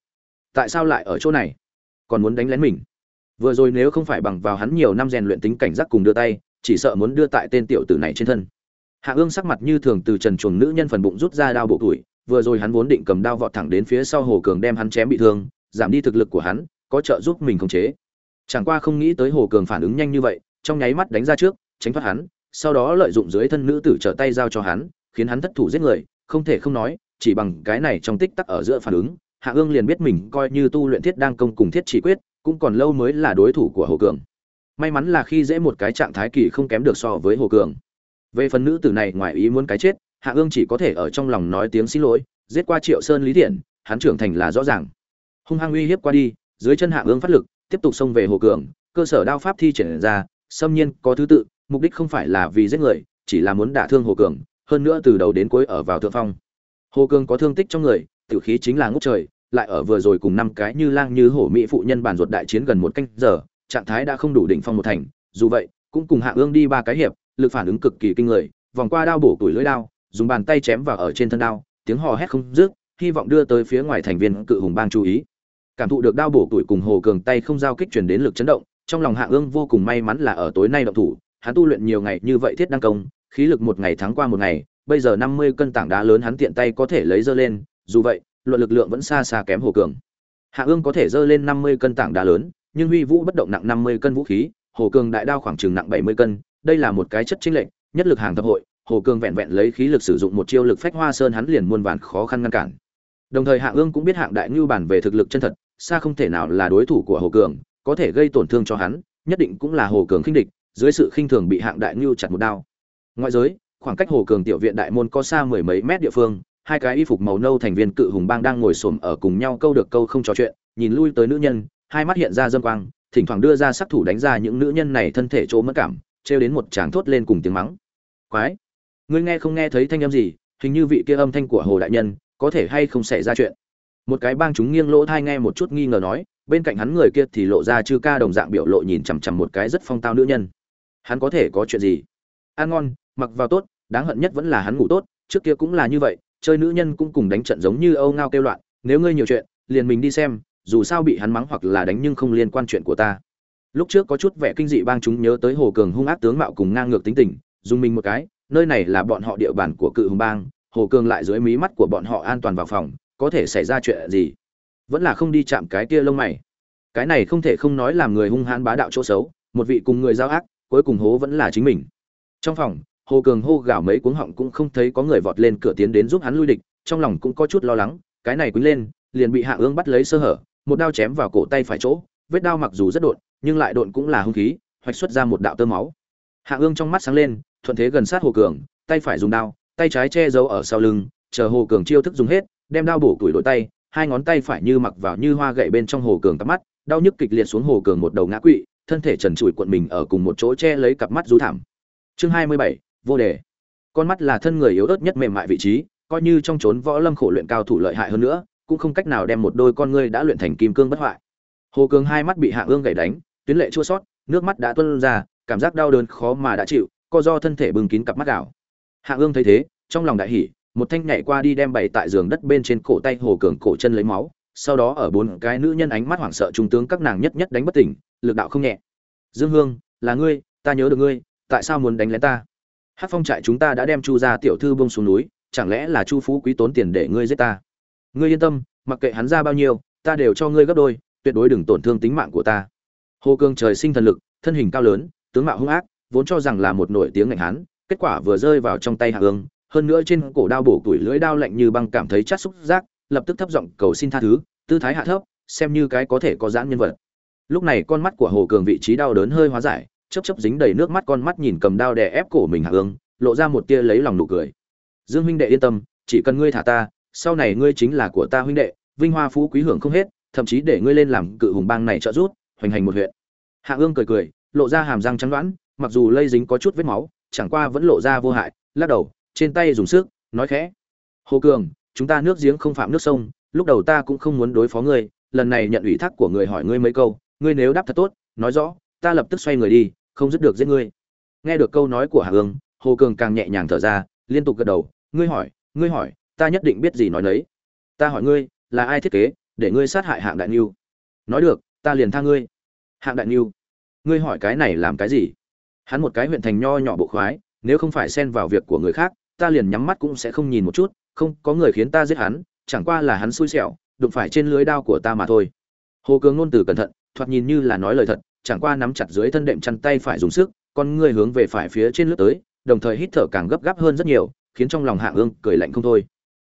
tại sao lại ở chỗ này? Còn muốn đánh lén mình? Vừa rồi nếu không phải bằng vào hắn nhiều năm rèn luyện tính cảnh giác cùng đưa tay, chỉ sợ muốn đưa tại tên tiểu tử này trên thân. Hạ ương sắc mặt như thường từ trần chuồng nữ nhân phần bụng rút ra đao bộ tuổi, vừa rồi hắn vốn định cầm đao vọt thẳng đến phía sau hồ cường đem hắn chém bị thương, giảm đi thực lực của hắn, có trợ giúp mình khống chế. Chẳng qua không nghĩ tới hồ cường phản ứng nhanh như vậy, trong nháy mắt đánh ra trước, tránh thoát hắn, sau đó lợi dụng dưới thân nữ tử trở tay giao cho hắn, khiến hắn thất thủ giết người, không thể không nói, chỉ bằng cái này trong tích tắc ở giữa phản ứng hạ ương liền biết mình coi như tu luyện thiết đang công cùng thiết chỉ quyết, cũng còn lâu mới là đối thủ của hồ cường. May mắn là khi dễ một cái trạng thái kỳ không kém được so với hồ cường. Về phần nữ tử này ngoài ý muốn cái chết, hạ ương chỉ có thể ở trong lòng nói tiếng xin lỗi, giết qua triệu sơn lý thiện hắn trưởng thành là rõ ràng. Hung hăng uy hiếp qua đi, dưới chân hạ ương phát lực, tiếp tục xông về hồ cường, cơ sở đao pháp thi triển ra, xâm nhiên có thứ tự, mục đích không phải là vì giết người, chỉ là muốn đả thương hồ cường, hơn nữa từ đầu đến cuối ở vào thượng phong. Hồ cường có thương tích trong người, tiểu khí chính là ngút trời lại ở vừa rồi cùng năm cái như lang như hổ mỹ phụ nhân bàn ruột đại chiến gần một canh giờ, trạng thái đã không đủ đỉnh phong một thành. Dù vậy, cũng cùng hạ ương đi ba cái hiệp, lực phản ứng cực kỳ kinh người, vòng qua đao bổ tuổi lưỡi đao, dùng bàn tay chém vào ở trên thân đao, tiếng hò hét không dứt, hy vọng đưa tới phía ngoài thành viên cự hùng bang chú ý. Cảm thụ được đao bổ tuổi cùng hồ cường tay không giao kích truyền đến lực chấn động, trong lòng hạ ương vô cùng may mắn là ở tối nay động thủ, hắn tu luyện nhiều ngày như vậy thiết đăng công, khí lực một ngày thắng qua một ngày, bây giờ năm mươi cân tảng đá lớn hắn tiện tay có thể lấy dơ lên, dù vậy luận lực lượng vẫn xa xa kém hồ cường. Hạ ương có thể dơ lên năm mươi cân tảng đá lớn, nhưng huy vũ bất động nặng năm mươi cân vũ khí, hồ cường đại đao khoảng chừng nặng bảy mươi cân, đây là một cái chất chính lệnh nhất lực hàng tập hội, hồ cường vẹn vẹn lấy khí lực sử dụng một chiêu lực phách hoa sơn hắn liền muôn vàn khó khăn ngăn cản. Đồng thời hạ ương cũng biết hạng đại ngưu bản về thực lực chân thật, xa không thể nào là đối thủ của hồ cường, có thể gây tổn thương cho hắn, nhất định cũng là hồ cường khinh địch, dưới sự khinh thường bị hạng đại ngưu chặt một đao. Ngoại giới, khoảng cách hồ cường tiểu viện đại môn có xa mười mấy mét địa phương hai cái y phục màu nâu thành viên cự hùng bang đang ngồi xổm ở cùng nhau câu được câu không trò chuyện, nhìn lui tới nữ nhân, hai mắt hiện ra dâm quang, thỉnh thoảng đưa ra sát thủ đánh ra những nữ nhân này thân thể chỗ mất cảm, trêu đến một tràng thốt lên cùng tiếng mắng. Quái! Ngươi nghe không nghe thấy thanh âm gì, hình như vị kia âm thanh của hồ đại nhân, có thể hay không xảy ra chuyện? Một cái bang chúng nghiêng lỗ thai nghe một chút nghi ngờ nói, bên cạnh hắn người kia thì lộ ra chư ca đồng dạng biểu lộ nhìn chằm chằm một cái rất phong tao nữ nhân. Hắn có thể có chuyện gì? Ăn ngon, mặc vào tốt, đáng hận nhất vẫn là hắn ngủ tốt, trước kia cũng là như vậy chơi nữ nhân cũng cùng đánh trận giống như âu ngao kêu loạn, nếu ngươi nhiều chuyện, liền mình đi xem, dù sao bị hắn mắng hoặc là đánh nhưng không liên quan chuyện của ta. Lúc trước có chút vẻ kinh dị bang chúng nhớ tới hồ cường hung ác tướng mạo cùng ngang ngược tính tình, dùng mình một cái, nơi này là bọn họ địa bàn của cự hùng bang, hồ cường lại dưới mí mắt của bọn họ an toàn vào phòng, có thể xảy ra chuyện gì? Vẫn là không đi chạm cái kia lông mày. Cái này không thể không nói làm người hung hãn bá đạo chỗ xấu, một vị cùng người giao ác, cuối cùng hố vẫn là chính mình. Trong phòng hồ cường hô gào mấy cuống họng cũng không thấy có người vọt lên cửa tiến đến giúp hắn lui địch, trong lòng cũng có chút lo lắng, cái này quýnh lên, liền bị hạ ương bắt lấy sơ hở, một đao chém vào cổ tay phải chỗ, vết đao mặc dù rất đột, nhưng lại đột cũng là hung khí, hoạch xuất ra một đạo tơ máu. Hạ ương trong mắt sáng lên, thuận thế gần sát hồ cường, tay phải dùng đao, tay trái che giấu ở sau lưng, chờ hồ cường chiêu thức dùng hết, đem đao bổ tuổi đổi tay, hai ngón tay phải như mặc vào như hoa gậy bên trong hồ cường cặp mắt, đau nhức kịch liệt xuống hồ cường một đầu ngã quỵ, thân thể trần trụi cuộn mình ở cùng một chỗ che lấy cặp mắt rú thảm. Chương hai mươi bảy vô đề. Con mắt là thân người yếu ớt nhất mềm mại vị trí, coi như trong chốn võ lâm khổ luyện cao thủ lợi hại hơn nữa, cũng không cách nào đem một đôi con ngươi đã luyện thành kim cương bất hoại. Hồ cường hai mắt bị hạ ương gậy đánh, tuyến lệ chua sót, nước mắt đã tuôn ra, cảm giác đau đớn khó mà đã chịu, co do thân thể bừng kín cặp mắt gạo hạ ương thấy thế, trong lòng đại hỉ, một thanh nhảy qua đi đem bày tại giường đất bên trên cổ tay hồ cường cổ chân lấy máu, sau đó ở bốn cái nữ nhân ánh mắt hoảng sợ trung tướng các nàng nhất nhất đánh bất tỉnh, lực đạo không nhẹ. Dương hương, là ngươi, ta nhớ được ngươi, tại sao muốn đánh lén ta? Hát phong trại chúng ta đã đem chu ra tiểu thư bông xuống núi, chẳng lẽ là chu phú quý tốn tiền để ngươi giết ta? Ngươi yên tâm, mặc kệ hắn ra bao nhiêu, ta đều cho ngươi gấp đôi, tuyệt đối đừng tổn thương tính mạng của ta. Hồ cương trời sinh thần lực, thân hình cao lớn, tướng mạo hung ác, vốn cho rằng là một nổi tiếng ngạnh hán, kết quả vừa rơi vào trong tay hạ ương hơn nữa trên cổ đao bổ tuổi lưỡi đao lạnh như băng cảm thấy chát xúc giác, lập tức thấp giọng cầu xin tha thứ, tư thái hạ thấp, xem như cái có thể có giãn nhân vật. Lúc này con mắt của hồ cường vị trí đau đớn hơi hóa giải chấp chấp dính đầy nước mắt con mắt nhìn cầm đao đè ép cổ mình hạ ương lộ ra một tia lấy lòng nụ cười. Dương huynh đệ yên tâm, chỉ cần ngươi thả ta, sau này ngươi chính là của ta huynh đệ, vinh hoa phú quý hưởng không hết, thậm chí để ngươi lên làm cự hùng bang này trợ giúp, hoành hành một huyện. Hạ ương cười cười, lộ ra hàm răng trắng đoán, mặc dù lây dính có chút vết máu, chẳng qua vẫn lộ ra vô hại, lắc đầu, trên tay dùng sức, nói khẽ. Hồ cường, chúng ta nước giếng không phạm nước sông, lúc đầu ta cũng không muốn đối phó ngươi, lần này nhận ủy thác của người hỏi ngươi mấy câu, ngươi nếu đáp thật tốt, nói rõ, ta lập tức xoay người đi không dứt được giết ngươi. Nghe được câu nói của Hà Hương, hồ cường càng nhẹ nhàng thở ra, liên tục gật đầu, ngươi hỏi ngươi hỏi, ta nhất định biết gì nói nấy. Ta hỏi ngươi, là ai thiết kế để ngươi sát hại hạng đại niu nói được, ta liền tha ngươi. Hạng đại niu ngươi hỏi cái này làm cái gì? Hắn một cái huyện thành nho nhỏ bộ khoái, nếu không phải xen vào việc của người khác, ta liền nhắm mắt cũng sẽ không nhìn một chút, không, có người khiến ta giết hắn, chẳng qua là hắn xui xẻo, đụng phải trên lưới đao của ta mà thôi. Hồ cường ngôn từ cẩn thận, thoạt nhìn như là nói lời thật chẳng qua nắm chặt dưới thân đệm chăn tay phải dùng sức, con người hướng về phải phía trên lướt tới, đồng thời hít thở càng gấp gáp hơn rất nhiều, khiến trong lòng hạ ương cười lạnh không thôi.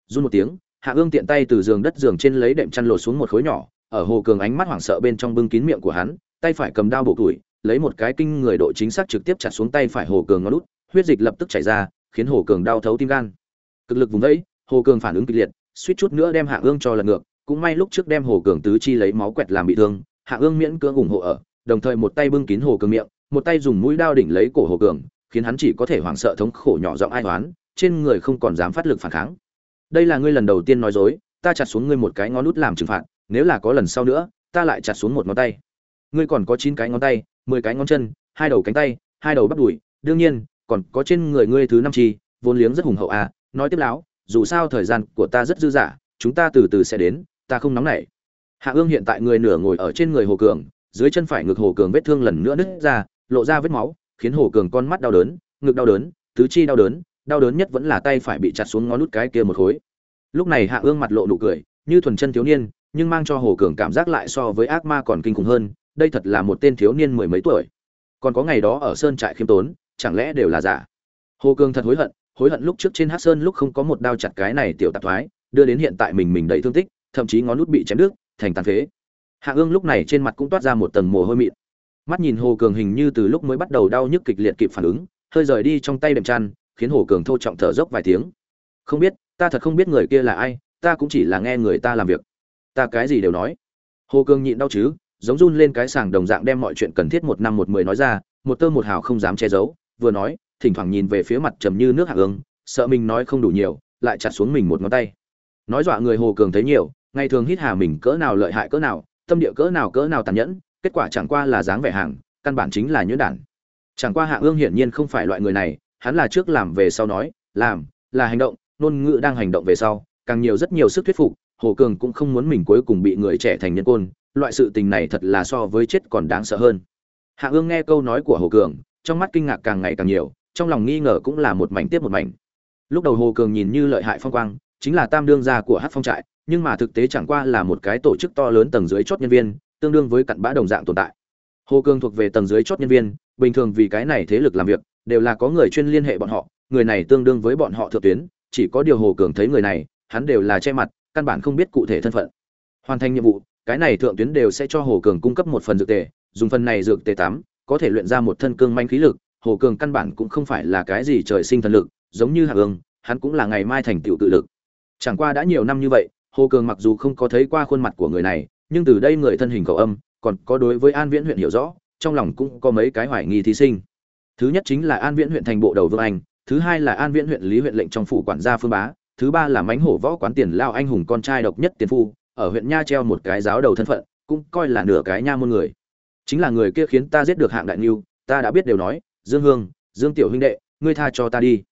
Run một tiếng, hạ ương tiện tay từ giường đất giường trên lấy đệm chăn lột xuống một khối nhỏ, ở hồ cường ánh mắt hoảng sợ bên trong bưng kín miệng của hắn, tay phải cầm đao bộ tuổi lấy một cái kinh người độ chính xác trực tiếp chặt xuống tay phải hồ cường ngón út, huyết dịch lập tức chảy ra, khiến hồ cường đau thấu tim gan. Cực lực vùng vẫy, hồ cường phản ứng kịch liệt, suýt chút nữa đem hạ ương cho lật ngược, cũng may lúc trước đem hồ cường tứ chi lấy máu quẹt làm bị thương, hạ ương miễn cưỡng ủng hộ ở đồng thời một tay bưng kín hồ cường miệng, một tay dùng mũi đao đỉnh lấy cổ hồ cường, khiến hắn chỉ có thể hoảng sợ thống khổ nhỏ giọng ai oán, trên người không còn dám phát lực phản kháng. Đây là ngươi lần đầu tiên nói dối, ta chặt xuống ngươi một cái ngón út làm trừng phạt, nếu là có lần sau nữa, ta lại chặt xuống một ngón tay. Ngươi còn có chín cái ngón tay, mười cái ngón chân, hai đầu cánh tay, hai đầu bắp đùi, đương nhiên, còn có trên người ngươi thứ năm chi, vốn liếng rất hùng hậu à nói tiếp láo, dù sao thời gian của ta rất dư dả, chúng ta từ từ sẽ đến, ta không nóng nảy. Hạ ương hiện tại người nửa ngồi ở trên người hồ cường dưới chân phải ngực hồ cường vết thương lần nữa nứt ra, lộ ra vết máu, khiến hồ cường con mắt đau đớn, ngực đau đớn, tứ chi đau đớn đau đớn nhất vẫn là tay phải bị chặt xuống ngón nút cái kia một khối. Lúc này hạ ương mặt lộ nụ cười, như thuần chân thiếu niên, nhưng mang cho hồ cường cảm giác lại so với ác ma còn kinh khủng hơn, đây thật là một tên thiếu niên mười mấy tuổi. Còn có ngày đó ở sơn trại khiêm tốn, chẳng lẽ đều là giả? Hồ cường thật hối hận hối hận lúc trước trên hát sơn lúc không có một đao chặt cái này tiểu tạp thoái, đưa đến hiện tại mình mình đầy thương tích, thậm chí ngón nút bị chém đứt, thành tàn phế hạ ương lúc này trên mặt cũng toát ra một tầng mồ hôi mịn. Mắt nhìn hồ cường hình như từ lúc mới bắt đầu đau nhức kịch liệt kịp phản ứng, hơi rời đi trong tay đệm chăn, khiến hồ cường thô trọng thở dốc vài tiếng. Không biết, ta thật không biết người kia là ai, ta cũng chỉ là nghe người ta làm việc. Ta cái gì đều nói. Hồ cường nhịn đau chứ, giống run lên cái sàng đồng dạng đem mọi chuyện cần thiết một năm một mười nói ra, một tơ một hào không dám che giấu, vừa nói, thỉnh thoảng nhìn về phía mặt trầm như nước hạ ương, sợ mình nói không đủ nhiều, lại chặt xuống mình một ngón tay. Nói dọa người hồ cường thấy nhiều, ngày thường hít hà mình cỡ nào lợi hại cỡ nào tâm địa cỡ nào cỡ nào tàn nhẫn, kết quả chẳng qua là dáng vẻ hàng, căn bản chính là nhuyễn đản. Chẳng qua hạ ương hiển nhiên không phải loại người này, hắn là trước làm về sau nói, làm, là hành động, ngôn ngữ đang hành động về sau, càng nhiều rất nhiều sức thuyết phục, hồ cường cũng không muốn mình cuối cùng bị người trẻ thành nhân côn, loại sự tình này thật là so với chết còn đáng sợ hơn. Hạ ương nghe câu nói của hồ cường, trong mắt kinh ngạc càng ngày càng nhiều, trong lòng nghi ngờ cũng là một mảnh tiếp một mảnh. Lúc đầu hồ cường nhìn như lợi hại phong quang chính là tam đương gia của hát phong trại, nhưng mà thực tế chẳng qua là một cái tổ chức to lớn tầng dưới chót nhân viên, tương đương với cặn bã đồng dạng tồn tại. Hồ cường thuộc về tầng dưới chót nhân viên, bình thường vì cái này thế lực làm việc, đều là có người chuyên liên hệ bọn họ, người này tương đương với bọn họ thượng tuyến, chỉ có điều hồ cường thấy người này, hắn đều là che mặt, căn bản không biết cụ thể thân phận. Hoàn thành nhiệm vụ, cái này thượng tuyến đều sẽ cho hồ cường cung cấp một phần dược tề, dùng phần này dược tề tám có thể luyện ra một thân cương manh khí lực, hồ cường căn bản cũng không phải là cái gì trời sinh thần lực, giống như hạ ương hắn cũng là ngày mai thành tựu tự lực chẳng qua đã nhiều năm như vậy, hồ cường mặc dù không có thấy qua khuôn mặt của người này, nhưng từ đây người thân hình cầu âm, còn có đối với an viễn huyện hiểu rõ, trong lòng cũng có mấy cái hoài nghi thí sinh. Thứ nhất chính là an viễn huyện thành bộ đầu vương anh, thứ hai là an viễn huyện lý huyện lệnh trong phủ quản gia phương bá, thứ ba là mánh hổ võ quán tiền lao anh hùng con trai độc nhất tiền phu, ở huyện nha treo một cái giáo đầu thân phận, cũng coi là nửa cái nha môn người. Chính là người kia khiến ta giết được hạng đại niu, ta đã biết đều nói, dương hương, dương tiểu huynh đệ, ngươi tha cho ta đi.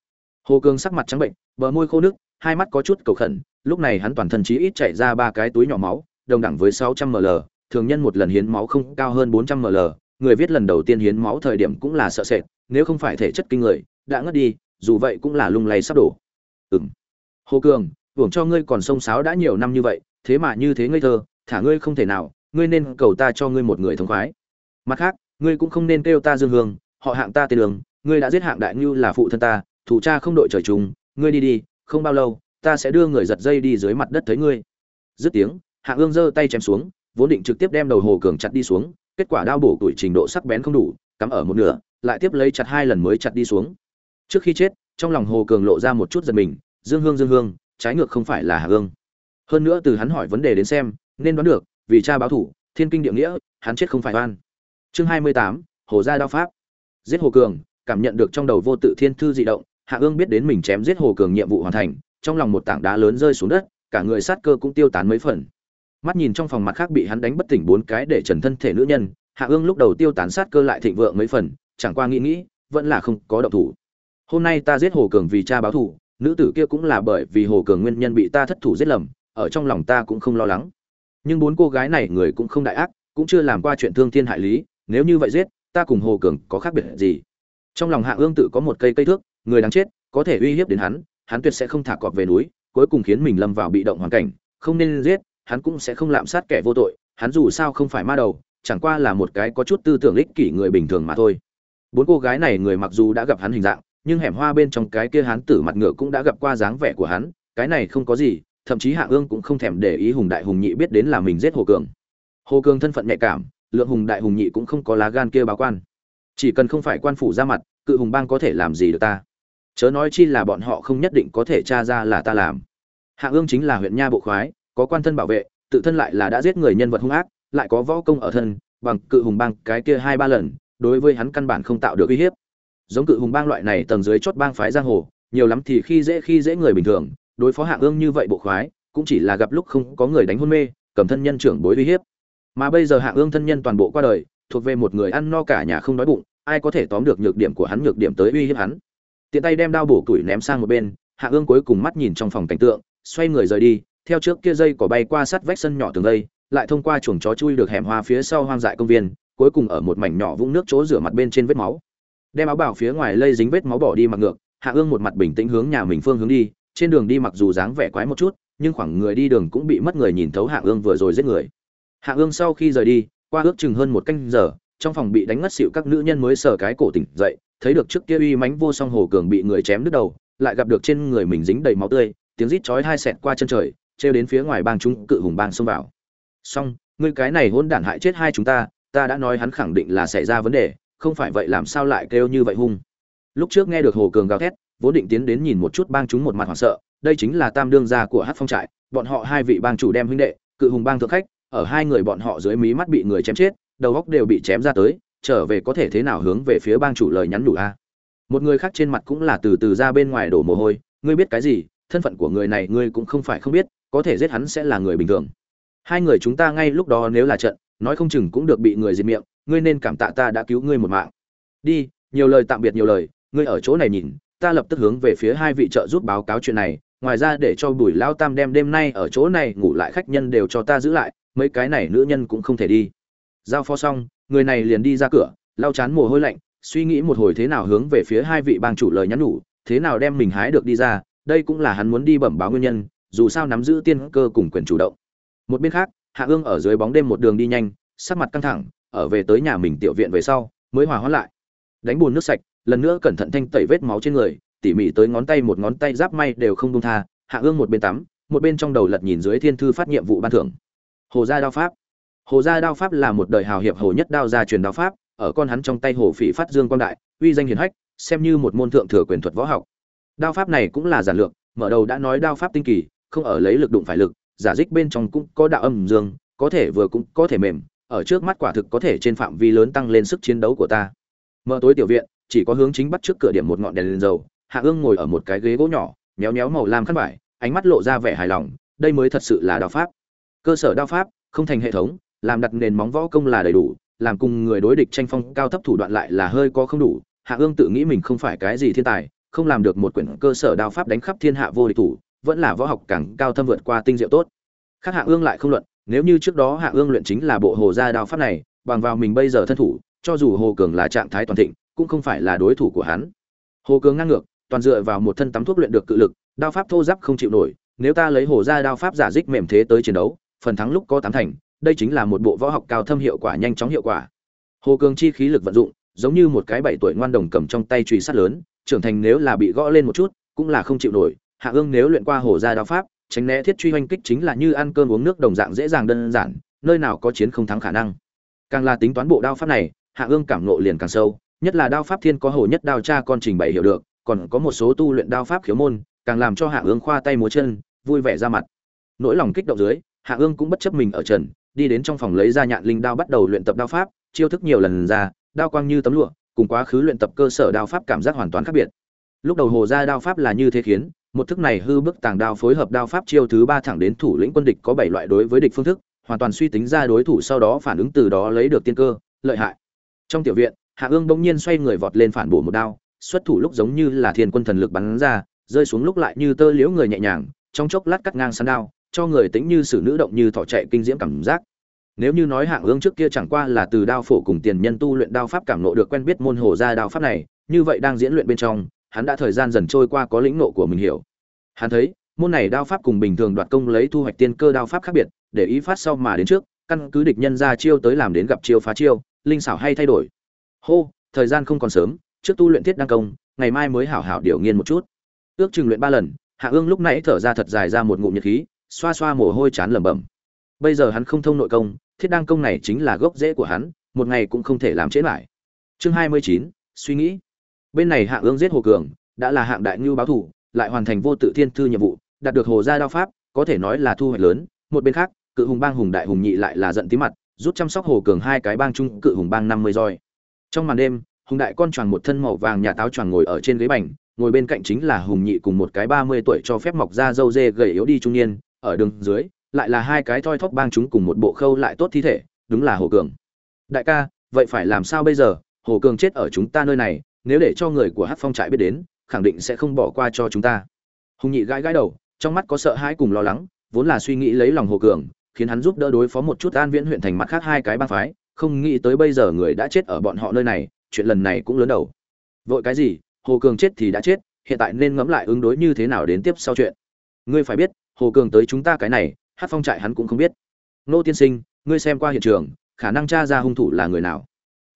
Hồ cường sắc mặt trắng bệnh, bờ môi khô nước hai mắt có chút cầu khẩn, lúc này hắn toàn thân chí ít chạy ra ba cái túi nhỏ máu, đồng đẳng với 600 ml, thường nhân một lần hiến máu không cao hơn 400 ml, người viết lần đầu tiên hiến máu thời điểm cũng là sợ sệt, nếu không phải thể chất kinh người, đã ngất đi, dù vậy cũng là lung lay sắp đổ. Ừm. Hồ cường, hưởng cho ngươi còn sông sáo đã nhiều năm như vậy, thế mà như thế ngây thơ, thả ngươi không thể nào, ngươi nên cầu ta cho ngươi một người thống khoái. Mặt khác, ngươi cũng không nên kêu ta dương hương, họ hạng ta tên đường, ngươi đã giết hạng đại như là phụ thân ta, thủ cha không đội trời chung, ngươi đi đi không bao lâu, ta sẽ đưa người giật dây đi dưới mặt đất thấy ngươi. Dứt tiếng, hạ ương giơ tay chém xuống, vốn định trực tiếp đem đầu hồ cường chặt đi xuống, kết quả đao bổ tuổi trình độ sắc bén không đủ, cắm ở một nửa, lại tiếp lấy chặt hai lần mới chặt đi xuống. Trước khi chết, trong lòng hồ cường lộ ra một chút giật mình, dương hương dương hương, trái ngược không phải là hạ ương. Hơn nữa từ hắn hỏi vấn đề đến xem, nên đoán được, vì cha báo thủ, thiên kinh địa nghĩa, hắn chết không phải oan. Chương hai mươi tám, hồ gia đao pháp. Giết hồ cường, cảm nhận được trong đầu vô tự thiên thư dị động hạ ương biết đến mình chém giết hồ cường nhiệm vụ hoàn thành, trong lòng một tảng đá lớn rơi xuống đất, cả người sát cơ cũng tiêu tán mấy phần. Mắt nhìn trong phòng mặt khác bị hắn đánh bất tỉnh bốn cái để trần thân thể nữ nhân, hạ ương lúc đầu tiêu tán sát cơ lại thịnh vượng mấy phần, chẳng qua nghĩ nghĩ, vẫn là không có động thủ. Hôm nay ta giết hồ cường vì cha báo thù, nữ tử kia cũng là bởi vì hồ cường nguyên nhân bị ta thất thủ giết lầm, ở trong lòng ta cũng không lo lắng. Nhưng bốn cô gái này người cũng không đại ác, cũng chưa làm qua chuyện thương thiên hại lý, nếu như vậy giết, ta cùng hồ cường có khác biệt gì? Trong lòng hạ ương tự có một cây cây thước người đáng chết, có thể uy hiếp đến hắn hắn tuyệt sẽ không thả cọp về núi, cuối cùng khiến mình lâm vào bị động hoàn cảnh, không nên giết, hắn cũng sẽ không lạm sát kẻ vô tội, hắn dù sao không phải ma đầu, chẳng qua là một cái có chút tư tưởng ích kỷ người bình thường mà thôi. Bốn cô gái này người mặc dù đã gặp hắn hình dạng, nhưng hẻm hoa bên trong cái kia hắn tử mặt ngựa cũng đã gặp qua dáng vẻ của hắn, cái này không có gì, thậm chí hạ ương cũng không thèm để ý hùng đại hùng nhị biết đến là mình giết hồ cường. Hồ cường thân phận nhạy cảm, lượng hùng đại hùng nhị cũng không có lá gan kia báo quan. Chỉ cần không phải quan phủ ra mặt, cự hùng bang có thể làm gì được ta? Chớ nói chi là bọn họ không nhất định có thể tra ra là ta làm. Hạ ương chính là huyện nha bộ khoái, có quan thân bảo vệ, tự thân lại là đã giết người nhân vật hung ác, lại có võ công ở thân, bằng cự hùng bang cái kia hai ba lần, đối với hắn căn bản không tạo được uy hiếp. Giống cự hùng bang loại này tầng dưới chót bang phái giang hồ, nhiều lắm thì khi dễ khi dễ người bình thường, đối phó hạ ương như vậy bộ khoái, cũng chỉ là gặp lúc không có người đánh hôn mê, cầm thân nhân trưởng bối uy hiếp. Mà bây giờ hạ ương thân nhân toàn bộ qua đời, thuộc về một người ăn no cả nhà không đói bụng, ai có thể tóm được nhược điểm của hắn nhược điểm tới uy hiếp hắn? Tiện tay đem đao bổ củi ném sang một bên, hạ ương cuối cùng mắt nhìn trong phòng cảnh tượng, xoay người rời đi, theo trước kia dây cỏ bay qua sát vách sân nhỏ tường dây lại thông qua chuồng chó chui được hẻm hoa phía sau hoang dại công viên, cuối cùng ở một mảnh nhỏ vũng nước chỗ rửa mặt bên trên vết máu. Đem áo bảo phía ngoài lây dính vết máu bỏ đi mặc ngược, hạ ương một mặt bình tĩnh hướng nhà mình phương hướng đi, trên đường đi mặc dù dáng vẻ quái một chút, nhưng khoảng người đi đường cũng bị mất người nhìn thấu hạ ương vừa rồi giết người. Hạ ương sau khi rời đi, qua ước chừng hơn một canh giờ trong phòng bị đánh ngất xỉu các nữ nhân mới sờ cái cổ tỉnh dậy, thấy được trước kia uy mánh vô song hồ cường bị người chém đứt đầu, lại gặp được trên người mình dính đầy máu tươi, tiếng rít chói hai xẹt qua chân trời, trêu đến phía ngoài bang chúng cự hùng bang xông vào. Xong, ngươi cái này hôn đản hại chết hai chúng ta ta đã nói hắn khẳng định là xảy ra vấn đề, không phải vậy làm sao lại kêu như vậy hung? Lúc trước nghe được hồ cường gào thét, vốn định tiến đến nhìn một chút bang chúng một mặt hoảng sợ, đây chính là tam đương gia của hát phong trại, bọn họ hai vị bang chủ đem huynh đệ, cự hùng bang thượng khách, ở hai người bọn họ dưới mí mắt bị người chém chết đầu góc đều bị chém ra tới, trở về có thể thế nào hướng về phía bang chủ lời nhắn nhủ a? Một người khác trên mặt cũng là từ từ ra bên ngoài đổ mồ hôi, ngươi biết cái gì, thân phận của người này ngươi cũng không phải không biết, có thể giết hắn sẽ là người bình thường. Hai người chúng ta ngay lúc đó nếu là trận, nói không chừng cũng được bị người diệt miệng, ngươi nên cảm tạ ta đã cứu ngươi một mạng. Đi, nhiều lời tạm biệt nhiều lời, ngươi ở chỗ này nhìn, ta lập tức hướng về phía hai vị trợ giúp báo cáo chuyện này, ngoài ra để cho bùi lao tam đem đêm nay ở chỗ này ngủ lại khách nhân đều cho ta giữ lại, mấy cái này nữ nhân cũng không thể đi giao phó xong, người này liền đi ra cửa, lau chán mồ hôi lạnh, suy nghĩ một hồi thế nào hướng về phía hai vị bang chủ lời nhắn nhủ, thế nào đem mình hái được đi ra, đây cũng là hắn muốn đi bẩm báo nguyên nhân, dù sao nắm giữ tiên cơ cùng quyền chủ động. Một bên khác, hạ ương ở dưới bóng đêm một đường đi nhanh, sắc mặt căng thẳng, ở về tới nhà mình tiểu viện về sau, mới hòa hoãn lại. Đánh bùn nước sạch, lần nữa cẩn thận thanh tẩy vết máu trên người, tỉ mỉ tới ngón tay một ngón tay giáp may đều không buông tha, hạ ương một bên tắm, một bên trong đầu lật nhìn dưới thiên thư phát nhiệm vụ ban thưởng. Hồ gia đao pháp hồ gia đao pháp là một đời hào hiệp hồ nhất đao gia truyền đao pháp, ở con hắn trong tay hồ phỉ phát dương quang đại, uy danh hiển hách, xem như một môn thượng thừa quyền thuật võ học. Đao pháp này cũng là giản lược, mở đầu đã nói đao pháp tinh kỳ, không ở lấy lực đụng phải lực, giả dích bên trong cũng có đạo âm dương, có thể vừa cũng có thể mềm, ở trước mắt quả thực có thể trên phạm vi lớn tăng lên sức chiến đấu của ta. Mở tối tiểu viện, chỉ có hướng chính bắt trước cửa điểm một ngọn đèn lên dầu, hạ ương ngồi ở một cái ghế gỗ nhỏ, méo méo màu lam khăn vải, ánh mắt lộ ra vẻ hài lòng, đây mới thật sự là đao pháp. Cơ sở đao pháp, không thành hệ thống làm đặt nền móng võ công là đầy đủ, làm cùng người đối địch tranh phong cao thấp thủ đoạn lại là hơi có không đủ, hạ ương tự nghĩ mình không phải cái gì thiên tài, không làm được một quyển cơ sở đao pháp đánh khắp thiên hạ vô địch thủ, vẫn là võ học càng cao thâm vượt qua tinh diệu tốt. Khác hạ ương lại không luận, nếu như trước đó hạ ương luyện chính là bộ hồ gia đao pháp này, bằng vào mình bây giờ thân thủ, cho dù hồ cường là trạng thái toàn thịnh, cũng không phải là đối thủ của hắn. Hồ cường ngang ngược, toàn dựa vào một thân tắm thuốc luyện được cự lực, đao pháp thô giáp không chịu nổi, nếu ta lấy hồ gia đao pháp giả dích mềm thế tới chiến đấu, phần thắng lúc có tám thành đây chính là một bộ võ học cao thâm hiệu quả, nhanh chóng hiệu quả. Hồ cường chi khí lực vận dụng, giống như một cái bảy tuổi ngoan đồng cầm trong tay chùy sắt lớn, trưởng thành nếu là bị gõ lên một chút, cũng là không chịu nổi. Hạ ương nếu luyện qua hồ gia đao pháp, tránh né thiết truy hoanh kích chính là như ăn cơm uống nước đồng dạng dễ dàng đơn giản, nơi nào có chiến không thắng khả năng. Càng là tính toán bộ đao pháp này, hạ ương cảm nộ liền càng sâu, nhất là đao pháp thiên có hồ nhất đao cha con trình bày hiểu được, còn có một số tu luyện đao pháp khiếu môn, càng làm cho hạ ương khoa tay múa chân, vui vẻ ra mặt. Nỗi lòng kích động dưới, hạ ương cũng bất chấp mình ở trần đi đến trong phòng lấy ra nhạn linh đao bắt đầu luyện tập đao pháp, chiêu thức nhiều lần ra, đao quang như tấm lụa, cùng quá khứ luyện tập cơ sở đao pháp cảm giác hoàn toàn khác biệt. Lúc đầu hồ ra đao pháp là như thế khiến, một thức này hư bức tàng đao phối hợp đao pháp chiêu thứ ba thẳng đến thủ lĩnh quân địch có bảy loại đối với địch phương thức, hoàn toàn suy tính ra đối thủ sau đó phản ứng từ đó lấy được tiên cơ, lợi hại. Trong tiểu viện, hạ ương bỗng nhiên xoay người vọt lên phản bổ một đao, xuất thủ lúc giống như là thiên quân thần lực bắn ra, rơi xuống lúc lại như tơ liễu người nhẹ nhàng, trong chốc lát cắt ngang săn đao cho người tính như sử nữ động như thỏ chạy kinh diễm cảm giác. Nếu như nói hạng ương trước kia chẳng qua là từ đao phổ cùng tiền nhân tu luyện đao pháp cảm nộ được quen biết môn hồ ra đao pháp này, như vậy đang diễn luyện bên trong, hắn đã thời gian dần trôi qua có lĩnh nộ của mình hiểu. Hắn thấy, môn này đao pháp cùng bình thường đoạt công lấy thu hoạch tiên cơ đao pháp khác biệt, để ý phát sau mà đến trước, căn cứ địch nhân ra chiêu tới làm đến gặp chiêu phá chiêu, linh xảo hay thay đổi. Hô, thời gian không còn sớm, trước tu luyện thiết đăng công, ngày mai mới hảo hảo điều nghiên một chút. Ước chừng luyện ba lần, hạ ương lúc nãy thở ra thật dài ra một ngụm nhiệt khí xoa xoa mồ hôi chán lẩm bẩm. Bây giờ hắn không thông nội công, thiết đăng công này chính là gốc rễ của hắn, một ngày cũng không thể làm trễ lại. Chương hai mươi chín, suy nghĩ. Bên này hạ ương giết hồ cường, đã là hạng đại nhu báo thủ, lại hoàn thành vô tự thiên thư nhiệm vụ, đạt được hồ gia đao pháp, có thể nói là thu hoạch lớn. Một bên khác, cự hùng bang hùng đại hùng nhị lại là giận tí mặt, rút chăm sóc hồ cường hai cái bang chung cự hùng bang năm mươi roi. Trong màn đêm, hùng đại con tròn một thân màu vàng nhà táo tròn ngồi ở trên ghế bành, ngồi bên cạnh chính là hùng nhị cùng một cái ba mươi tuổi cho phép mọc ra râu dê gầy yếu đi trung niên ở đường dưới, lại là hai cái thoi thóp bang chúng cùng một bộ khâu lại tốt thi thể, đúng là hồ cường. Đại ca, vậy phải làm sao bây giờ? Hồ cường chết ở chúng ta nơi này, nếu để cho người của hát phong trại biết đến, khẳng định sẽ không bỏ qua cho chúng ta. Hùng nhị gãi gãi đầu, trong mắt có sợ hãi cùng lo lắng, vốn là suy nghĩ lấy lòng hồ cường, khiến hắn giúp đỡ đối phó một chút an viễn huyện thành mặt khác hai cái bang phái, không nghĩ tới bây giờ người đã chết ở bọn họ nơi này, chuyện lần này cũng lớn đầu. Vội cái gì? Hồ cường chết thì đã chết, hiện tại nên ngẫm lại ứng đối như thế nào đến tiếp sau chuyện. Ngươi phải biết hồ cường tới chúng ta cái này, hát phong trại hắn cũng không biết. Nô tiên sinh, ngươi xem qua hiện trường, khả năng t r a ra hung thủ là người nào?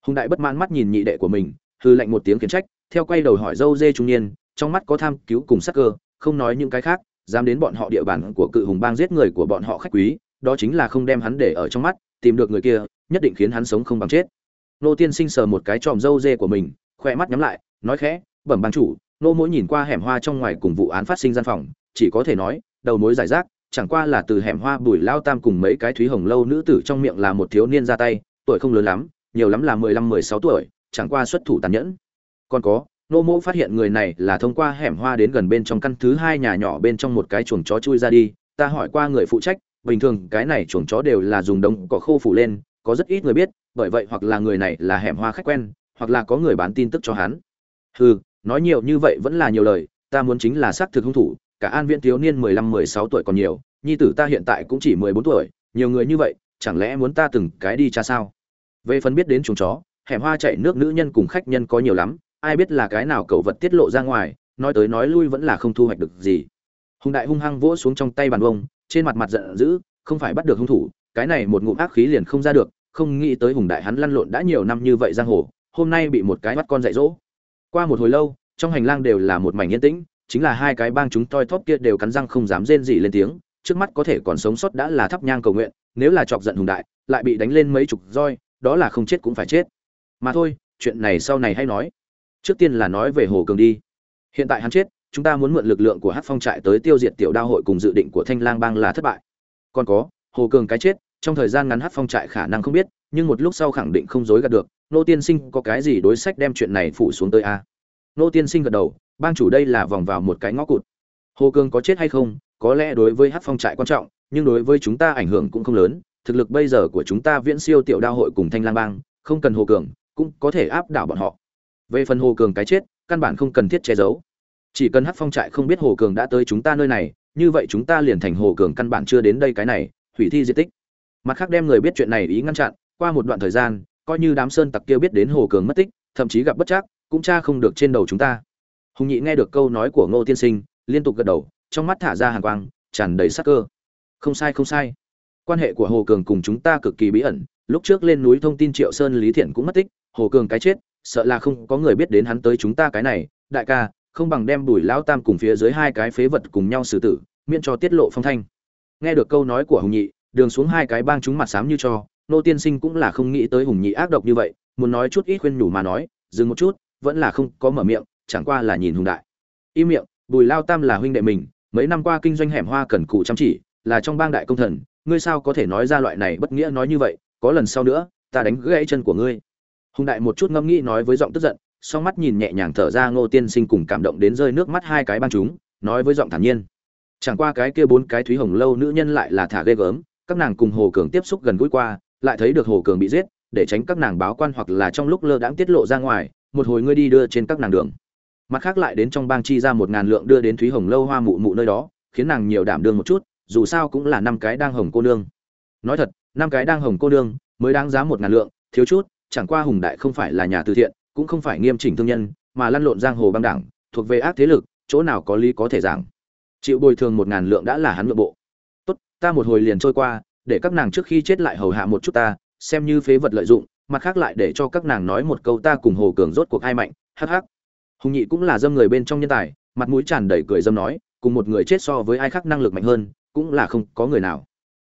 Hùng đại bất mãn mắt nhìn nhị đệ của mình hư lệnh một tiếng khiển trách, theo quay đầu hỏi dâu dê trung niên, trong mắt có tham cứu cùng sắc cơ, không nói những cái khác, dám đến bọn họ địa bàn của cự hùng bang giết người của bọn họ khách quý, đó chính là không đem hắn để ở trong mắt, tìm được người kia, nhất định khiến hắn sống không bằng chết. Nô tiên sinh sờ một cái tròm dâu dê của mình khoe mắt nhắm lại, nói khẽ, bẩm bang chủ, nô mỗi nhìn qua hẻm hoa trong ngoài cùng vụ án phát sinh gian phòng, chỉ có thể nói đầu mối giải rác, chẳng qua là từ hẻm hoa bùi lao tam cùng mấy cái thúy hồng lâu nữ tử trong miệng là một thiếu niên ra tay, tuổi không lớn lắm, nhiều lắm là mười lăm, mười sáu tuổi, chẳng qua xuất thủ tàn nhẫn. Còn có, nô mỗ phát hiện người này là thông qua hẻm hoa đến gần bên trong căn thứ hai nhà nhỏ bên trong một cái chuồng chó chui ra đi, ta hỏi qua người phụ trách, bình thường cái này chuồng chó đều là dùng đống cỏ khô phủ lên, có rất ít người biết, bởi vậy hoặc là người này là hẻm hoa khách quen, hoặc là có người bán tin tức cho hắn. Hừ, nói nhiều như vậy vẫn là nhiều lời, ta muốn chính là xác thực hung thủ cả an viễn thiếu niên mười lăm, mười sáu tuổi còn nhiều, nhi tử ta hiện tại cũng chỉ mười bốn tuổi, nhiều người như vậy, chẳng lẽ muốn ta từng cái đi cha sao? Về phần biết đến chúng chó, hẻm hoa chạy nước nữ nhân cùng khách nhân có nhiều lắm, ai biết là cái nào cậu vật tiết lộ ra ngoài, nói tới nói lui vẫn là không thu hoạch được gì. Hùng đại hung hăng vỗ xuống trong tay bàn bông trên mặt mặt giận dữ, không phải bắt được hung thủ, cái này một ngụm ác khí liền không ra được, không nghĩ tới hùng đại hắn lăn lộn đã nhiều năm như vậy giang hồ, hôm nay bị một cái mắt con dạy dỗ. Qua một hồi lâu, trong hành lang đều là một mảnh yên tĩnh chính là hai cái bang chúng toi thóp kia đều cắn răng không dám rên gì lên tiếng, trước mắt có thể còn sống sót đã là thắp nhang cầu nguyện, nếu là chọc giận hùng đại, lại bị đánh lên mấy chục roi, đó là không chết cũng phải chết. Mà thôi, chuyện này sau này hay nói. Trước tiên là nói về hồ cường đi. Hiện tại hắn chết, chúng ta muốn mượn lực lượng của hát phong trại tới tiêu diệt tiểu đao hội cùng dự định của thanh lang bang là thất bại. Còn có, hồ cường cái chết, trong thời gian ngắn hát phong trại khả năng không biết, nhưng một lúc sau khẳng định không dối gạt được, nô tiên sinh có cái gì đối sách đem chuyện này phủ xuống tới a? Nô tiên sinh gật đầu, bang chủ đây là vòng vào một cái ngõ cụt. Hồ cường có chết hay không, có lẽ đối với hát phong trại quan trọng, nhưng đối với chúng ta ảnh hưởng cũng không lớn. Thực lực bây giờ của chúng ta viễn siêu tiểu đao hội cùng thanh lang bang, không cần hồ cường, cũng có thể áp đảo bọn họ. Về phần hồ cường cái chết, căn bản không cần thiết che giấu. Chỉ cần hát phong trại không biết hồ cường đã tới chúng ta nơi này, như vậy chúng ta liền thành hồ cường căn bản chưa đến đây cái này, hủy thi di tích. Mặt khác đem người biết chuyện này ý ngăn chặn, qua một đoạn thời gian, coi như đám sơn tặc kia biết đến hồ cường mất tích, thậm chí gặp bất chắc cũng cha không được trên đầu chúng ta. Hùng nhị nghe được câu nói của ngô tiên sinh, liên tục gật đầu, trong mắt thả ra hàng quang, tràn đầy sắc cơ. Không sai không sai. Quan hệ của hồ cường cùng chúng ta cực kỳ bí ẩn, lúc trước lên núi thông tin triệu sơn, lý thiện cũng mất tích, hồ cường cái chết, sợ là không có người biết đến hắn tới chúng ta cái này, đại ca, không bằng đem bùi lão tam cùng phía dưới hai cái phế vật cùng nhau xử tử, miễn cho tiết lộ phong thanh. Nghe được câu nói của hùng nhị, đường xuống hai cái bang chúng mặt xám như cho nô tiên sinh cũng là không nghĩ tới hùng nhị ác độc như vậy, muốn nói chút ít khuyên nhủ mà nói, dừng một chút vẫn là không có mở miệng, chẳng qua là nhìn hùng đại. Im miệng, bùi lao tam là huynh đệ mình, mấy năm qua kinh doanh hẻm hoa cần cù chăm chỉ, là trong bang đại công thần, ngươi sao có thể nói ra loại này bất nghĩa nói như vậy, có lần sau nữa, ta đánh gãy chân của ngươi. Hùng đại một chút ngẫm nghĩ nói với giọng tức giận song mắt nhìn nhẹ nhàng thở ra ngô tiên sinh cùng cảm động đến rơi nước mắt hai cái băng chúng, nói với giọng thản nhiên. Chẳng qua cái kia bốn cái thúy hồng lâu nữ nhân lại là thả ghê gớm, các nàng cùng hồ cường tiếp xúc gần gũi qua, lại thấy được hồ cường bị giết, để tránh các nàng báo quan hoặc là trong lúc lơ đãng tiết lộ ra ngoài một hồi ngươi đi đưa trên các nàng đường. Mặt khác lại đến trong bang chi ra một ngàn lượng đưa đến thúy hồng lâu hoa mụ mụ nơi đó, khiến nàng nhiều đảm đương một chút, dù sao cũng là năm cái đang hồng cô nương. Nói thật, năm cái đang hồng cô nương mới đáng giá một ngàn lượng, thiếu chút, chẳng qua hùng đại không phải là nhà từ thiện, cũng không phải nghiêm chỉnh thương nhân, mà lăn lộn giang hồ băng đảng, thuộc về ác thế lực, chỗ nào có lý có thể giảng. Chịu bồi thường một ngàn lượng đã là hắn nội bộ. Tốt, ta một hồi liền trôi qua, để các nàng trước khi chết lại hầu hạ một chút ta, xem như phế vật lợi dụng mặt khác lại để cho các nàng nói một câu ta cùng hồ cường rốt cuộc ai mạnh, hắc hắc. Hùng nhị cũng là dâm người bên trong nhân tài, mặt mũi tràn đầy cười dâm nói, cùng một người chết so với ai khác năng lực mạnh hơn, cũng là không có người nào.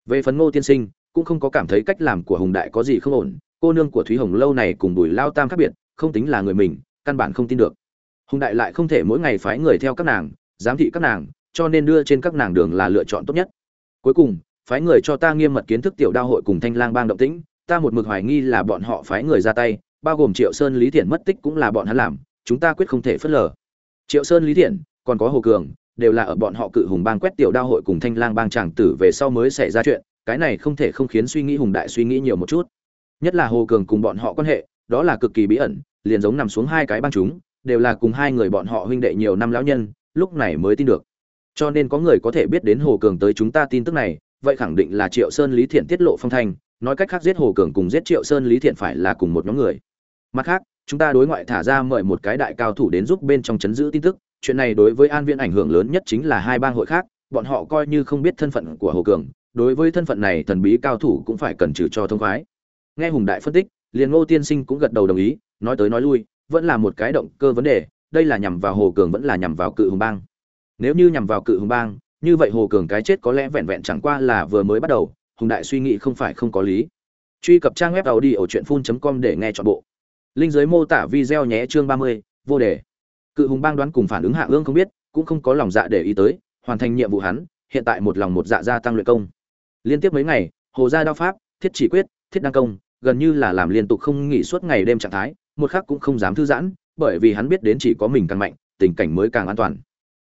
Về phần ngô tiên sinh, cũng không có cảm thấy cách làm của hùng đại có gì không ổn, cô nương của thúy hồng lâu này cùng bùi lao tam khác biệt, không tính là người mình, căn bản không tin được. Hùng đại lại không thể mỗi ngày phái người theo các nàng, giám thị các nàng, cho nên đưa trên các nàng đường là lựa chọn tốt nhất. Cuối cùng, phái người cho ta nghiêm mật kiến thức tiểu đao hội cùng thanh lang bang động tĩnh ta một mực hoài nghi là bọn họ phái người ra tay, bao gồm triệu sơn, lý thiện mất tích cũng là bọn hắn làm, chúng ta quyết không thể phớt lờ. Triệu sơn, lý thiện còn có hồ cường, đều là ở bọn họ cự hùng bang quét tiểu đao hội cùng thanh lang bang tràng tử về sau mới xảy ra chuyện, cái này không thể không khiến suy nghĩ hùng đại suy nghĩ nhiều một chút. Nhất là hồ cường cùng bọn họ quan hệ, đó là cực kỳ bí ẩn, liền giống nằm xuống hai cái băng chúng, đều là cùng hai người bọn họ huynh đệ nhiều năm lão nhân, lúc này mới tin được. Cho nên có người có thể biết đến hồ cường tới chúng ta tin tức này, vậy khẳng định là triệu sơn, lý thiện tiết lộ phong thanh nói cách khác giết hồ cường cùng giết triệu sơn lý thiện phải là cùng một nhóm người. Mặt khác, chúng ta đối ngoại thả ra mời một cái đại cao thủ đến giúp bên trong chấn giữ tin tức. Chuyện này đối với an viễn ảnh hưởng lớn nhất chính là hai bang hội khác, bọn họ coi như không biết thân phận của hồ cường, đối với thân phận này thần bí cao thủ cũng phải cần trừ cho thông khoái. Nghe hùng đại phân tích, liền ngô tiên sinh cũng gật đầu đồng ý, nói tới nói lui, vẫn là một cái động cơ vấn đề, đây là nhằm vào hồ cường vẫn là nhằm vào cự hùng bang. Nếu như nhằm vào cự hùng bang, như vậy hồ cường cái chết có lẽ vẹn vẹn chẳng qua là vừa mới bắt đầu hùng đại suy nghĩ không phải không có lý. Truy cập trang web tàu đi ở truyện phun com để nghe chọn bộ. Linh giới mô tả video nhé, chương ba mươi, vô đề. Cự hùng bang đoán cùng phản ứng hạ ương không biết, cũng không có lòng dạ để ý tới, hoàn thành nhiệm vụ hắn, hiện tại một lòng một dạ gia tăng luyện công. Liên tiếp mấy ngày, hồ gia đao pháp, thiết chỉ quyết, thiết đăng công, gần như là làm liên tục không nghỉ suốt ngày đêm trạng thái, một khắc cũng không dám thư giãn, bởi vì hắn biết đến chỉ có mình càng mạnh, tình cảnh mới càng an toàn.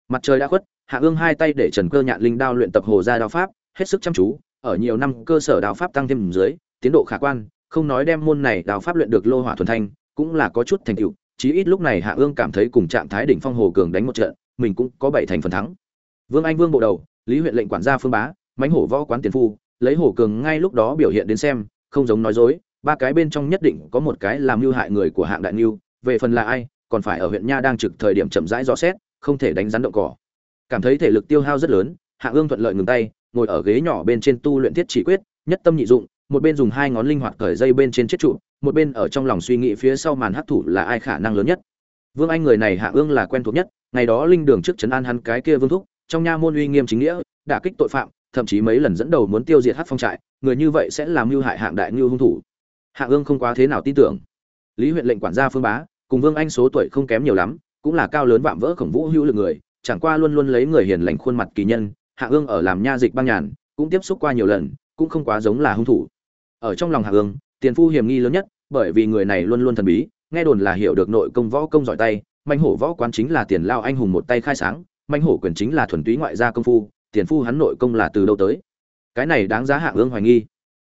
Mặt trời đã khuất, hạ ương hai tay để trần cơ nhạn linh đao luyện tập hồ gia đao pháp, hết sức chăm chú ở nhiều năm cơ sở đào pháp tăng thêm dưới, tiến độ khả quan, không nói đem môn này đào pháp luyện được lô hỏa thuần thanh, cũng là có chút thành tựu, chí ít lúc này hạ ương cảm thấy cùng trạng thái đỉnh phong hồ cường đánh một trận, mình cũng có bảy thành phần thắng. Vương anh vương bộ đầu, lý huyện lệnh quản gia phương bá, mãnh hổ võ quán tiền phu, lấy hổ cường ngay lúc đó biểu hiện đến xem, không giống nói dối, ba cái bên trong nhất định có một cái làm mưu hại người của hạng đại mưu về phần là ai, còn phải ở huyện nha đang trực thời điểm chậm rãi rõ xét, không thể đánh rắn động cỏ. Cảm thấy thể lực tiêu hao rất lớn, hạ ương thuận lợi ngừng tay ngồi ở ghế nhỏ bên trên tu luyện thiết chỉ quyết, nhất tâm nhị dụng, một bên dùng hai ngón linh hoạt cởi dây bên trên chiếc trụ, một bên ở trong lòng suy nghĩ phía sau màn hấp thủ là ai khả năng lớn nhất. Vương anh người này hạ ương là quen thuộc nhất, ngày đó linh đường trước trấn an hắn cái kia vương thúc, trong nha môn uy nghiêm chính nghĩa, đả kích tội phạm, thậm chí mấy lần dẫn đầu muốn tiêu diệt hát phong trại, người như vậy sẽ làm mưu hại hạng đại ngưu hung thủ. Hạ ương không quá thế nào tin tưởng. Lý huyện lệnh quản gia phương bá, cùng vương anh số tuổi không kém nhiều lắm, cũng là cao lớn vạm vỡ khổng vũ hữu lực người, chẳng qua luôn luôn lấy người hiền lành khuôn mặt kỳ nhân hạ ương ở làm nha dịch băng nhàn, cũng tiếp xúc qua nhiều lần, cũng không quá giống là hung thủ. Ở trong lòng hạ ương tiền phu hiểm nghi lớn nhất, bởi vì người này luôn luôn thần bí, nghe đồn là hiểu được nội công võ công giỏi tay manh hổ võ quán chính là tiền lao anh hùng một tay khai sáng manh hổ quyền chính là thuần túy ngoại gia công phu, tiền phu hắn nội công là từ đâu tới? Cái này đáng giá hạ ương hoài nghi.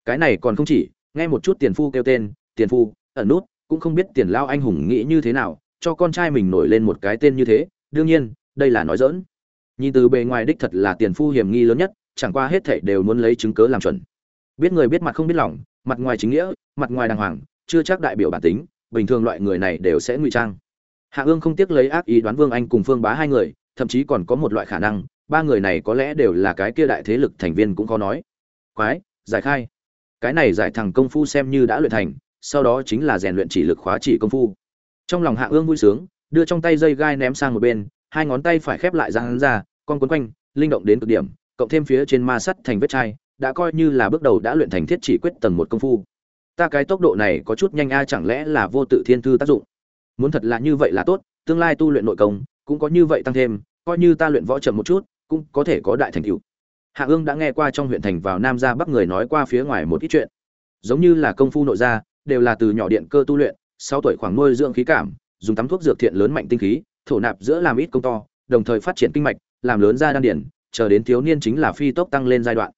Cái này còn không chỉ, nghe một chút tiền phu kêu tên, tiền phu, ẩn nút, cũng không biết tiền lao anh hùng nghĩ như thế nào, cho con trai mình nổi lên một cái tên như thế, đương nhiên, đây là nói dỡn nhìn từ bề ngoài đích thật là tiền phu hiểm nghi lớn nhất, chẳng qua hết thảy đều muốn lấy chứng cớ làm chuẩn. Biết người biết mặt không biết lòng, mặt ngoài chính nghĩa, mặt ngoài đàng hoàng, chưa chắc đại biểu bản tính, bình thường loại người này đều sẽ ngụy trang. Hạ ương không tiếc lấy ác ý đoán vương anh cùng phương bá hai người, thậm chí còn có một loại khả năng, ba người này có lẽ đều là cái kia đại thế lực thành viên cũng có nói. Quái, giải khai. Cái này giải thằng công phu xem như đã luyện thành, sau đó chính là rèn luyện chỉ lực khóa chỉ công phu. Trong lòng hạ ương vui sướng, đưa trong tay dây gai ném sang một bên hai ngón tay phải khép lại ra hắn ra, con quấn quanh, linh động đến cực điểm, cộng thêm phía trên ma sắt thành vết chai, đã coi như là bước đầu đã luyện thành thiết chỉ quyết tầng một công phu. Ta cái tốc độ này có chút nhanh a, chẳng lẽ là vô tự thiên thư tác dụng? Muốn thật là như vậy là tốt, tương lai tu luyện nội công cũng có như vậy tăng thêm, coi như ta luyện võ chậm một chút, cũng có thể có đại thành tựu. Hạ ương đã nghe qua trong huyện thành vào nam ra bắc người nói qua phía ngoài một ít chuyện. Giống như là công phu nội gia, đều là từ nhỏ điện cơ tu luyện sau tuổi khoảng nuôi dưỡng khí cảm, dùng tắm thuốc dược thiện lớn mạnh tinh khí thổ nạp giữa làm ít công to, đồng thời phát triển kinh mạch, làm lớn ra đan điển chờ đến thiếu niên chính là phi tốc tăng lên giai đoạn.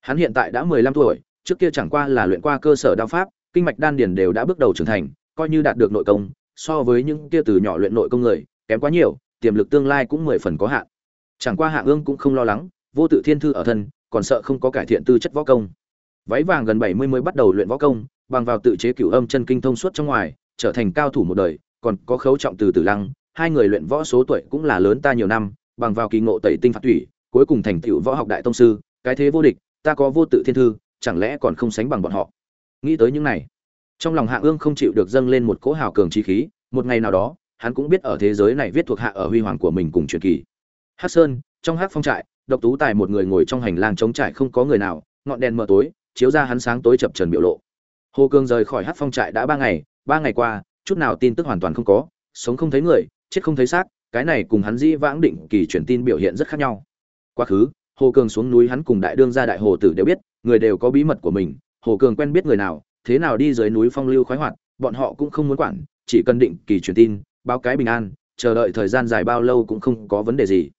Hắn hiện tại đã mười lăm tuổi, trước kia chẳng qua là luyện qua cơ sở đao pháp, kinh mạch đan điển đều đã bước đầu trưởng thành, coi như đạt được nội công, so với những kia từ nhỏ luyện nội công người, kém quá nhiều, tiềm lực tương lai cũng mười phần có hạn. Chẳng qua hạ ương cũng không lo lắng, vô tự thiên thư ở thân, còn sợ không có cải thiện tư chất võ công. Váy vàng gần bảy mươi mới bắt đầu luyện võ công, bằng vào tự chế cửu âm chân kinh thông suốt trong ngoài, trở thành cao thủ một đời, còn có khấu trọng từ tử lăng hai người luyện võ số tuổi cũng là lớn ta nhiều năm, bằng vào kỳ ngộ tẩy tinh phạt thủy, cuối cùng thành tựu võ học đại tông sư, cái thế vô địch, ta có vô tự thiên thư, chẳng lẽ còn không sánh bằng bọn họ? Nghĩ tới những này, trong lòng hạ ương không chịu được dâng lên một cỗ hào cường chi khí, một ngày nào đó, hắn cũng biết ở thế giới này viết thuộc hạ ở huy hoàng của mình cùng truyền kỳ. Hắc sơn, trong hắc phong trại, độc tú tài một người ngồi trong hành lang trống trải không có người nào, ngọn đèn mờ tối, chiếu ra hắn sáng tối chập chờn biểu lộ. Hồ cương rời khỏi hắc phong trại đã ba ngày ba ngày qua, chút nào tin tức hoàn toàn không có, sống không thấy người chết không thấy xác, cái này cùng hắn dĩ vãng định kỳ truyền tin biểu hiện rất khác nhau. Quá khứ, hồ cường xuống núi hắn cùng đại đương gia đại hồ tử đều biết, người đều có bí mật của mình, hồ cường quen biết người nào, thế nào đi dưới núi phong lưu khoái hoạt, bọn họ cũng không muốn quản, chỉ cần định kỳ truyền tin, báo cái bình an, chờ đợi thời gian dài bao lâu cũng không có vấn đề gì.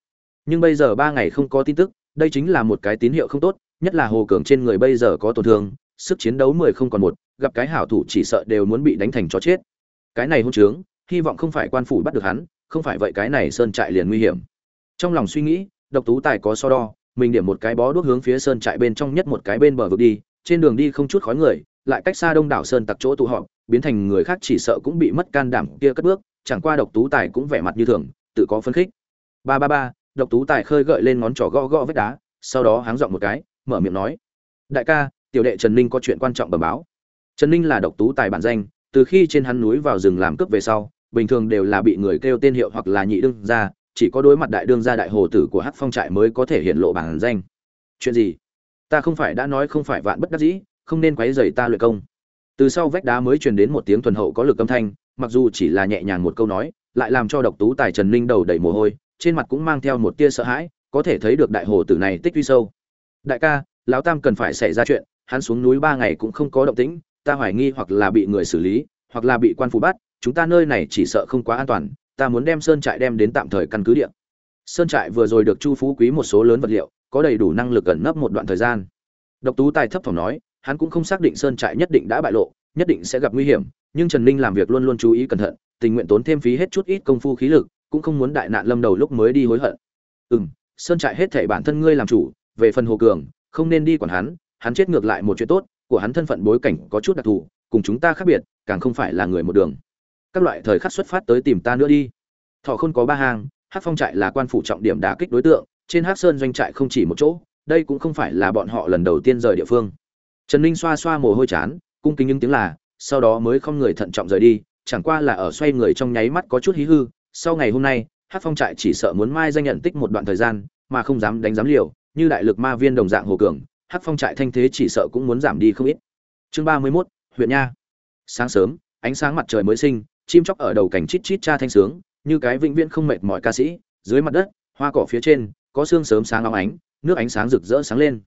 Nhưng bây giờ ba ngày không có tin tức, đây chính là một cái tín hiệu không tốt, nhất là hồ cường trên người bây giờ có tổn thương, sức chiến đấu mười không còn một, gặp cái hảo thủ chỉ sợ đều muốn bị đánh thành chó chết. Cái này hôn trướng hy vọng không phải quan phủ bắt được hắn, không phải vậy cái này sơn trại liền nguy hiểm. Trong lòng suy nghĩ, độc tú tài có so đo, mình điểm một cái bó đuốc hướng phía sơn trại bên trong nhất một cái bên bờ vực đi, trên đường đi không chút khói người, lại cách xa đông đảo sơn tặc chỗ tụ họp, biến thành người khác chỉ sợ cũng bị mất can đảm kia cất bước, chẳng qua độc tú tài cũng vẻ mặt như thường, tự có phấn khích. Ba ba ba, độc tú tài khơi gợi lên ngón trỏ gõ gõ vết đá, sau đó háng dọn một cái, mở miệng nói, đại ca, tiểu đệ trần ninh có chuyện quan trọng bẩm báo. Trần ninh là độc tú tài bản danh từ khi trên hắn núi vào rừng làm cướp về sau, bình thường đều là bị người kêu tên hiệu hoặc là nhị đương gia, chỉ có đối mặt đại đương gia đại hồ tử của hắc phong trại mới có thể hiện lộ bản danh. Chuyện gì? Ta không phải đã nói không phải vạn bất đắc dĩ, không nên quấy rầy ta luyện công. Từ sau vách đá mới truyền đến một tiếng thuần hậu có lực âm thanh, mặc dù chỉ là nhẹ nhàng một câu nói, lại làm cho độc tú tài trần ninh đầu đầy mồ hôi, trên mặt cũng mang theo một tia sợ hãi, có thể thấy được đại hồ tử này tích tuy sâu. Đại ca, lão tam cần phải xảy ra chuyện, hắn xuống núi ba ngày cũng không có động tĩnh ta hoài nghi hoặc là bị người xử lý, hoặc là bị quan phủ bắt, chúng ta nơi này chỉ sợ không quá an toàn, ta muốn đem sơn trại đem đến tạm thời căn cứ địa. Sơn trại vừa rồi được chu phú quý một số lớn vật liệu, có đầy đủ năng lực gần nấp một đoạn thời gian. Độc tú tài thấp thỏm nói, hắn cũng không xác định sơn trại nhất định đã bại lộ, nhất định sẽ gặp nguy hiểm, nhưng trần ninh làm việc luôn luôn chú ý cẩn thận, tình nguyện tốn thêm phí hết chút ít công phu khí lực, cũng không muốn đại nạn lâm đầu lúc mới đi hối hận. Ừ m sơn trại hết thể bản thân ngươi làm chủ, về phần hồ cường, không nên đi quản hắn hắn chết ngược lại một chuyện tốt của hắn thân phận bối cảnh có chút đặc thù, cùng chúng ta khác biệt, càng không phải là người một đường. Các loại thời khắc xuất phát tới tìm ta nữa đi. Thọ không có ba hang hát phong trại là quan phủ trọng điểm đà kích đối tượng, trên hát sơn doanh trại không chỉ một chỗ, đây cũng không phải là bọn họ lần đầu tiên rời địa phương. Trần ninh xoa xoa mồ hôi chán, cung kính những tiếng là, sau đó mới không người thận trọng rời đi, chẳng qua là ở xoay người trong nháy mắt có chút hí hư. Sau ngày hôm nay hát phong trại chỉ sợ muốn mai danh nhận tích một đoạn thời gian, mà không dám đánh giám liều, như đại lực ma viên đồng dạng hồ cường Hắc phong trại thanh thế chỉ sợ cũng muốn giảm đi không ít. Chương ba mươi mốt, huyện nha. Sáng sớm, ánh sáng mặt trời mới sinh, chim chóc ở đầu cảnh chít chít cha thanh sướng, như cái vĩnh viễn không mệt mỏi ca sĩ, dưới mặt đất, hoa cỏ phía trên, có sương sớm sáng óng ánh, nước ánh sáng rực rỡ sáng lên.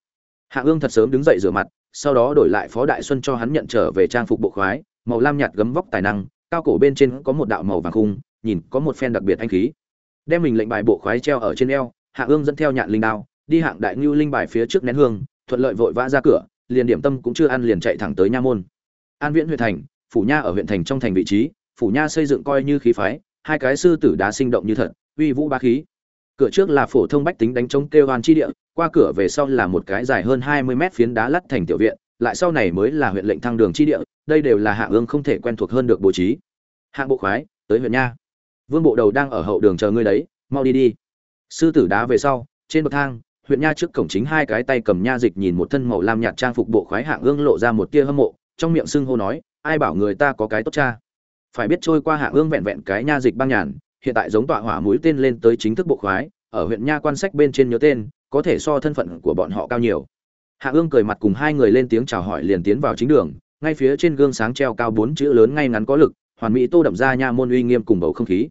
Hạ ương thật sớm đứng dậy rửa mặt, sau đó đổi lại phó đại xuân cho hắn nhận trở về trang phục bộ khoái, màu lam nhạt gấm vóc tài năng, cao cổ bên trên có một đạo màu vàng khung, nhìn có một phen đặc biệt anh khí. Đem mình lệnh bài bộ khoái treo ở trên eo, hạ ương dẫn theo nhạn linh đao, đi hạng đại ngưu linh bài phía trước nén hương thuận lợi vội vã ra cửa, liền điểm tâm cũng chưa ăn liền chạy thẳng tới nha môn. An viễn huyện thành, phủ nha ở huyện thành trong thành vị trí, phủ nha xây dựng coi như khí phái, hai cái sư tử đá sinh động như thật, uy vũ ba khí. Cửa trước là phổ thông bách tính đánh chống kêu hoàn chi địa, qua cửa về sau là một cái dài hơn hai mươi mét phiến đá lắt thành tiểu viện, lại sau này mới là huyện lệnh thăng đường chi địa, đây đều là hạ ương không thể quen thuộc hơn được bố trí. Hạng bộ khoái, tới huyện nha. Vương bộ đầu đang ở hậu đường chờ ngươi đấy, mau đi đi. Sư tử đá về sau, trên bậc thang huyện nha trước cổng chính hai cái tay cầm nha dịch nhìn một thân màu lam nhạt trang phục bộ khoái hạng ương lộ ra một tia hâm mộ, trong miệng xưng hô nói, ai bảo người ta có cái tốt cha? Phải biết trôi qua hạng ương vẹn vẹn cái nha dịch băng nhàn, hiện tại giống tọa hỏa mũi tên lên tới chính thức bộ khoái, ở huyện nha quan sách bên trên nhớ tên, có thể so thân phận của bọn họ cao nhiều. Hạ ương cười mặt cùng hai người lên tiếng chào hỏi liền tiến vào chính đường, ngay phía trên gương sáng treo cao bốn chữ lớn ngay ngắn có lực, hoàn mỹ tô đậm ra nha môn uy nghiêm cùng bầu không khí.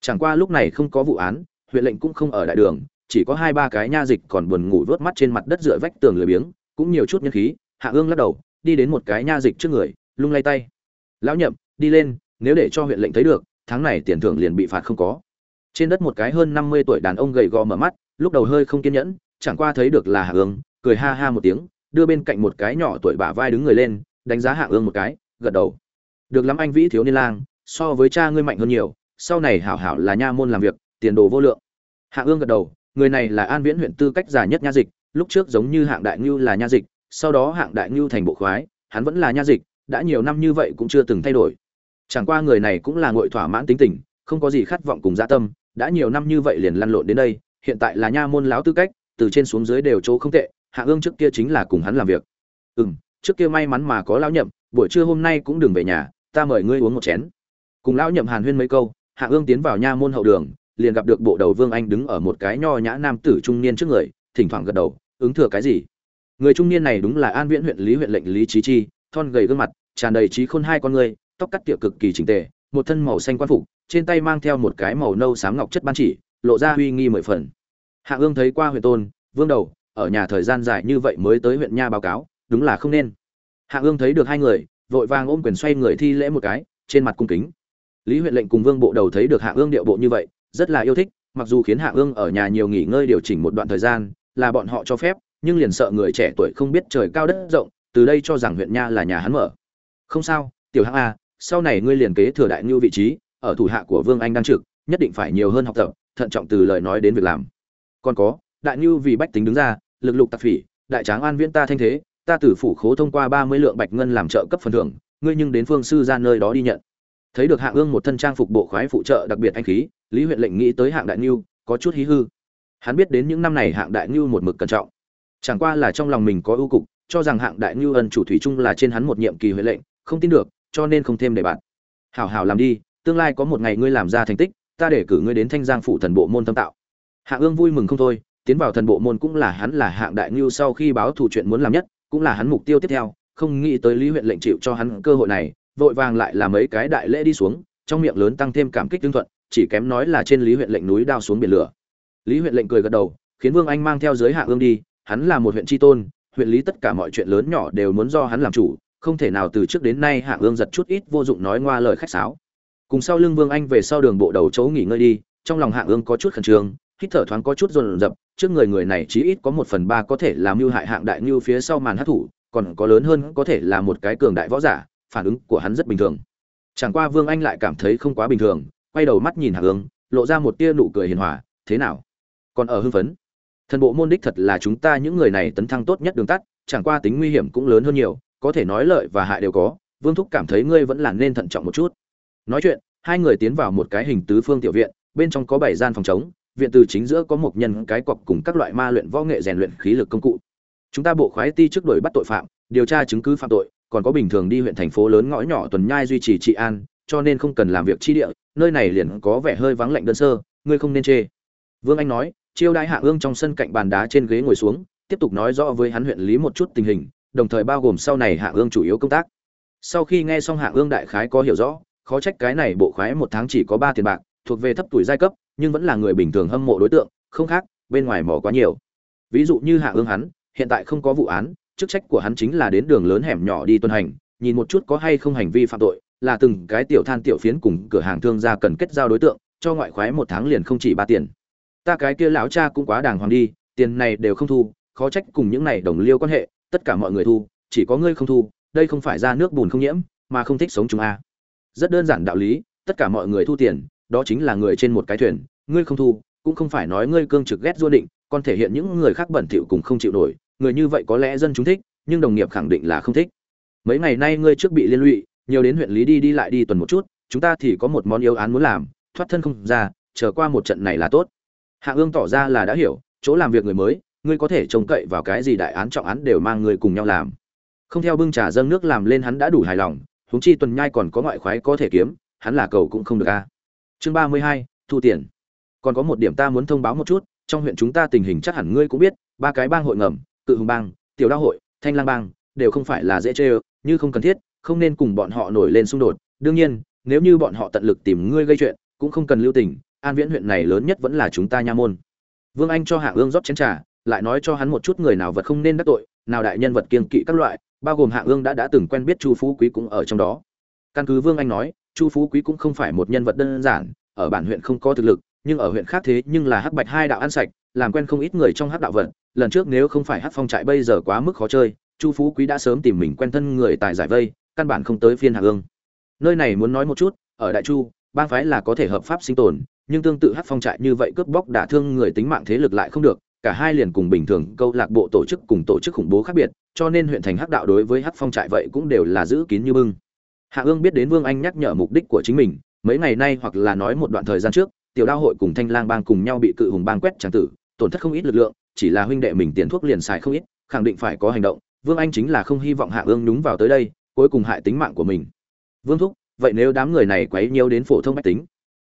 Chẳng qua lúc này không có vụ án, huyện lệnh cũng không ở đại đường chỉ có hai ba cái nha dịch còn buồn ngủ vớt mắt trên mặt đất dựa vách tường lười biếng, cũng nhiều chút nhân khí, hạ ương lắc đầu, đi đến một cái nha dịch trước người, lung lay tay. Lão nhậm, đi lên, nếu để cho huyện lệnh thấy được, tháng này tiền thưởng liền bị phạt không có. Trên đất một cái hơn năm mươi tuổi đàn ông gầy gò mở mắt, lúc đầu hơi không kiên nhẫn, chẳng qua thấy được là hạ ương, cười ha ha một tiếng, đưa bên cạnh một cái nhỏ tuổi bả vai đứng người lên, đánh giá hạ ương một cái, gật đầu. Được lắm anh vĩ thiếu niên lang, so với cha ngươi mạnh hơn nhiều, sau này hảo hảo là nha môn làm việc, tiền đồ vô lượng. Hạ ương gật đầu người này là an viễn huyện tư cách già nhất nha dịch, lúc trước giống như hạng đại ngưu là nha dịch, sau đó hạng đại ngưu thành bộ khoái, hắn vẫn là nha dịch, đã nhiều năm như vậy cũng chưa từng thay đổi. Chẳng qua người này cũng là ngội thỏa mãn tính tình, không có gì khát vọng cùng dạ tâm, đã nhiều năm như vậy liền lăn lộn đến đây, hiện tại là nha môn lão tư cách, từ trên xuống dưới đều chỗ không tệ, hạ ương trước kia chính là cùng hắn làm việc. Ừ m trước kia may mắn mà có lão nhậm, buổi trưa hôm nay cũng đừng về nhà, ta mời ngươi uống một chén. Cùng lão nhậm hàn huyên mấy câu, hạ ương tiến vào nha môn hậu đường liền gặp được bộ đầu vương anh đứng ở một cái nho nhã nam tử trung niên trước người, thỉnh thoảng gật đầu, ứng thừa cái gì? Người trung niên này đúng là an viễn huyện lý, huyện lệnh lý trí chi, thon gầy gương mặt, tràn đầy trí khôn hai con người, tóc cắt tiệc cực kỳ chỉnh tề, một thân màu xanh quan phục, trên tay mang theo một cái màu nâu sáng ngọc chất ban chỉ, lộ ra uy nghi mười phần. Hạ ương thấy qua huyện tôn, vương đầu, ở nhà thời gian dài như vậy mới tới huyện nha báo cáo, đúng là không nên. Hạ ương thấy được hai người, vội vàng ôm quyền xoay người thi lễ một cái, trên mặt cung kính. Lý huyện lệnh cùng vương bộ đầu thấy được hạ ương điệu bộ như vậy rất là yêu thích, mặc dù khiến hạ ương ở nhà nhiều nghỉ ngơi điều chỉnh một đoạn thời gian, là bọn họ cho phép, nhưng liền sợ người trẻ tuổi không biết trời cao đất rộng, từ đây cho rằng huyện nha là nhà hắn mở. Không sao, tiểu hạng a sau này ngươi liền kế thừa đại ngưu vị trí, ở thủ hạ của vương anh đang trực, nhất định phải nhiều hơn học tập, thận trọng từ lời nói đến việc làm. Còn có, đại ngưu vì bách tính đứng ra, lực lục tạp phỉ, đại tráng an viễn ta thanh thế, ta tử phủ khố thông qua ba mươi lượng bạch ngân làm trợ cấp phần thưởng, ngươi nhưng đến phương sư ra nơi đó đi nhận thấy được hạng ương một thân trang phục bộ khoái phụ trợ đặc biệt anh khí, lý huyện lệnh nghĩ tới hạng đại ngưu có chút hí hư. Hắn biết đến những năm này hạng đại ngưu một mực cẩn trọng. Chẳng qua là trong lòng mình có ưu cục, cho rằng hạng đại ngưu ân chủ thủy chung là trên hắn một nhiệm kỳ huệ lệnh, không tin được, cho nên không thêm để bạn hảo hảo làm đi, tương lai có một ngày ngươi làm ra thành tích, ta để cử ngươi đến thanh giang phủ thần bộ môn tâm tạo. Hạng ương vui mừng không thôi, tiến vào thần bộ môn cũng là hắn là hạng đại ngưu sau khi báo thủ chuyện muốn làm nhất, cũng là hắn mục tiêu tiếp theo, không nghĩ tới lý huyện lệnh chịu cho hắn cơ hội này vội vàng lại là mấy cái đại lễ đi xuống, trong miệng lớn tăng thêm cảm kích tương thuận, chỉ kém nói là trên lý huyện lệnh núi đao xuống biển lửa. Lý huyện lệnh cười gật đầu, khiến vương anh mang theo giới hạ ương đi, hắn là một huyện tri tôn, huyện lý tất cả mọi chuyện lớn nhỏ đều muốn do hắn làm chủ, không thể nào từ trước đến nay hạ ương giật chút ít vô dụng nói ngoa lời khách sáo. Cùng sau lưng vương anh về sau đường bộ đầu chỗ nghỉ ngơi đi, trong lòng hạ ương có chút khẩn trương, hít thở thoáng có chút rồn rập, trước người người này chí ít có một phần ba có thể làm mưu hại hạng đại như phía sau màn hát thủ, còn có lớn hơn có thể là một cái cường đại võ giả phản ứng của hắn rất bình thường. Chẳng qua vương anh lại cảm thấy không quá bình thường, quay đầu mắt nhìn hạ ương lộ ra một tia nụ cười hiền hòa, thế nào? Còn ở hưng phấn? Thần bộ môn đích thật là chúng ta những người này tấn thăng tốt nhất đường tắt, chẳng qua tính nguy hiểm cũng lớn hơn nhiều, có thể nói lợi và hại đều có, vương thúc cảm thấy ngươi vẫn là nên thận trọng một chút. Nói chuyện, hai người tiến vào một cái hình tứ phương tiểu viện, bên trong có bảy gian phòng chống viện từ chính giữa có một nhân cái cọc cùng các loại ma luyện võ nghệ rèn luyện khí lực công cụ. Chúng ta bộ khoái ti trước đuổi bắt tội phạm, điều tra chứng cứ phạm tội còn có bình thường đi huyện thành phố lớn ngõ nhỏ tuần nhai duy trì trị an, cho nên không cần làm việc chi địa, nơi này liền có vẻ hơi vắng lạnh đơn sơ, ngươi không nên chê. Vương anh nói, chiêu đại hạ ương trong sân cạnh bàn đá trên ghế ngồi xuống, tiếp tục nói rõ với hắn huyện lý một chút tình hình, đồng thời bao gồm sau này hạ ương chủ yếu công tác. Sau khi nghe xong hạ ương đại khái có hiểu rõ, khó trách cái này bộ khoái một tháng chỉ có ba tiền bạc, thuộc về thấp tuổi giai cấp, nhưng vẫn là người bình thường hâm mộ đối tượng, không khác, bên ngoài mỏ quá nhiều. Ví dụ như hạ ương hắn, hiện tại không có vụ án chức trách của hắn chính là đến đường lớn hẻm nhỏ đi tuần hành, nhìn một chút có hay không hành vi phạm tội, là từng cái tiểu than tiểu phiến cùng cửa hàng thương gia cần kết giao đối tượng, cho ngoại khoái một tháng liền không chỉ ba tiền. Ta cái kia lão cha cũng quá đàng hoàng đi, tiền này đều không thu, khó trách cùng những này đồng liêu quan hệ, tất cả mọi người thu, chỉ có ngươi không thu, đây không phải ra nước bùn không nhiễm, mà không thích sống chúng a. Rất đơn giản đạo lý, tất cả mọi người thu tiền, đó chính là người trên một cái thuyền, ngươi không thu, cũng không phải nói ngươi cương trực ghét du định, còn thể hiện những người khác bẩn thỉu cùng không chịu nổi người như vậy có lẽ dân chúng thích, nhưng đồng nghiệp khẳng định là không thích. Mấy ngày nay ngươi trước bị liên lụy, nhiều đến huyện lý đi đi lại đi tuần một chút, chúng ta thì có một món yếu án muốn làm, thoát thân không ra, chờ qua một trận này là tốt. Hạ ương tỏ ra là đã hiểu, chỗ làm việc người mới, ngươi có thể trông cậy vào cái gì đại án trọng án đều mang người cùng nhau làm. Không theo bưng trà dâng nước làm lên hắn đã đủ hài lòng, huống chi tuần nhai còn có ngoại khoái có thể kiếm, hắn là cầu cũng không được a. Chương ba mươi hai, thu tiền. Còn có một điểm ta muốn thông báo một chút, trong huyện chúng ta tình hình chắc hẳn ngươi cũng biết, ba cái bang hội ngầm cự hùng bang, tiểu Đa hội, thanh lang bang, đều không phải là dễ chơi như không cần thiết, không nên cùng bọn họ nổi lên xung đột. Đương nhiên, nếu như bọn họ tận lực tìm ngươi gây chuyện, cũng không cần lưu tình, an viễn huyện này lớn nhất vẫn là chúng ta nha môn. Vương anh cho hạ ương rót chén trà, lại nói cho hắn một chút người nào vật không nên đắc tội, nào đại nhân vật kiên kỵ các loại, bao gồm hạ ương đã đã từng quen biết chu phú quý cũng ở trong đó. Căn cứ vương anh nói, chu phú quý cũng không phải một nhân vật đơn giản, ở bản huyện không có thực lực nhưng ở huyện khác thế nhưng là hắc bạch hai đạo ăn sạch, làm quen không ít người trong hắc đạo vận. Lần trước nếu không phải hắc phong trại bây giờ quá mức khó chơi, chu phú quý đã sớm tìm mình quen thân người tài giải vây, căn bản không tới phiên hạ ương nơi này muốn nói một chút, ở đại chu, bang phái là có thể hợp pháp sinh tồn, nhưng tương tự hắc phong trại như vậy cướp bóc đả thương người tính mạng thế lực lại không được, cả hai liền cùng bình thường câu lạc bộ tổ chức cùng tổ chức khủng bố khác biệt, cho nên huyện thành hắc đạo đối với hắc phong trại vậy cũng đều là giữ kín như bưng. Hạ ương biết đến vương anh nhắc nhở mục đích của chính mình, mấy ngày nay hoặc là nói một đoạn thời gian trước tiểu đao hội cùng thanh lang bang cùng nhau bị cự hùng bang quét tràng tử, tổn thất không ít lực lượng, chỉ là huynh đệ mình tiền thuốc liền xài không ít, khẳng định phải có hành động, vương anh chính là không hy vọng hạ ương đúng vào tới đây, cuối cùng hại tính mạng của mình. Vương thúc, vậy nếu đám người này quấy nhiễu đến phổ thông bách tính,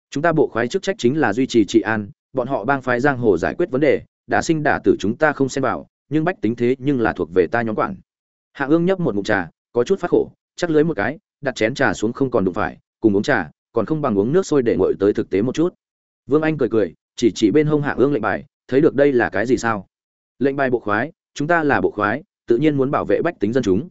chúng ta bộ khoái chức trách chính là duy trì trị an, bọn họ bang phái giang hồ giải quyết vấn đề đã sinh đả tử chúng ta không xem vào, nhưng bách tính thế nhưng là thuộc về ta nhóm quản. Hạ ương nhấp một ngụm trà, có chút phát khổ chắc lưới một cái, đặt chén trà xuống không còn đụng phải, cùng uống trà, còn không bằng uống nước sôi để nguội tới thực tế một chút vương anh cười cười, chỉ chỉ bên hông hạ ương lệnh bài, thấy được đây là cái gì sao? Lệnh bài bộ khoái, chúng ta là bộ khoái, tự nhiên muốn bảo vệ bách tính dân chúng.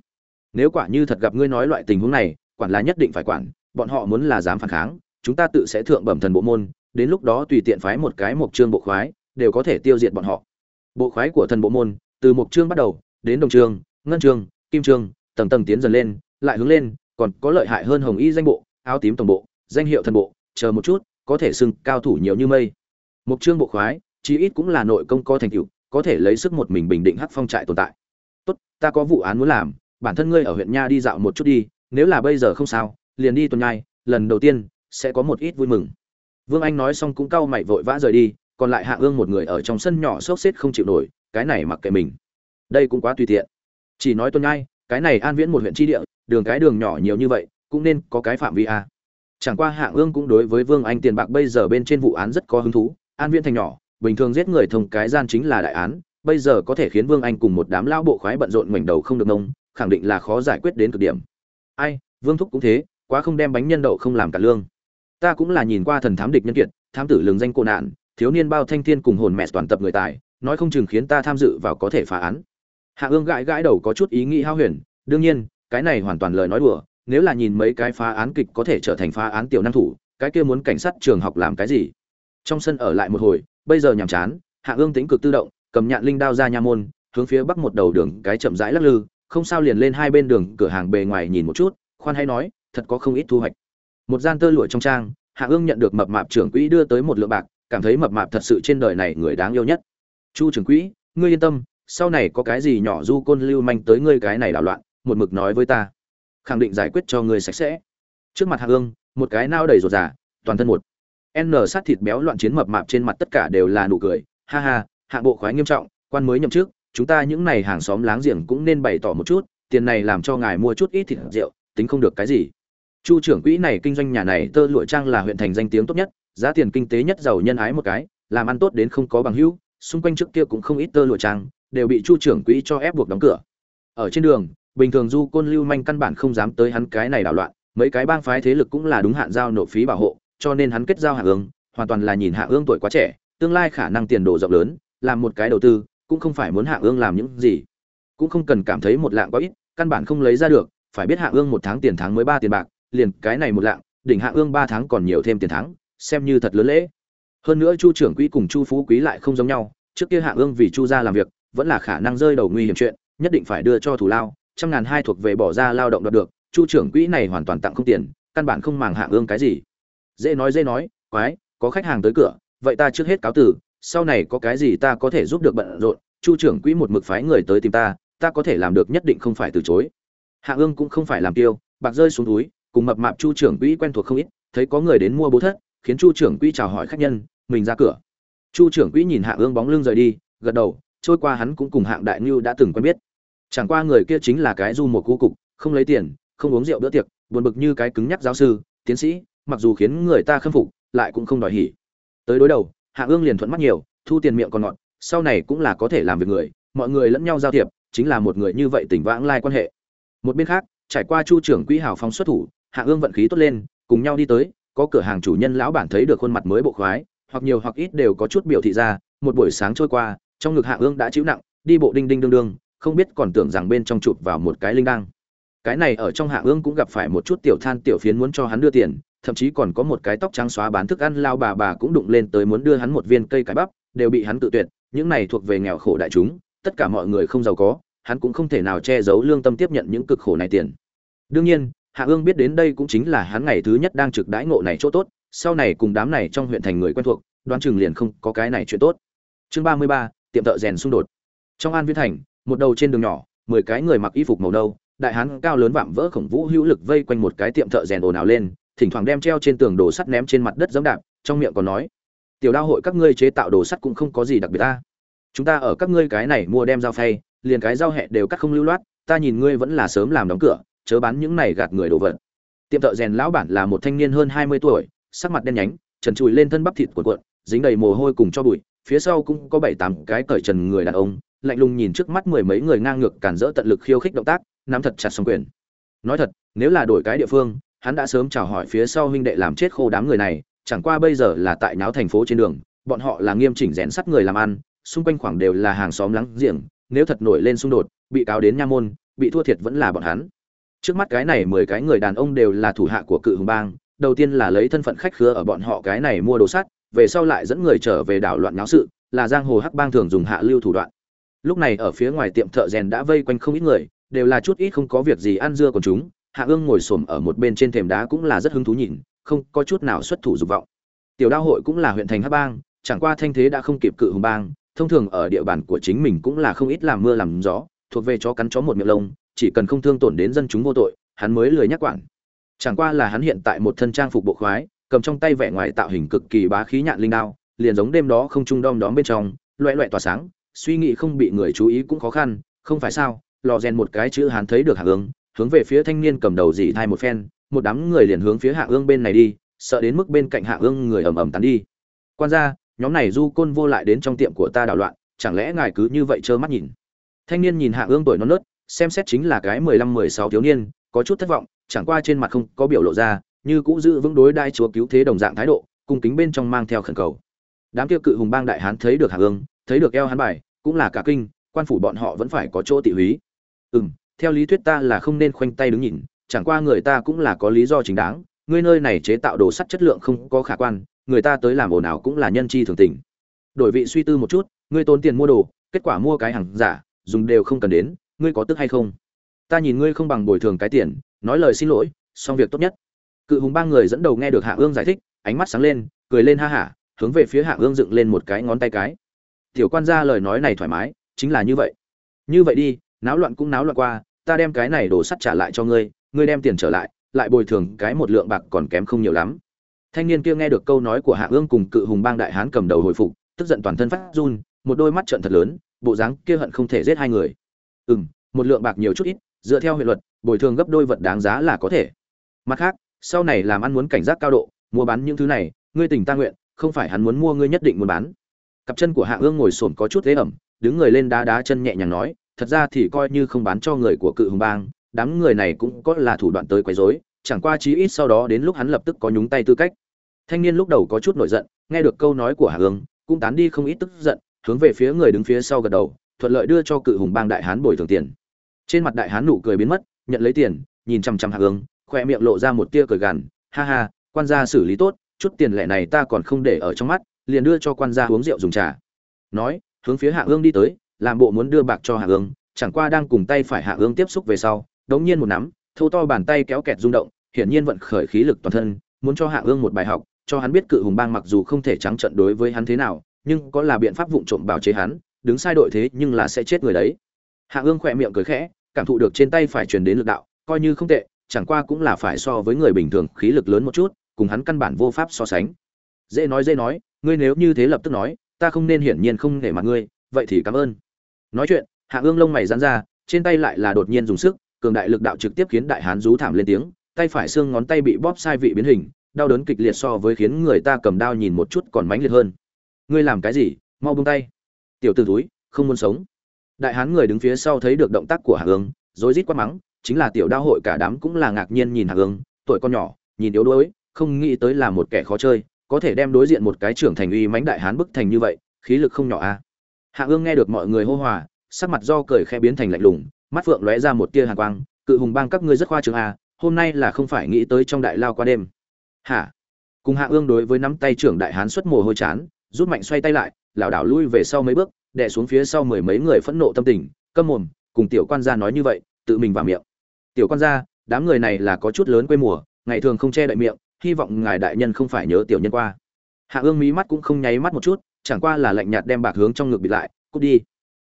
Nếu quả như thật gặp ngươi nói loại tình huống này, quản là nhất định phải quản, bọn họ muốn là dám phản kháng, chúng ta tự sẽ thượng bẩm thần bộ môn, đến lúc đó tùy tiện phái một cái mục trương bộ khoái, đều có thể tiêu diệt bọn họ. Bộ khoái của thần bộ môn, từ mục trương bắt đầu, đến đồng trương, ngân trương, kim trương, tầng tầng tiến dần lên, lại hướng lên, còn có lợi hại hơn hồng y danh bộ, áo tím tổng bộ, danh hiệu thần bộ, chờ một chút có thể xưng cao thủ nhiều như mây. Mục trương bộ khoái, chí ít cũng là nội công có thành tựu, có thể lấy sức một mình bình định hắc phong trại tồn tại. Tốt, ta có vụ án muốn làm, bản thân ngươi ở huyện nha đi dạo một chút đi, nếu là bây giờ không sao, liền đi tuần nhai, lần đầu tiên, sẽ có một ít vui mừng. Vương anh nói xong cũng cau mày vội vã rời đi, còn lại hạ ương một người ở trong sân nhỏ sốc xếp không chịu nổi, cái này mặc kệ mình. Đây cũng quá tùy tiện. Chỉ nói tuần nhai, cái này an viễn một huyện tri địa, đường cái đường nhỏ nhiều như vậy, cũng nên có cái phạm vi a chẳng qua hạ ương cũng đối với vương anh tiền bạc bây giờ bên trên vụ án rất có hứng thú. An viễn thành nhỏ, bình thường giết người thông cái gian chính là đại án, bây giờ có thể khiến vương anh cùng một đám lao bộ khoái bận rộn ngoảnh đầu không được nông khẳng định là khó giải quyết đến cực điểm. Ai, vương thúc cũng thế, quá không đem bánh nhân đậu không làm cả lương. Ta cũng là nhìn qua thần thám địch nhân kiệt, thám tử lường danh cô nạn, thiếu niên bao thanh thiên cùng hồn mẹ toàn tập người tài, nói không chừng khiến ta tham dự vào có thể phá án. Hạ ương gãi gãi đầu có chút ý nghĩ hao huyền, đương nhiên, cái này hoàn toàn lời nói đùa nếu là nhìn mấy cái phá án kịch có thể trở thành phá án tiểu năng thủ, cái kia muốn cảnh sát trường học làm cái gì? Trong sân ở lại một hồi, bây giờ nhàm chán, hạ ương tính cực tự động, cầm nhạn linh đao ra nha môn, hướng phía bắc một đầu đường, cái chậm rãi lắc lư, không sao liền lên hai bên đường, cửa hàng bề ngoài nhìn một chút, khoan hay nói, thật có không ít thu hoạch. Một gian tơ lụa trong trang, hạ ương nhận được mập mạp trưởng quỹ đưa tới một lượng bạc, cảm thấy mập mạp thật sự trên đời này người đáng yêu nhất. Chu trưởng quỹ, ngươi yên tâm, sau này có cái gì nhỏ du côn lưu manh tới ngươi cái này đảo loạn, một mực nói với ta khẳng định giải quyết cho người sạch sẽ. Trước mặt hạ ương một cái nao đầy rột giả toàn thân một. N sát thịt béo loạn chiến mập mạp trên mặt tất cả đều là nụ cười. Ha ha, hạng bộ khoái nghiêm trọng, quan mới nhậm chức, chúng ta những này hàng xóm láng giềng cũng nên bày tỏ một chút, tiền này làm cho ngài mua chút ít thịt rượu, tính không được cái gì. Chu trưởng quỹ này kinh doanh nhà này tơ lụa trang là huyện thành danh tiếng tốt nhất, giá tiền kinh tế nhất giàu nhân ái một cái, làm ăn tốt đến không có bằng hữu, xung quanh trước kia cũng không ít tơ lụa trang, đều bị chu trưởng quỹ cho ép buộc đóng cửa. Ở trên đường bình thường du côn lưu manh căn bản không dám tới hắn cái này đảo loạn, mấy cái bang phái thế lực cũng là đúng hạn giao nộp phí bảo hộ, cho nên hắn kết giao hạ ương, hoàn toàn là nhìn hạ ương tuổi quá trẻ, tương lai khả năng tiền đồ rộng lớn, làm một cái đầu tư, cũng không phải muốn hạ ương làm những gì. Cũng không cần cảm thấy một lạng có ít, căn bản không lấy ra được, phải biết hạ ương một tháng tiền tháng mới ba tiền bạc, liền cái này một lạng, đỉnh hạ ương ba tháng còn nhiều thêm tiền tháng xem như thật lớn lễ. Hơn nữa chu trưởng quỹ cùng chu phú quý lại không giống nhau, trước kia hạ ương vì chu ra làm việc, vẫn là khả năng rơi đầu nguy hiểm chuyện, nhất định phải đưa cho thủ lao trăm ngàn hai thuộc về bỏ ra lao động đoạt được chu trưởng quỹ này hoàn toàn tặng không tiền căn bản không màng hạ ương cái gì. Dễ nói dễ nói quái có khách hàng tới cửa vậy ta trước hết cáo từ, sau này có cái gì ta có thể giúp được bận rộn chu trưởng quỹ một mực phái người tới tìm ta ta có thể làm được nhất định không phải từ chối. Hạ ương cũng không phải làm tiêu bạc rơi xuống túi cùng mập mạp chu trưởng quỹ quen thuộc không ít thấy có người đến mua bố thất khiến chu trưởng quỹ chào hỏi khách nhân mình ra cửa. Chu trưởng quỹ nhìn hạ ương bóng lưng rời đi gật đầu trôi qua hắn cũng cùng hạng đại ngưu đã từng quen biết chẳng qua người kia chính là cái du một cu cục, không lấy tiền, không uống rượu bữa tiệc, buồn bực như cái cứng nhắc giáo sư, tiến sĩ, mặc dù khiến người ta khâm phục, lại cũng không đòi hỉ. Tới đối đầu, hạ ương liền thuận mắt nhiều, thu tiền miệng còn ngọt, sau này cũng là có thể làm việc người, mọi người lẫn nhau giao thiệp, chính là một người như vậy tình vãng lai quan hệ. Một bên khác, trải qua chu trưởng quỹ hào phóng xuất thủ, hạ ương vận khí tốt lên, cùng nhau đi tới, có cửa hàng chủ nhân lão bản thấy được khuôn mặt mới bộ khoái, hoặc nhiều hoặc ít đều có chút biểu thị ra, một buổi sáng trôi qua, trong ngực hạ ương đã chịu nặng, đi bộ đinh đinh đương đương không biết còn tưởng rằng bên trong chụp vào một cái linh đăng. Cái này ở trong hạ ương cũng gặp phải một chút tiểu than tiểu phiến muốn cho hắn đưa tiền, thậm chí còn có một cái tóc trắng xóa bán thức ăn lao bà bà cũng đụng lên tới muốn đưa hắn một viên cây cải bắp, đều bị hắn tự tuyệt, những này thuộc về nghèo khổ đại chúng, tất cả mọi người không giàu có, hắn cũng không thể nào che giấu lương tâm tiếp nhận những cực khổ này tiền. Đương nhiên, hạ ương biết đến đây cũng chính là hắn ngày thứ nhất đang trực đãi ngộ này chỗ tốt, sau này cùng đám này trong huyện thành người quen thuộc, đoán chừng liền không có cái này chuyện tốt. Chương ba mươi ba, tiệm thợ rèn xung đột. Trong an viên thành một đầu trên đường nhỏ, mười cái người mặc y phục màu nâu, đại hán cao lớn vạm vỡ khổng vũ hữu lực vây quanh một cái tiệm thợ rèn ồn ào lên, thỉnh thoảng đem treo trên tường đồ sắt ném trên mặt đất dẫm đạp, trong miệng còn nói, tiểu đao hội các ngươi chế tạo đồ sắt cũng không có gì đặc biệt ta. Chúng ta ở các ngươi cái này mua đem dao phay, liền cái dao hẹ đều cắt không lưu loát, ta nhìn ngươi vẫn là sớm làm đóng cửa, chớ bán những này gạt người đồ vật. Tiệm thợ rèn lão bản là một thanh niên hơn hai mươi tuổi, sắc mặt đen nhánh, trần trụi lên thân bắp thịt cuộn cuộn, dính đầy mồ hôi cùng cho bụi, phía sau cũng có bảy tám cái cởi trần người đàn ông lạnh lùng nhìn trước mắt mười mấy người ngang ngược cản rỡ tận lực khiêu khích động tác, nắm thật chặt song quyền. Nói thật, nếu là đổi cái địa phương, hắn đã sớm chào hỏi phía sau huynh đệ làm chết khô đám người này, chẳng qua bây giờ là tại nháo thành phố trên đường, bọn họ là nghiêm chỉnh rèn sắt người làm ăn, xung quanh khoảng đều là hàng xóm láng giềng, nếu thật nổi lên xung đột, bị cáo đến nha môn, bị thua thiệt vẫn là bọn hắn. Trước mắt cái này mười cái người đàn ông đều là thủ hạ của cự hùng bang, đầu tiên là lấy thân phận khách khứa ở bọn họ cái này mua đồ sắt, về sau lại dẫn người trở về đảo loạn náo sự, là giang hồ hắc bang thường dùng hạ lưu thủ đoạn lúc này ở phía ngoài tiệm thợ rèn đã vây quanh không ít người, đều là chút ít không có việc gì ăn dưa còn chúng. Hạ ương ngồi xổm ở một bên trên thềm đá cũng là rất hứng thú nhìn, không có chút nào xuất thủ dục vọng. Tiểu đao hội cũng là huyện thành hát bang, chẳng qua thanh thế đã không kịp cự hùng bang, thông thường ở địa bàn của chính mình cũng là không ít làm mưa làm gió, thuộc về chó cắn chó một miệng lông, chỉ cần không thương tổn đến dân chúng vô tội, hắn mới lười nhắc quản. Chẳng qua là hắn hiện tại một thân trang phục bộ khoái, cầm trong tay vẻ ngoài tạo hình cực kỳ bá khí nhạn linh đao, liền giống đêm đó không trung đom đóm bên trong, loẹ loẹ tỏa sáng suy nghĩ không bị người chú ý cũng khó khăn, không phải sao, lò rèn một cái chữ hắn thấy được hạ ương, hướng về phía thanh niên cầm đầu dì thai một phen, một đám người liền hướng phía hạ ương bên này đi, sợ đến mức bên cạnh hạ ương người ầm ầm tán đi. Quan ra nhóm này du côn vô lại đến trong tiệm của ta đảo loạn, chẳng lẽ ngài cứ như vậy trơ mắt nhìn? Thanh niên nhìn hạ ương tuổi non nớt, xem xét chính là cái mười lăm, mười sáu thiếu niên, có chút thất vọng, chẳng qua trên mặt không có biểu lộ ra, như cũ giữ vững đối đai chúa cứu thế đồng dạng thái độ, cung kính bên trong mang theo khẩn cầu. Đám kia cự hùng bang đại hán thấy được hạ ương, thấy được eo hắn bài cũng là cả kinh, quan phủ bọn họ vẫn phải có chỗ tị húy. Ừ m theo lý thuyết ta là không nên khoanh tay đứng nhìn, chẳng qua người ta cũng là có lý do chính đáng, ngươi nơi này chế tạo đồ sắt chất lượng không có khả quan, người ta tới làm ồn ào cũng là nhân chi thường tình. Đổi vị suy tư một chút, ngươi tốn tiền mua đồ, kết quả mua cái hàng giả, dùng đều không cần đến, ngươi có tức hay không? Ta nhìn ngươi không bằng bồi thường cái tiền, nói lời xin lỗi, xong việc tốt nhất. Cự hùng ba người dẫn đầu nghe được hạ ương giải thích, ánh mắt sáng lên, cười lên ha hả, hướng về phía hạ ương dựng lên một cái ngón tay cái tiểu quan gia lời nói này thoải mái, chính là như vậy. Như vậy đi, náo loạn cũng náo loạn qua, ta đem cái này đồ sắt trả lại cho ngươi ngươi đem tiền trở lại lại bồi thường cái một lượng bạc còn kém không nhiều lắm. Thanh niên kia nghe được câu nói của hạ ương cùng cự hùng bang đại hán cầm đầu hồi phục, tức giận toàn thân phát run, một đôi mắt trợn thật lớn, bộ dáng kia hận không thể giết hai người. Ừ m một lượng bạc nhiều chút ít, dựa theo hệ luật, bồi thường gấp đôi vật đáng giá là có thể. Mặt khác, sau này làm ăn muốn cảnh giác cao độ, mua bán những thứ này, ngươi tình ta nguyện, không phải hắn muốn mua ngươi nhất định muốn bán cặp chân của hạ ương ngồi sồn có chút thế ẩm, đứng người lên đá đá chân nhẹ nhàng nói, thật ra thì coi như không bán cho người của cự hùng bang, đám người này cũng có là thủ đoạn tới quấy rối, chẳng qua chí ít sau đó đến lúc hắn lập tức có nhúng tay tư cách. Thanh niên lúc đầu có chút nổi giận, nghe được câu nói của hạ ương cũng tán đi không ít tức giận, hướng về phía người đứng phía sau gật đầu, thuận lợi đưa cho cự hùng bang đại hán bồi thường tiền. Trên mặt đại hán nụ cười biến mất, nhận lấy tiền, nhìn chằm chằm hạ ương khoe miệng lộ ra một tia cười gằn, ha ha, quan gia xử lý tốt, chút tiền lẻ này ta còn không để ở trong mắt liền đưa cho quan gia uống rượu dùng trà. Nói, hướng phía hạ ương đi tới, làm bộ muốn đưa bạc cho hạ ương, chẳng qua đang cùng tay phải hạ ương tiếp xúc về sau, đống nhiên một nắm, thâu to bàn tay kéo kẹt rung động, hiển nhiên vận khởi khí lực toàn thân, muốn cho hạ ương một bài học, cho hắn biết cự hùng bang mặc dù không thể trắng trận đối với hắn thế nào, nhưng có là biện pháp vụng trộm bảo chế hắn, đứng sai đội thế nhưng là sẽ chết người đấy. Hạ ương khỏe miệng cười khẽ, cảm thụ được trên tay phải truyền đến lực đạo, coi như không tệ, chẳng qua cũng là phải so với người bình thường khí lực lớn một chút, cùng hắn căn bản vô pháp so sánh. Dễ nói dễ nói ngươi nếu như thế lập tức nói, ta không nên hiển nhiên không để mặt ngươi, vậy thì cảm ơn. Nói chuyện, hạ ương lông mày dán ra, trên tay lại là đột nhiên dùng sức, cường đại lực đạo trực tiếp khiến đại hán rú thảm lên tiếng, tay phải xương ngón tay bị bóp sai vị biến hình, đau đớn kịch liệt so với khiến người ta cầm đao nhìn một chút còn mãnh liệt hơn. Ngươi làm cái gì? Mau buông tay. Tiểu t ử túi không muốn sống. Đại hán người đứng phía sau thấy được động tác của hạ ương, rối rít quát mắng, chính là tiểu đao hội cả đám cũng là ngạc nhiên nhìn hạ ương, tuổi con nhỏ, nhìn yếu đuối, không nghĩ tới là một kẻ khó chơi có thể đem đối diện một cái trưởng thành uy mãnh đại hán bức thành như vậy, khí lực không nhỏ a à. hạ ương nghe được mọi người hô hòa, sắc mặt do cười khẽ biến thành lạnh lùng, mắt phượng lóe ra một tia hàn quang, cự hùng bang các ngươi rất khoa trương a hôm nay là không phải nghĩ tới trong đại lao qua đêm. Hả? Cùng hạ ương đối với nắm tay trưởng đại hán xuất mồ hôi chán, rút mạnh xoay tay lại, lảo đảo lui về sau mấy bước, đè xuống phía sau mười mấy người phẫn nộ tâm tình, câm mồm, cùng tiểu quan gia nói như vậy, tự mình vào miệng. Tiểu quan gia, đám người này là có chút lớn quê mùa, ngày thường không che đậy miệng hy vọng ngài đại nhân không phải nhớ tiểu nhân qua. Hạ ương mí mắt cũng không nháy mắt một chút, chẳng qua là lạnh nhạt đem bạc hướng trong ngực bịt lại, cút đi.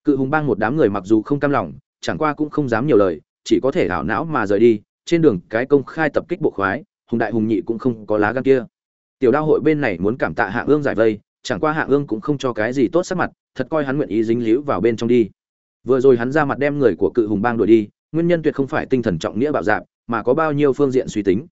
Cự hùng bang một đám người mặc dù không cam lòng, chẳng qua cũng không dám nhiều lời, chỉ có thể ảo não mà rời đi, trên đường cái công khai tập kích bộ khoái, hùng đại hùng nhị cũng không có lá gan kia. Tiểu đao hội bên này muốn cảm tạ hạ ương giải vây, chẳng qua hạ ương cũng không cho cái gì tốt sắc mặt, thật coi hắn nguyện ý dính líu vào bên trong đi. Vừa rồi hắn ra mặt đem người của cự hùng bang đuổi đi, nguyên nhân tuyệt không phải tinh thần trọng nghĩa bạo dạp mà có bao nhiêu phương diện suy tính.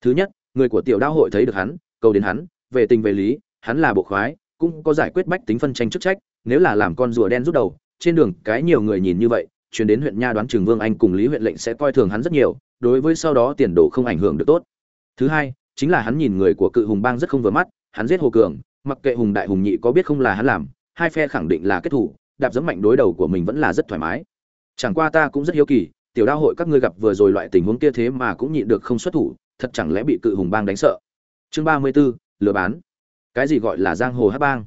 Thứ nhất người của tiểu đao hội thấy được hắn, cầu đến hắn, về tình về lý, hắn là bộ khoái, cũng có giải quyết bách tính phân tranh chức trách, nếu là làm con rùa đen rút đầu, trên đường cái nhiều người nhìn như vậy, chuyển đến huyện nha đoán trường vương anh cùng lý huyện lệnh sẽ coi thường hắn rất nhiều, đối với sau đó tiền đồ không ảnh hưởng được tốt. Thứ hai, chính là hắn nhìn người của cự hùng bang rất không vừa mắt, hắn giết hồ cường, mặc kệ hùng đại hùng nhị có biết không là hắn làm, hai phe khẳng định là kết thủ, đạp dẫm mạnh đối đầu của mình vẫn là rất thoải mái. Chẳng qua ta cũng rất hiếu kỳ, tiểu đao hội các ngươi gặp vừa rồi loại tình huống kia thế mà cũng nhịn được không xuất thủ thật chẳng lẽ bị cự hùng bang đánh sợ? Chương ba mươi 34, lừa bán. Cái gì gọi là giang hồ hát bang?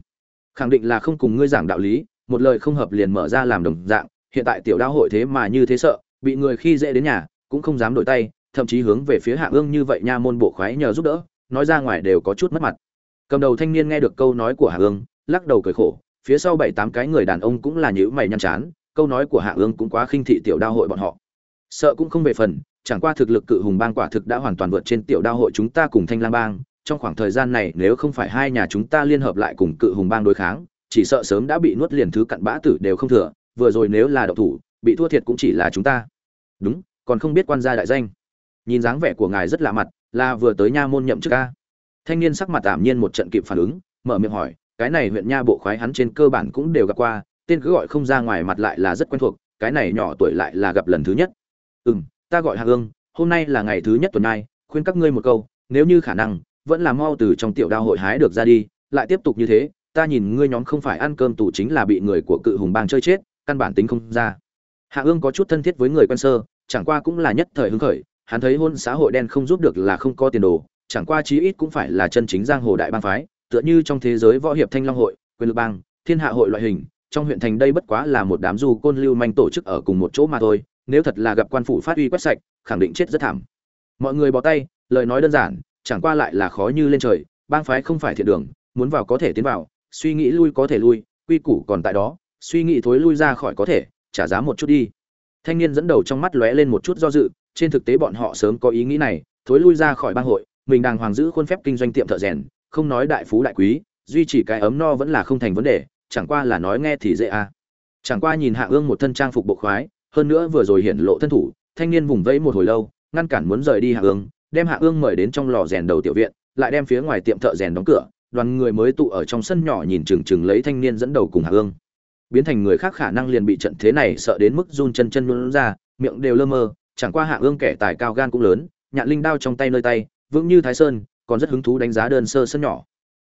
Khẳng định là không cùng ngươi giảng đạo lý một lời không hợp liền mở ra làm đồng dạng hiện tại tiểu đao hội thế mà như thế sợ bị người khi dễ đến nhà cũng không dám đổi tay thậm chí hướng về phía hạ ương như vậy nha môn bộ khoái nhờ giúp đỡ nói ra ngoài đều có chút mất mặt. Cầm đầu thanh niên nghe được câu nói của hạ ương lắc đầu cười khổ phía sau bảy tám cái người đàn ông cũng là nhữ mày nhăn chán câu nói của hạ ương cũng quá khinh thị tiểu đao hội bọn họ. Sợ cũng không về phần chẳng qua thực lực cự hùng bang quả thực đã hoàn toàn vượt trên tiểu đao hội chúng ta cùng thanh lang bang. Trong khoảng thời gian này, nếu không phải hai nhà chúng ta liên hợp lại cùng cự hùng bang đối kháng, chỉ sợ sớm đã bị nuốt liền thứ cặn bã tử đều không thừa. Vừa rồi nếu là độc thủ, bị thua thiệt cũng chỉ là chúng ta. Đúng, còn không biết quan gia đại danh. Nhìn dáng vẻ của ngài rất lạ mặt, là vừa tới nha môn nhậm chức ca. Thanh niên sắc mặt tạm nhiên một trận kịp phản ứng, mở miệng hỏi, cái này huyện nha bộ khoái hắn trên cơ bản cũng đều gặp qua, tên cứ gọi không ra ngoài mặt lại là rất quen thuộc, cái này nhỏ tuổi lại là gặp lần thứ nhất. Ừ m ta gọi hạ ương hôm nay là ngày thứ nhất tuần nay khuyên các ngươi một câu, nếu như khả năng, vẫn là mau từ trong tiểu đao hội hái được ra đi, lại tiếp tục như thế, ta nhìn ngươi nhóm không phải ăn cơm tù chính là bị người của cự hùng bang chơi chết, căn bản tính không ra. Hạ ương có chút thân thiết với người quen sơ, chẳng qua cũng là nhất thời hứng khởi, hắn thấy hôn xã hội đen không giúp được là không có tiền đồ, chẳng qua chí ít cũng phải là chân chính giang hồ đại bang phái, tựa như trong thế giới võ hiệp thanh long hội, quyền lực bang, thiên hạ hội loại hình, trong huyện thành đây bất quá là một đám du côn lưu manh tổ chức ở cùng một chỗ mà thôi nếu thật là gặp quan phủ phát uy quét sạch, khẳng định chết rất thảm mọi người bỏ tay, lời nói đơn giản, chẳng qua lại là khó như lên trời, bang phái không phải thiện đường, muốn vào có thể tiến vào, suy nghĩ lui có thể lui, quy củ còn tại đó, suy nghĩ thối lui ra khỏi có thể, trả giá một chút đi thanh niên dẫn đầu trong mắt lóe lên một chút do dự, trên thực tế bọn họ sớm có ý nghĩ này, thối lui ra khỏi bang hội, mình đang hoàng giữ khuôn phép kinh doanh tiệm thợ rèn, không nói đại phú đại quý, duy trì cái ấm no vẫn là không thành vấn đề, chẳng qua là nói nghe thì dễ à. chẳng qua nhìn hạ ương một thân trang phục bộ khoái hơn nữa vừa rồi hiện lộ thân thủ, thanh niên vùng vẫy một hồi lâu, ngăn cản muốn rời đi hạ ương, đem hạ ương mời đến trong lò rèn đầu tiểu viện, lại đem phía ngoài tiệm thợ rèn đóng cửa, đoàn người mới tụ ở trong sân nhỏ nhìn chừng chừng lấy thanh niên dẫn đầu cùng hạ ương. Biến thành người khác khả năng liền bị trận thế này sợ đến mức run chân chân luôn ra, miệng đều lơ mơ, chẳng qua hạ ương kẻ tài cao gan cũng lớn, nhạn linh đao trong tay nơi tay, vững như thái sơn, còn rất hứng thú đánh giá đơn sơ sân nhỏ.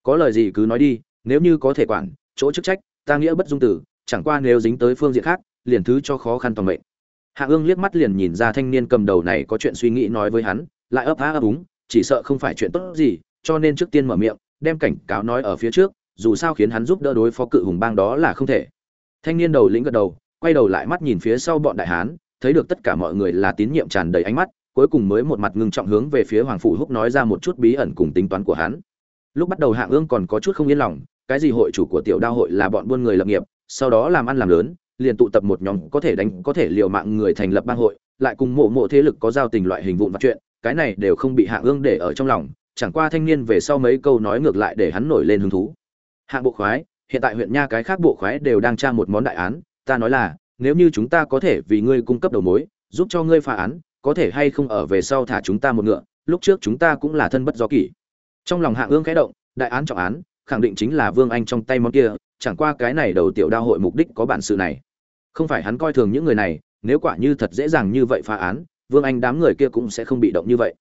Có lời gì cứ nói đi, nếu như có thể quản, chỗ chức trách, ta nghĩa bất dung tử, chẳng qua nếu dính tới phương diện khác liền thứ cho khó khăn toàn mệnh. Hạ ương liếc mắt liền nhìn ra thanh niên cầm đầu này có chuyện suy nghĩ nói với hắn, lại ấp á ấp úng, chỉ sợ không phải chuyện tốt gì, cho nên trước tiên mở miệng, đem cảnh cáo nói ở phía trước, dù sao khiến hắn giúp đỡ đối phó cự hùng bang đó là không thể. Thanh niên đầu lĩnh gật đầu, quay đầu lại mắt nhìn phía sau bọn đại hán, thấy được tất cả mọi người là tín nhiệm tràn đầy ánh mắt, cuối cùng mới một mặt ngưng trọng hướng về phía hoàng phủ húc nói ra một chút bí ẩn cùng tính toán của hắn. Lúc bắt đầu Hạ ương còn có chút không yên lòng, cái gì hội chủ của tiểu đao hội là bọn buôn người lập nghiệp, sau đó làm ăn làm lớn liền tụ tập một nhóm có thể đánh, có thể liều mạng người thành lập bang hội, lại cùng mộ mộ thế lực có giao tình loại hình vụn vặt chuyện, cái này đều không bị hạ ương để ở trong lòng, chẳng qua thanh niên về sau mấy câu nói ngược lại để hắn nổi lên hứng thú. Hạng bộ khoái, hiện tại huyện nha cái khác bộ khoái đều đang tra một món đại án, ta nói là, nếu như chúng ta có thể vì ngươi cung cấp đầu mối, giúp cho ngươi phá án, có thể hay không ở về sau thả chúng ta một ngựa, lúc trước chúng ta cũng là thân bất do kỷ. Trong lòng hạng ương khẽ động, đại án trọng án, khẳng định chính là vương anh trong tay món kia, chẳng qua cái này đầu tiểu đao hội mục đích có bản sự này không phải hắn coi thường những người này, nếu quả như thật dễ dàng như vậy phá án, vương anh đám người kia cũng sẽ không bị động như vậy.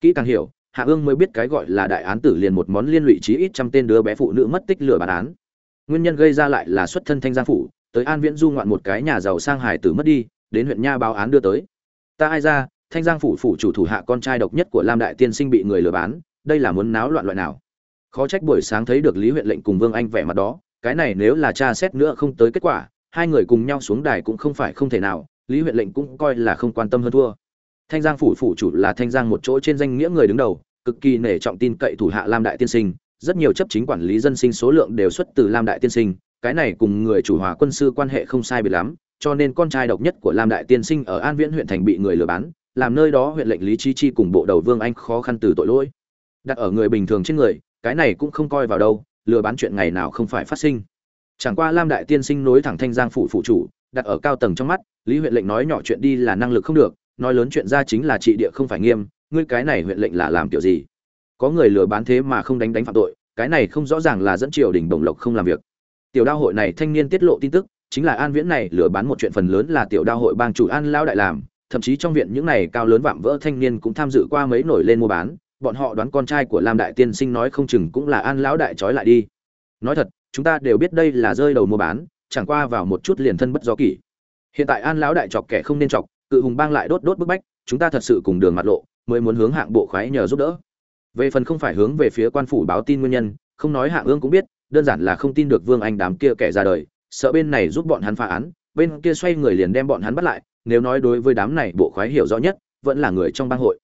Kỹ càng hiểu, hạ ương mới biết cái gọi là đại án tử liền một món liên lụy chí ít trăm tên đứa bé phụ nữ mất tích lừa bản án. Nguyên nhân gây ra lại là xuất thân thanh giang phủ, tới an viễn du ngoạn một cái nhà giàu sang hải tử mất đi, đến huyện nha báo án đưa tới. Ta ai ra, thanh giang phủ phủ chủ thủ hạ con trai độc nhất của lam đại tiên sinh bị người lừa bán, đây là muốn náo loạn loại nào? Khó trách buổi sáng thấy được lý huyện lệnh cùng vương anh vẻ mặt đó, cái này nếu là tra xét nữa không tới kết quả hai người cùng nhau xuống đài cũng không phải không thể nào, lý huyện lệnh cũng coi là không quan tâm hơn thua. Thanh giang phủ phủ chủ là thanh giang một chỗ trên danh nghĩa người đứng đầu, cực kỳ nể trọng tin cậy thủ hạ lam đại tiên sinh, rất nhiều chấp chính quản lý dân sinh số lượng đều xuất từ lam đại tiên sinh, cái này cùng người chủ hòa quân sư quan hệ không sai biệt lắm, cho nên con trai độc nhất của lam đại tiên sinh ở an viễn huyện thành bị người lừa bán, làm nơi đó huyện lệnh lý chi chi cùng bộ đầu vương anh khó khăn từ tội lỗi. Đặt ở người bình thường trên người, cái này cũng không coi vào đâu, lừa bán chuyện ngày nào không phải phát sinh chẳng qua lam đại tiên sinh nối thẳng thanh giang phủ phụ chủ, đặt ở cao tầng trong mắt, lý huyện lệnh nói nhỏ chuyện đi là năng lực không được, nói lớn chuyện ra chính là trị địa không phải nghiêm, ngươi cái này huyện lệnh là làm kiểu gì? Có người lừa bán thế mà không đánh đánh phạm tội, cái này không rõ ràng là dẫn triều đình đồng lộc không làm việc. Tiểu đao hội này thanh niên tiết lộ tin tức, chính là an viễn này lừa bán một chuyện phần lớn là tiểu đao hội bang chủ an lao đại làm, thậm chí trong viện những này cao lớn vạm vỡ thanh niên cũng tham dự qua mấy nổi lên mua bán, bọn họ đoán con trai của lam đại tiên sinh nói không chừng cũng là an lão đại trói lại đi. Nói thật chúng ta đều biết đây là rơi đầu mua bán, chẳng qua vào một chút liền thân bất do kỷ. Hiện tại an lão đại chọc kẻ không nên chọc, cự hùng bang lại đốt đốt bức bách, chúng ta thật sự cùng đường mặt lộ, mới muốn hướng hạng bộ khoái nhờ giúp đỡ. Về phần không phải hướng về phía quan phủ báo tin nguyên nhân, không nói hạng ương cũng biết, đơn giản là không tin được vương anh đám kia kẻ ra đời, sợ bên này giúp bọn hắn phá án, bên kia xoay người liền đem bọn hắn bắt lại, nếu nói đối với đám này bộ khoái hiểu rõ nhất, vẫn là người trong bang hội.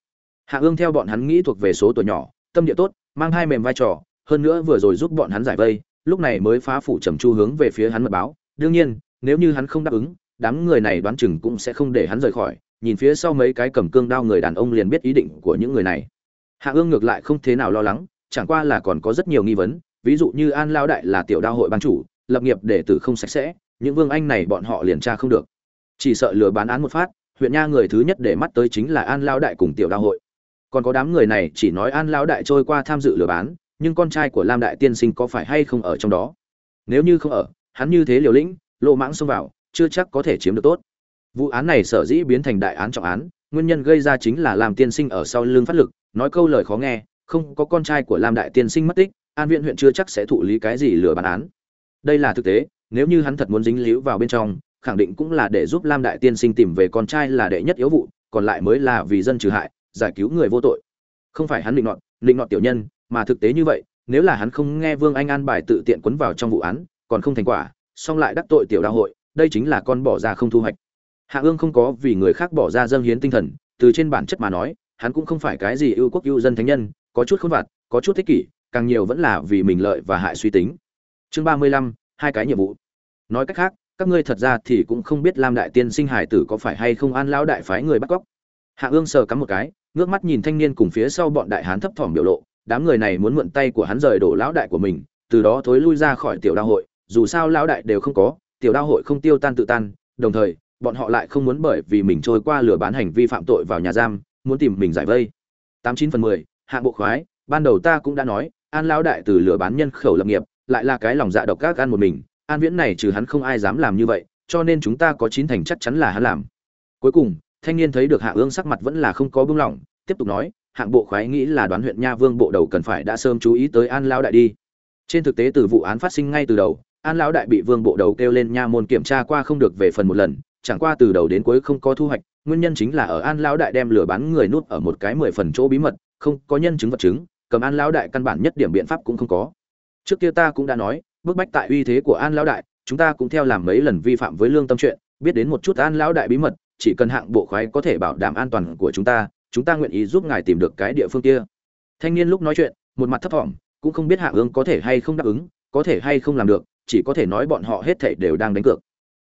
Hạ ương theo bọn hắn nghĩ thuộc về số tuổi nhỏ, tâm địa tốt, mang hai mềm vai trò, hơn nữa vừa rồi giúp bọn hắn giải vây lúc này mới phá phủ trầm chu hướng về phía hắn mật báo. Đương nhiên, nếu như hắn không đáp ứng, đám người này đoán chừng cũng sẽ không để hắn rời khỏi. Nhìn phía sau mấy cái cầm cương đao người đàn ông liền biết ý định của những người này. Hạ ương ngược lại không thế nào lo lắng, chẳng qua là còn có rất nhiều nghi vấn. Ví dụ như an lao đại là tiểu đao hội ban chủ, lập nghiệp để tử không sạch sẽ, những vương anh này bọn họ liền tra không được. Chỉ sợ lừa bán án một phát, huyện nha người thứ nhất để mắt tới chính là an lao đại cùng tiểu đao hội. Còn có đám người này chỉ nói an lao đại trôi qua tham dự lừa bán nhưng con trai của lam đại tiên sinh có phải hay không ở trong đó? Nếu như không ở, hắn như thế liều lĩnh lộ mãng xông vào, chưa chắc có thể chiếm được tốt. Vụ án này sở dĩ biến thành đại án trọng án, nguyên nhân gây ra chính là lam tiên sinh ở sau lưng phát lực, nói câu lời khó nghe, không có con trai của lam đại tiên sinh mất tích, an viện huyện chưa chắc sẽ thụ lý cái gì lừa bán án. Đây là thực tế, nếu như hắn thật muốn dính líu vào bên trong, khẳng định cũng là để giúp lam đại tiên sinh tìm về con trai là đệ nhất yếu vụ, còn lại mới là vì dân trừ hại, giải cứu người vô tội. Không phải hắn định nọt định nọt tiểu nhân mà thực tế như vậy, nếu là hắn không nghe vương anh an bài tự tiện quấn vào trong vụ án, còn không thành quả, song lại đắc tội tiểu đạo hội, đây chính là con bỏ ra không thu hoạch. Hạ ương không có vì người khác bỏ ra dâng hiến tinh thần, từ trên bản chất mà nói, hắn cũng không phải cái gì ưu quốc ưu dân thánh nhân, có chút khôn vặt, có chút thích kỷ, càng nhiều vẫn là vì mình lợi và hại suy tính. Chương ba mươi lăm, hai cái nhiệm vụ. Nói cách khác, các ngươi thật ra thì cũng không biết lam đại tiên sinh hải tử có phải hay không an lão đại phái người bắt cóc. Hạ ương sờ cắm một cái, ngước mắt nhìn thanh niên cùng phía sau bọn đại hán thấp thỏm biểu lộ đám người này muốn mượn tay của hắn rời đổ lão đại của mình, từ đó thối lui ra khỏi tiểu đao hội, dù sao lão đại đều không có, tiểu đao hội không tiêu tan tự tan, đồng thời, bọn họ lại không muốn bởi vì mình trôi qua lừa bán hành vi phạm tội vào nhà giam, muốn tìm mình giải vây. Tám chín phần mười hạng bộ khoái, ban đầu ta cũng đã nói, an lão đại từ lừa bán nhân khẩu lập nghiệp, lại là cái lòng dạ độc ác ăn một mình, an viễn này trừ hắn không ai dám làm như vậy, cho nên chúng ta có chín thành chắc chắn là hắn làm. Cuối cùng, thanh niên thấy được hạ ương sắc mặt vẫn là không có bưng lỏng, tiếp tục nói hạng bộ khoái nghĩ là đoán huyện nha vương bộ đầu cần phải đã sớm chú ý tới an lão đại đi. Trên thực tế từ vụ án phát sinh ngay từ đầu, an lão đại bị vương bộ đầu kêu lên nha môn kiểm tra qua không được về phần một lần, chẳng qua từ đầu đến cuối không có thu hoạch, nguyên nhân chính là ở an lão đại đem lừa bán người nút ở một cái mười phần chỗ bí mật, không có nhân chứng vật chứng, cầm an lão đại căn bản nhất điểm biện pháp cũng không có. Trước kia ta cũng đã nói, bức bách tại uy thế của an lão đại, chúng ta cũng theo làm mấy lần vi phạm với lương tâm chuyện, biết đến một chút an lão đại bí mật, chỉ cần hạng bộ khoái có thể bảo đảm an toàn của chúng ta chúng ta nguyện ý giúp ngài tìm được cái địa phương kia. Thanh niên lúc nói chuyện, một mặt thấp thỏm, cũng không biết hạ ương có thể hay không đáp ứng, có thể hay không làm được, chỉ có thể nói bọn họ hết thảy đều đang đánh cược.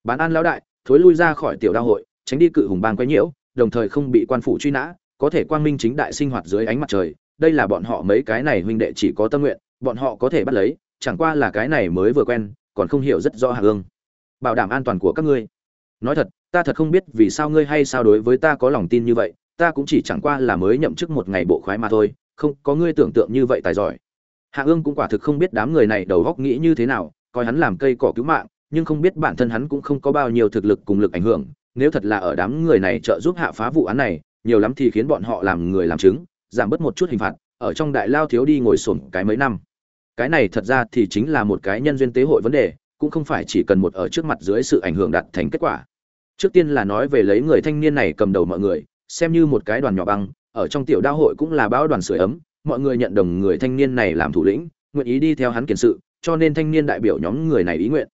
Bán an lão đại, thối lui ra khỏi tiểu đao hội, tránh đi cự hùng bang quấy nhiễu, đồng thời không bị quan phủ truy nã, có thể quang minh chính đại sinh hoạt dưới ánh mặt trời, đây là bọn họ mấy cái này huynh đệ chỉ có tâm nguyện, bọn họ có thể bắt lấy, chẳng qua là cái này mới vừa quen, còn không hiểu rất rõ hạ ương. Bảo đảm an toàn của các ngươi. Nói thật, ta thật không biết vì sao ngươi hay sao đối với ta có lòng tin như vậy ta cũng chỉ chẳng qua là mới nhậm chức một ngày bộ khoái mà thôi, không, có ngươi tưởng tượng như vậy tài giỏi. Hạ ương cũng quả thực không biết đám người này đầu góc nghĩ như thế nào, coi hắn làm cây cỏ cứu mạng, nhưng không biết bản thân hắn cũng không có bao nhiêu thực lực cùng lực ảnh hưởng, nếu thật là ở đám người này trợ giúp hạ phá vụ án này, nhiều lắm thì khiến bọn họ làm người làm chứng, giảm bớt một chút hình phạt, ở trong đại lao thiếu đi ngồi sổn cái mấy năm. Cái này thật ra thì chính là một cái nhân duyên tế hội vấn đề, cũng không phải chỉ cần một ở trước mặt dưới sự ảnh hưởng đạt thành kết quả. Trước tiên là nói về lấy người thanh niên này cầm đầu mọi người xem như một cái đoàn nhỏ băng, ở trong tiểu đao hội cũng là bão đoàn sưởi ấm, mọi người nhận đồng người thanh niên này làm thủ lĩnh, nguyện ý đi theo hắn kiển sự, cho nên thanh niên đại biểu nhóm người này ý nguyện.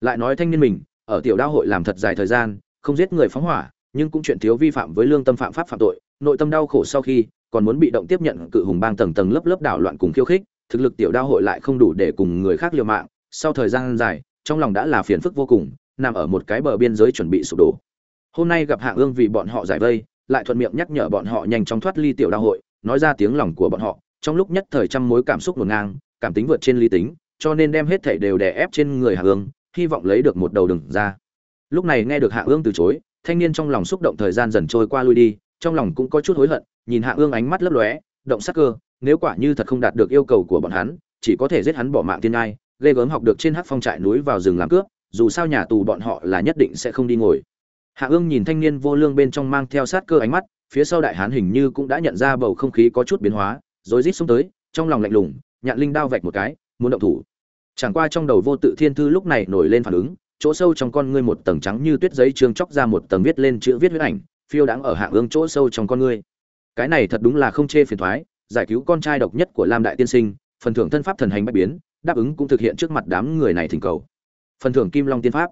Lại nói thanh niên mình, ở tiểu đao hội làm thật dài thời gian, không giết người phóng hỏa, nhưng cũng chuyện thiếu vi phạm với lương tâm phạm pháp phạm tội, nội tâm đau khổ sau khi, còn muốn bị động tiếp nhận cự hùng bang tầng tầng lớp lớp đảo loạn cùng khiêu khích, thực lực tiểu đao hội lại không đủ để cùng người khác liều mạng. Sau thời gian dài, trong lòng đã là phiền phức vô cùng, nằm ở một cái bờ biên giới chuẩn bị sụp đổ. Hôm nay gặp hạng ương vì bọn họ giải vây lại thuận miệng nhắc nhở bọn họ nhanh chóng thoát ly tiểu đa hội, nói ra tiếng lòng của bọn họ. Trong lúc nhất thời trăm mối cảm xúc ngổn ngang, cảm tính vượt trên lý tính, cho nên đem hết thảy đều đè ép trên người Hạ ương hy vọng lấy được một đầu đừng ra. Lúc này nghe được Hạ ương từ chối, thanh niên trong lòng xúc động thời gian dần trôi qua lui đi, trong lòng cũng có chút hối hận, nhìn Hạ ương ánh mắt lấp lóe, động sắc cơ, nếu quả như thật không đạt được yêu cầu của bọn hắn, chỉ có thể giết hắn bỏ mạng tiên ai ghê gớm học được trên hắc phong trại núi vào rừng làm cướp, dù sao nhà tù bọn họ là nhất định sẽ không đi ngồi hạ ương nhìn thanh niên vô lương bên trong mang theo sát cơ ánh mắt, phía sau đại hán hình như cũng đã nhận ra bầu không khí có chút biến hóa, rồi rít xuống tới, trong lòng lạnh lùng, nhạn linh đao vạch một cái, muốn động thủ. Chẳng qua trong đầu vô tự thiên thư lúc này nổi lên phản ứng, chỗ sâu trong con ngươi một tầng trắng như tuyết giấy trương chóc ra một tầng viết lên chữ viết huyết ảnh, phiêu đáng ở hạ ương chỗ sâu trong con ngươi. Cái này thật đúng là không chê phiền thoái, giải cứu con trai độc nhất của lam đại tiên sinh, phần thưởng thân pháp thần hành bách biến, đáp ứng cũng thực hiện trước mặt đám người này thỉnh cầu. Phần thưởng kim long tiên pháp.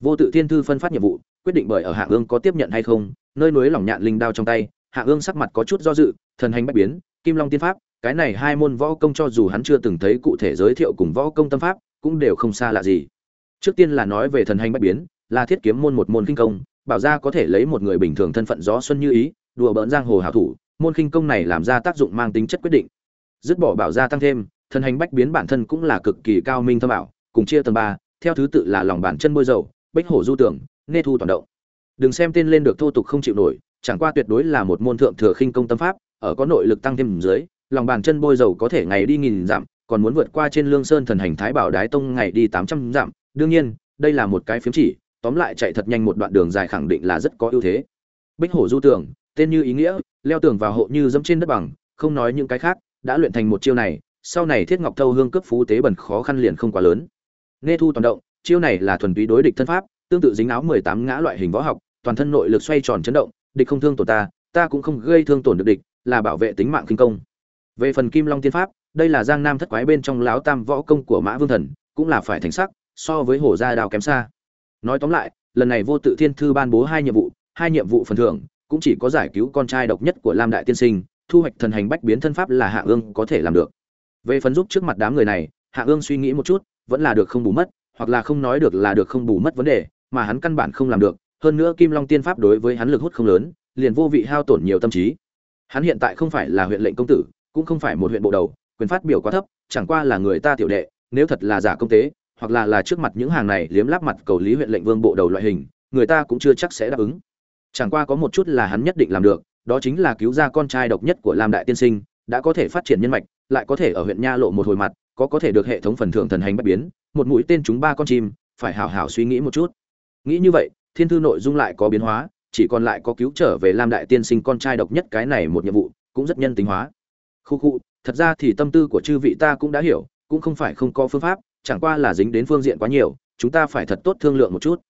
Vô tự thiên thư phân phát nhiệm vụ quyết định bởi ở hạ ương có tiếp nhận hay không, nơi núi lỏng nhạn linh đao trong tay, hạ ương sắc mặt có chút do dự, thần hành bách biến, kim long tiên pháp, cái này hai môn võ công cho dù hắn chưa từng thấy cụ thể giới thiệu cùng võ công tâm pháp, cũng đều không xa lạ gì. Trước tiên là nói về thần hành bách biến, là thiết kiếm môn một môn kinh công, bảo ra có thể lấy một người bình thường thân phận gió xuân như ý, đùa bỡn giang hồ hảo thủ, môn kinh công này làm ra tác dụng mang tính chất quyết định. Dứt bỏ bảo ra tăng thêm, thần hành bách biến bản thân cũng là cực kỳ cao minh thâm ảo, cùng chia tầng ba, theo thứ tự là lòng bản chân bôi dầu bách hổ du tưởng nghe thu toàn động. Đừng xem tên lên được thô tục không chịu nổi, chẳng qua tuyệt đối là một môn thượng thừa khinh công tâm pháp, ở có nội lực tăng thêm dưới, lòng bàn chân bôi dầu có thể ngày đi nghìn dặm, còn muốn vượt qua trên lương sơn thần hành thái bảo đái tông ngày đi tám trăm dặm. Đương nhiên, đây là một cái phiếm chỉ, tóm lại chạy thật nhanh một đoạn đường dài khẳng định là rất có ưu thế. Bích hổ du tường, tên như ý nghĩa, leo tường vào hộ như dẫm trên đất bằng, không nói những cái khác, đã luyện thành một chiêu này, sau này thiết ngọc thâu hương cấp phú tế bẩn khó khăn liền không quá lớn. Nghe thu toàn động, chiêu này là thuần túy đối địch thân pháp tương tự dính áo mười tám ngã loại hình võ học, toàn thân nội lực xoay tròn chấn động, địch không thương tổn ta ta cũng không gây thương tổn được địch, là bảo vệ tính mạng kinh công. Về phần kim long tiên pháp, đây là giang nam thất quái bên trong láo tam võ công của mã vương thần, cũng là phải thành sắc, so với hổ gia đào kém xa. Nói tóm lại, lần này vô tự thiên thư ban bố hai nhiệm vụ, hai nhiệm vụ phần thưởng, cũng chỉ có giải cứu con trai độc nhất của lam đại tiên sinh, thu hoạch thần hành bách biến thân pháp là hạ ương có thể làm được. Về phần giúp trước mặt đám người này, hạ ương suy nghĩ một chút, vẫn là được không bù mất, hoặc là không nói được là được không bù mất vấn đề mà hắn căn bản không làm được, hơn nữa kim long tiên pháp đối với hắn lực hút không lớn, liền vô vị hao tổn nhiều tâm trí. Hắn hiện tại không phải là huyện lệnh công tử, cũng không phải một huyện bộ đầu, quyền phát biểu quá thấp, chẳng qua là người ta tiểu đệ, nếu thật là giả công tế, hoặc là là trước mặt những hàng này liếm láp mặt cầu lý huyện lệnh vương bộ đầu loại hình, người ta cũng chưa chắc sẽ đáp ứng. Chẳng qua có một chút là hắn nhất định làm được, đó chính là cứu ra con trai độc nhất của lam đại tiên sinh, đã có thể phát triển nhân mạch, lại có thể ở huyện nha lộ một hồi mặt, có có thể được hệ thống phần thưởng thần hành bất biến, một mũi tên chúng ba con chim, phải hảo hảo suy nghĩ một chút nghĩ như vậy, thiên thư nội dung lại có biến hóa, chỉ còn lại có cứu trở về lam đại tiên sinh con trai độc nhất cái này một nhiệm vụ, cũng rất nhân tính hóa. Khu khu, thật ra thì tâm tư của chư vị ta cũng đã hiểu, cũng không phải không có phương pháp, chẳng qua là dính đến phương diện quá nhiều, chúng ta phải thật tốt thương lượng một chút.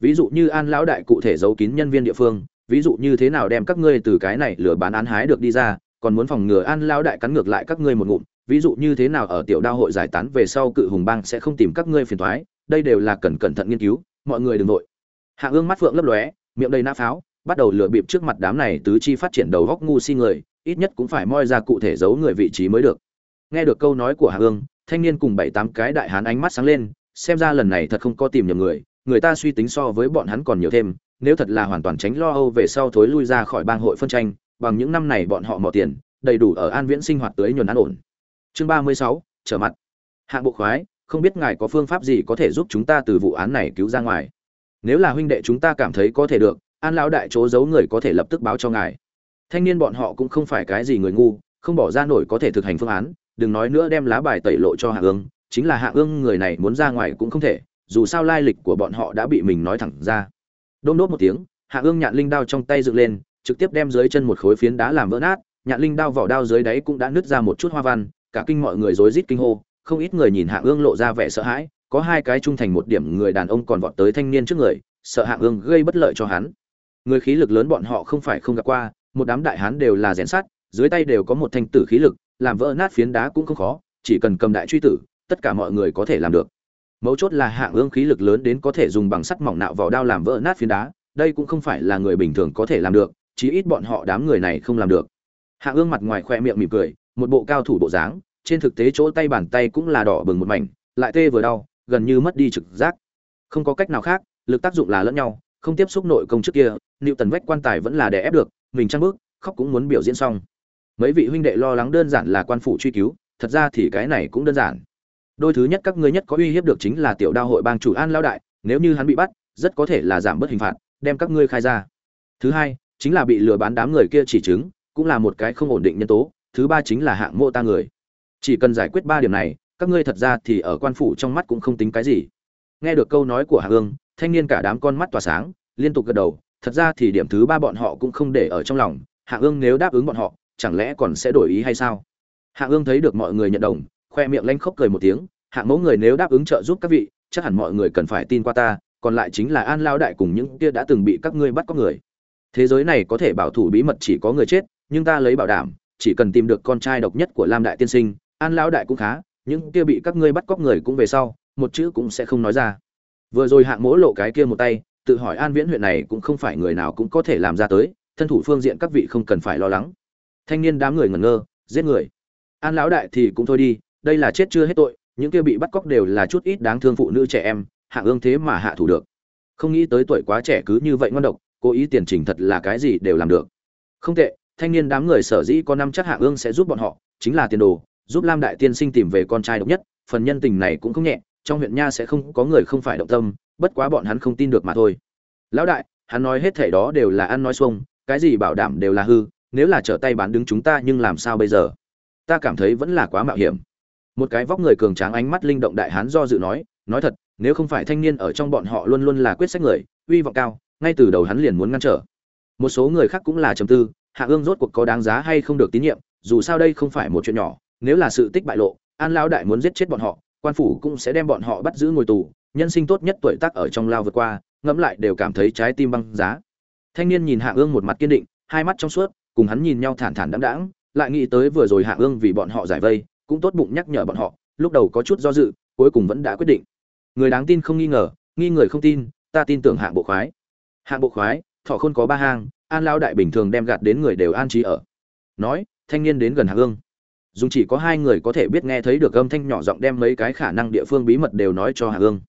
Ví dụ như an lão đại cụ thể giấu kín nhân viên địa phương, ví dụ như thế nào đem các ngươi từ cái này lừa bán án hái được đi ra, còn muốn phòng ngừa an lão đại cắn ngược lại các ngươi một ngụm, ví dụ như thế nào ở tiểu đao hội giải tán về sau cự hùng bang sẽ không tìm các ngươi phiền thoái đây đều là cần cẩn thận nghiên cứu mọi người đừng nội hạ ương mắt phượng lấp lóe, miệng đầy nã pháo, bắt đầu lừa bịp trước mặt đám này tứ chi phát triển đầu góc ngu si người, ít nhất cũng phải moi ra cụ thể giấu người vị trí mới được. Nghe được câu nói của hạ ương, thanh niên cùng bảy tám cái đại hán ánh mắt sáng lên, xem ra lần này thật không có tìm nhầm người người ta suy tính so với bọn hắn còn nhiều thêm, nếu thật là hoàn toàn tránh lo âu về sau thối lui ra khỏi bang hội phân tranh, bằng những năm này bọn họ mò tiền, đầy đủ ở an viễn sinh hoạt tới nhuần an ổn. Chương ba mươi sáu, trở mặt. Hạng bộ khoái không biết ngài có phương pháp gì có thể giúp chúng ta từ vụ án này cứu ra ngoài. Nếu là huynh đệ chúng ta cảm thấy có thể được, an lão đại chỗ giấu người có thể lập tức báo cho ngài. Thanh niên bọn họ cũng không phải cái gì người ngu, không bỏ ra nổi có thể thực hành phương án, đừng nói nữa đem lá bài tẩy lộ cho hạ ương, chính là hạ ương người này muốn ra ngoài cũng không thể, dù sao lai lịch của bọn họ đã bị mình nói thẳng ra. Đôm đốt một tiếng, hạ ương nhạn linh đao trong tay dựng lên, trực tiếp đem dưới chân một khối phiến đá làm vỡ nát, nhạn linh đao vỏ đao dưới đáy cũng đã nứt ra một chút hoa văn, cả kinh mọi người rối rít kinh hô không ít người nhìn hạ ương lộ ra vẻ sợ hãi, có hai cái trung thành một điểm người đàn ông còn vọt tới thanh niên trước người, sợ hạ ương gây bất lợi cho hắn. Người khí lực lớn bọn họ không phải không gặp qua, một đám đại hán đều là rèn sắt, dưới tay đều có một thanh tử khí lực, làm vỡ nát phiến đá cũng không khó, chỉ cần cầm đại truy tử, tất cả mọi người có thể làm được. Mấu chốt là hạng ương khí lực lớn đến có thể dùng bằng sắt mỏng nạo vào đao làm vỡ nát phiến đá, đây cũng không phải là người bình thường có thể làm được, chí ít bọn họ đám người này không làm được. Hạng ương mặt ngoài khoe miệng mỉm cười, một bộ cao thủ bộ dáng trên thực tế chỗ tay bàn tay cũng là đỏ bừng một mảnh, lại tê vừa đau, gần như mất đi trực giác. Không có cách nào khác, lực tác dụng là lẫn nhau, không tiếp xúc nội công trước kia liệu tần vách quan tài vẫn là đè ép được, mình trăng bước, khóc cũng muốn biểu diễn xong. Mấy vị huynh đệ lo lắng đơn giản là quan phủ truy cứu, thật ra thì cái này cũng đơn giản. Đôi thứ nhất các ngươi nhất có uy hiếp được chính là tiểu đao hội bang chủ an lao đại, nếu như hắn bị bắt, rất có thể là giảm bớt hình phạt, đem các ngươi khai ra. Thứ hai, chính là bị lừa bán đám người kia chỉ chứng, cũng là một cái không ổn định nhân tố, thứ ba chính là hạng mộ ta người chỉ cần giải quyết ba điểm này các ngươi thật ra thì ở quan phủ trong mắt cũng không tính cái gì. Nghe được câu nói của hạ Hương, thanh niên cả đám con mắt tỏa sáng liên tục gật đầu thật ra thì điểm thứ ba bọn họ cũng không để ở trong lòng. Hạ Hương nếu đáp ứng bọn họ chẳng lẽ còn sẽ đổi ý hay sao? Hạ Hương thấy được mọi người nhận đồng khoe miệng lanh khóc cười một tiếng hạng mẫu người nếu đáp ứng trợ giúp các vị chắc hẳn mọi người cần phải tin qua ta còn lại chính là an lao đại cùng những kia đã từng bị các ngươi bắt có người. Thế giới này có thể bảo thủ bí mật chỉ có người chết nhưng ta lấy bảo đảm chỉ cần tìm được con trai độc nhất của lam đại tiên sinh an lão đại cũng khá, những kia bị các ngươi bắt cóc người cũng về sau, một chữ cũng sẽ không nói ra. Vừa rồi hạng mỗ lộ cái kia một tay, tự hỏi an viễn huyện này cũng không phải người nào cũng có thể làm ra tới, thân thủ phương diện các vị không cần phải lo lắng. Thanh niên đám người ngẩn ngơ, giết người. An lão đại thì cũng thôi đi, đây là chết chưa hết tội, những kia bị bắt cóc đều là chút ít đáng thương phụ nữ trẻ em hạng ương thế mà hạ thủ được. Không nghĩ tới tuổi quá trẻ cứ như vậy ngon độc, cố ý tiền trình thật là cái gì đều làm được. Không tệ, thanh niên đám người sở dĩ có năm chắc hạng ương sẽ giúp bọn họ, chính là tiền đồ giúp lam đại tiên sinh tìm về con trai độc nhất, phần nhân tình này cũng không nhẹ, trong huyện nha sẽ không có người không phải động tâm, bất quá bọn hắn không tin được mà thôi. Lão đại, hắn nói hết thảy đó đều là ăn nói xuông, cái gì bảo đảm đều là hư, nếu là trở tay bán đứng chúng ta nhưng làm sao bây giờ? Ta cảm thấy vẫn là quá mạo hiểm. Một cái vóc người cường tráng ánh mắt linh động đại hán do dự nói nói thật, nếu không phải thanh niên ở trong bọn họ luôn luôn là quyết sách người, uy vọng cao, ngay từ đầu hắn liền muốn ngăn trở. Một số người khác cũng là trầm tư, hạ ương rốt cuộc có đáng giá hay không được tín nhiệm, dù sao đây không phải một chuyện nhỏ nếu là sự tích bại lộ, an lão đại muốn giết chết bọn họ, quan phủ cũng sẽ đem bọn họ bắt giữ ngồi tù. Nhân sinh tốt nhất tuổi tác ở trong lao vượt qua, ngẫm lại đều cảm thấy trái tim băng giá. Thanh niên nhìn hạ ương một mặt kiên định, hai mắt trong suốt, cùng hắn nhìn nhau thản thản đãng đãng, lại nghĩ tới vừa rồi hạ ương vì bọn họ giải vây, cũng tốt bụng nhắc nhở bọn họ, lúc đầu có chút do dự, cuối cùng vẫn đã quyết định. Người đáng tin không nghi ngờ, nghi người không tin, ta tin tưởng hạng bộ khoái. Hạng bộ khoái, thọ khôn có ba hang, an lao đại bình thường đem gạt đến người đều an trí ở. Nói, thanh niên đến gần hạ ương dùng chỉ có hai người có thể biết nghe thấy được âm thanh nhỏ giọng đem mấy cái khả năng địa phương bí mật đều nói cho hạ ương.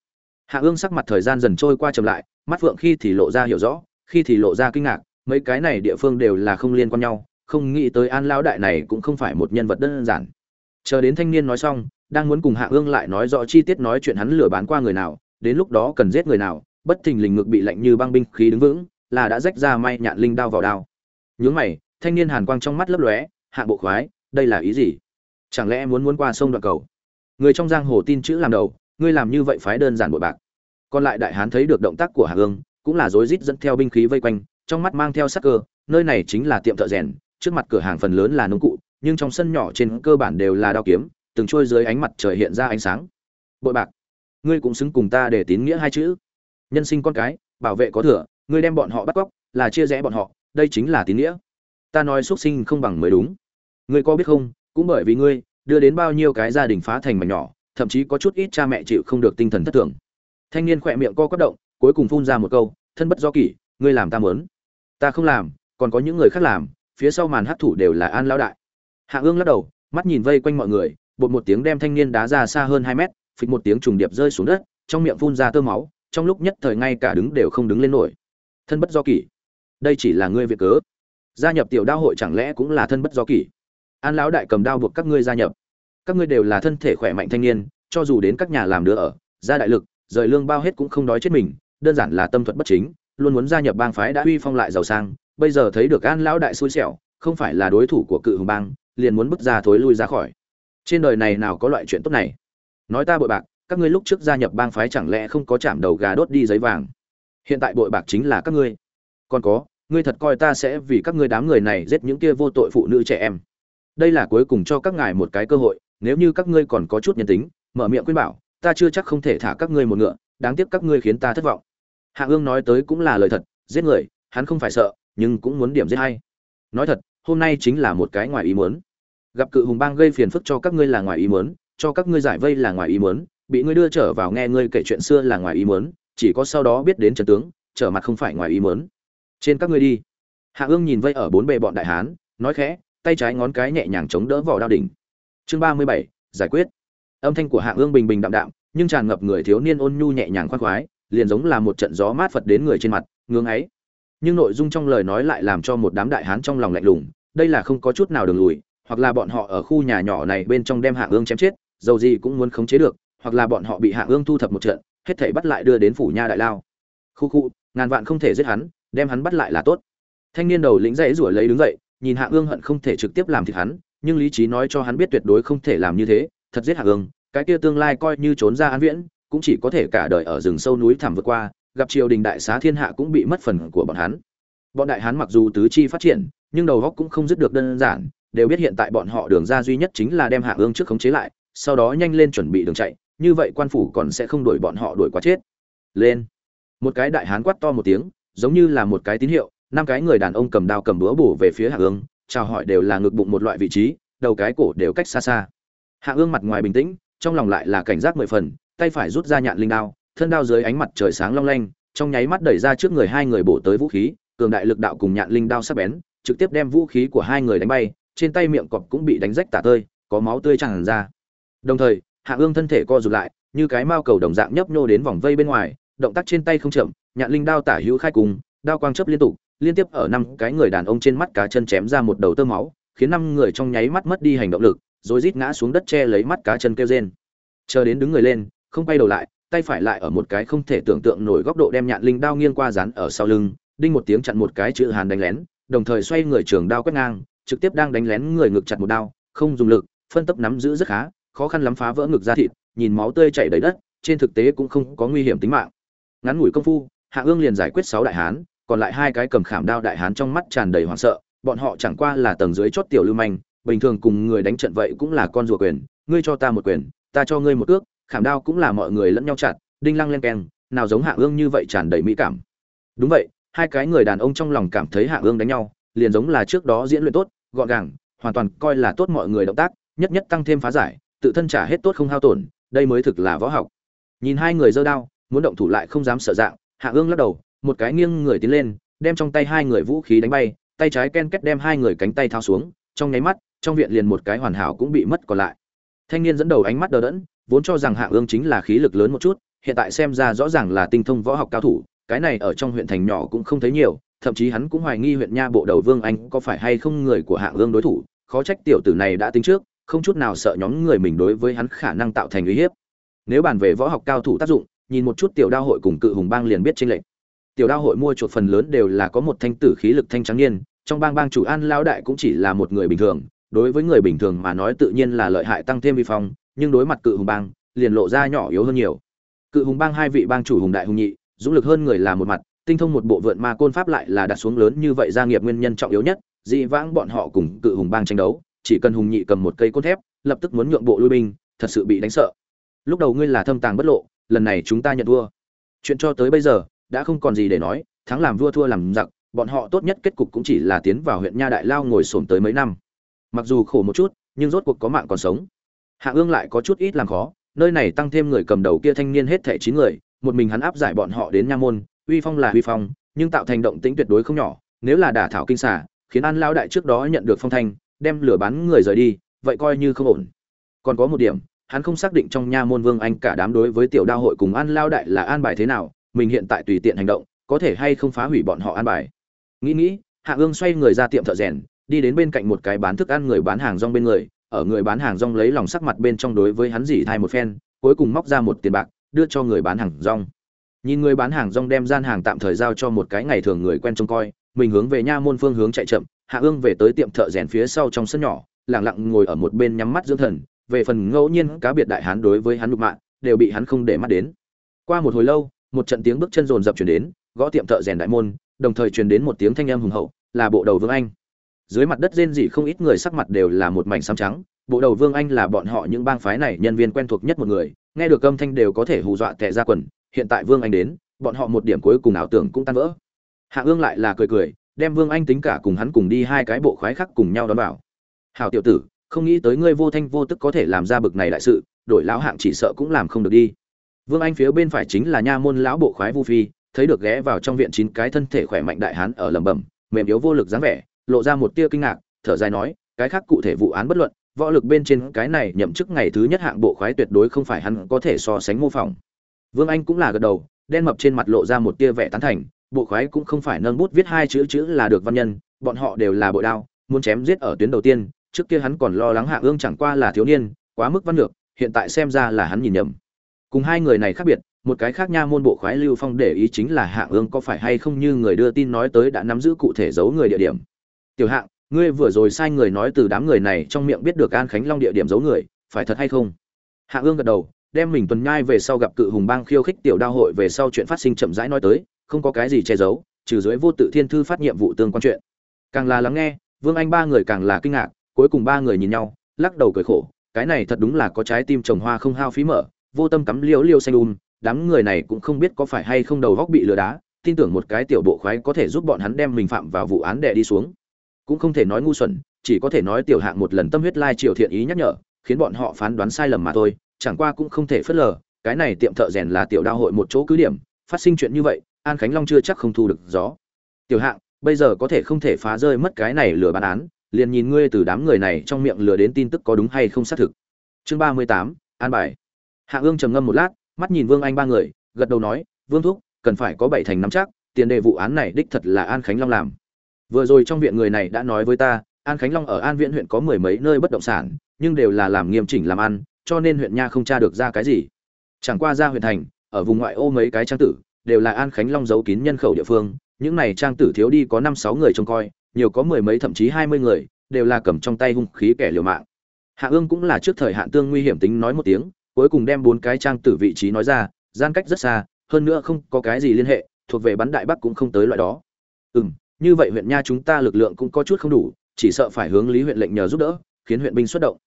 Hạ ương sắc mặt thời gian dần trôi qua chậm lại, mắt phượng khi thì lộ ra hiểu rõ, khi thì lộ ra kinh ngạc, mấy cái này địa phương đều là không liên quan nhau, không nghĩ tới an lão đại này cũng không phải một nhân vật đơn giản. Chờ đến thanh niên nói xong, đang muốn cùng hạ ương lại nói rõ chi tiết nói chuyện hắn lừa bán qua người nào, đến lúc đó cần giết người nào, bất thình lình ngực bị lạnh như băng binh khí đứng vững, là đã rách ra may nhạn linh đao vào đao. Nhướng mày, thanh niên hàn quang trong mắt lấp lóe, hạ bộ khoái đây là ý gì? Chẳng lẽ muốn muốn qua sông đoạn cầu? Người trong giang hồ tin chữ làm đầu, ngươi làm như vậy phái đơn giản bội bạc. Còn lại đại hán thấy được động tác của hạ ương cũng là rối rít dẫn theo binh khí vây quanh, trong mắt mang theo sắc cơ, nơi này chính là tiệm thợ rèn, trước mặt cửa hàng phần lớn là nông cụ, nhưng trong sân nhỏ trên cơ bản đều là đao kiếm, từng trôi dưới ánh mặt trời hiện ra ánh sáng. Bội bạc, ngươi cũng xứng cùng ta để tín nghĩa hai chữ. Nhân sinh con cái, bảo vệ có thừa, ngươi đem bọn họ bắt cóc, là chia rẽ bọn họ, đây chính là tín nghĩa. Ta nói xuất sinh không bằng mới đúng ngươi có biết không, cũng bởi vì ngươi, đưa đến bao nhiêu cái gia đình phá thành mảnh nhỏ, thậm chí có chút ít cha mẹ chịu không được tinh thần thất thường. Thanh niên khỏe miệng co quắp động, cuối cùng phun ra một câu, thân bất do kỷ, ngươi làm ta mớn ta không làm, còn có những người khác làm, phía sau màn hấp thủ đều là an lão đại. Hạ ương lắc đầu, mắt nhìn vây quanh mọi người, bột một tiếng đem thanh niên đá ra xa hơn hai mét, phịch một tiếng trùng điệp rơi xuống đất, trong miệng phun ra tơ máu, trong lúc nhất thời ngay cả đứng đều không đứng lên nổi. Thân bất do kỷ. Đây chỉ là ngươi việc cớ. Gia nhập tiểu đao hội chẳng lẽ cũng là thân bất do kỷ? An lão đại cầm đao buộc các ngươi gia nhập. Các ngươi đều là thân thể khỏe mạnh thanh niên, cho dù đến các nhà làm đứa ở gia đại lực, rời lương bao hết cũng không đói chết mình, đơn giản là tâm thuật bất chính, luôn muốn gia nhập bang phái đã uy phong lại giàu sang, bây giờ thấy được an lão đại xui xẻo, không phải là đối thủ của cự hùng bang, liền muốn bước ra thối lui ra khỏi. Trên đời này nào có loại chuyện tốt này? Nói ta bội bạc, các ngươi lúc trước gia nhập bang phái chẳng lẽ không có chạm đầu gà đốt đi giấy vàng? Hiện tại bội bạc chính là các ngươi. Còn có, ngươi thật coi ta sẽ vì các ngươi đám người này giết những kia vô tội phụ nữ trẻ em đây là cuối cùng cho các ngài một cái cơ hội, nếu như các ngươi còn có chút nhân tính, mở miệng khuyên bảo, ta chưa chắc không thể thả các ngươi một ngựa, đáng tiếc các ngươi khiến ta thất vọng. Hạ ương nói tới cũng là lời thật, giết người, hắn không phải sợ, nhưng cũng muốn điểm giết hay. Nói thật, hôm nay chính là một cái ngoài ý muốn. Gặp cự hùng bang gây phiền phức cho các ngươi là ngoài ý muốn, cho các ngươi giải vây là ngoài ý muốn, bị ngươi đưa trở vào nghe ngươi kể chuyện xưa là ngoài ý muốn, chỉ có sau đó biết đến trận tướng, trở mặt không phải ngoài ý muốn. Trên các ngươi đi. Hạ ương nhìn vây ở bốn bề bọn đại hán, nói khẽ tay trái ngón cái nhẹ nhàng chống đỡ vỏ đao đỉnh. Chương ba mươi bảy, giải quyết. Âm thanh của hạ ương bình bình đạm đạm, nhưng tràn ngập người thiếu niên ôn nhu nhẹ nhàng khoan khoái, liền giống là một trận gió mát phật đến người trên mặt, ngưỡng ấy. Nhưng nội dung trong lời nói lại làm cho một đám đại hán trong lòng lạnh lùng, đây là không có chút nào đường lùi, hoặc là bọn họ ở khu nhà nhỏ này bên trong đem hạ ương chém chết, dầu gì cũng muốn khống chế được, hoặc là bọn họ bị hạ ương thu thập một trận, hết thảy bắt lại đưa đến phủ nha đại lao. Khu khu, ngàn vạn không thể giết hắn, đem hắn bắt lại là tốt. Thanh niên đầu lĩnh dãy rủa lấy đứng dậy nhìn hạ ương hận không thể trực tiếp làm thịt hắn, nhưng lý trí nói cho hắn biết tuyệt đối không thể làm như thế, thật giết hạ ương, cái kia tương lai coi như trốn ra an viễn, cũng chỉ có thể cả đời ở rừng sâu núi thẳm vượt qua, gặp triều đình đại xá thiên hạ cũng bị mất phần của bọn hắn. Bọn đại hán mặc dù tứ chi phát triển, nhưng đầu góc cũng không dứt được đơn giản, đều biết hiện tại bọn họ đường ra duy nhất chính là đem hạ ương trước khống chế lại, sau đó nhanh lên chuẩn bị đường chạy, như vậy quan phủ còn sẽ không đuổi bọn họ đuổi quá chết. Lên. Một cái đại hán quát to một tiếng, giống như là một cái tín hiệu năm cái người đàn ông cầm đao cầm búa bổ về phía hạ ương, chào hỏi đều là ngực bụng một loại vị trí, đầu cái cổ đều cách xa xa. Hạ ương mặt ngoài bình tĩnh, trong lòng lại là cảnh giác mười phần, tay phải rút ra nhạn linh đao, thân đao dưới ánh mặt trời sáng long lanh, trong nháy mắt đẩy ra trước người hai người bổ tới vũ khí, cường đại lực đạo cùng nhạn linh đao sắc bén, trực tiếp đem vũ khí của hai người đánh bay, trên tay miệng cọp cũng bị đánh rách tả tơi, có máu tươi tràn ra. Đồng thời, hạ ương thân thể co rụt lại, như cái mao cầu đồng dạng nhấp nhô đến vòng vây bên ngoài, động tác trên tay không chậm, nhạn linh đao tả hữu khai cùng, đao quang chấp liên tục liên tiếp ở năm cái người đàn ông trên mắt cá chân chém ra một đầu tơ máu, khiến năm người trong nháy mắt mất đi hành động lực, rồi rít ngã xuống đất che lấy mắt cá chân kêu rên. Chờ đến đứng người lên, không quay đầu lại, tay phải lại ở một cái không thể tưởng tượng nổi góc độ đem nhạn linh đao nghiêng qua dán ở sau lưng, đinh một tiếng chặn một cái chữ hàn đánh lén, đồng thời xoay người trường đao quét ngang, trực tiếp đang đánh lén người ngực chặt một đao, không dùng lực, phân tấp nắm giữ rất khá, khó khăn lắm phá vỡ ngực ra thịt, nhìn máu tươi chảy đầy đất, trên thực tế cũng không có nguy hiểm tính mạng. Ngắn ngủi công phu, hạ ương liền giải quyết sáu đại hán còn lại hai cái cầm khảm đao đại hán trong mắt tràn đầy hoảng sợ, bọn họ chẳng qua là tầng dưới chót tiểu lưu manh, bình thường cùng người đánh trận vậy cũng là con rùa quyền, ngươi cho ta một quyền, ta cho ngươi một ước khảm đao cũng là mọi người lẫn nhau chặt, đinh lăng len keng, nào giống hạ ương như vậy tràn đầy mỹ cảm. Đúng vậy, hai cái người đàn ông trong lòng cảm thấy hạ ương đánh nhau, liền giống là trước đó diễn luyện tốt, gọn gàng, hoàn toàn coi là tốt mọi người động tác, nhất nhất tăng thêm phá giải, tự thân trả hết tốt không hao tổn, đây mới thực là võ học. Nhìn hai người giơ đao, muốn động thủ lại không dám sợ dạng hạ ương lắc đầu một cái nghiêng người tiến lên, đem trong tay hai người vũ khí đánh bay, tay trái ken kết đem hai người cánh tay thao xuống, trong nháy mắt, trong viện liền một cái hoàn hảo cũng bị mất còn lại. Thanh niên dẫn đầu ánh mắt đờ đẫn, vốn cho rằng hạ ương chính là khí lực lớn một chút, hiện tại xem ra rõ ràng là tinh thông võ học cao thủ, cái này ở trong huyện thành nhỏ cũng không thấy nhiều, thậm chí hắn cũng hoài nghi huyện nha bộ đầu vương anh có phải hay không người của hạ ương đối thủ, khó trách tiểu tử này đã tính trước, không chút nào sợ nhóm người mình đối với hắn khả năng tạo thành uy hiếp. Nếu bàn về võ học cao thủ tác dụng, nhìn một chút tiểu đao hội cùng cự hùng bang liền biết tranh lệnh tiểu đao hội mua chuột phần lớn đều là có một thanh tử khí lực thanh trắng niên, trong bang bang chủ an lao đại cũng chỉ là một người bình thường, đối với người bình thường mà nói tự nhiên là lợi hại tăng thêm vi phong, nhưng đối mặt cự hùng bang, liền lộ ra nhỏ yếu hơn nhiều. Cự hùng bang hai vị bang chủ hùng đại hùng nhị, dũng lực hơn người là một mặt, tinh thông một bộ vượn ma côn pháp lại là đặt xuống lớn như vậy gia nghiệp nguyên nhân trọng yếu nhất, dị vãng bọn họ cùng cự hùng bang tranh đấu, chỉ cần hùng nhị cầm một cây côn thép, lập tức muốn nhượng bộ lui binh, thật sự bị đánh sợ. Lúc đầu ngươi là thâm tàng bất lộ, lần này chúng ta nhận thua. Chuyện cho tới bây giờ đã không còn gì để nói, thắng làm vua thua làm giặc, bọn họ tốt nhất kết cục cũng chỉ là tiến vào huyện nha đại lao ngồi xổm tới mấy năm. Mặc dù khổ một chút, nhưng rốt cuộc có mạng còn sống. Hạ ương lại có chút ít làm khó, nơi này tăng thêm người cầm đầu kia thanh niên hết thẻ chín người, một mình hắn áp giải bọn họ đến nha môn, uy phong là uy phong, nhưng tạo thành động tĩnh tuyệt đối không nhỏ, nếu là đả thảo kinh xả khiến an lao đại trước đó nhận được phong thanh, đem lửa bán người rời đi, vậy coi như không ổn. Còn có một điểm, hắn không xác định trong nha môn vương anh cả đám đối với tiểu đao hội cùng an lao đại là an bài thế nào mình hiện tại tùy tiện hành động, có thể hay không phá hủy bọn họ an bài. Nghĩ nghĩ, hạ ương xoay người ra tiệm thợ rèn, đi đến bên cạnh một cái bán thức ăn người bán hàng rong bên người, ở người bán hàng rong lấy lòng sắc mặt bên trong đối với hắn dỉ thai một phen, cuối cùng móc ra một tiền bạc, đưa cho người bán hàng rong. Nhìn người bán hàng rong đem gian hàng tạm thời giao cho một cái ngày thường người quen trông coi, mình hướng về nha môn phương hướng chạy chậm, hạ ương về tới tiệm thợ rèn phía sau trong sân nhỏ lẳng lặng ngồi ở một bên nhắm mắt dưỡng thần, về phần ngẫu nhiên cá biệt đại hán đối với hắn đục mạng, đều bị hắn không để mắt đến. Qua một hồi lâu một trận tiếng bước chân rồn rập chuyển đến, gõ tiệm thợ rèn đại môn, đồng thời truyền đến một tiếng thanh âm hùng hậu, là bộ đầu vương anh. Dưới mặt đất rên rỉ không ít người sắc mặt đều là một mảnh xám trắng, bộ đầu vương anh là bọn họ những bang phái này nhân viên quen thuộc nhất một người, nghe được âm thanh đều có thể hù dọa tệ ra quần, hiện tại vương anh đến, bọn họ một điểm cuối cùng ảo tưởng cũng tan vỡ. Hạ ương lại là cười cười, đem vương anh tính cả cùng hắn cùng đi hai cái bộ khoái khác cùng nhau đón bảo hào tiểu tử, không nghĩ tới ngươi vô thanh vô tức có thể làm ra bực này đại sự, đổi lão hạng chỉ sợ cũng làm không được đi vương anh phía bên phải chính là nha môn lão bộ khoái vu phi, thấy được ghé vào trong viện chín cái thân thể khỏe mạnh đại hán ở lẩm bẩm, mềm yếu vô lực dáng vẻ, lộ ra một tia kinh ngạc, thở dài nói, cái khác cụ thể vụ án bất luận, võ lực bên trên cái này nhậm chức ngày thứ nhất hạng bộ khoái tuyệt đối không phải hắn có thể so sánh mô phỏng. Vương anh cũng là gật đầu, đen mập trên mặt lộ ra một tia vẻ tán thành, bộ khoái cũng không phải nâng bút viết hai chữ chữ là được văn nhân, bọn họ đều là bội đao, muốn chém giết ở tuyến đầu tiên, trước kia hắn còn lo lắng hạ ương chẳng qua là thiếu niên, quá mức văn lược hiện tại xem ra là hắn nhìn nhầm cùng hai người này khác biệt, một cái khác nha môn bộ khoái lưu phong để ý chính là hạ ương có phải hay không như người đưa tin nói tới đã nắm giữ cụ thể giấu người địa điểm. Tiểu hạng, ngươi vừa rồi sai người nói từ đám người này trong miệng biết được an khánh long địa điểm giấu người, phải thật hay không? Hạ ương gật đầu, đem mình tuần nhai về sau gặp cự hùng bang khiêu khích tiểu đao hội về sau chuyện phát sinh chậm rãi nói tới, không có cái gì che giấu, trừ dưới vô tự thiên thư phát nhiệm vụ tương quan chuyện. Càng là lắng nghe, vương anh ba người càng là kinh ngạc, cuối cùng ba người nhìn nhau, lắc đầu cười khổ, cái này thật đúng là có trái tim trồng hoa không hao phí mở vô tâm cắm liễu liêu xanh um đám người này cũng không biết có phải hay không đầu góc bị lừa đá, tin tưởng một cái tiểu bộ khoái có thể giúp bọn hắn đem mình phạm vào vụ án đè đi xuống. Cũng không thể nói ngu xuẩn, chỉ có thể nói tiểu hạng một lần tâm huyết lai triều thiện ý nhắc nhở, khiến bọn họ phán đoán sai lầm mà thôi, chẳng qua cũng không thể phớt lờ, cái này tiệm thợ rèn là tiểu đao hội một chỗ cứ điểm, phát sinh chuyện như vậy, an khánh long chưa chắc không thu được gió. Tiểu hạng, bây giờ có thể không thể phá rơi mất cái này lừa bán án, liền nhìn ngươi từ đám người này trong miệng lừa đến tin tức có đúng hay không xác thực. Chương ba mươi tám, an bài hạ ương trầm ngâm một lát, mắt nhìn vương anh ba người, gật đầu nói, vương thúc, cần phải có bảy thành nắm chắc, tiền đề vụ án này đích thật là an khánh long làm. Vừa rồi trong viện người này đã nói với ta, an khánh long ở an viện huyện có mười mấy nơi bất động sản, nhưng đều là làm nghiêm chỉnh làm ăn, cho nên huyện nha không tra được ra cái gì. Chẳng qua ra huyện thành, ở vùng ngoại ô mấy cái trang tử, đều là an khánh long giấu kín nhân khẩu địa phương, những này trang tử thiếu đi có năm sáu người trông coi, nhiều có mười mấy thậm chí hai mươi người, đều là cầm trong tay hung khí kẻ liều mạng. Hạ ương cũng là trước thời hạn tương nguy hiểm tính nói một tiếng cuối cùng đem bốn cái trang tử vị trí nói ra, gian cách rất xa, hơn nữa không có cái gì liên hệ, thuộc về bắn đại bắc cũng không tới loại đó. Ừ như vậy huyện nha chúng ta lực lượng cũng có chút không đủ, chỉ sợ phải hướng lý huyện lệnh nhờ giúp đỡ, khiến huyện binh xuất động.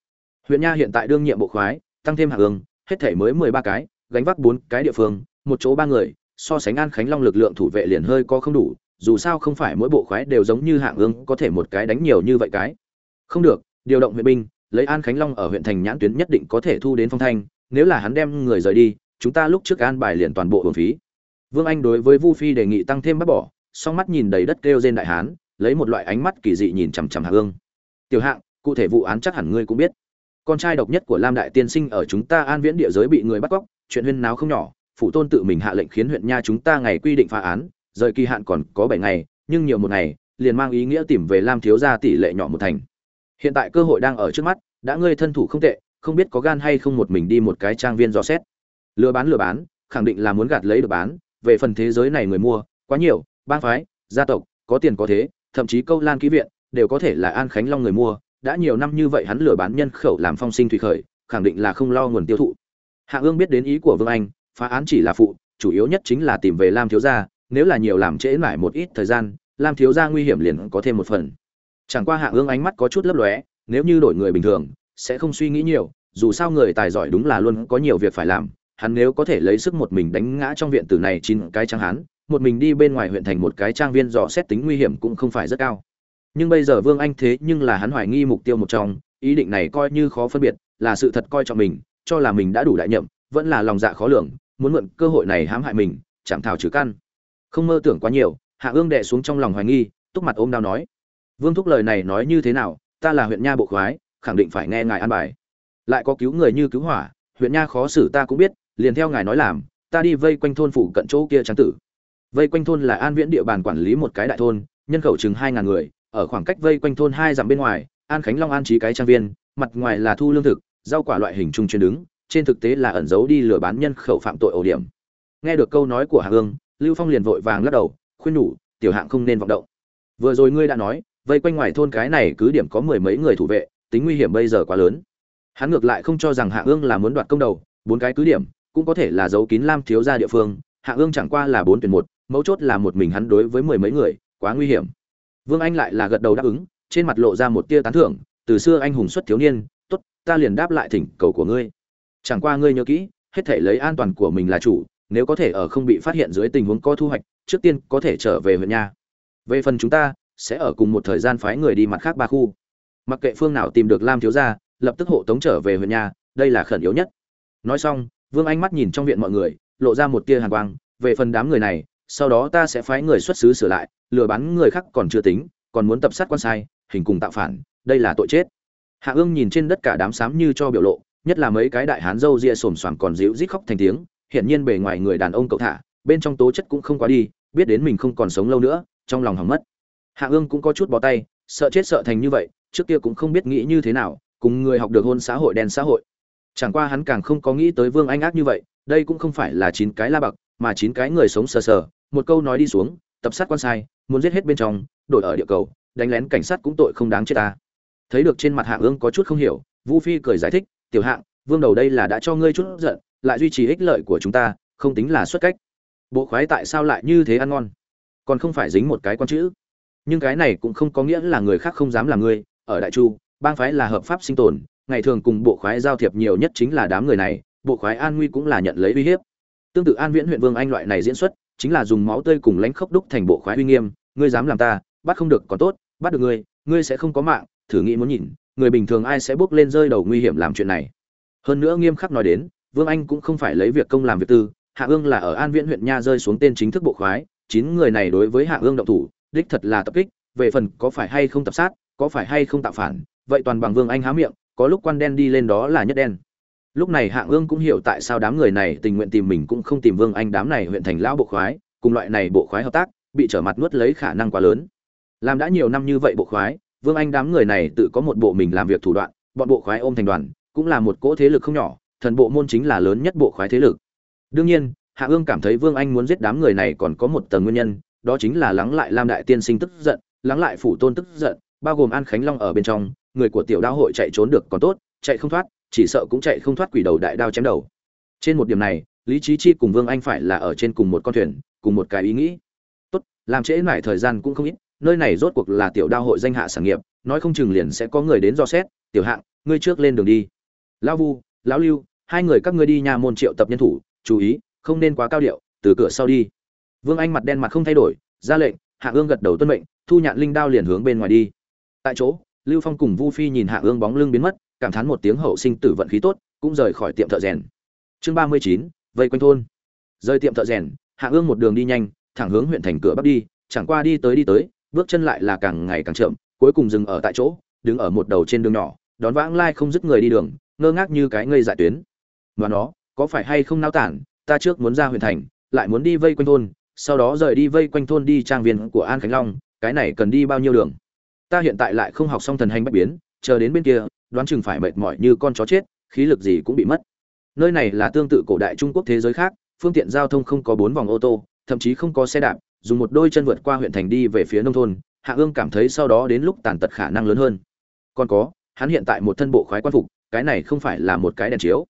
Huyện nha hiện tại đương nhiệm bộ khoái, tăng thêm hạng ương, hết thể mới mười ba cái, gánh vác bốn cái địa phương, một chỗ ba người, so sánh an khánh long lực lượng thủ vệ liền hơi có không đủ, dù sao không phải mỗi bộ khoái đều giống như hạng ương có thể một cái đánh nhiều như vậy cái. Không được, điều động huyện binh, lấy an khánh long ở huyện thành nhãn tuyến nhất định có thể thu đến phong thanh nếu là hắn đem người rời đi, chúng ta lúc trước an bài liền toàn bộ hưởng phí. Vương anh đối với vu phi đề nghị tăng thêm bắt bỏ, song mắt nhìn đầy đất kêu trên đại hán, lấy một loại ánh mắt kỳ dị nhìn chằm chằm hạ ương tiểu hạng, cụ thể vụ án chắc hẳn ngươi cũng biết. Con trai độc nhất của lam đại tiên sinh ở chúng ta an viễn địa giới bị người bắt cóc, chuyện huyên náo không nhỏ, phủ tôn tự mình hạ lệnh khiến huyện nha chúng ta ngày quy định phá án, rời kỳ hạn còn có bảy ngày, nhưng nhiều một ngày, liền mang ý nghĩa tìm về lam thiếu gia tỷ lệ nhỏ một thành. Hiện tại cơ hội đang ở trước mắt, đã ngươi thân thủ không tệ không biết có gan hay không một mình đi một cái trang viên dò xét. Lừa bán lừa bán, khẳng định là muốn gạt lấy được bán, về phần thế giới này người mua, quá nhiều, bang phái, gia tộc, có tiền có thế, thậm chí câu lan ký viện, đều có thể là an khánh long người mua. Đã nhiều năm như vậy hắn lừa bán nhân khẩu làm phong sinh thủy khởi, khẳng định là không lo nguồn tiêu thụ. Hạ ương biết đến ý của vương anh, phá án chỉ là phụ, chủ yếu nhất chính là tìm về lam thiếu gia, nếu là nhiều làm trễ mãi một ít thời gian, lam thiếu gia nguy hiểm liền có thêm một phần. Chẳng qua hạ ương ánh mắt có chút lấp lóe, nếu như đổi người bình thường sẽ không suy nghĩ nhiều, dù sao người tài giỏi đúng là luôn có nhiều việc phải làm, hắn nếu có thể lấy sức một mình đánh ngã trong viện tử này chín cái trang hắn một mình đi bên ngoài huyện thành một cái trang viên dò xét tính nguy hiểm cũng không phải rất cao. Nhưng bây giờ vương anh thế nhưng là hắn hoài nghi mục tiêu một trong, ý định này coi như khó phân biệt, là sự thật coi trọng mình, cho là mình đã đủ đại nhậm, vẫn là lòng dạ khó lường, muốn mượn cơ hội này hãm hại mình, chạm thảo trừ căn. Không mơ tưởng quá nhiều, hạ ương đệ xuống trong lòng hoài nghi, túc mặt ôm đau nói, vương thúc lời này nói như thế nào, ta là huyện nha bộ khoái khẳng định phải nghe ngài an bài. Lại có cứu người như cứu hỏa, huyện nha khó xử ta cũng biết, liền theo ngài nói làm, ta đi vây quanh thôn phủ cận chỗ kia trắng tử. Vây quanh thôn là an viễn địa bàn quản lý một cái đại thôn, nhân khẩu chừng hai ngàn người, ở khoảng cách vây quanh thôn hai dặm bên ngoài, an khánh long an trí cái trang viên, mặt ngoài là thu lương thực, rau quả loại hình trung chuyên đứng, trên thực tế là ẩn giấu đi lừa bán nhân khẩu phạm tội ổ điểm. Nghe được câu nói của hạ hương, lưu phong liền vội vàng lắc đầu, khuyên nhủ, tiểu hạng không nên vọng động. Vừa rồi ngươi đã nói, vây quanh ngoài thôn cái này cứ điểm có mười mấy người thủ vệ tính nguy hiểm bây giờ quá lớn. Hắn ngược lại không cho rằng hạ ương là muốn đoạt công đầu, bốn cái cứ điểm, cũng có thể là giấu kín lam thiếu gia địa phương, hạ ương chẳng qua là bốn tuyển một, mấu chốt là một mình hắn đối với mười mấy người, quá nguy hiểm. Vương anh lại là gật đầu đáp ứng, trên mặt lộ ra một tia tán thưởng, từ xưa anh hùng xuất thiếu niên, tốt, ta liền đáp lại thỉnh cầu của ngươi. Chẳng qua ngươi nhớ kỹ, hết thể lấy an toàn của mình là chủ, nếu có thể ở không bị phát hiện dưới tình huống có thu hoạch, trước tiên có thể trở về huyện nhà về phần chúng ta, sẽ ở cùng một thời gian phái người đi mặt khác ba khu mặc kệ phương nào tìm được lam thiếu gia, lập tức hộ tống trở về huyện nhà, đây là khẩn yếu nhất. Nói xong, vương anh mắt nhìn trong viện mọi người, lộ ra một tia hàn quang, về phần đám người này, sau đó ta sẽ phái người xuất xứ sửa lại, lừa bán người khác còn chưa tính, còn muốn tập sát quan sai, hình cùng tạo phản, đây là tội chết. Hạ ương nhìn trên đất cả đám xám như cho biểu lộ, nhất là mấy cái đại hán râu ria xồm xoàm còn dịu rít khóc thành tiếng, hiển nhiên bề ngoài người đàn ông cậu thả, bên trong tố chất cũng không quá đi, biết đến mình không còn sống lâu nữa, trong lòng hỏng mất. Hạ ương cũng có chút bó tay, sợ chết sợ thành như vậy trước kia cũng không biết nghĩ như thế nào, cùng người học được hôn xã hội đen xã hội. Chẳng qua hắn càng không có nghĩ tới vương anh ác như vậy, đây cũng không phải là chín cái la bậc mà chín cái người sống sờ sờ. Một câu nói đi xuống, tập sát quan sai, muốn giết hết bên trong, đổi ở địa cầu, đánh lén cảnh sát cũng tội không đáng chết ta. Thấy được trên mặt hạ ương có chút không hiểu, vu phi cười giải thích, tiểu hạng, vương đầu đây là đã cho ngươi chút giận, lại duy trì ích lợi của chúng ta, không tính là xuất cách. Bộ khoái tại sao lại như thế ăn ngon? Còn không phải dính một cái con chữ. Nhưng cái này cũng không có nghĩa là người khác không dám làm ngươi ở đại chu, bang phái là hợp pháp sinh tồn, ngày thường cùng bộ khoái giao thiệp nhiều nhất chính là đám người này, bộ khoái an nguy cũng là nhận lấy uy hiếp. Tương tự an viễn huyện vương anh loại này diễn xuất, chính là dùng máu tươi cùng lãnh khốc đúc thành bộ khoái uy nghiêm, ngươi dám làm ta, bắt không được còn tốt, bắt được ngươi ngươi sẽ không có mạng, thử nghĩ muốn nhìn, người bình thường ai sẽ bước lên rơi đầu nguy hiểm làm chuyện này. Hơn nữa nghiêm khắc nói đến, vương anh cũng không phải lấy việc công làm việc tư, hạ ương là ở an viễn huyện nha rơi xuống tên chính thức bộ khoái, chín người này đối với hạ ương động thủ, đích thật là tập kích, về phần có phải hay không tập sát có phải hay không tạo phản, vậy toàn bằng vương anh há miệng, có lúc quan đen đi lên đó là nhất đen. Lúc này hạ ương cũng hiểu tại sao đám người này tình nguyện tìm mình cũng không tìm vương anh đám này huyện thành lão bộ khoái, cùng loại này bộ khoái hợp tác, bị trở mặt nuốt lấy khả năng quá lớn. Làm đã nhiều năm như vậy bộ khoái, vương anh đám người này tự có một bộ mình làm việc thủ đoạn, bọn bộ khoái ôm thành đoàn, cũng là một cỗ thế lực không nhỏ, thần bộ môn chính là lớn nhất bộ khoái thế lực. Đương nhiên, hạ ương cảm thấy vương anh muốn giết đám người này còn có một tầng nguyên nhân, đó chính là lắng lại lam đại tiên sinh tức giận, lắng lại phủ tôn tức giận bao gồm an khánh long ở bên trong, người của tiểu đao hội chạy trốn được còn tốt, chạy không thoát, chỉ sợ cũng chạy không thoát quỷ đầu đại đao chém đầu. Trên một điểm này, lý trí chi cùng vương anh phải là ở trên cùng một con thuyền, cùng một cái ý nghĩ. Tốt, làm trễ mãi thời gian cũng không ít, nơi này rốt cuộc là tiểu đao hội danh hạ sản nghiệp, nói không chừng liền sẽ có người đến do xét, tiểu hạng, ngươi trước lên đường đi. Lão vu, lão lưu, hai người các ngươi đi nhà môn triệu tập nhân thủ, chú ý, không nên quá cao điệu, từ cửa sau đi. Vương anh mặt đen mặt không thay đổi, ra lệnh hạ ương gật đầu tuân mệnh, thu nhạn linh đao liền hướng bên ngoài đi tại chỗ, lưu phong cùng vu phi nhìn hạ ương bóng lưng biến mất, cảm thán một tiếng hậu sinh tử vận khí tốt, cũng rời khỏi tiệm thợ rèn. Chương ba mươi chín, vây quanh thôn. Rời tiệm thợ rèn, hạ ương một đường đi nhanh, thẳng hướng huyện thành cửa bắc đi, chẳng qua đi tới đi tới, bước chân lại là càng ngày càng chậm, cuối cùng dừng ở tại chỗ, đứng ở một đầu trên đường nhỏ, đón vãng lai không dứt người đi đường, ngơ ngác như cái ngây dại tuyến. Mà nó, có phải hay không nao tản, ta trước muốn ra huyện thành, lại muốn đi vây quanh thôn, sau đó rời đi vây quanh thôn đi trang viên của an khánh long, cái này cần đi bao nhiêu đường? Ta hiện tại lại không học xong thần hành bách biến, chờ đến bên kia, đoán chừng phải mệt mỏi như con chó chết, khí lực gì cũng bị mất. Nơi này là tương tự cổ đại trung quốc thế giới khác, phương tiện giao thông không có bốn vòng ô tô, thậm chí không có xe đạp, dùng một đôi chân vượt qua huyện thành đi về phía nông thôn, hạ ương cảm thấy sau đó đến lúc tàn tật khả năng lớn hơn. Còn có, hắn hiện tại một thân bộ khoái quan phục, cái này không phải là một cái đèn chiếu.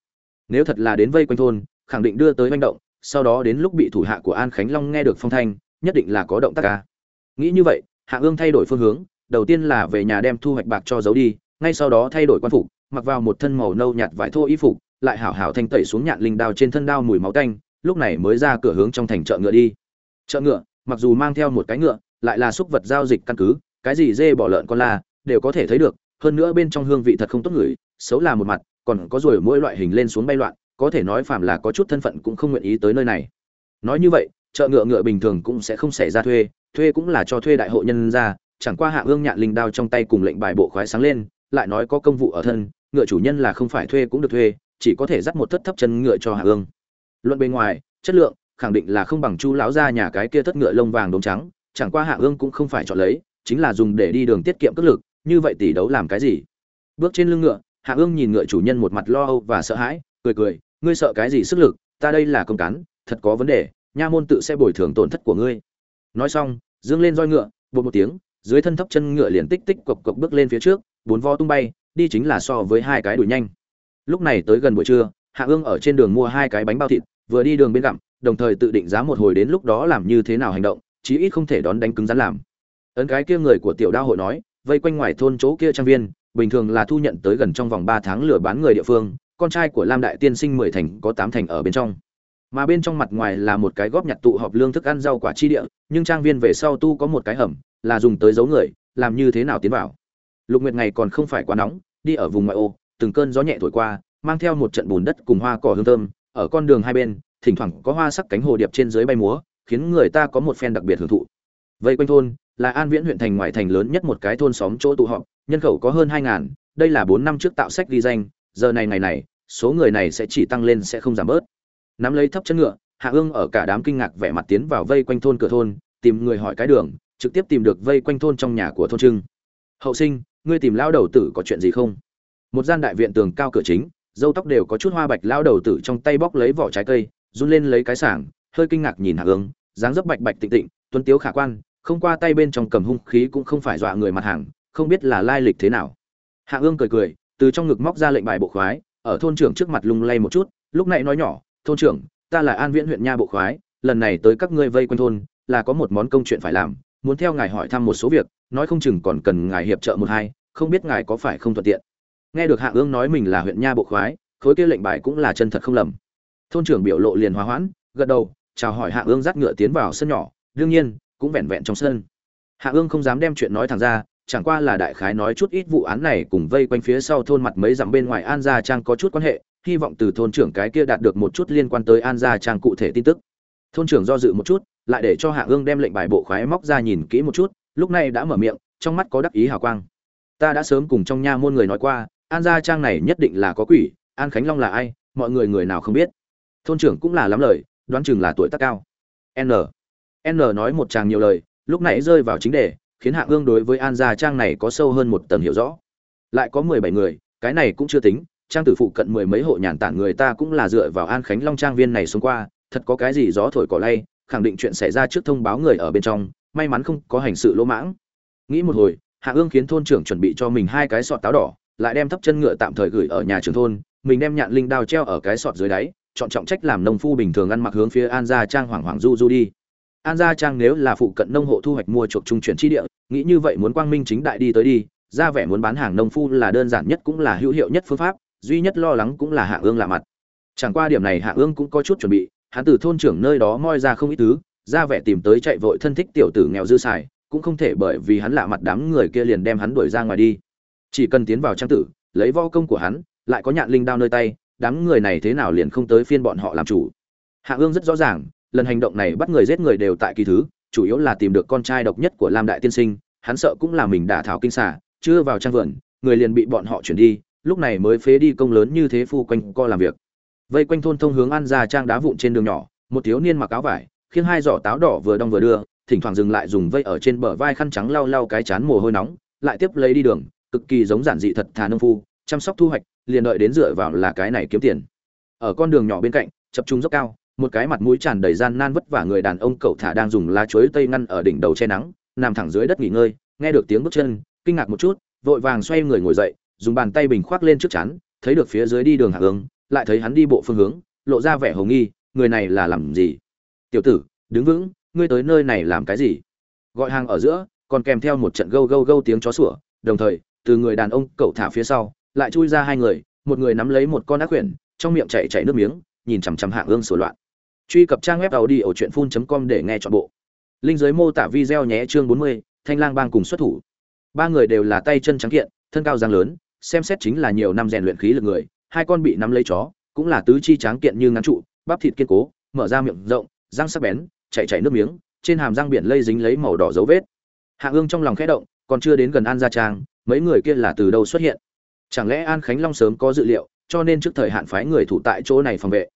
Nếu thật là đến vây quanh thôn, khẳng định đưa tới manh động, sau đó đến lúc bị thủ hạ của an khánh long nghe được phong thanh, nhất định là có động tác ca. Nghĩ như vậy, hạ ương thay đổi phương hướng đầu tiên là về nhà đem thu hoạch bạc cho giấu đi, ngay sau đó thay đổi quan phục, mặc vào một thân màu nâu nhạt vải thô y phục, lại hảo hảo thanh tẩy xuống nhạn linh đao trên thân đao mùi máu tanh, lúc này mới ra cửa hướng trong thành chợ ngựa đi. Chợ ngựa, mặc dù mang theo một cái ngựa, lại là xúc vật giao dịch căn cứ, cái gì dê bỏ lợn con la, đều có thể thấy được, hơn nữa bên trong hương vị thật không tốt ngửi, xấu là một mặt, còn có rồi mỗi loại hình lên xuống bay loạn, có thể nói phàm là có chút thân phận cũng không nguyện ý tới nơi này. Nói như vậy, chợ ngựa ngựa bình thường cũng sẽ không xảy ra thuê thuê cũng là cho thuê đại hộ nhân ra chẳng qua hạ ương nhạn linh đao trong tay cùng lệnh bài bộ khoái sáng lên, lại nói có công vụ ở thân, ngựa chủ nhân là không phải thuê cũng được thuê, chỉ có thể dắt một thất thấp chân ngựa cho hạ ương. Luận bên ngoài, chất lượng, khẳng định là không bằng chu lão gia nhà cái kia thất ngựa lông vàng đốm trắng, chẳng qua hạ ương cũng không phải chọn lấy, chính là dùng để đi đường tiết kiệm cước lực, như vậy tỷ đấu làm cái gì? Bước trên lưng ngựa, hạ ương nhìn ngựa chủ nhân một mặt lo âu và sợ hãi, cười cười, ngươi sợ cái gì sức lực? Ta đây là công cán, thật có vấn đề, nha môn tự sẽ bồi thường tổn thất của ngươi. Nói xong, dương lên roi ngựa bột một tiếng dưới thân thấp chân ngựa liền tích tích cộc cộc bước lên phía trước, bốn vo tung bay, đi chính là so với hai cái đuổi nhanh. Lúc này tới gần buổi trưa, hạ ương ở trên đường mua hai cái bánh bao thịt, vừa đi đường bên gặm, đồng thời tự định giá một hồi đến lúc đó làm như thế nào hành động, chí ít không thể đón đánh cứng rắn làm. Ấn cái kia người của tiểu đa hội nói, vây quanh ngoài thôn chỗ kia trang viên, bình thường là thu nhận tới gần trong vòng ba tháng lừa bán người địa phương, con trai của lam đại tiên sinh mười thành có tám thành ở bên trong. Mà bên trong mặt ngoài là một cái góp nhặt tụ họp lương thức ăn rau quả chi địa, nhưng trang viên về sau tu có một cái hầm là dùng tới giấu người, làm như thế nào tiến vào. Lục nguyệt ngày còn không phải quá nóng, đi ở vùng ngoại ô, từng cơn gió nhẹ thổi qua, mang theo một trận bùn đất cùng hoa cỏ hương thơm, ở con đường hai bên, thỉnh thoảng có hoa sắc cánh hồ điệp trên dưới bay múa, khiến người ta có một phen đặc biệt hưởng thụ. Vây quanh thôn, là an viễn huyện thành ngoại thành lớn nhất một cái thôn xóm chỗ tụ họp, nhân khẩu có hơn hai ngàn, đây là bốn năm trước tạo sách ghi danh, giờ này ngày này, số người này sẽ chỉ tăng lên sẽ không giảm bớt. Nắm lấy thấp chân ngựa, hạ ương ở cả đám kinh ngạc vẻ mặt tiến vào vây quanh thôn cửa thôn, tìm người hỏi cái đường trực tiếp tìm được vây quanh thôn trong nhà của thôn trưng. Hậu sinh, ngươi tìm lao đầu tử có chuyện gì không? Một gian đại viện tường cao cửa chính dâu tóc đều có chút hoa bạch lao đầu tử trong tay bóc lấy vỏ trái cây, run lên lấy cái sảng, hơi kinh ngạc nhìn hạ ương dáng dấp bạch bạch tịnh tịnh, tuấn tiếu khả quan, không qua tay bên trong cầm hung khí cũng không phải dọa người mặt hàng, không biết là lai lịch thế nào. Hạ ương cười cười, từ trong ngực móc ra lệnh bài bộ khoái, ở thôn trưởng trước mặt lung lay một chút, lúc này nói nhỏ, thôn trưởng, ta là an viễn huyện nha bộ khoái, lần này tới các ngươi vây quanh thôn, là có một món công chuyện phải làm muốn theo ngài hỏi thăm một số việc, nói không chừng còn cần ngài hiệp trợ một hai, không biết ngài có phải không thuận tiện. Nghe được hạ ương nói mình là huyện nha bộ khoái, khối kia lệnh bài cũng là chân thật không lầm. Thôn trưởng biểu lộ liền hòa hoãn, gật đầu, chào hỏi hạ ương dắt ngựa tiến vào sân nhỏ, đương nhiên, cũng vẹn vẹn trong sân. Hạ ương không dám đem chuyện nói thẳng ra, chẳng qua là đại khái nói chút ít vụ án này cùng vây quanh phía sau thôn mặt mấy dặm bên ngoài an gia trang có chút quan hệ, hy vọng từ thôn trưởng cái kia đạt được một chút liên quan tới an gia trang cụ thể tin tức. Thôn trưởng do dự một chút lại để cho hạ ương đem lệnh bài bộ khoái móc ra nhìn kỹ một chút, lúc này đã mở miệng, trong mắt có đắc ý hào quang. Ta đã sớm cùng trong nha môn người nói qua, an gia trang này nhất định là có quỷ, an khánh long là ai, mọi người người nào không biết. Thôn trưởng cũng là lắm lời, đoán chừng là tuổi tác cao. N. N nói một tràng nhiều lời, lúc nãy rơi vào chính đề, khiến hạ ương đối với an gia trang này có sâu hơn một tầng hiểu rõ. Lại có mười bảy người, cái này cũng chưa tính, trang tử phụ cận mười mấy hộ nhàn tản người ta cũng là dựa vào an khánh long trang viên này xuống qua, thật có cái gì gió thổi cỏ lay khẳng định chuyện xảy ra trước thông báo người ở bên trong, may mắn không có hành sự lỗ mãng. Nghĩ một hồi, hạ ương khiến thôn trưởng chuẩn bị cho mình hai cái sọt táo đỏ, lại đem thấp chân ngựa tạm thời gửi ở nhà trường thôn, mình đem nhạn linh đao treo ở cái sọt dưới đáy, chọn trọng trách làm nông phu bình thường ăn mặc hướng phía an gia trang hoảng hoảng du du đi. An gia trang nếu là phụ cận nông hộ thu hoạch mua chuộc trung chuyển chi địa, nghĩ như vậy muốn quang minh chính đại đi tới đi, ra vẻ muốn bán hàng nông phu là đơn giản nhất cũng là hữu hiệu nhất phương pháp, duy nhất lo lắng cũng là hạ ương lạ mặt. Chẳng qua điểm này hạ ương cũng có chút chuẩn bị hắn từ thôn trưởng nơi đó moi ra không ít thứ, ra vẻ tìm tới chạy vội thân thích tiểu tử nghèo dư xài, cũng không thể bởi vì hắn lạ mặt đám người kia liền đem hắn đuổi ra ngoài đi. Chỉ cần tiến vào trang tử, lấy võ công của hắn, lại có nhạn linh đao nơi tay, đám người này thế nào liền không tới phiên bọn họ làm chủ. Hạ ương rất rõ ràng, lần hành động này bắt người giết người đều tại kỳ thứ, chủ yếu là tìm được con trai độc nhất của lam đại tiên sinh, hắn sợ cũng là mình đã thảo kinh xả chưa vào trang vườn, người liền bị bọn họ chuyển đi, lúc này mới phế đi công lớn như thế phu quanh co làm việc vây quanh thôn thông hướng ăn ra trang đá vụn trên đường nhỏ, một thiếu niên mặc áo vải khiến hai giỏ táo đỏ vừa đong vừa đưa, thỉnh thoảng dừng lại dùng vây ở trên bờ vai khăn trắng lau lau cái chán mồ hôi nóng, lại tiếp lấy đi đường, cực kỳ giống giản dị thật thà nông phu, chăm sóc thu hoạch, liền đợi đến dựa vào là cái này kiếm tiền. Ở con đường nhỏ bên cạnh, chập trung dốc cao, một cái mặt mũi tràn đầy gian nan vất vả người đàn ông cậu thả đang dùng lá chuối tây ngăn ở đỉnh đầu che nắng, nằm thẳng dưới đất nghỉ ngơi, nghe được tiếng bước chân, kinh ngạc một chút, vội vàng xoay người ngồi dậy, dùng bàn tay bình khoác lên trước chắn thấy được phía dưới đi đường hạ hướng lại thấy hắn đi bộ phương hướng lộ ra vẻ hồ nghi người này là làm gì? Tiểu tử đứng vững ngươi tới nơi này làm cái gì? Gọi hàng ở giữa còn kèm theo một trận gâu gâu gâu tiếng chó sủa đồng thời từ người đàn ông cậu thả phía sau lại chui ra hai người một người nắm lấy một con ác quyển trong miệng chảy chảy nước miếng nhìn chằm chằm hạng ương sửa loạn. Truy cập trang web tàu đi ở truyện phun com để nghe chọn bộ. Linh giới mô tả video nhé chương 40, thanh lang bang cùng xuất thủ. Ba người đều là tay chân trắng kiện thân cao giang lớn xem xét chính là nhiều năm rèn luyện khí lực người hai con bị nắm lấy chó, cũng là tứ chi tráng kiện như ngắn trụ, bắp thịt kiên cố, mở ra miệng rộng, răng sắc bén chạy chạy nước miếng, trên hàm răng biển lây dính lấy màu đỏ dấu vết. Hạ ương trong lòng khẽ động, còn chưa đến gần an gia trang, mấy người kia là từ đâu xuất hiện? Chẳng lẽ an khánh long sớm có dự liệu, cho nên trước thời hạn phái người thủ tại chỗ này phòng vệ?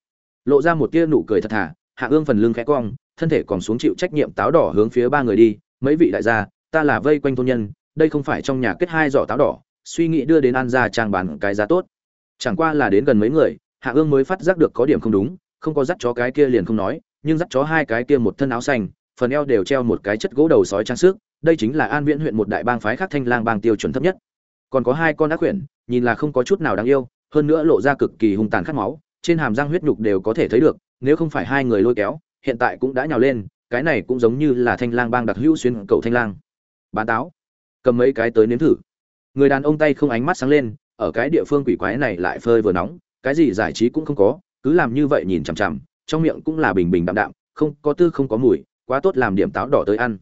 Lộ ra một tia nụ cười thật thà, hạ ương phần lưng khẽ cong, thân thể còn xuống chịu trách nhiệm táo đỏ hướng phía ba người đi, mấy vị đại gia, ta là vây quanh thôn nhân, đây không phải trong nhà kết hai giỏ táo đỏ, suy nghĩ đưa đến an gia trang bán cái giá tốt chẳng qua là đến gần mấy người, hạ ương mới phát giác được có điểm không đúng, không có dắt chó cái kia liền không nói, nhưng dắt chó hai cái kia một thân áo xanh, phần eo đều treo một cái chất gỗ đầu sói trang sức, đây chính là an viễn huyện một đại bang phái khác thanh lang bang tiêu chuẩn thấp nhất. Còn có hai con ác quyển, nhìn là không có chút nào đáng yêu, hơn nữa lộ ra cực kỳ hung tàn khát máu, trên hàm răng huyết nhục đều có thể thấy được, nếu không phải hai người lôi kéo, hiện tại cũng đã nhào lên, cái này cũng giống như là thanh lang bang đặc hữu xuyên cầu thanh lang. Bán táo. Cầm mấy cái tới nếm thử. Người đàn ông tay không ánh mắt sáng lên ở cái địa phương quỷ quái này lại phơi vừa nóng, cái gì giải trí cũng không có, cứ làm như vậy nhìn chằm chằm, trong miệng cũng là bình bình đạm đạm, không có tư không có mùi, quá tốt làm điểm táo đỏ tới ăn.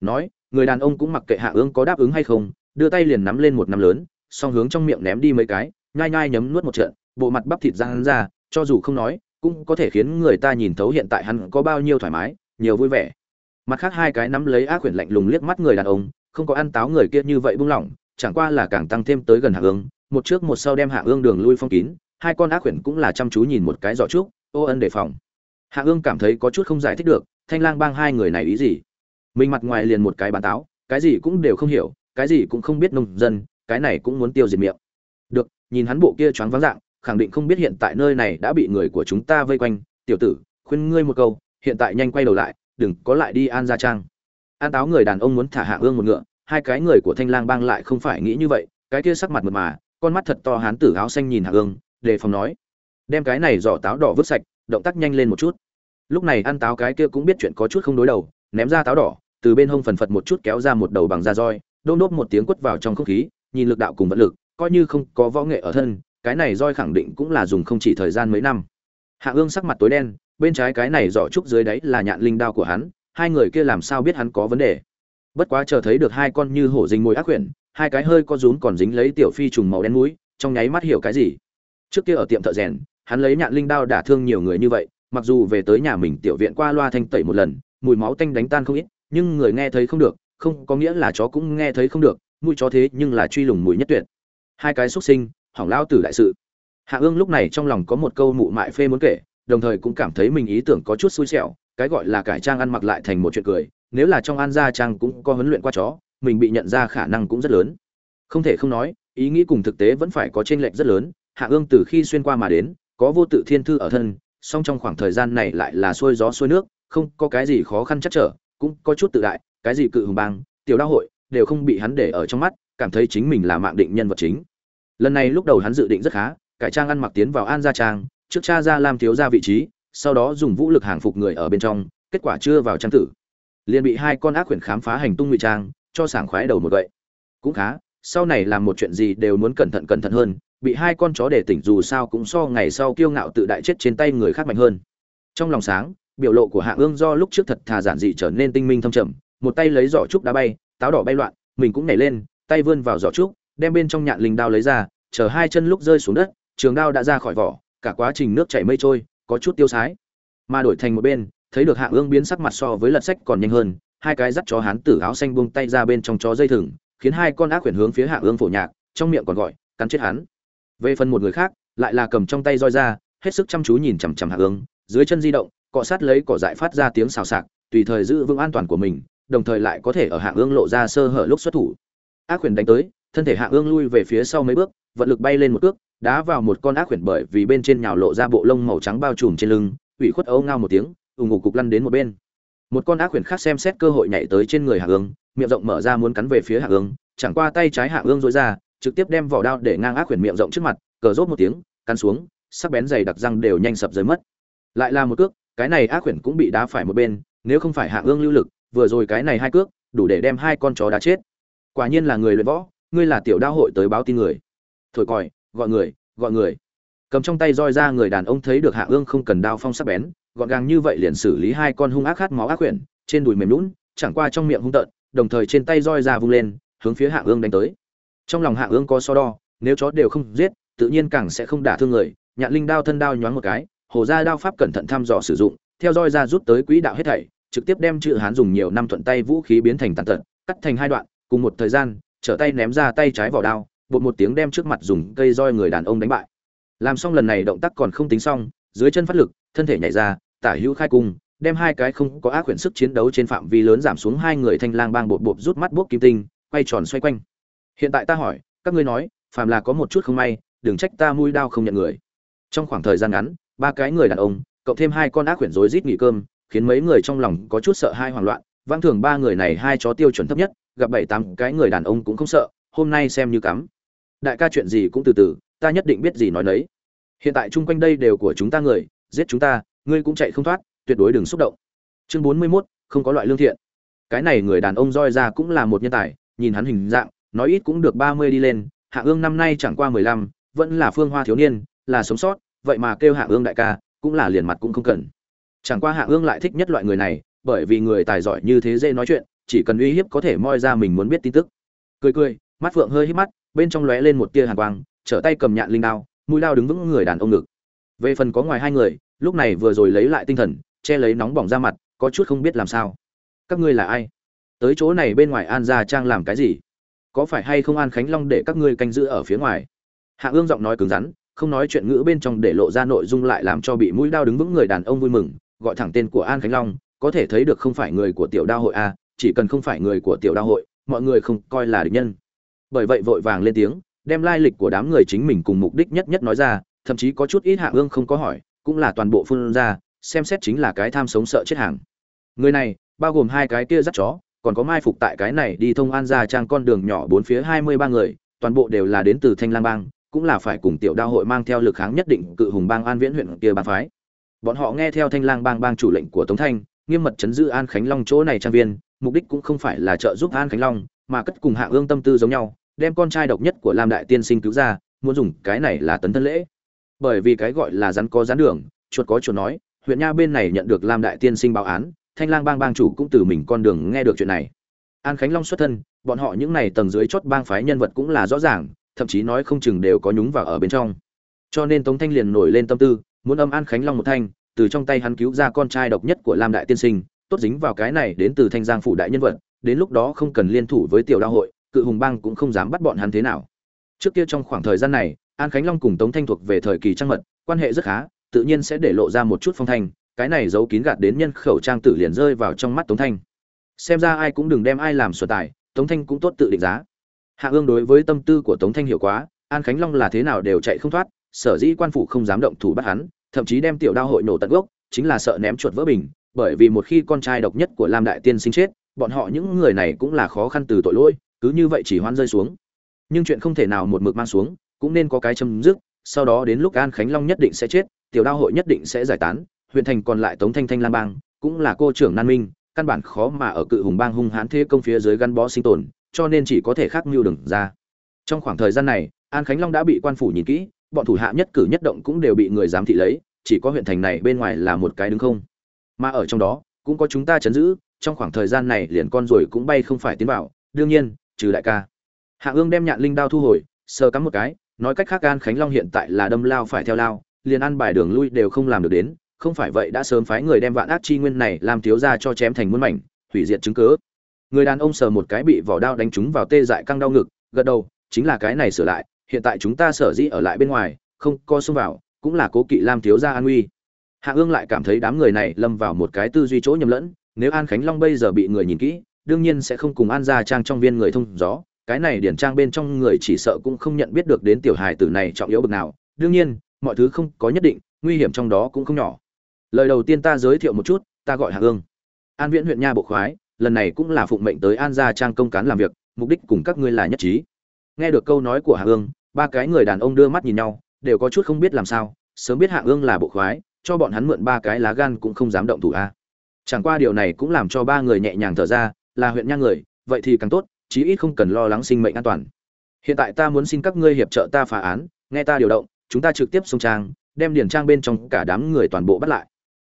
Nói, người đàn ông cũng mặc kệ hạ ương có đáp ứng hay không, đưa tay liền nắm lên một nắm lớn, song hướng trong miệng ném đi mấy cái, nhai nhai nhấm nuốt một trận, bộ mặt bắp thịt ra hắn ra, cho dù không nói, cũng có thể khiến người ta nhìn thấu hiện tại hắn có bao nhiêu thoải mái, nhiều vui vẻ. Mặt khác hai cái nắm lấy ác quyển lạnh lùng liếc mắt người đàn ông, không có ăn táo người kia như vậy buông lỏng, chẳng qua là càng tăng thêm tới gần hạ ương một trước một sau đem hạ ương đường lui phong kín, hai con ác quyển cũng là chăm chú nhìn một cái giỏ trúc, ô ân đề phòng. Hạ ương cảm thấy có chút không giải thích được, thanh lang bang hai người này ý gì? Mình mặt ngoài liền một cái bán táo, cái gì cũng đều không hiểu, cái gì cũng không biết nông dân, cái này cũng muốn tiêu diệt miệng. Được, nhìn hắn bộ kia choáng váng dạng, khẳng định không biết hiện tại nơi này đã bị người của chúng ta vây quanh. Tiểu tử, khuyên ngươi một câu, hiện tại nhanh quay đầu lại, đừng có lại đi an gia trang. An táo người đàn ông muốn thả hạ ương một ngựa, hai cái người của thanh lang bang lại không phải nghĩ như vậy, cái kia sắc mặt mật mà con mắt thật to hán tử áo xanh nhìn hạ ương đề phòng nói, đem cái này giỏ táo đỏ vứt sạch, động tác nhanh lên một chút. Lúc này ăn táo cái kia cũng biết chuyện có chút không đối đầu, ném ra táo đỏ, từ bên hông phần phật một chút kéo ra một đầu bằng da roi đôn đốt một tiếng quất vào trong không khí, nhìn lực đạo cùng vật lực, coi như không có võ nghệ ở thân, cái này roi khẳng định cũng là dùng không chỉ thời gian mấy năm. Hạ ương sắc mặt tối đen, bên trái cái này giỏ trúc dưới đáy là nhạn linh đao của hắn, hai người kia làm sao biết hắn có vấn đề. Bất quá chờ thấy được hai con như hổ dình mồi ác quyển hai cái hơi có rún còn dính lấy tiểu phi trùng màu đen mũi, trong nháy mắt hiểu cái gì. Trước kia ở tiệm thợ rèn, hắn lấy nhạn linh đao đả thương nhiều người như vậy, mặc dù về tới nhà mình tiểu viện qua loa thanh tẩy một lần, mùi máu tanh đánh tan không ít, nhưng người nghe thấy không được, không có nghĩa là chó cũng nghe thấy không được mùi chó thế nhưng là truy lùng mùi nhất tuyệt. Hai cái xuất sinh, hỏng lao tử đại sự. Hạ ương lúc này trong lòng có một câu mụ mại phê muốn kể, đồng thời cũng cảm thấy mình ý tưởng có chút xui xẻo, cái gọi là cải trang ăn mặc lại thành một chuyện cười, nếu là trong an gia trang cũng có huấn luyện qua chó mình bị nhận ra khả năng cũng rất lớn. Không thể không nói, ý nghĩ cùng thực tế vẫn phải có chênh lệch rất lớn, hạ ương từ khi xuyên qua mà đến, có vô tự thiên thư ở thân, song trong khoảng thời gian này lại là xuôi gió xuôi nước, không có cái gì khó khăn chắc trở, cũng có chút tự đại, cái gì cự hùng bang, tiểu đa hội, đều không bị hắn để ở trong mắt, cảm thấy chính mình là mạng định nhân vật chính. Lần này lúc đầu hắn dự định rất khá, cải trang ăn mặc tiến vào an gia trang, trước cha ra làm thiếu ra vị trí, sau đó dùng vũ lực hàng phục người ở bên trong, kết quả chưa vào trang tử. Liền bị hai con ác quyển khám phá hành tung ngụy trang cho sảng khoái đầu một gậy. Cũng khá, sau này làm một chuyện gì đều muốn cẩn thận cẩn thận hơn, bị hai con chó để tỉnh dù sao cũng so ngày sau kiêu ngạo tự đại chết trên tay người khác mạnh hơn. Trong lòng sáng, biểu lộ của hạ ương do lúc trước thật thà giản dị trở nên tinh minh thâm trầm, một tay lấy giỏ trúc đá bay, táo đỏ bay loạn, mình cũng nhảy lên, tay vươn vào giỏ trúc, đem bên trong nhạn linh đao lấy ra, chờ hai chân lúc rơi xuống đất, trường đao đã ra khỏi vỏ, cả quá trình nước chảy mây trôi, có chút tiêu sái. Mà đổi thành một bên, thấy được hạ ương biến sắc mặt so với lật sách còn nhanh hơn hai cái dắt chó hán tử áo xanh buông tay ra bên trong chó dây thừng, khiến hai con ác quyển hướng phía hạ ương phổ nhạc, trong miệng còn gọi, cắn chết hắn. Về phần một người khác, lại là cầm trong tay roi ra, hết sức chăm chú nhìn chằm chằm hạ ương, dưới chân di động, cọ sát lấy cỏ dại phát ra tiếng xào xạc, tùy thời giữ vững an toàn của mình, đồng thời lại có thể ở hạ ương lộ ra sơ hở lúc xuất thủ. Ác quyển đánh tới, thân thể hạ ương lui về phía sau mấy bước, vận lực bay lên một cước, đá vào một con ác quyển bởi vì bên trên nhào lộ ra bộ lông màu trắng bao trùm trên lưng, ủy khuất ấu ngao một tiếng ủng ngục cục lăn đến một bên một con ác quyển khác xem xét cơ hội nhảy tới trên người hạ ương, miệng rộng mở ra muốn cắn về phía hạ ương, chẳng qua tay trái hạ ương dối ra, trực tiếp đem vỏ đao để ngang ác quyển miệng rộng trước mặt, cờ rốt một tiếng, cắn xuống, sắc bén dày đặc răng đều nhanh sập rơi mất. Lại là một cước, cái này ác quyển cũng bị đá phải một bên, nếu không phải hạ ương lưu lực, vừa rồi cái này hai cước, đủ để đem hai con chó đá chết. Quả nhiên là người luyện võ, ngươi là tiểu đao hội tới báo tin người. Thổi còi, gọi người gọi người. Cầm trong tay roi ra người đàn ông thấy được hạ ương không cần đao phong sắc bén gọn gàng như vậy liền xử lý hai con hung ác khát máu ác quyển, trên đùi mềm lún chẳng qua trong miệng hung tợn, đồng thời trên tay roi ra vung lên, hướng phía hạ ương đánh tới. Trong lòng hạ ương có so đo, nếu chó đều không giết, tự nhiên càng sẽ không đả thương người, nhạn linh đao thân đao nhoáng một cái, hồ ra đao pháp cẩn thận thăm dò sử dụng, theo roi ra rút tới quỹ đạo hết thảy, trực tiếp đem chữ hán dùng nhiều năm thuận tay vũ khí biến thành tàn tật, cắt thành hai đoạn, cùng một thời gian, trở tay ném ra tay trái vào đao, bột một tiếng đem trước mặt dùng cây roi người đàn ông đánh bại. Làm xong lần này động tác còn không tính xong, dưới chân phát lực, thân thể nhảy ra tả hữu khai cung, đem hai cái không có ác quyển sức chiến đấu trên phạm vi lớn giảm xuống hai người thanh lang bang bột bột rút mắt bốc kim tinh, quay tròn xoay quanh. Hiện tại ta hỏi, các ngươi nói, phàm là có một chút không may, đừng trách ta mũi đao không nhận người. Trong khoảng thời gian ngắn, ba cái người đàn ông, cộng thêm hai con ác quyển rối rít nghỉ cơm, khiến mấy người trong lòng có chút sợ hai hoảng loạn. Vãng thường ba người này hai chó tiêu chuẩn thấp nhất, gặp bảy tám cái người đàn ông cũng không sợ, hôm nay xem như cắm. Đại ca chuyện gì cũng từ từ, ta nhất định biết gì nói nấy. Hiện tại chung quanh đây đều của chúng ta người, giết chúng ta ngươi cũng chạy không thoát tuyệt đối đừng xúc động. Chương bốn mươi 41, không có loại lương thiện. Cái này người đàn ông roi ra cũng là một nhân tài nhìn hắn hình dạng nói ít cũng được ba mươi đi lên hạ ương năm nay chẳng qua mười lăm vẫn là phương hoa thiếu niên là sống sót vậy mà kêu hạ ương đại ca cũng là liền mặt cũng không cần. Chẳng qua hạ ương lại thích nhất loại người này bởi vì người tài giỏi như thế dễ nói chuyện chỉ cần uy hiếp có thể moi ra mình muốn biết tin tức. Cười cười mắt phượng hơi hít mắt bên trong lóe lên một tia hàn quang trở tay cầm nhạn linh đao mũi đao đứng vững người đàn ông ngực. Về phần có ngoài hai người lúc này vừa rồi lấy lại tinh thần, che lấy nóng bỏng ra mặt, có chút không biết làm sao. Các ngươi là ai? Tới chỗ này bên ngoài an gia trang làm cái gì? Có phải hay không an khánh long để các ngươi canh giữ ở phía ngoài? Hạ ương giọng nói cứng rắn, không nói chuyện ngữ bên trong để lộ ra nội dung lại làm cho bị mũi đao đứng vững người đàn ông vui mừng, gọi thẳng tên của an khánh long, có thể thấy được không phải người của tiểu đao hội a chỉ cần không phải người của tiểu đao hội, mọi người không coi là địch nhân. Bởi vậy vội vàng lên tiếng, đem lai lịch của đám người chính mình cùng mục đích nhất nhất nói ra, thậm chí có chút ít hạ ương không có hỏi cũng là toàn bộ phun ra, xem xét chính là cái tham sống sợ chết hàng. Người này, bao gồm hai cái kia dắt chó, còn có mai phục tại cái này đi thông an ra trang con đường nhỏ bốn phía hai mươi ba người, toàn bộ đều là đến từ thanh lang bang, cũng là phải cùng tiểu đao hội mang theo lực kháng nhất định cự hùng bang an viễn huyện kia bang phái. Bọn họ nghe theo thanh lang bang bang chủ lệnh của tống thanh, nghiêm mật chấn giữ an khánh long chỗ này trang viên, mục đích cũng không phải là trợ giúp an khánh long, mà cất cùng hạ ương tâm tư giống nhau, đem con trai độc nhất của lam đại tiên sinh cứu ra, muốn dùng cái này là tấn thân lễ bởi vì cái gọi là rắn có rắn đường, chuột có chuột nói, huyện nha bên này nhận được lam đại tiên sinh báo án, thanh lang bang bang chủ cũng từ mình con đường nghe được chuyện này. An khánh long xuất thân, bọn họ những này tầng dưới chót bang phái nhân vật cũng là rõ ràng, thậm chí nói không chừng đều có nhúng vào ở bên trong. Cho nên tống thanh liền nổi lên tâm tư, muốn âm an khánh long một thanh, từ trong tay hắn cứu ra con trai độc nhất của lam đại tiên sinh, tốt dính vào cái này đến từ thanh giang phủ đại nhân vật, đến lúc đó không cần liên thủ với tiểu đao hội, cự hùng bang cũng không dám bắt bọn hắn thế nào. Trước kia trong khoảng thời gian này an khánh long cùng tống thanh thuộc về thời kỳ trăng mật, quan hệ rất khá, tự nhiên sẽ để lộ ra một chút phong thanh, cái này giấu kín gạt đến nhân khẩu trang tử liền rơi vào trong mắt tống thanh. Xem ra ai cũng đừng đem ai làm sửa tài, tống thanh cũng tốt tự định giá. Hạ ương đối với tâm tư của tống thanh hiểu quá, an khánh long là thế nào đều chạy không thoát, sở dĩ quan phủ không dám động thủ bắt hắn, thậm chí đem tiểu đao hội nổ tận gốc, chính là sợ ném chuột vỡ bình, bởi vì một khi con trai độc nhất của lam đại tiên sinh chết, bọn họ những người này cũng là khó khăn từ tội lỗi, cứ như vậy chỉ hoan rơi xuống. Nhưng chuyện không thể nào một mực mang xuống cũng nên có cái châm dứt, sau đó đến lúc an khánh long nhất định sẽ chết, tiểu đao hội nhất định sẽ giải tán, huyện thành còn lại tống thanh thanh lam bang, cũng là cô trưởng nan minh, căn bản khó mà ở cự hùng bang hung hãn thế công phía dưới gắn bó sinh tồn, cho nên chỉ có thể khác mưu đừng ra. Trong khoảng thời gian này, an khánh long đã bị quan phủ nhìn kỹ, bọn thủ hạ nhất cử nhất động cũng đều bị người giám thị lấy, chỉ có huyện thành này bên ngoài là một cái đứng không. Mà ở trong đó, cũng có chúng ta chấn giữ, trong khoảng thời gian này liền con rồi cũng bay không phải tiến vào, đương nhiên, trừ đại ca. Hạ ương đem nhạn linh đao thu hồi, sờ cắm một cái nói cách khác an khánh long hiện tại là đâm lao phải theo lao, liền ăn bài đường lui đều không làm được đến, không phải vậy đã sớm phái người đem vạn ác chi nguyên này làm thiếu ra cho chém thành muôn mảnh, hủy diệt chứng cứ người đàn ông sờ một cái bị vỏ đao đánh trúng vào tê dại căng đau ngực, gật đầu, chính là cái này sửa lại, hiện tại chúng ta sở dĩ ở lại bên ngoài, không co xông vào, cũng là cố kỵ lam thiếu gia an uy hạ ương lại cảm thấy đám người này lâm vào một cái tư duy chỗ nhầm lẫn, nếu an khánh long bây giờ bị người nhìn kỹ, đương nhiên sẽ không cùng an gia trang trong viên người thông gió cái này điển trang bên trong người chỉ sợ cũng không nhận biết được đến tiểu hài tử này trọng yếu bực nào. Đương nhiên, mọi thứ không có nhất định, nguy hiểm trong đó cũng không nhỏ. Lời đầu tiên ta giới thiệu một chút, ta gọi hạ ương an viễn huyện nha bộ khoái, lần này cũng là phụng mệnh tới an gia trang công cán làm việc, mục đích cùng các ngươi là nhất trí. Nghe được câu nói của hạ ương ba cái người đàn ông đưa mắt nhìn nhau, đều có chút không biết làm sao, sớm biết hạ ương là bộ khoái, cho bọn hắn mượn ba cái lá gan cũng không dám động thủ a. Chẳng qua điều này cũng làm cho ba người nhẹ nhàng thở ra, là huyện nha người, vậy thì càng tốt chí ít không cần lo lắng sinh mệnh an toàn. Hiện tại ta muốn xin các ngươi hiệp trợ ta phá án, nghe ta điều động, chúng ta trực tiếp xông trang, đem điển trang bên trong cả đám người toàn bộ bắt lại.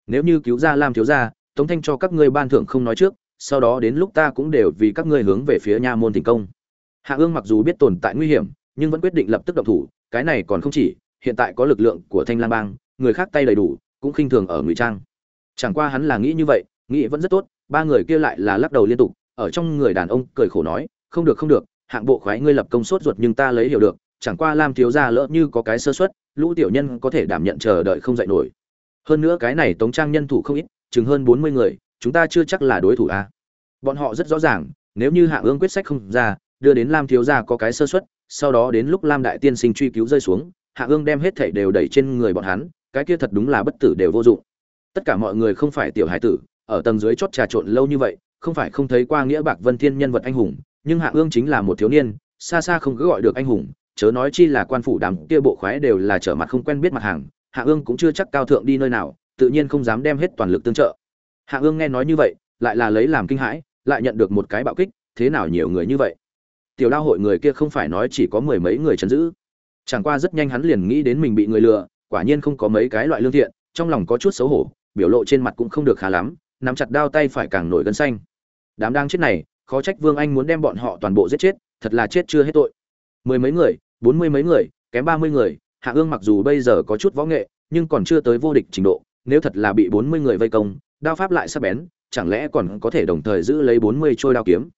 Nếu như cứu ra lam thiếu gia, tống thanh cho các ngươi ban thưởng không nói trước, sau đó đến lúc ta cũng đều vì các ngươi hướng về phía nha môn thành công. Hạ ương mặc dù biết tồn tại nguy hiểm, nhưng vẫn quyết định lập tức động thủ, cái này còn không chỉ, hiện tại có lực lượng của thanh lang bang, người khác tay đầy đủ, cũng khinh thường ở ngụy trang. Chẳng qua hắn là nghĩ như vậy, nghĩ vẫn rất tốt, ba người kia lại là lắc đầu liên tục ở trong người đàn ông cười khổ nói, không được không được, hạng bộ khoái ngươi lập công sốt ruột nhưng ta lấy hiểu được, chẳng qua lam thiếu gia lỡ như có cái sơ suất, lũ tiểu nhân có thể đảm nhận chờ đợi không dậy nổi hơn nữa cái này tống trang nhân thủ không ít, chừng hơn bốn mươi người, chúng ta chưa chắc là đối thủ a à. bọn họ rất rõ ràng, nếu như hạ ương quyết sách không ra, đưa đến lam thiếu gia có cái sơ suất, sau đó đến lúc lam đại tiên sinh truy cứu rơi xuống hạ ương đem hết thảy đều đẩy trên người bọn hắn, cái kia thật đúng là bất tử đều vô dụng tất cả mọi người không phải tiểu hải tử, ở tầng dưới chót trà trộn lâu như vậy không phải không thấy qua nghĩa bạc vân thiên nhân vật anh hùng, nhưng hạ ương chính là một thiếu niên, xa xa không cứ gọi được anh hùng, chớ nói chi là quan phủ đám kia bộ khoái đều là trở mặt không quen biết mặt hàng, hạ ương cũng chưa chắc cao thượng đi nơi nào, tự nhiên không dám đem hết toàn lực tương trợ. Hạ ương nghe nói như vậy, lại là lấy làm kinh hãi, lại nhận được một cái bạo kích, thế nào nhiều người như vậy? Tiểu lao hội người kia không phải nói chỉ có mười mấy người chấn giữ. Chẳng qua rất nhanh hắn liền nghĩ đến mình bị người lừa, quả nhiên không có mấy cái loại lương thiện, trong lòng có chút xấu hổ, biểu lộ trên mặt cũng không được khá lắm, nắm chặt đao tay phải càng nổi gân xanh đám đang chết này, khó trách vương anh muốn đem bọn họ toàn bộ giết chết, thật là chết chưa hết tội. Mười mấy người, bốn mươi mấy người, kém ba mươi người, hạ ương mặc dù bây giờ có chút võ nghệ, nhưng còn chưa tới vô địch trình độ, nếu thật là bị bốn mươi người vây công, đao pháp lại sắp bén, chẳng lẽ còn có thể đồng thời giữ lấy bốn mươi trôi đao kiếm?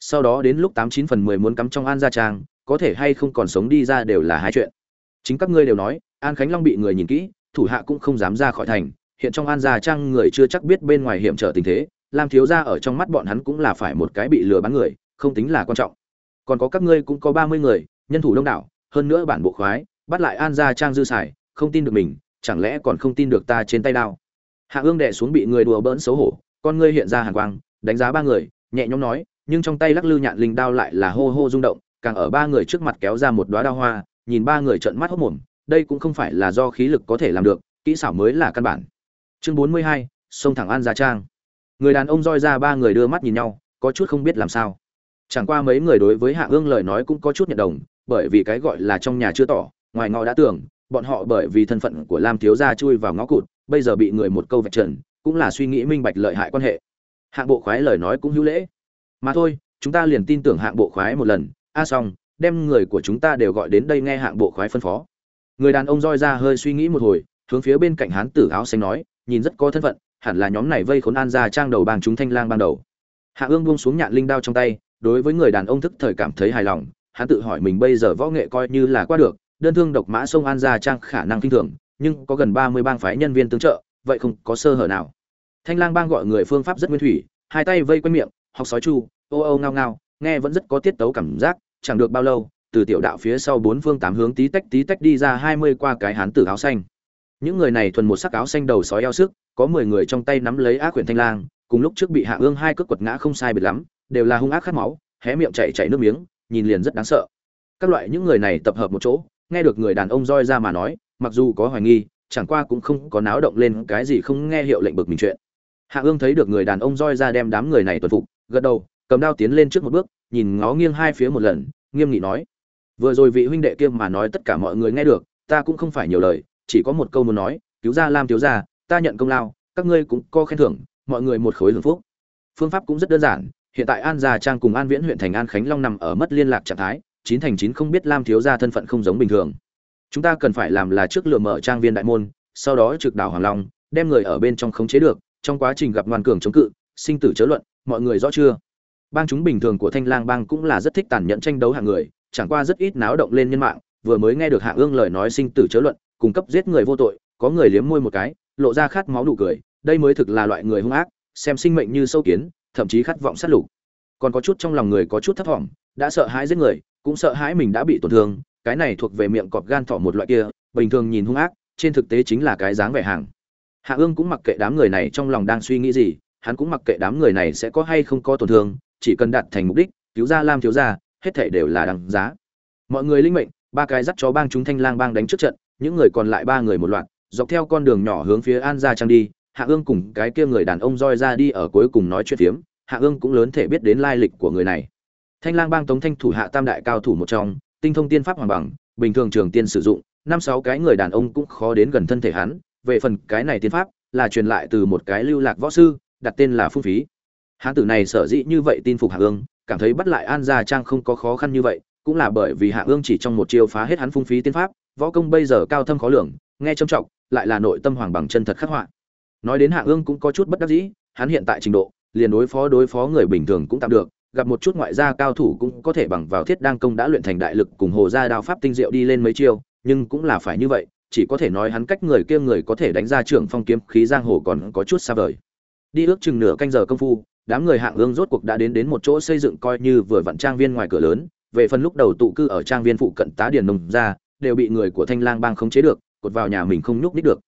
Sau đó đến lúc tám chín phần mười muốn cắm trong an gia trang, có thể hay không còn sống đi ra đều là hai chuyện. Chính các ngươi đều nói, an khánh long bị người nhìn kỹ, thủ hạ cũng không dám ra khỏi thành, hiện trong an gia trang người chưa chắc biết bên ngoài hiểm trở tình thế làm thiếu gia ở trong mắt bọn hắn cũng là phải một cái bị lừa bán người, không tính là quan trọng. Còn có các ngươi cũng có ba mươi người, nhân thủ đông đảo, hơn nữa bản bộ khoái, bắt lại an gia trang dư xài không tin được mình, chẳng lẽ còn không tin được ta trên tay đao? Hạ ương đệ xuống bị người đùa bỡn xấu hổ, con ngươi hiện ra hàn quang, đánh giá ba người, nhẹ nhõm nói, nhưng trong tay lắc lư nhạn linh đao lại là hô hô rung động, càng ở ba người trước mặt kéo ra một đóa đao hoa, nhìn ba người trợn mắt hốt mồm, đây cũng không phải là do khí lực có thể làm được, kỹ xảo mới là căn bản. Chương bốn mươi hai, sông thẳng an gia trang người đàn ông roi ra ba người đưa mắt nhìn nhau, có chút không biết làm sao. Chẳng qua mấy người đối với hạ ương lời nói cũng có chút nhận đồng, bởi vì cái gọi là trong nhà chưa tỏ, ngoài ngõ đã tưởng, bọn họ bởi vì thân phận của lam thiếu gia chui vào ngõ cụt, bây giờ bị người một câu vạch trần, cũng là suy nghĩ minh bạch lợi hại quan hệ. Hạng bộ khoái lời nói cũng hữu lễ. Mà thôi, chúng ta liền tin tưởng hạng bộ khoái một lần. A, xong, đem người của chúng ta đều gọi đến đây nghe hạng bộ khoái phân phó. Người đàn ông roi ra hơi suy nghĩ một hồi, hướng phía bên cạnh hán tử áo xanh nói, nhìn rất có thân phận hẳn là nhóm này vây khốn an gia trang đầu bang chúng thanh lang ban đầu. Hạ ương buông xuống nhạn linh đao trong tay, đối với người đàn ông thức thời cảm thấy hài lòng, hắn tự hỏi mình bây giờ võ nghệ coi như là qua được, đơn thương độc mã sông an gia trang khả năng kinh thường, nhưng có gần ba mươi bang phái nhân viên tương trợ, vậy không có sơ hở nào. Thanh lang bang gọi người phương pháp rất nguyên thủy, hai tay vây quanh miệng, học sói chu, ô ô ngao ngao, nghe vẫn rất có tiết tấu cảm giác, chẳng được bao lâu, từ tiểu đạo phía sau bốn phương tám hướng tí tách tí tách đi ra hai mươi qua cái hán tử áo xanh những người này thuần một sắc áo xanh đầu sói eo sức, có mười người trong tay nắm lấy ác quyển thanh lang, cùng lúc trước bị hạ ương hai cước quật ngã không sai biệt lắm, đều là hung ác khát máu, hé miệng chảy chảy nước miếng, nhìn liền rất đáng sợ. Các loại những người này tập hợp một chỗ, nghe được người đàn ông roi ra mà nói, mặc dù có hoài nghi, chẳng qua cũng không có náo động lên cái gì không nghe hiệu lệnh bực mình chuyện. Hạ ương thấy được người đàn ông roi ra đem đám người này tuần phục, gật đầu, cầm đao tiến lên trước một bước, nhìn ngó nghiêng hai phía một lần, nghiêm nghị nói, vừa rồi vị huynh đệ kia mà nói tất cả mọi người nghe được, ta cũng không phải nhiều lời chỉ có một câu muốn nói, cứu ra lam thiếu gia, ta nhận công lao, các ngươi cũng có khen thưởng, mọi người một khối hưởng phúc. Phương pháp cũng rất đơn giản, hiện tại an gia trang cùng an viễn huyện thành an khánh long nằm ở mất liên lạc trạng thái, chín thành chín không biết lam thiếu gia thân phận không giống bình thường. Chúng ta cần phải làm là trước lựa mở trang viên đại môn, sau đó trực đảo hoàng long, đem người ở bên trong khống chế được, trong quá trình gặp ngoan cường chống cự, sinh tử chớ luận, mọi người rõ chưa? Bang chúng bình thường của thanh lang bang cũng là rất thích tàn nhẫn tranh đấu hạng người, chẳng qua rất ít náo động lên nhân mạng, vừa mới nghe được hạ ương lời nói sinh tử chớ luận cung cấp giết người vô tội, có người liếm môi một cái, lộ ra khát máu đủ cười, đây mới thực là loại người hung ác, xem sinh mệnh như sâu kiến, thậm chí khát vọng sát lục. Còn có chút trong lòng người có chút thấp thỏm, đã sợ hãi giết người, cũng sợ hãi mình đã bị tổn thương, cái này thuộc về miệng cọp gan thỏ một loại kia, bình thường nhìn hung ác, trên thực tế chính là cái dáng vẻ hàng. Hạ ương cũng mặc kệ đám người này trong lòng đang suy nghĩ gì, hắn cũng mặc kệ đám người này sẽ có hay không có tổn thương, chỉ cần đạt thành mục đích, cứu ra lam thiếu gia, hết thảy đều là đằng giá. Mọi người linh mệnh, ba cái dắt chó bang chúng thanh lang bang đánh trước trận những người còn lại ba người một loạt, dọc theo con đường nhỏ hướng phía an gia trang đi, hạ ương cùng cái kia người đàn ông roi ra đi ở cuối cùng nói chuyện phiếm, hạ ương cũng lớn thể biết đến lai lịch của người này. Thanh lang bang tống thanh thủ hạ tam đại cao thủ một trong, tinh thông tiên pháp hoàng bằng, bình thường trường tiên sử dụng, năm sáu cái người đàn ông cũng khó đến gần thân thể hắn, về phần cái này tiên pháp là truyền lại từ một cái lưu lạc võ sư, đặt tên là phung phí. Hán tử này sở dĩ như vậy tin phục hạ ương, cảm thấy bắt lại an gia trang không có khó khăn như vậy, cũng là bởi vì hạ ương chỉ trong một chiêu phá hết hắn phung phí tiên pháp võ công bây giờ cao thâm khó lường, nghe trâm trọng, lại là nội tâm hoàng bằng chân thật khắc họa. Nói đến hạ ương cũng có chút bất đắc dĩ, hắn hiện tại trình độ, liền đối phó đối phó người bình thường cũng tạm được, gặp một chút ngoại gia cao thủ cũng có thể bằng vào thiết đăng công đã luyện thành đại lực cùng hồ gia đao pháp tinh diệu đi lên mấy chiêu, nhưng cũng là phải như vậy, chỉ có thể nói hắn cách người kia người có thể đánh ra trưởng phong kiếm, khí giang hồ còn có chút xa vời. Đi ước chừng nửa canh giờ công phu, đám người hạng ương rốt cuộc đã đến đến một chỗ xây dựng coi như vừa vặn trang viên ngoài cửa lớn, về phần lúc đầu tụ cư ở trang viên phụ cận tá điền nông ra đều bị người của thanh lang bang khống chế được, cột vào nhà mình không nhúc nít được.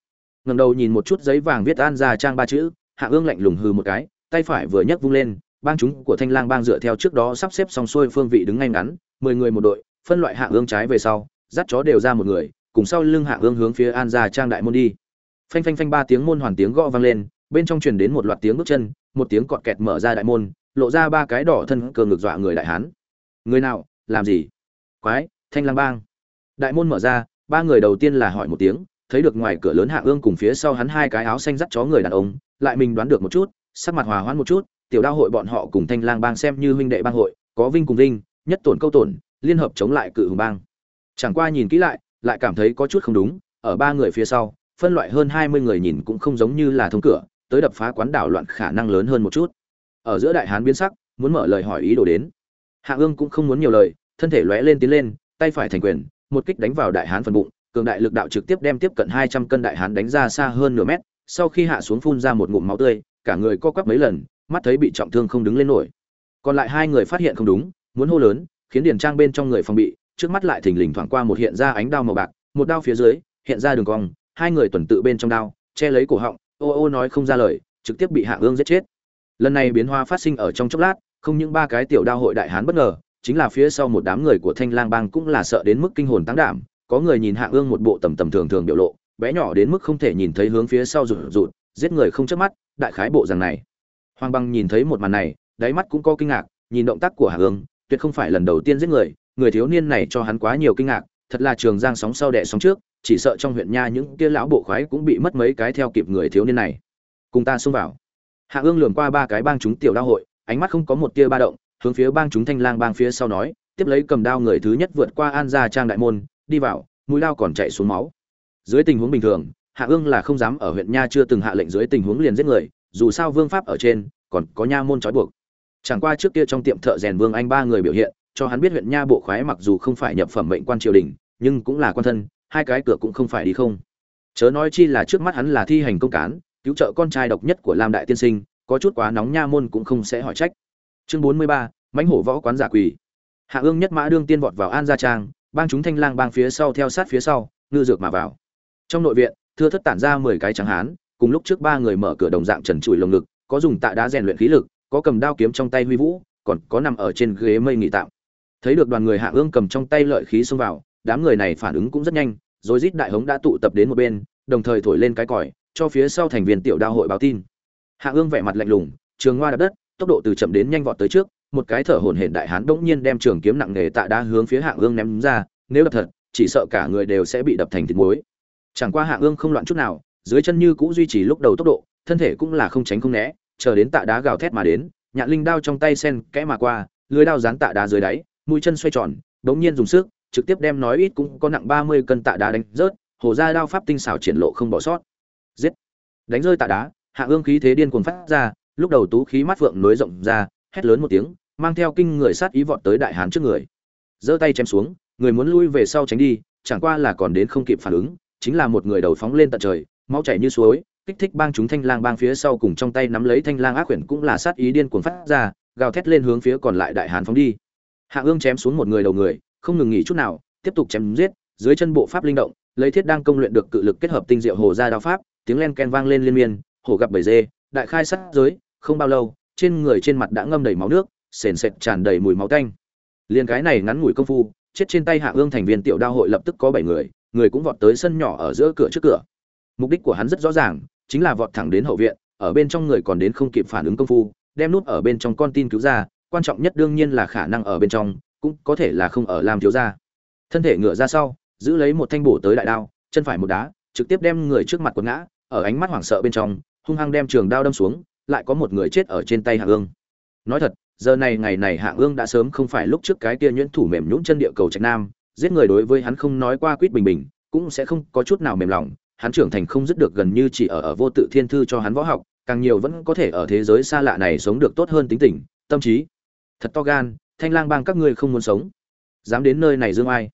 Ngầm đầu nhìn một chút giấy vàng viết an ra trang ba chữ, hạ ương lạnh lùng hư một cái, tay phải vừa nhấc vung lên, bang chúng của thanh lang bang dựa theo trước đó sắp xếp xong xuôi phương vị đứng ngay ngắn, mười người một đội, phân loại hạ ương trái về sau, dắt chó đều ra một người, cùng sau lưng hạ ương hướng phía an ra trang đại môn đi. Phanh phanh phanh ba tiếng môn hoàn tiếng gõ vang lên, bên trong truyền đến một loạt tiếng bước chân, một tiếng cọt kẹt mở ra đại môn, lộ ra ba cái đỏ thân cờ ngược dọa người đại hán. Người nào? Làm gì? Quái, thanh lang bang đại môn mở ra, ba người đầu tiên là hỏi một tiếng, thấy được ngoài cửa lớn hạ ương cùng phía sau hắn hai cái áo xanh dắt chó người đàn ông, lại mình đoán được một chút, sắc mặt hòa hoãn một chút, tiểu đao hội bọn họ cùng thanh lang bang xem như huynh đệ bang hội, có vinh cùng vinh, nhất tổn câu tổn, liên hợp chống lại cự hùng bang. Chẳng qua nhìn kỹ lại lại cảm thấy có chút không đúng, ở ba người phía sau, phân loại hơn hai mươi người nhìn cũng không giống như là thông cửa, tới đập phá quán đảo loạn khả năng lớn hơn một chút. Ở giữa đại hán biến sắc, muốn mở lời hỏi ý đồ đến. Hạ ương cũng không muốn nhiều lời, thân thể lóe lên tiến lên, tay phải thành quyền một kích đánh vào đại hán phần bụng, cường đại lực đạo trực tiếp đem tiếp cận hai trăm cân đại hán đánh ra xa hơn nửa mét, sau khi hạ xuống phun ra một ngụm máu tươi, cả người co quắp mấy lần, mắt thấy bị trọng thương không đứng lên nổi. Còn lại hai người phát hiện không đúng, muốn hô lớn, khiến Điền trang bên trong người phòng bị, trước mắt lại thình lình thoáng qua một hiện ra ánh đao màu bạc, một đao phía dưới, hiện ra đường cong, hai người tuần tự bên trong đao, che lấy cổ họng, ô ô nói không ra lời, trực tiếp bị hạ ương giết chết. Lần này biến hóa phát sinh ở trong chốc lát, không những ba cái tiểu đao hội đại hán bất ngờ chính là phía sau một đám người của thanh lang bang cũng là sợ đến mức kinh hồn tăng đảm, có người nhìn hạ ương một bộ tầm tầm thường thường biểu lộ, bé nhỏ đến mức không thể nhìn thấy hướng phía sau rụt rụt, giết người không chớp mắt, đại khái bộ rằng này. Hoàng băng nhìn thấy một màn này, đáy mắt cũng có kinh ngạc, nhìn động tác của hạ ương, tuyệt không phải lần đầu tiên giết người người thiếu niên này cho hắn quá nhiều kinh ngạc, thật là trường giang sóng sau đẻ sóng trước, chỉ sợ trong huyện nha những kia lão bộ khoái cũng bị mất mấy cái theo kịp người thiếu niên này. Cùng ta xông vào. Hạ ương lường qua ba cái bang chúng tiểu đao hội, ánh mắt không có một tia ba động hướng phía bang chúng thanh lang bang phía sau nói, tiếp lấy cầm đao người thứ nhất vượt qua an gia trang đại môn, đi vào, mũi đao còn chạy xuống máu. Dưới tình huống bình thường, hạ ương là không dám ở huyện nha chưa từng hạ lệnh dưới tình huống liền giết người, dù sao vương pháp ở trên, còn có nha môn trói buộc. Chẳng qua trước kia trong tiệm thợ rèn vương anh ba người biểu hiện, cho hắn biết huyện nha bộ khoái mặc dù không phải nhập phẩm mệnh quan triều đình, nhưng cũng là quan thân, hai cái cửa cũng không phải đi không. Chớ nói chi là trước mắt hắn là thi hành công cán, cứu trợ con trai độc nhất của lam đại tiên sinh, có chút quá nóng nha môn cũng không sẽ hỏi trách chương bốn mươi ba, mãnh hổ võ quán giả quỳ. Hạ ương nhất mã đương tiên vọt vào an gia trang, bang chúng thanh lang bang phía sau theo sát phía sau, ngư dược mà vào. Trong nội viện, thưa thất tản ra mười cái trắng hán, cùng lúc trước ba người mở cửa đồng dạng trần trụi lồng ngực, có dùng tạ đá rèn luyện khí lực, có cầm đao kiếm trong tay huy vũ, còn có nằm ở trên ghế mây nghỉ tạm. Thấy được đoàn người hạ ương cầm trong tay lợi khí xông vào, đám người này phản ứng cũng rất nhanh, rồi rít đại hống đã tụ tập đến một bên, đồng thời thổi lên cái còi, cho phía sau thành viên tiểu đao hội báo tin. Hạ ương vẻ mặt lạnh lùng, trường hoa đập đất tốc độ từ chậm đến nhanh vọt tới trước, một cái thở hổn hển đại hán bỗng nhiên đem trường kiếm nặng nề tạ đá hướng phía hạ ương ném ra, nếu đập thật, chỉ sợ cả người đều sẽ bị đập thành thịt muối. Chẳng qua hạ ương không loạn chút nào, dưới chân như cũ duy trì lúc đầu tốc độ, thân thể cũng là không tránh không né, chờ đến tạ đá gào thét mà đến, nhạn linh đao trong tay sen kẽ mà qua, lưới đao dán tạ đá dưới đáy, mũi chân xoay tròn, bỗng nhiên dùng sức, trực tiếp đem nói ít cũng có nặng ba mươi cân tạ đá đánh rớt, hồ ra đao pháp tinh xảo triển lộ không bỏ sót. Giết! Đánh rơi tạ đá hạ ương khí thế điên cuồng phát ra lúc đầu tú khí mắt phượng nối rộng ra, hét lớn một tiếng, mang theo kinh người sát ý vọt tới đại hán trước người. Giơ tay chém xuống, người muốn lui về sau tránh đi, chẳng qua là còn đến không kịp phản ứng, chính là một người đầu phóng lên tận trời, máu chảy như suối, kích thích bang chúng thanh lang bang phía sau cùng trong tay nắm lấy thanh lang ác quyển cũng là sát ý điên cuồng phát ra, gào thét lên hướng phía còn lại đại hán phóng đi. Hạ ương chém xuống một người đầu người, không ngừng nghỉ chút nào, tiếp tục chém giết, dưới chân bộ pháp linh động, lấy thiết đang công luyện được cự lực kết hợp tinh diệu hồ ra đao pháp, tiếng len ken vang lên liên miên, hồ gặp bầy dê đại khai sát giới, không bao lâu, trên người trên mặt đã ngâm đầy máu nước, sền sệt tràn đầy mùi máu tanh. Liên cái này ngắn ngủi công phu, chết trên tay hạ ương thành viên tiểu đao hội lập tức có bảy người người cũng vọt tới sân nhỏ ở giữa cửa trước cửa. Mục đích của hắn rất rõ ràng, chính là vọt thẳng đến hậu viện, ở bên trong người còn đến không kịp phản ứng công phu, đem nút ở bên trong con tin cứu ra, quan trọng nhất đương nhiên là khả năng ở bên trong, cũng có thể là không ở làm thiếu gia. Thân thể ngựa ra sau, giữ lấy một thanh bổ tới đại đao, chân phải một đá, trực tiếp đem người trước mặt quật ngã, ở ánh mắt hoảng sợ bên trong hung hăng đem trường đao đâm xuống, lại có một người chết ở trên tay hạ ương. Nói thật, giờ này ngày này hạ ương đã sớm không phải lúc trước cái kia nhuyễn thủ mềm nhũn chân địa cầu trạch nam, giết người đối với hắn không nói qua quýt bình bình, cũng sẽ không có chút nào mềm lòng, hắn trưởng thành không dứt được gần như chỉ ở ở vô tự thiên thư cho hắn võ học, càng nhiều vẫn có thể ở thế giới xa lạ này sống được tốt hơn tính tình, tâm trí. Thật to gan, thanh lang bang các ngươi không muốn sống. Dám đến nơi này dương ai.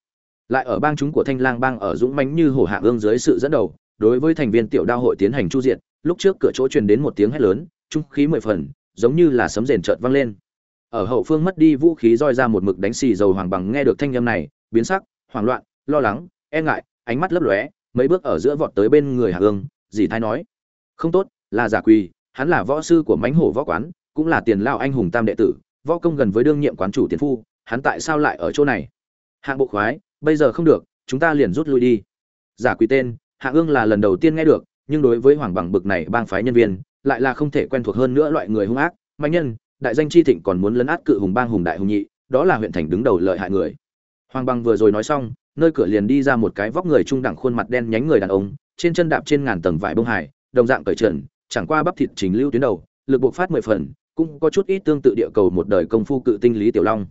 Lại ở bang chúng của thanh lang bang ở dũng mãnh như hổ hạ ương dưới sự dẫn đầu đối với thành viên tiểu đao hội tiến hành chu diện lúc trước cửa chỗ truyền đến một tiếng hét lớn, trung khí mười phần, giống như là sấm rền chợt vang lên. Ở hậu phương mất đi vũ khí roi ra một mực đánh xì dầu hoàng bằng nghe được thanh âm này, biến sắc, hoảng loạn, lo lắng e ngại, ánh mắt lấp lóe, mấy bước ở giữa vọt tới bên người Hà ương dì thái nói, không tốt, là giả quỳ, hắn là võ sư của mãnh hổ võ quán, cũng là tiền lao anh hùng tam đệ tử, võ công gần với đương nhiệm quán chủ tiền phu, hắn tại sao lại ở chỗ này? Hạng bộ khoái, bây giờ không được, chúng ta liền rút lui đi. Giả quỳ tên hạ ương là lần đầu tiên nghe được, nhưng đối với hoàng bằng bực này bang phái nhân viên, lại là không thể quen thuộc hơn nữa loại người hung ác. Mạnh nhân, đại danh chi thịnh còn muốn lấn át cự hùng bang hùng đại hùng nhị, đó là huyện thành đứng đầu lợi hại người. Hoàng bằng vừa rồi nói xong, nơi cửa liền đi ra một cái vóc người trung đẳng khuôn mặt đen nhánh người đàn ông, trên chân đạp trên ngàn tầng vải bông hải đồng dạng cởi trần, chẳng qua bắp thịt trình lưu tuyến đầu, lực buộc phát mười phần, cũng có chút ít tương tự địa cầu một đời công phu cự tinh lý tiểu long.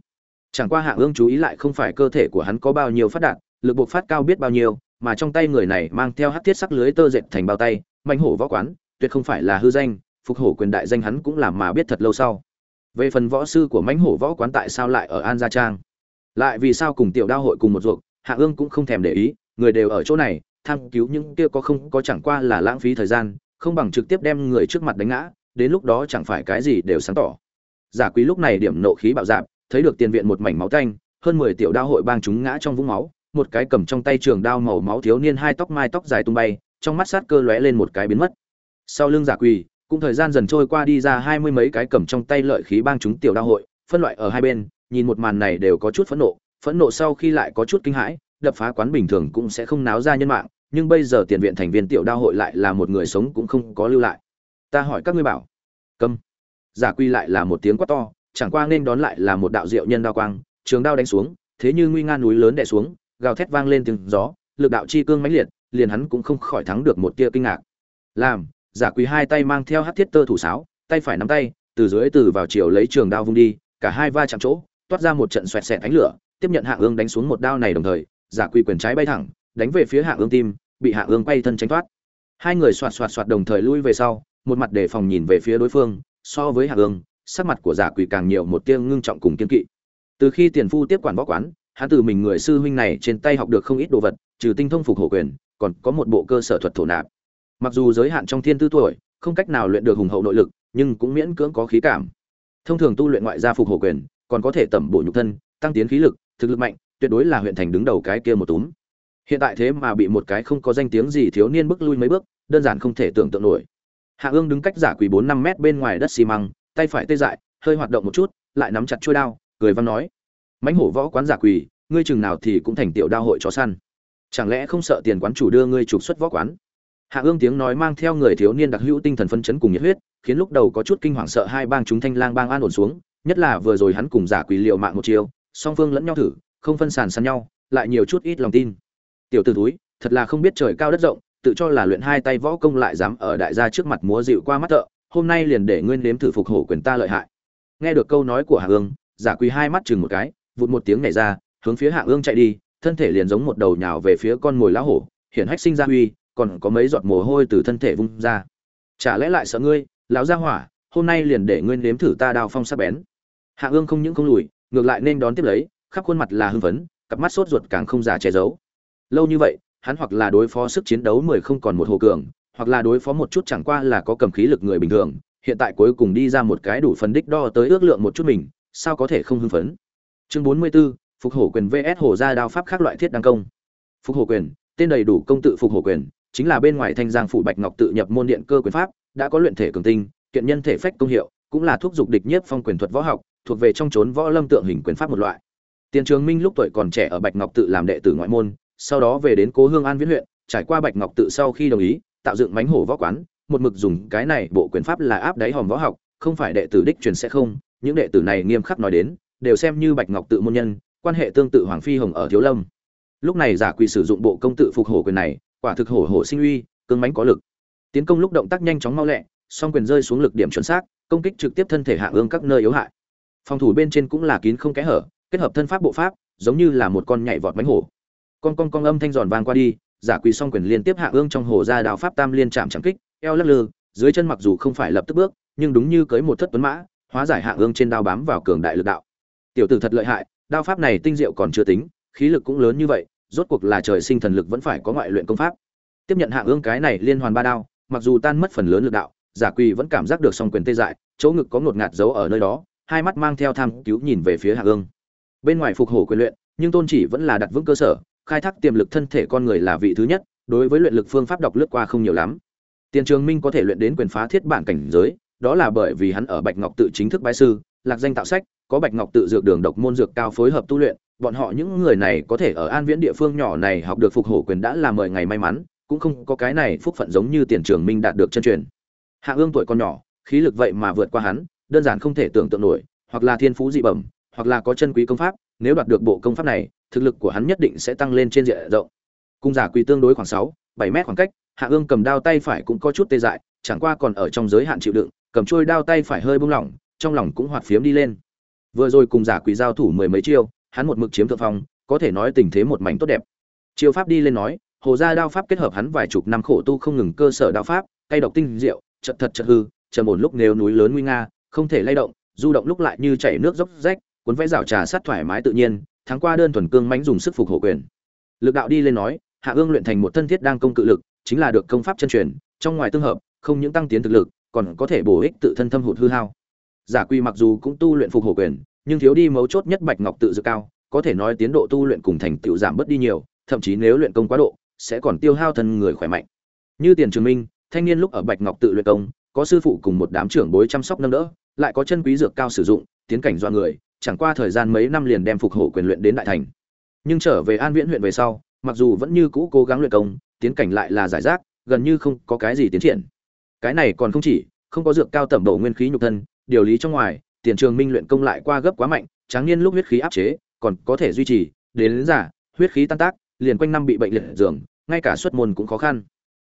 Chẳng qua hạ ương chú ý lại không phải cơ thể của hắn có bao nhiêu phát đạt, lực buộc phát cao biết bao nhiêu mà trong tay người này mang theo hắc thiết sắc lưới tơ dệt thành bao tay manh hổ võ quán tuyệt không phải là hư danh phục hổ quyền đại danh hắn cũng làm mà biết thật lâu sau. Về phần võ sư của mãnh hổ võ quán tại sao lại ở an gia trang? Lại vì sao cùng tiểu đao hội cùng một ruột hạ ương cũng không thèm để ý người đều ở chỗ này tham cứu những kia có không có chẳng qua là lãng phí thời gian không bằng trực tiếp đem người trước mặt đánh ngã đến lúc đó chẳng phải cái gì đều sáng tỏ. Giả quý lúc này điểm nộ khí bạo dạn, thấy được tiền viện một mảnh máu tanh hơn mười tiểu đao hội bang chúng ngã trong vũng máu một cái cầm trong tay trường đao màu máu thiếu niên hai tóc mai tóc dài tung bay, trong mắt sát cơ lóe lên một cái biến mất. Sau lưng giả quỳ, cũng thời gian dần trôi qua đi ra hai mươi mấy cái cầm trong tay lợi khí bang chúng tiểu đao hội, phân loại ở hai bên, nhìn một màn này đều có chút phẫn nộ phẫn nộ sau khi lại có chút kinh hãi, đập phá quán bình thường cũng sẽ không náo ra nhân mạng, nhưng bây giờ tiền viện thành viên tiểu đao hội lại là một người sống cũng không có lưu lại. Ta hỏi các ngươi bảo. Câm. Giả quy lại là một tiếng quát to, chẳng qua nên đón lại là một đạo diệu nhân đao quang, trường đao đánh xuống, thế như nguy nga núi lớn đè xuống gào thét vang lên tiếng gió, lực đạo chi cương mãnh liệt, liền hắn cũng không khỏi thắng được một tia kinh ngạc. Làm, giả quý hai tay mang theo hát thiết tơ thủ sáo, tay phải nắm tay, từ dưới từ vào chiều lấy trường đao vung đi, cả hai va chạm chỗ, toát ra một trận xoẹt xẹt ánh lửa, tiếp nhận hạ ương đánh xuống một đao này đồng thời, giả quý quyền trái bay thẳng, đánh về phía hạ ương tim, bị hạ ương quay thân tránh thoát. Hai người xoạt xoạt xoạt đồng thời lui về sau, một mặt đề phòng nhìn về phía đối phương, so với hạ ương, sắc mặt của giả quỷ càng nhiều một tia ngưng trọng cùng kiên kỵ. Từ khi tiền phu tiếp quản võ quán hắn từ mình người sư huynh này trên tay học được không ít đồ vật, trừ tinh thông phục hổ quyền, còn có một bộ cơ sở thuật thổ nạp. Mặc dù giới hạn trong thiên tư tuổi, không cách nào luyện được hùng hậu nội lực, nhưng cũng miễn cưỡng có khí cảm. Thông thường tu luyện ngoại gia phục hổ quyền, còn có thể tẩm bổ nhục thân, tăng tiến khí lực, thực lực mạnh, tuyệt đối là huyện thành đứng đầu cái kia một túm. Hiện tại thế mà bị một cái không có danh tiếng gì thiếu niên bước lui mấy bước, đơn giản không thể tưởng tượng nổi. Hạ ương đứng cách giả quỷ bốn năm mét bên ngoài đất xi măng, tay phải tê dại, hơi hoạt động một chút, lại nắm chặt chuôi đao, cười văn nói mãnh hổ võ quán giả quỷ ngươi chừng nào thì cũng thành tiểu đao hội chó săn. Chẳng lẽ không sợ tiền quán chủ đưa ngươi trục xuất võ quán? Hạ ương tiếng nói mang theo người thiếu niên đặc hữu tinh thần phân chấn cùng nhiệt huyết, khiến lúc đầu có chút kinh hoàng sợ hai bang chúng thanh lang bang an ổn xuống, nhất là vừa rồi hắn cùng giả quỷ liệu mạng một chiều song phương lẫn nhau thử, không phân sàn săn nhau, lại nhiều chút ít lòng tin. Tiểu t ử túi thật là không biết trời cao đất rộng, tự cho là luyện hai tay võ công lại dám ở đại gia trước mặt múa dịu qua mắt thợ, hôm nay liền để nguyên nếm thử phục hổ quyền ta lợi hại. Nghe được câu nói của hạ ương, giả quỳ hai mắt chừng một cái vụt một tiếng nhảy ra, hướng phía hạ ương chạy đi, thân thể liền giống một đầu nhào về phía con mồi lão hổ, hiển hách sinh ra huy còn có mấy giọt mồ hôi từ thân thể vung ra. Chả lẽ lại sợ ngươi, lão gia hỏa, hôm nay liền để nguyên nếm thử ta đào phong sắc bén. Hạ ương không những không lùi, ngược lại nên đón tiếp lấy, khắp khuôn mặt là hưng phấn, cặp mắt sốt ruột càng không giả che giấu. Lâu như vậy, hắn hoặc là đối phó sức chiến đấu mười không còn một hồ cường, hoặc là đối phó một chút chẳng qua là có cầm khí lực người bình thường, hiện tại cuối cùng đi ra một cái đủ phân đích đo tới ước lượng một chút mình, sao có thể không hưng phấn? Chương bốn mươi 44, phục hổ quyền vs hổ ra đao pháp khác loại thiết đăng công. Phục hổ quyền tên đầy đủ công tự phục hổ quyền chính là bên ngoài thanh giang phủ bạch ngọc tự nhập môn điện cơ quyền pháp đã có luyện thể cường tinh kiện nhân thể phách công hiệu cũng là thuốc dục địch nhất phong quyền thuật võ học thuộc về trong chốn võ lâm tượng hình quyền pháp một loại. Tiền trường minh lúc tuổi còn trẻ ở bạch ngọc tự làm đệ tử ngoại môn sau đó về đến cố hương an viễn huyện trải qua bạch ngọc tự sau khi đồng ý tạo dựng mánh hổ võ quán một mực dùng cái này bộ quyền pháp là áp đáy hòm võ học không phải đệ tử đích truyền sẽ không những đệ tử này nghiêm khắc nói đến đều xem như bạch ngọc tự môn nhân, quan hệ tương tự hoàng phi hồng ở thiếu lâm. Lúc này giả quỳ sử dụng bộ công tự phục hổ quyền này, quả thực hổ hổ sinh uy cương mánh có lực. Tiến công lúc động tác nhanh chóng mau lẹ, song quyền rơi xuống lực điểm chuẩn xác, công kích trực tiếp thân thể hạ ương các nơi yếu hại. Phòng thủ bên trên cũng là kín không kẽ hở, kết hợp thân pháp bộ pháp, giống như là một con nhảy vọt mánh hổ. Con con con âm thanh giòn vang qua đi, giả quỳ song quyền liên tiếp hạ ương trong hồ ra đạo pháp tam liên chạm chẳng kích, eo lắc lư, dưới chân mặc dù không phải lập tức bước, nhưng đúng như cưới một thất tuấn mã, hóa giải hạ ương trên đao bám vào cường đại lực đạo tiểu tử thật lợi hại, đao pháp này tinh diệu còn chưa tính, khí lực cũng lớn như vậy, rốt cuộc là trời sinh thần lực vẫn phải có ngoại luyện công pháp. Tiếp nhận hạ ương cái này liên hoàn ba đao, mặc dù tan mất phần lớn lực đạo, giả quỳ vẫn cảm giác được song quyền tê dại, chỗ ngực có ngột ngạt giấu ở nơi đó, hai mắt mang theo tham cứu nhìn về phía hạ ương. Bên ngoài phục hổ quyền luyện, nhưng tôn chỉ vẫn là đặt vững cơ sở, khai thác tiềm lực thân thể con người là vị thứ nhất, đối với luyện lực phương pháp đọc lướt qua không nhiều lắm. Tiền trường minh có thể luyện đến quyền phá thiết bản cảnh giới, đó là bởi vì hắn ở bạch ngọc tự chính thức bái sư, lạc danh tạo sách có bạch ngọc tự dược đường độc môn dược cao phối hợp tu luyện, bọn họ những người này có thể ở an viễn địa phương nhỏ này học được phục hổ quyền đã là mười ngày may mắn, cũng không có cái này phúc phận giống như tiền trường minh đạt được chân truyền. Hạ ương tuổi còn nhỏ, khí lực vậy mà vượt qua hắn, đơn giản không thể tưởng tượng nổi, hoặc là thiên phú dị bẩm, hoặc là có chân quý công pháp, nếu đoạt được bộ công pháp này, thực lực của hắn nhất định sẽ tăng lên trên diện rộng. Cung giả quỳ tương đối khoảng sáu, bảy mét khoảng cách, hạ ương cầm đao tay phải cũng có chút tê dại, chẳng qua còn ở trong giới hạn chịu đựng, cầm trôi đao tay phải hơi buông lỏng, trong lòng cũng hoạt phiếm đi lên vừa rồi cùng giả quỷ giao thủ mười mấy chiêu, hắn một mực chiếm thượng phong, có thể nói tình thế một mảnh tốt đẹp. Chiêu pháp đi lên nói, hồ gia đao pháp kết hợp hắn vài chục năm khổ tu không ngừng cơ sở đao pháp tay độc tinh diệu, chật thật chật hư, trầm ổn lúc nếu núi lớn nguy nga, không thể lay động, du động lúc lại như chảy nước dốc rách, cuốn vẽ rào trà sát thoải mái tự nhiên tháng qua đơn thuần cương mãnh dùng sức phục hộ quyền. Lực đạo đi lên nói, hạ ương luyện thành một thân thiết đang công cự lực, chính là được công pháp chân truyền, trong ngoài tương hợp, không những tăng tiến thực lực, còn có thể bổ ích tự thân thâm hụt hư hao giả quy mặc dù cũng tu luyện phục hồi quyền, nhưng thiếu đi mấu chốt nhất bạch ngọc tự dự cao, có thể nói tiến độ tu luyện cùng thành tựu giảm bớt đi nhiều, thậm chí nếu luyện công quá độ, sẽ còn tiêu hao thân người khỏe mạnh. Như tiền trường minh, thanh niên lúc ở bạch ngọc tự luyện công, có sư phụ cùng một đám trưởng bối chăm sóc nâng đỡ, lại có chân quý dược cao sử dụng, tiến cảnh do người, chẳng qua thời gian mấy năm liền đem phục hồi quyền luyện đến đại thành. Nhưng trở về an viễn huyện về sau, mặc dù vẫn như cũ cố gắng luyện công, tiến cảnh lại là giải rác, gần như không có cái gì tiến triển. Cái này còn không chỉ, không có dược cao tẩm độ nguyên khí nhục thân điều lý trong ngoài tiền trường minh luyện công lại qua gấp quá mạnh tráng niên lúc huyết khí áp chế còn có thể duy trì đến, đến giả huyết khí tan tác liền quanh năm bị bệnh liệt giường ngay cả xuất môn cũng khó khăn.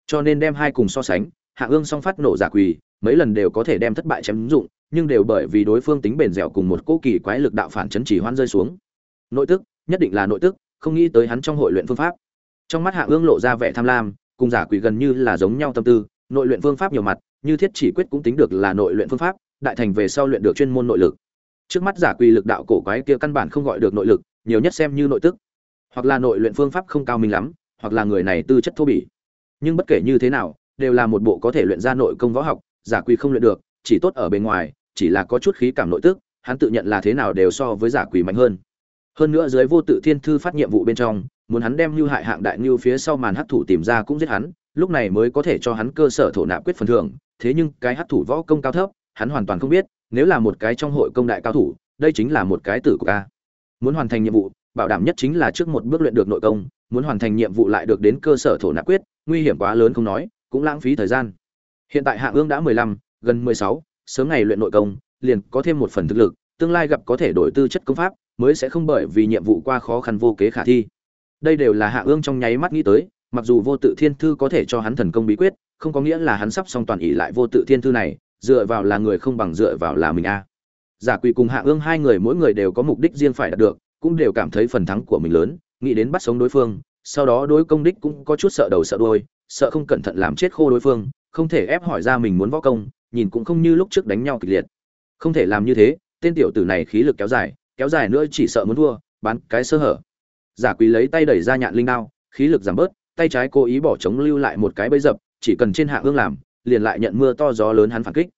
Cho nên đem hai cùng so sánh hạ ương song phát nổ giả quỳ mấy lần đều có thể đem thất bại chém dụng nhưng đều bởi vì đối phương tính bền dẻo cùng một cố kỳ quái lực đạo phản chấn chỉ hoan rơi xuống. Nội tức nhất định là nội tức không nghĩ tới hắn trong hội luyện phương pháp. Trong mắt hạ ương lộ ra vẻ tham lam cùng giả quỷ gần như là giống nhau tâm tư nội luyện phương pháp nhiều mặt như thiết chỉ quyết cũng tính được là nội luyện phương pháp đại thành về sau luyện được chuyên môn nội lực. Trước mắt giả quỷ lực đạo cổ quái kia căn bản không gọi được nội lực, nhiều nhất xem như nội tức. Hoặc là nội luyện phương pháp không cao minh lắm, hoặc là người này tư chất thô bỉ. Nhưng bất kể như thế nào, đều là một bộ có thể luyện ra nội công võ học, giả quỷ không luyện được, chỉ tốt ở bên ngoài, chỉ là có chút khí cảm nội tức, hắn tự nhận là thế nào đều so với giả quỷ mạnh hơn. Hơn nữa dưới vô tự thiên thư phát nhiệm vụ bên trong, muốn hắn đem lưu hại hạng đại lưu phía sau màn hắc thủ tìm ra cũng giết hắn, lúc này mới có thể cho hắn cơ sở thổ nạp quyết phần thưởng, thế nhưng cái hắc thủ võ công cao thấp hắn hoàn toàn không biết, nếu là một cái trong hội công đại cao thủ, đây chính là một cái tử của ca. Muốn hoàn thành nhiệm vụ, bảo đảm nhất chính là trước một bước luyện được nội công, muốn hoàn thành nhiệm vụ lại được đến cơ sở thổ nạp quyết, nguy hiểm quá lớn không nói, cũng lãng phí thời gian. Hiện tại hạ ương đã mười lăm, gần mười sáu, sớm ngày luyện nội công, liền có thêm một phần thực lực, tương lai gặp có thể đổi tư chất công pháp, mới sẽ không bởi vì nhiệm vụ qua khó khăn vô kế khả thi. Đây đều là hạ ương trong nháy mắt nghĩ tới, mặc dù vô tự thiên thư có thể cho hắn thần công bí quyết, không có nghĩa là hắn sắp xong toàn ỷ lại vô tự thiên thư này dựa vào là người không bằng dựa vào là mình a. Giả quỳ cùng hạ ương hai người mỗi người đều có mục đích riêng phải đạt được cũng đều cảm thấy phần thắng của mình lớn nghĩ đến bắt sống đối phương sau đó đối công đích cũng có chút sợ đầu sợ đuôi, sợ không cẩn thận làm chết khô đối phương không thể ép hỏi ra mình muốn võ công nhìn cũng không như lúc trước đánh nhau kịch liệt. Không thể làm như thế tên tiểu tử này khí lực kéo dài kéo dài nữa chỉ sợ muốn thua bán cái sơ hở. Giả quý lấy tay đẩy ra nhạn linh đao khí lực giảm bớt tay trái cố ý bỏ chống lưu lại một cái bẫy dập chỉ cần trên hạ ương làm liền lại nhận mưa to gió lớn hắn phản kích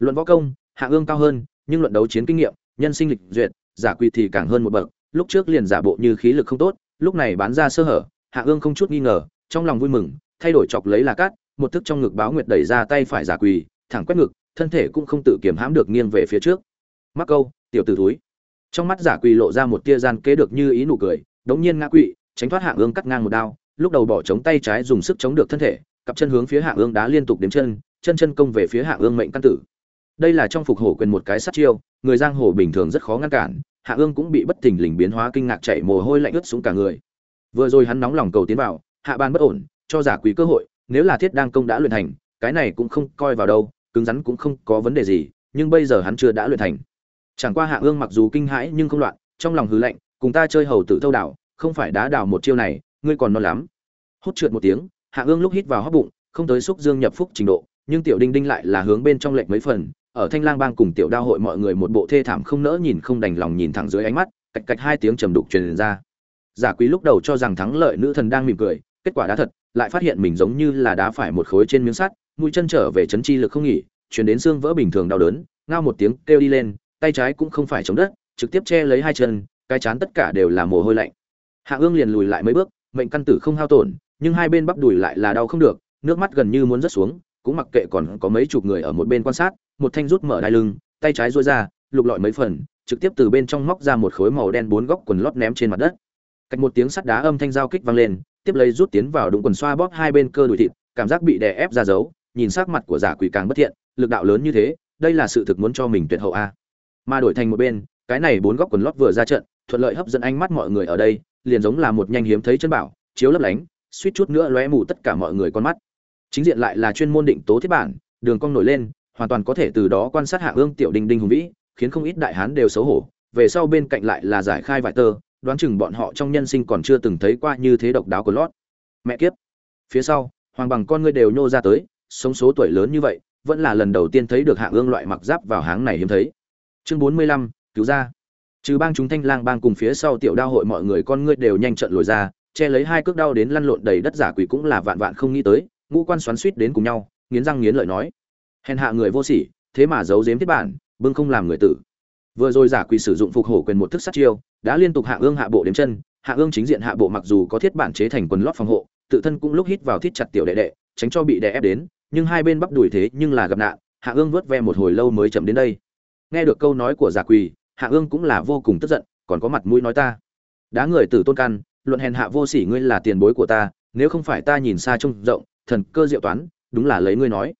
luận võ công hạ ương cao hơn nhưng luận đấu chiến kinh nghiệm nhân sinh lịch duyệt giả quỳ thì càng hơn một bậc. Lúc trước liền giả bộ như khí lực không tốt lúc này bán ra sơ hở hạ ương không chút nghi ngờ trong lòng vui mừng thay đổi chọc lấy là cát một thức trong ngực báo nguyệt đẩy ra tay phải giả quỳ thẳng quét ngực thân thể cũng không tự kiểm hãm được nghiêng về phía trước. Mắc câu tiểu tử túi, trong mắt giả quỳ lộ ra một tia gian kế được như ý nụ cười đống nhiên ngã quỵ tránh thoát hạ ương cắt ngang một đao lúc đầu bỏ chống tay trái dùng sức chống được thân thể cặp chân hướng phía hạ ương đá liên tục đếm chân chân chân công về phía hạ ương mệnh căn tử đây là trong phục hổ quyền một cái sát chiêu, người giang hồ bình thường rất khó ngăn cản, hạ ương cũng bị bất thình lình biến hóa kinh ngạc chạy mồ hôi lạnh ướt xuống cả người. Vừa rồi hắn nóng lòng cầu tiến vào, hạ ban bất ổn, cho giả quý cơ hội, nếu là thiết đang công đã luyện thành, cái này cũng không coi vào đâu, cứng rắn cũng không có vấn đề gì, nhưng bây giờ hắn chưa đã luyện thành. Chẳng qua hạ ương mặc dù kinh hãi nhưng không loạn, trong lòng hứ lạnh, cùng ta chơi hầu tử thâu đảo, không phải đá đảo một chiêu này, ngươi còn non lắm. Hút trượt một tiếng, hạ ương lúc hít vào hóc bụng, không tới xúc dương nhập phúc trình độ, nhưng tiểu đinh đinh lại là hướng bên trong lệnh mấy phần ở thanh lang bang cùng tiểu đao hội mọi người một bộ thê thảm không nỡ nhìn không đành lòng nhìn thẳng dưới ánh mắt, cạch cạch hai tiếng trầm đục truyền ra. Giả quý lúc đầu cho rằng thắng lợi nữ thần đang mỉm cười, kết quả đã thật, lại phát hiện mình giống như là đá phải một khối trên miếng sắt, mũi chân trở về chấn chi lực không nghỉ chuyển đến xương vỡ bình thường đau đớn, ngao một tiếng kêu đi lên, tay trái cũng không phải chống đất, trực tiếp che lấy hai chân, cái chán tất cả đều là mồ hôi lạnh. Hạ ương liền lùi lại mấy bước, mệnh căn tử không hao tổn, nhưng hai bên bắp đùi lại là đau không được, nước mắt gần như muốn rớt xuống cũng mặc kệ còn có mấy chục người ở một bên quan sát, một thanh rút mở đai lưng, tay trái duỗi ra, lục lọi mấy phần, trực tiếp từ bên trong móc ra một khối màu đen bốn góc quần lót ném trên mặt đất. Cách một tiếng sắt đá âm thanh giao kích vang lên, tiếp lấy rút tiến vào đúng quần xoa bóp hai bên cơ đùi thịt, cảm giác bị đè ép ra dấu, nhìn sắc mặt của giả quỷ càng bất thiện, lực đạo lớn như thế, đây là sự thực muốn cho mình tuyệt hậu a. Mà đổi thành một bên, cái này bốn góc quần lót vừa ra trận, thuận lợi hấp dẫn ánh mắt mọi người ở đây, liền giống là một nhanh hiếm thấy chân bảo, chiếu lấp lánh, suýt chút nữa lóe mù tất cả mọi người con mắt chính diện lại là chuyên môn định tố thiết bản, đường cong nổi lên, hoàn toàn có thể từ đó quan sát hạ ương tiểu đinh đinh hùng vĩ, khiến không ít đại hán đều xấu hổ. Về sau bên cạnh lại là giải khai vải tơ, đoán chừng bọn họ trong nhân sinh còn chưa từng thấy qua như thế độc đáo của lót. Mẹ kiếp! Phía sau, hoàng bằng con ngươi đều nhô ra tới, sống số tuổi lớn như vậy, vẫn là lần đầu tiên thấy được hạ ương loại mặc giáp vào háng này hiếm thấy. Chương bốn mươi lăm, cứu ra. Trừ bang chúng thanh lang bang cùng phía sau tiểu đao hội mọi người con ngươi đều nhanh trận lồi ra, che lấy hai cước đau đến lăn lộn đầy đất giả quỷ cũng là vạn vạn không nghĩ tới ngũ quan xoắn suýt đến cùng nhau, nghiến răng nghiến lợi nói. Hèn hạ người vô sỉ, thế mà giấu giếm thiết bản, bưng không làm người tử. Vừa rồi giả quỷ sử dụng phục hổ quyền một thức sát chiêu, đã liên tục hạ ương hạ bộ đếm chân, hạ ương chính diện hạ bộ mặc dù có thiết bản chế thành quần lót phòng hộ, tự thân cũng lúc hít vào thiết chặt tiểu đệ đệ, tránh cho bị đè ép đến, nhưng hai bên bắp đuổi thế nhưng là gặp nạn, hạ ương vớt ve một hồi lâu mới chậm đến đây. Nghe được câu nói của giả quỳ hạ ương cũng là vô cùng tức giận, còn có mặt mũi nói ta. Đá người tử tôn căn, luận hèn hạ vô sỉ ngươi là tiền bối của ta, nếu không phải ta nhìn xa trông rộng thần cơ diệu toán, đúng là lấy ngươi nói.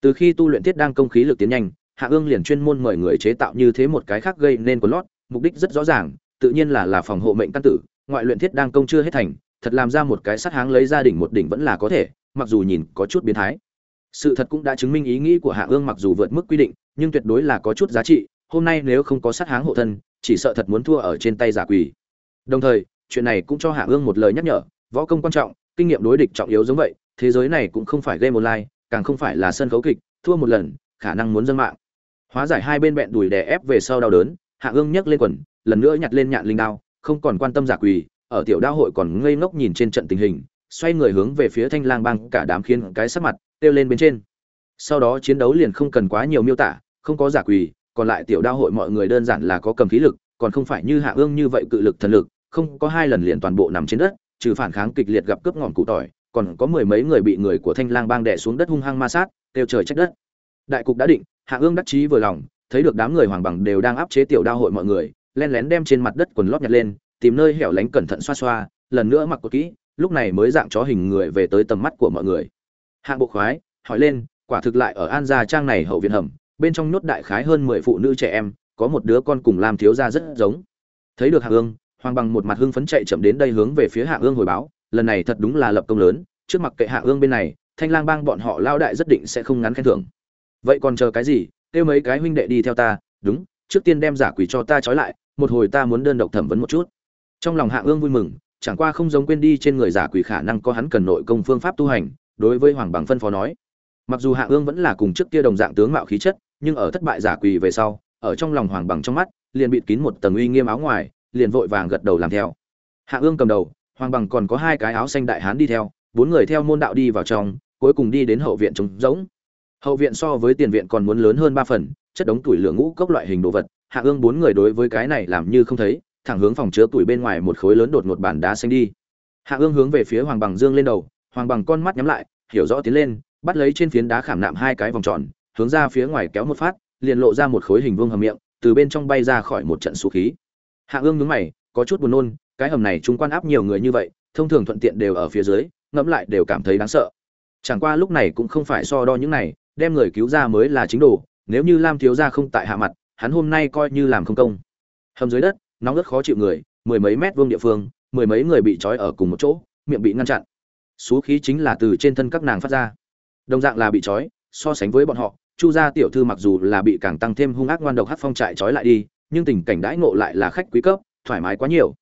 Từ khi tu luyện tiết đang công khí lực tiến nhanh, hạ ương liền chuyên môn mời người chế tạo như thế một cái khác gây nên quần lót, mục đích rất rõ ràng, tự nhiên là là phòng hộ mệnh căn tử, ngoại luyện thiết đang công chưa hết thành, thật làm ra một cái sát háng lấy gia đình một đỉnh vẫn là có thể, mặc dù nhìn có chút biến thái. Sự thật cũng đã chứng minh ý nghĩ của hạ ương mặc dù vượt mức quy định, nhưng tuyệt đối là có chút giá trị, hôm nay nếu không có sát háng hộ thân, chỉ sợ thật muốn thua ở trên tay giả quỷ. Đồng thời, chuyện này cũng cho hạ ương một lời nhắc nhở, võ công quan trọng, kinh nghiệm đối địch trọng yếu giống vậy thế giới này cũng không phải game online, càng không phải là sân khấu kịch, thua một lần, khả năng muốn dân mạng. Hóa giải hai bên bẹn đùi đè ép về sau đau đớn, hạ ương nhấc lên quần, lần nữa nhặt lên nhạn linh đao, không còn quan tâm giả quỳ, ở tiểu đao hội còn ngây ngốc nhìn trên trận tình hình, xoay người hướng về phía thanh lang bang, cả đám khiến cái sắc mặt, kêu lên bên trên. Sau đó chiến đấu liền không cần quá nhiều miêu tả, không có giả quỳ, còn lại tiểu đao hội mọi người đơn giản là có cầm khí lực, còn không phải như hạ ương như vậy cự lực thần lực, không có hai lần liền toàn bộ nằm trên đất, trừ phản kháng kịch liệt gặp cướp ngọn cụ tỏi còn có mười mấy người bị người của thanh lang bang đè xuống đất hung hăng ma sát, kêu trời trách đất. Đại cục đã định, hạ ương đắc chí vừa lòng, thấy được đám người hoàng bằng đều đang áp chế tiểu đao hội mọi người, len lén đem trên mặt đất quần lót nhặt lên, tìm nơi hẻo lánh cẩn thận xoa xoa, lần nữa mặc cột kỹ, lúc này mới dạng chó hình người về tới tầm mắt của mọi người. Hạng bộ khoái hỏi lên, quả thực lại ở an gia trang này hậu viện hầm, bên trong nhốt đại khái hơn mười phụ nữ trẻ em, có một đứa con cùng làm thiếu gia rất giống. Thấy được hạ ương, hoàng bằng một mặt hưng phấn chạy chậm đến đây hướng về phía hạ ương hồi báo lần này thật đúng là lập công lớn, trước mặt kệ hạ ương bên này, thanh lang bang bọn họ lao đại rất định sẽ không ngắn khen thưởng. Vậy còn chờ cái gì? Kêu mấy cái huynh đệ đi theo ta, đúng, trước tiên đem giả quỷ cho ta trói lại, một hồi ta muốn đơn độc thẩm vấn một chút. Trong lòng hạ ương vui mừng, chẳng qua không giống quên đi trên người giả quỷ khả năng có hắn cần nội công phương pháp tu hành, đối với hoàng bằng phân phó nói. Mặc dù hạ ương vẫn là cùng trước kia đồng dạng tướng mạo khí chất, nhưng ở thất bại giả quỷ về sau, ở trong lòng hoàng bằng trong mắt, liền bịt kín một tầng uy nghiêm áo ngoài, liền vội vàng gật đầu làm theo. Hạ ương cầm đầu hoàng bằng còn có hai cái áo xanh đại hán đi theo, bốn người theo môn đạo đi vào trong, cuối cùng đi đến hậu viện trống rỗng. Hậu viện so với tiền viện còn muốn lớn hơn ba phần, chất đống tuổi lửa ngũ cốc loại hình đồ vật, hạ ương bốn người đối với cái này làm như không thấy, thẳng hướng phòng chứa tuổi bên ngoài một khối lớn đột ngột bàn đá xanh đi. Hạ ương hướng về phía hoàng bằng dương lên đầu, hoàng bằng con mắt nhắm lại, hiểu rõ tiến lên, bắt lấy trên phiến đá khảm nạm hai cái vòng tròn, hướng ra phía ngoài kéo một phát, liền lộ ra một khối hình vuông hầm miệng, từ bên trong bay ra khỏi một trận số khí. Hạ ương nhướng mày, có chút buồn nôn cái hầm này chúng quan áp nhiều người như vậy, thông thường thuận tiện đều ở phía dưới, ngẫm lại đều cảm thấy đáng sợ. Chẳng qua lúc này cũng không phải so đo những này, đem người cứu ra mới là chính đồ, nếu như lam thiếu gia không tại hạ mặt, hắn hôm nay coi như làm không công. Hầm dưới đất, nóng rất khó chịu người, mười mấy mét vuông địa phương, mười mấy người bị trói ở cùng một chỗ, miệng bị ngăn chặn. Số khí chính là từ trên thân các nàng phát ra. Đồng dạng là bị trói, so sánh với bọn họ, chu gia tiểu thư mặc dù là bị càng tăng thêm hung ác ngoan độc hát phong trại trói lại đi, nhưng tình cảnh đãi ngộ lại là khách quý cấp, thoải mái quá nhiều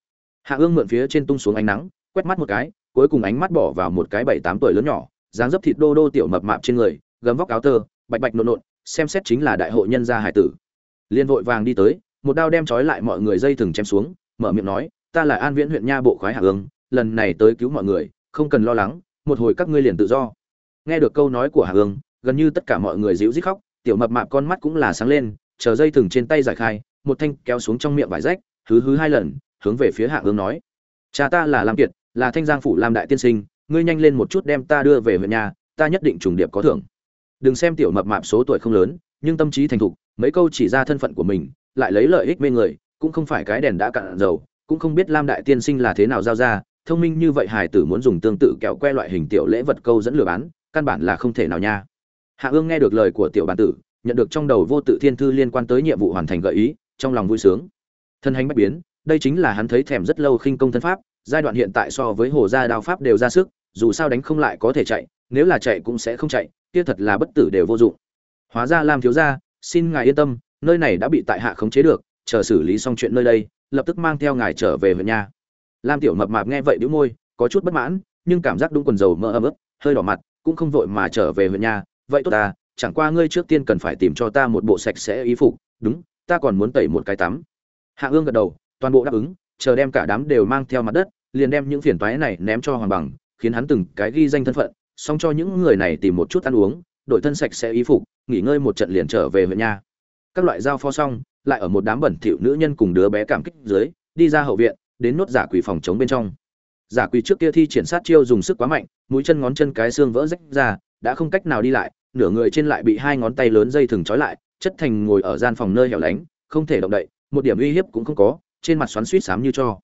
hạ ương mượn phía trên tung xuống ánh nắng, quét mắt một cái, cuối cùng ánh mắt bỏ vào một cái bảy tám tuổi lớn nhỏ, dáng dấp thịt đô đô tiểu mập mạp trên người, gấm vóc áo tơ, bạch bạch nộn nộn, xem xét chính là đại hội nhân gia hải tử. Liên vội vàng đi tới, một đao đem trói lại mọi người dây thừng chém xuống, mở miệng nói, ta là an viễn huyện nha bộ khoái hạ ương, lần này tới cứu mọi người, không cần lo lắng, một hồi các ngươi liền tự do. Nghe được câu nói của hạ ương, gần như tất cả mọi người dịu rít khóc, tiểu mập mạp con mắt cũng là sáng lên, chờ dây thừng trên tay giải khai, một thanh kéo xuống trong miệng vải rách hứ hứ hai lần, hướng về phía hạ ương nói. Cha ta là lam kiệt, là thanh giang phủ lam đại tiên sinh, ngươi nhanh lên một chút đem ta đưa về huyện nhà, ta nhất định trùng điệp có thưởng. Đừng xem tiểu mập mạp số tuổi không lớn, nhưng tâm trí thành thục, mấy câu chỉ ra thân phận của mình, lại lấy lợi ích mê người, cũng không phải cái đèn đã cạn dầu, cũng không biết lam đại tiên sinh là thế nào giao ra, thông minh như vậy hải tử muốn dùng tương tự kẹo que loại hình tiểu lễ vật câu dẫn lừa bán, căn bản là không thể nào nha. Hạ ương nghe được lời của tiểu bản tử, nhận được trong đầu vô tự thiên thư liên quan tới nhiệm vụ hoàn thành gợi ý, trong lòng vui sướng thân hành bách biến, đây chính là hắn thấy thèm rất lâu khinh công thân pháp, giai đoạn hiện tại so với hồ gia đao pháp đều ra sức, dù sao đánh không lại có thể chạy, nếu là chạy cũng sẽ không chạy, kia thật là bất tử đều vô dụng. Hóa ra lam thiếu gia, xin ngài yên tâm, nơi này đã bị tại hạ khống chế được, chờ xử lý xong chuyện nơi đây, lập tức mang theo ngài trở về huyện nhà. Lam tiểu mập mạp nghe vậy đĩu môi, có chút bất mãn, nhưng cảm giác đúng quần dầu mỡ ấm ức hơi đỏ mặt, cũng không vội mà trở về huyện nhà. Vậy tốt ta, chẳng qua ngươi trước tiên cần phải tìm cho ta một bộ sạch sẽ ý phục, đúng, ta còn muốn tẩy một cái tắm hạ ương gật đầu, toàn bộ đáp ứng, chờ đem cả đám đều mang theo mặt đất, liền đem những phiền toái này ném cho hoàng bằng, khiến hắn từng cái ghi danh thân phận, xong cho những người này tìm một chút ăn uống đội thân sạch sẽ ý phục, nghỉ ngơi một trận liền trở về huyện nhà các loại giao phó xong, lại ở một đám bẩn thỉu nữ nhân cùng đứa bé cảm kích dưới, đi ra hậu viện, đến nốt giả quỷ phòng chống bên trong. Giả quỷ trước kia thi triển sát chiêu dùng sức quá mạnh, mũi chân ngón chân cái xương vỡ rách ra, đã không cách nào đi lại, nửa người trên lại bị hai ngón tay lớn dây thừng trói lại, chất thành ngồi ở gian phòng nơi hẻo lánh, không thể động đậy một điểm uy hiếp cũng không có, trên mặt xoắn suýt xám như cho.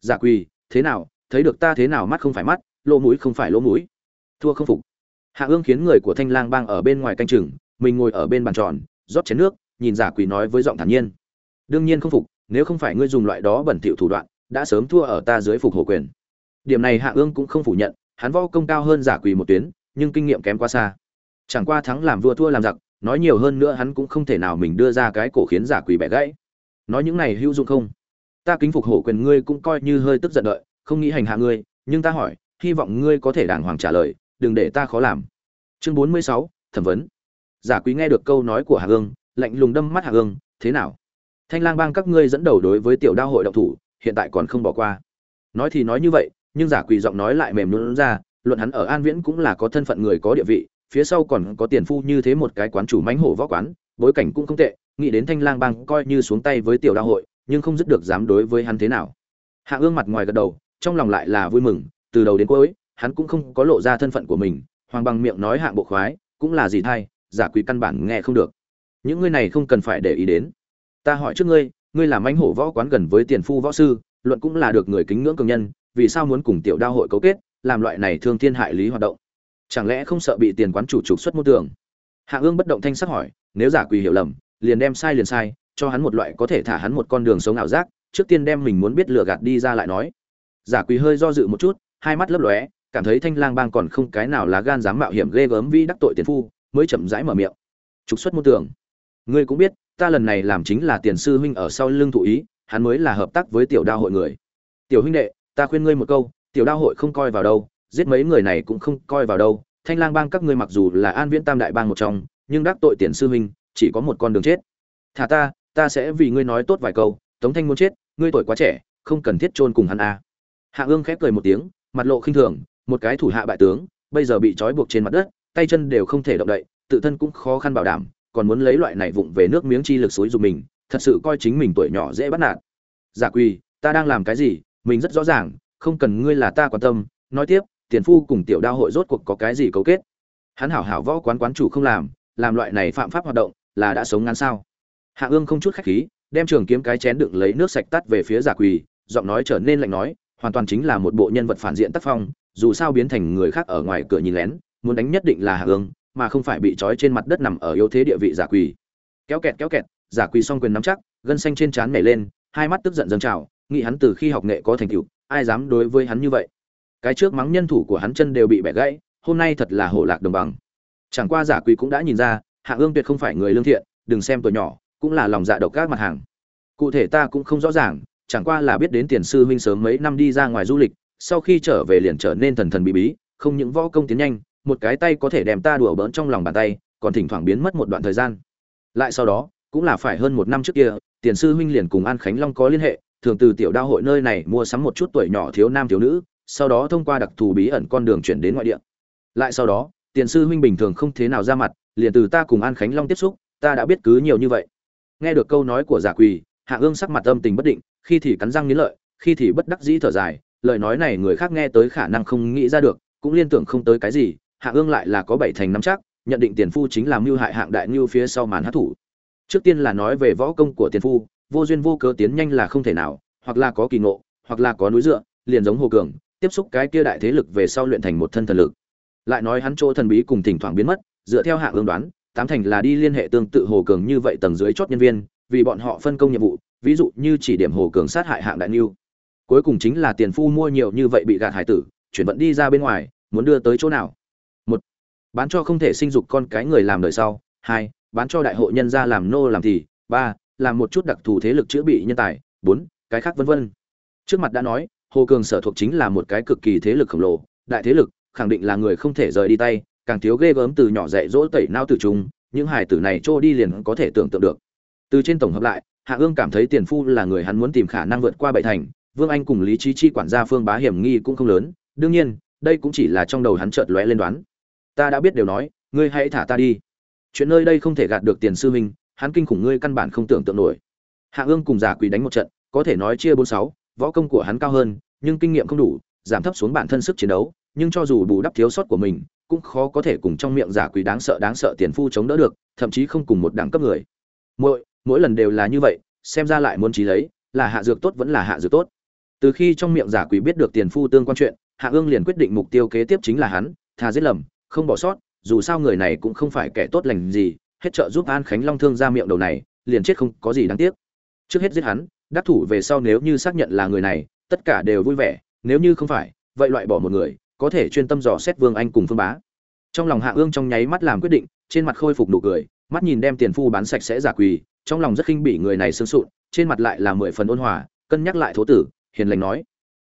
Giả quỳ, thế nào, thấy được ta thế nào mắt không phải mắt, lỗ mũi không phải lỗ mũi. Thua không phục. Hạ ương khiến người của thanh lang bang ở bên ngoài canh chừng, mình ngồi ở bên bàn tròn, rót chén nước, nhìn giả quỳ nói với giọng thản nhiên. Đương nhiên không phục, nếu không phải ngươi dùng loại đó bẩn thỉu thủ đoạn, đã sớm thua ở ta dưới phục hộ quyền. Điểm này hạ ương cũng không phủ nhận, hắn võ công cao hơn giả quỳ một tuyến, nhưng kinh nghiệm kém quá xa. Chẳng qua thắng làm vua thua làm giặc, nói nhiều hơn nữa hắn cũng không thể nào mình đưa ra cái cổ khiến giả quỳ bẻ gãy nói những này hữu dụng không? Ta kính phục hổ quyền ngươi cũng coi như hơi tức giận đợi, không nghĩ hành hạ ngươi, nhưng ta hỏi, hy vọng ngươi có thể đàng hoàng trả lời, đừng để ta khó làm. Chương bốn mươi sáu, thẩm vấn. Giả quý nghe được câu nói của hạ ương lạnh lùng đâm mắt hạ ương thế nào? Thanh lang bang các ngươi dẫn đầu đối với tiểu đao hội động thủ, hiện tại còn không bỏ qua. Nói thì nói như vậy, nhưng giả quỳ giọng nói lại mềm luôn ra, luận hắn ở an viễn cũng là có thân phận người có địa vị, phía sau còn có tiền phu như thế một cái quán chủ mánh hổ võ quán, bối cảnh cũng không tệ nghĩ đến thanh lang bang coi như xuống tay với tiểu đao hội, nhưng không dứt được dám đối với hắn thế nào. Hạ ương mặt ngoài gật đầu, trong lòng lại là vui mừng, từ đầu đến cuối, hắn cũng không có lộ ra thân phận của mình, hoàng bằng miệng nói hạng bộ khoái, cũng là gì thay, giả quỷ căn bản nghe không được. Những ngươi này không cần phải để ý đến. Ta hỏi trước ngươi ngươi làm mánh hổ võ quán gần với tiền phu võ sư, luận cũng là được người kính ngưỡng cường nhân, vì sao muốn cùng tiểu đao hội cấu kết, làm loại này thương thiên hại lý hoạt động? Chẳng lẽ không sợ bị tiền quán chủ trục xuất môn tường? Hạ ương bất động thanh sắc hỏi, nếu giả quỳ hiểu lầm liền đem sai liền sai, cho hắn một loại có thể thả hắn một con đường sống ảo giác, trước tiên đem mình muốn biết lừa gạt đi ra lại nói. Giả quỳ hơi do dự một chút, hai mắt lấp lóe, cảm thấy thanh lang bang còn không cái nào là gan dám mạo hiểm ghê gớm vi đắc tội tiền phu, mới chậm rãi mở miệng. Trục xuất môn tưởng ngươi cũng biết, ta lần này làm chính là tiền sư huynh ở sau lưng thụ ý, hắn mới là hợp tác với tiểu đao hội người. Tiểu huynh đệ, ta khuyên ngươi một câu, tiểu đao hội không coi vào đâu, giết mấy người này cũng không coi vào đâu. Thanh lang bang các ngươi mặc dù là an viễn tam đại bang một trong, nhưng đắc tội tiền sư huynh chỉ có một con đường chết. Thả ta ta sẽ vì ngươi nói tốt vài câu, tống thanh muốn chết, ngươi tuổi quá trẻ, không cần thiết chôn cùng hắn a. À. hạ ương khép cười một tiếng, mặt lộ khinh thường, một cái thủ hạ bại tướng, bây giờ bị trói buộc trên mặt đất, tay chân đều không thể động đậy, tự thân cũng khó khăn bảo đảm, còn muốn lấy loại này vụng về nước miếng chi lực xối dùng mình, thật sự coi chính mình tuổi nhỏ dễ bắt nạt. Giả quỳ, ta đang làm cái gì? Mình rất rõ ràng, không cần ngươi là ta quan tâm. Nói tiếp, tiền phu cùng tiểu đao hội rốt cuộc có cái gì cấu kết? Hắn hảo hảo võ quán quán chủ không làm làm loại này phạm pháp hoạt động là đã sống ngắn sao? Hạ ương không chút khách khí, đem trường kiếm cái chén đựng lấy nước sạch tắt về phía giả quỳ, giọng nói trở nên lạnh nói, hoàn toàn chính là một bộ nhân vật phản diện tác phong, dù sao biến thành người khác ở ngoài cửa nhìn lén, muốn đánh nhất định là hạ ương, mà không phải bị trói trên mặt đất nằm ở yếu thế địa vị giả quỳ. Kéo kẹt kéo kẹt, giả quỳ song quyền nắm chắc, gân xanh trên trán nhảy lên, hai mắt tức giận dâng trào, nghĩ hắn từ khi học nghệ có thành tựu, ai dám đối với hắn như vậy? Cái trước mắng nhân thủ của hắn chân đều bị bẻ gãy, hôm nay thật là hổ lạc đồng bằng. Chẳng qua giả quỳ cũng đã nhìn ra hạ ương tuyệt không phải người lương thiện, đừng xem tuổi nhỏ, cũng là lòng dạ độc các mặt hàng. Cụ thể ta cũng không rõ ràng, chẳng qua là biết đến tiền sư huynh sớm mấy năm đi ra ngoài du lịch, sau khi trở về liền trở nên thần thần bí bí, không những võ công tiến nhanh, một cái tay có thể đem ta đùa bỡn trong lòng bàn tay, còn thỉnh thoảng biến mất một đoạn thời gian. Lại sau đó, cũng là phải hơn một năm trước kia, tiền sư huynh liền cùng an khánh long có liên hệ, thường từ tiểu đao hội nơi này mua sắm một chút tuổi nhỏ thiếu nam thiếu nữ, sau đó thông qua đặc thù bí ẩn con đường chuyển đến ngoại địa. Lại sau đó, tiền sư huynh bình thường không thế nào ra mặt liền từ ta cùng an khánh long tiếp xúc, ta đã biết cứ nhiều như vậy. Nghe được câu nói của giả quỳ, hạ ương sắc mặt âm tình bất định, khi thì cắn răng nghĩ lợi, khi thì bất đắc dĩ thở dài, lời nói này người khác nghe tới khả năng không nghĩ ra được, cũng liên tưởng không tới cái gì, hạ ương lại là có bảy thành năm chắc, nhận định tiền phu chính là mưu hại hạng đại ngưu phía sau màn hát thủ. Trước tiên là nói về võ công của tiền phu, vô duyên vô cớ tiến nhanh là không thể nào, hoặc là có kỳ ngộ, hoặc là có núi dựa, liền giống hồ cường, tiếp xúc cái kia đại thế lực về sau luyện thành một thân thần lực. Lại nói hắn chỗ thần bí cùng thỉnh thoảng biến mất dựa theo hạ ương đoán, tám thành là đi liên hệ tương tự hồ cường như vậy tầng dưới chót nhân viên, vì bọn họ phân công nhiệm vụ, ví dụ như chỉ điểm hồ cường sát hại hạng đại niu. Cuối cùng chính là tiền phu mua nhiều như vậy bị gạt hải tử, chuyển vận đi ra bên ngoài, muốn đưa tới chỗ nào? Một, bán cho không thể sinh dục con cái người làm đời sau. Hai, bán cho đại hội nhân gia làm nô làm thì. Ba, làm một chút đặc thù thế lực chữa bị nhân tài. Bốn, cái khác vân vân. Trước mặt đã nói, hồ cường sở thuộc chính là một cái cực kỳ thế lực khổng lồ. Đại thế lực, khẳng định là người không thể rời đi tay càng thiếu ghê gớm từ nhỏ dạy dỗ tẩy nao tử chúng, những hài tử này trôi đi liền có thể tưởng tượng được. Từ trên tổng hợp lại, hạ ương cảm thấy tiền phu là người hắn muốn tìm khả năng vượt qua bảy thành, vương anh cùng lý trí chi quản gia phương bá hiểm nghi cũng không lớn, đương nhiên, đây cũng chỉ là trong đầu hắn chợt lóe lên đoán. Ta đã biết điều nói, ngươi hãy thả ta đi. Chuyện nơi đây không thể gạt được tiền sư huynh, hắn kinh khủng ngươi căn bản không tưởng tượng nổi. Hạ ương cùng giả quỳ đánh một trận, có thể nói chia bốn sáu, võ công của hắn cao hơn, nhưng kinh nghiệm không đủ, giảm thấp xuống bản thân sức chiến đấu, nhưng cho dù bù đắp thiếu sót của mình cũng khó có thể cùng trong miệng giả quỷ đáng sợ đáng sợ tiền phu chống đỡ được, thậm chí không cùng một đẳng cấp người. Mỗi mỗi lần đều là như vậy, xem ra lại muốn trí lấy, là hạ dược tốt vẫn là hạ dược tốt. Từ khi trong miệng giả quỷ biết được tiền phu tương quan chuyện, hạ ương liền quyết định mục tiêu kế tiếp chính là hắn, Tha giết lầm, không bỏ sót, dù sao người này cũng không phải kẻ tốt lành gì, hết trợ giúp an khánh long thương ra miệng đầu này, liền chết không có gì đáng tiếc. Trước hết giết hắn, đắc thủ về sau nếu như xác nhận là người này, tất cả đều vui vẻ, nếu như không phải, vậy loại bỏ một người có thể chuyên tâm dò xét vương anh cùng phương bá. Trong lòng hạ ương trong nháy mắt làm quyết định, trên mặt khôi phục nụ cười, mắt nhìn đem tiền phu bán sạch sẽ giả quỳ, trong lòng rất khinh bỉ người này sương sụn, trên mặt lại là mười phần ôn hòa, cân nhắc lại thố tử, hiền lành nói,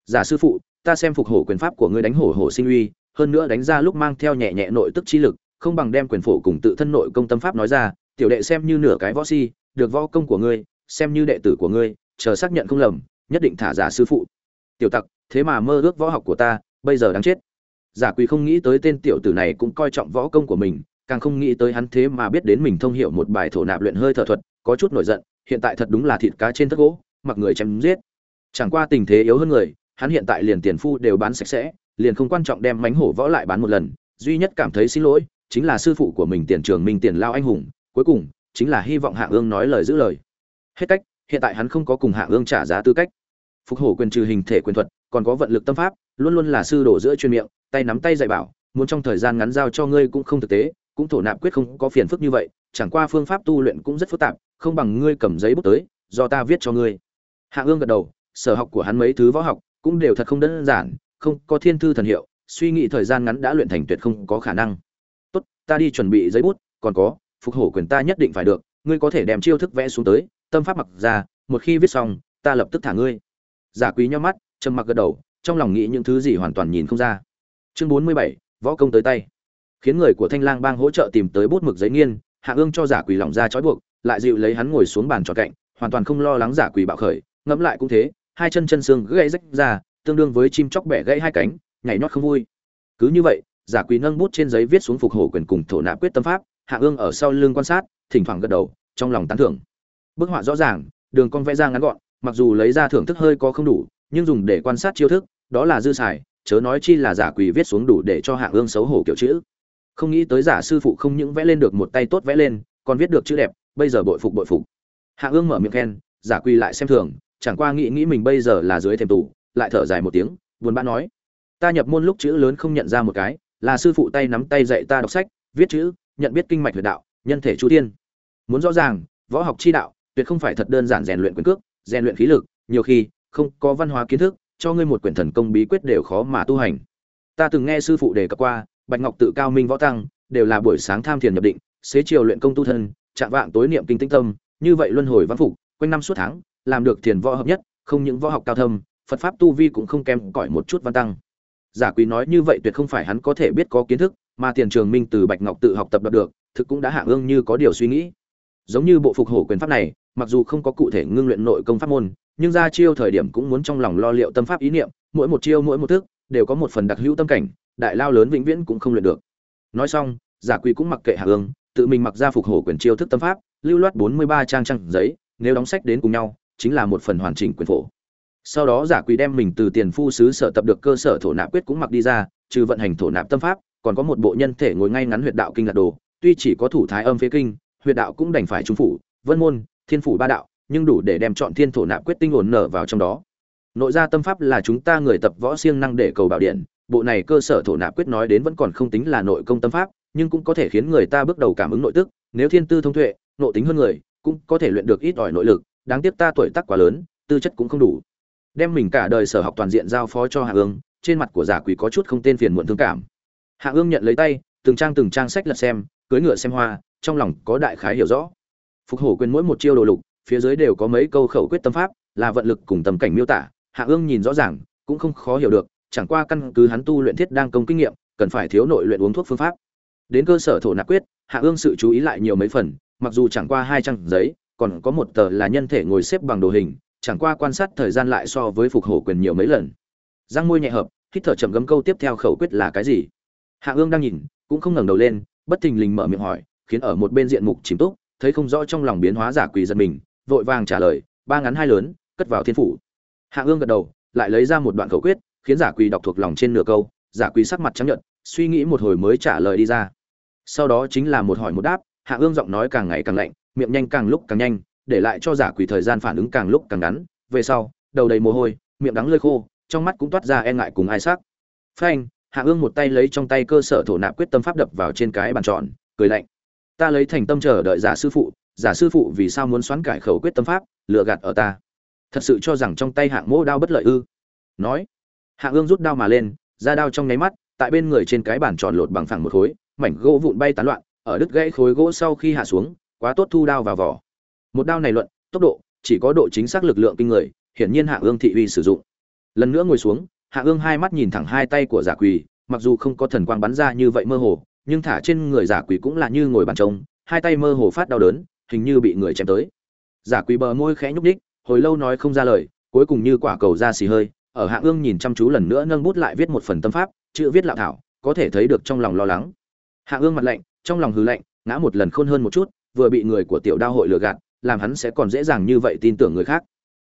giả sư phụ, ta xem phục hổ quyền pháp của ngươi đánh hổ hổ sinh uy, hơn nữa đánh ra lúc mang theo nhẹ nhẹ nội tức chi lực, không bằng đem quyền phổ cùng tự thân nội công tâm pháp nói ra, tiểu đệ xem như nửa cái võ si, được võ công của ngươi, xem như đệ tử của ngươi, chờ xác nhận không lầm, nhất định thả giả sư phụ. Tiểu tặc, thế mà mơ ước võ học của ta bây giờ đáng chết. Giả quỳ không nghĩ tới tên tiểu tử này cũng coi trọng võ công của mình, càng không nghĩ tới hắn thế mà biết đến mình thông hiểu một bài thổ nạp luyện hơi thở thuật, có chút nổi giận, hiện tại thật đúng là thịt cá trên thất gỗ, mặc người chém giết. Chẳng qua tình thế yếu hơn người, hắn hiện tại liền tiền phu đều bán sạch sẽ, liền không quan trọng đem mánh hổ võ lại bán một lần, duy nhất cảm thấy xin lỗi, chính là sư phụ của mình tiền trường minh tiền lao anh hùng, cuối cùng, chính là hy vọng hạ ương nói lời giữ lời. Hết cách, hiện tại hắn không có cùng hạ ương trả giá tư cách. Phục hổ quyền trừ hình thể quyền thuật, còn có vận lực tâm pháp luôn luôn là sư đổ giữa chuyên miệng, tay nắm tay dạy bảo, muốn trong thời gian ngắn giao cho ngươi cũng không thực tế, cũng thổ nạp quyết không có phiền phức như vậy, chẳng qua phương pháp tu luyện cũng rất phức tạp, không bằng ngươi cầm giấy bút tới, do ta viết cho ngươi. Hạ ương gật đầu, sở học của hắn mấy thứ võ học cũng đều thật không đơn giản, không có thiên thư thần hiệu, suy nghĩ thời gian ngắn đã luyện thành tuyệt không có khả năng. Tốt, ta đi chuẩn bị giấy bút, còn có, phục hổ quyền ta nhất định phải được, ngươi có thể đem chiêu thức vẽ xuống tới, tâm pháp mặc ra, một khi viết xong, ta lập tức thả ngươi. Giả quý nhó mắt, trầm mặc gật đầu trong lòng nghĩ những thứ gì hoàn toàn nhìn không ra. Chương bốn mươi bảy, võ công tới tay. Khiến người của thanh lang bang hỗ trợ tìm tới bút mực giấy nghiên, hạ ương cho giả quỳ lỏng ra trói buộc, lại dịu lấy hắn ngồi xuống bàn trò cạnh, hoàn toàn không lo lắng giả quỳ bạo khởi, ngẫm lại cũng thế, hai chân chân xương gãy rách ra, tương đương với chim chóc bẻ gãy hai cánh, nhảy nhót không vui. Cứ như vậy, giả quỳ nâng bút trên giấy viết xuống phục hổ quyền cùng thổ nạp quyết tâm pháp, hạ ương ở sau lưng quan sát, thỉnh thoảng gật đầu, trong lòng tán thưởng. Bức họa rõ ràng, đường cong vẽ ra ngắn gọn, mặc dù lấy ra thưởng thức hơi có không đủ nhưng dùng để quan sát chiêu thức, đó là dư xài, chớ nói chi là giả quỳ viết xuống đủ để cho hạ ương xấu hổ kiểu chữ. Không nghĩ tới giả sư phụ không những vẽ lên được một tay tốt vẽ lên, còn viết được chữ đẹp, bây giờ bội phục bội phục. Hạ ương mở miệng khen, giả quỳ lại xem thường, chẳng qua nghĩ nghĩ mình bây giờ là dưới thềm tủ lại thở dài một tiếng, buồn bã nói, ta nhập môn lúc chữ lớn không nhận ra một cái, là sư phụ tay nắm tay dạy ta đọc sách, viết chữ, nhận biết kinh mạch huyệt đạo, nhân thể chu tiên. Muốn rõ ràng, võ học chi đạo, tuyệt không phải thật đơn giản rèn luyện quyền cước, rèn luyện khí lực, nhiều khi không có văn hóa kiến thức, cho ngươi một quyển thần công bí quyết đều khó mà tu hành. Ta từng nghe sư phụ đề cập qua, bạch ngọc tự cao minh võ tăng, đều là buổi sáng tham thiền nhập định, xế chiều luyện công tu thân, chạm vạng tối niệm kinh tĩnh tâm, như vậy luân hồi văn phục, quanh năm suốt tháng, làm được thiền võ hợp nhất, không những võ học cao thâm, phật pháp tu vi cũng không kém cỏi một chút văn tăng. Giả quý nói như vậy tuyệt không phải hắn có thể biết có kiến thức, mà tiền trường minh từ bạch ngọc tự học tập được, thực cũng đã hạ ương như có điều suy nghĩ. Giống như bộ phục hổ quyền pháp này mặc dù không có cụ thể ngưng luyện nội công pháp môn, nhưng ra chiêu thời điểm cũng muốn trong lòng lo liệu tâm pháp ý niệm, mỗi một chiêu mỗi một thức, đều có một phần đặc hữu tâm cảnh, đại lao lớn vĩnh viễn cũng không luyện được. Nói xong, giả quỳ cũng mặc kệ hạ ương tự mình mặc ra phục hộ quyền chiêu thức tâm pháp, lưu loát bốn mươi ba trang trang giấy, nếu đóng sách đến cùng nhau, chính là một phần hoàn chỉnh quyền phổ. Sau đó giả quỳ đem mình từ tiền phu sứ sở tập được cơ sở thổ nạp quyết cũng mặc đi ra, trừ vận hành thổ nạp tâm pháp, còn có một bộ nhân thể ngồi ngay ngắn huyệt đạo kinh lạc đồ, tuy chỉ có thủ thái âm phế kinh, huyệt đạo cũng đành phải trung phủ, vân môn thiên phủ ba đạo, nhưng đủ để đem chọn thiên thổ nạp quyết tinh ổn nở vào trong đó. Nội gia tâm pháp là chúng ta người tập võ siêng năng để cầu bảo điện, bộ này cơ sở thổ nạp quyết nói đến vẫn còn không tính là nội công tâm pháp, nhưng cũng có thể khiến người ta bước đầu cảm ứng nội tức, nếu thiên tư thông tuệ nội tính hơn người, cũng có thể luyện được ít ỏi nội lực, đáng tiếc ta tuổi tác quá lớn, tư chất cũng không đủ. Đem mình cả đời sở học toàn diện giao phó cho hạ ương, trên mặt của giả quỷ có chút không tên phiền muộn thương cảm. Hạ ương nhận lấy tay, từng trang từng trang sách lật xem cưới ngựa xem hoa, trong lòng có đại khái hiểu rõ phục hổ quyền mỗi một chiêu đồ lục, phía dưới đều có mấy câu khẩu quyết tâm pháp, là vận lực cùng tầm cảnh miêu tả, hạ ương nhìn rõ ràng, cũng không khó hiểu được, chẳng qua căn cứ hắn tu luyện thiết đang công kinh nghiệm, cần phải thiếu nội luyện uống thuốc phương pháp. Đến cơ sở thổ nạp quyết, hạ ương sự chú ý lại nhiều mấy phần, mặc dù chẳng qua hai trang giấy, còn có một tờ là nhân thể ngồi xếp bằng đồ hình, chẳng qua quan sát thời gian lại so với phục hổ quyền nhiều mấy lần. Giang môi nhẹ hợp, hít thở chậm gấm câu tiếp theo khẩu quyết là cái gì? Hạ ương đang nhìn, cũng không ngẩng đầu lên, bất thình lình mở miệng hỏi, khiến ở một bên diện mục chìm túc thấy không rõ trong lòng biến hóa giả quỷ giật mình, vội vàng trả lời, ba ngắn hai lớn, cất vào thiên phủ. Hạ ương gật đầu, lại lấy ra một đoạn khẩu quyết, khiến giả quỷ đọc thuộc lòng trên nửa câu, giả quỷ sắc mặt chấp nhận suy nghĩ một hồi mới trả lời đi ra. Sau đó chính là một hỏi một đáp, hạ ương giọng nói càng ngày càng lạnh, miệng nhanh càng lúc càng nhanh, để lại cho giả quỷ thời gian phản ứng càng lúc càng ngắn. Về sau, đầu đầy mồ hôi, miệng đắng lơi khô, trong mắt cũng toát ra e ngại cùng ai sắc. Phanh, hạ ương một tay lấy trong tay cơ sở thổ nạp quyết tâm pháp đập vào trên cái bàn tròn, cười lạnh ta lấy thành tâm chờ đợi giả sư phụ, giả sư phụ vì sao muốn xoắn cải khẩu quyết tâm pháp lựa gạt ở ta? Thật sự cho rằng trong tay hạng mỗ đao bất lợi ư? Nói, hạng ương rút đao mà lên, ra đao trong nháy mắt, tại bên người trên cái bàn tròn lột bằng phẳng một khối, mảnh gỗ vụn bay tán loạn, ở đứt gãy khối gỗ sau khi hạ xuống, quá tốt thu đao vào vỏ. Một đao này luận, tốc độ, chỉ có độ chính xác lực lượng kinh người, hiển nhiên hạng ương thị uy sử dụng. Lần nữa ngồi xuống, hạng ương hai mắt nhìn thẳng hai tay của giả quỳ, mặc dù không có thần quang bắn ra như vậy mơ hồ nhưng thả trên người giả quỷ cũng là như ngồi bàn trông hai tay mơ hồ phát đau đớn, hình như bị người chém tới. Giả quỷ bờ môi khẽ nhúc đích hồi lâu nói không ra lời, cuối cùng như quả cầu ra xì hơi, ở hạ ương nhìn chăm chú lần nữa nâng bút lại viết một phần tâm pháp, chữ viết lạo thảo, có thể thấy được trong lòng lo lắng. Hạ ương mặt lạnh, trong lòng hư lạnh, ngã một lần khôn hơn một chút, vừa bị người của tiểu đao hội lừa gạt, làm hắn sẽ còn dễ dàng như vậy tin tưởng người khác.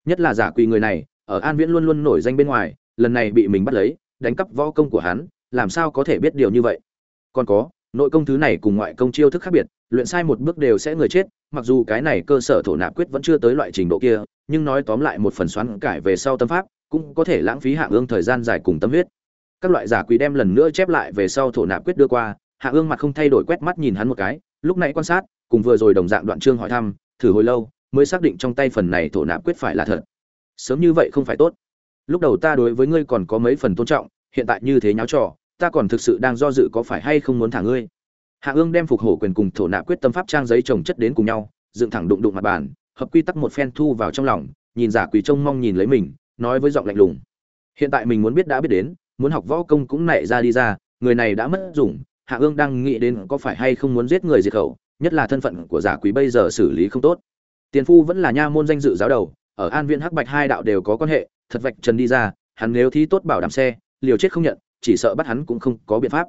Nhất là giả quỳ người này, ở an viễn luôn luôn nổi danh bên ngoài, lần này bị mình bắt lấy, đánh cắp võ công của hắn, làm sao có thể biết điều như vậy? Còn có, nội công thứ này cùng ngoại công chiêu thức khác biệt, luyện sai một bước đều sẽ người chết, mặc dù cái này cơ sở thổ nạp quyết vẫn chưa tới loại trình độ kia, nhưng nói tóm lại một phần xoắn cải về sau tâm pháp, cũng có thể lãng phí hạ ương thời gian dài cùng tâm huyết. Các loại giả quý đem lần nữa chép lại về sau thổ nạp quyết đưa qua hạ ương mặt không thay đổi quét mắt nhìn hắn một cái, lúc nãy quan sát, cùng vừa rồi đồng dạng đoạn chương hỏi thăm, thử hồi lâu, mới xác định trong tay phần này thổ nạp quyết phải là thật. Sớm như vậy không phải tốt. Lúc đầu ta đối với ngươi còn có mấy phần tôn trọng, hiện tại như thế nháo trò ta còn thực sự đang do dự có phải hay không muốn thả ngươi. Hạ ương đem phục hổ quyền cùng thổ nạp quyết tâm pháp trang giấy trồng chất đến cùng nhau, dựng thẳng đụng đụng mặt bàn, hợp quy tắc một phen thu vào trong lòng, nhìn giả quỳ trông mong nhìn lấy mình, nói với giọng lạnh lùng. Hiện tại mình muốn biết đã biết đến, muốn học võ công cũng nảy ra đi ra, người này đã mất dùng, hạ ương đang nghĩ đến có phải hay không muốn giết người diệt khẩu, nhất là thân phận của giả quý bây giờ xử lý không tốt. Tiền phu vẫn là nha môn danh dự giáo đầu, ở an viên hắc bạch hai đạo đều có quan hệ, thật vạch trần đi ra, hắn nếu thi tốt bảo đảm xe, liều chết không nhận chỉ sợ bắt hắn cũng không có biện pháp.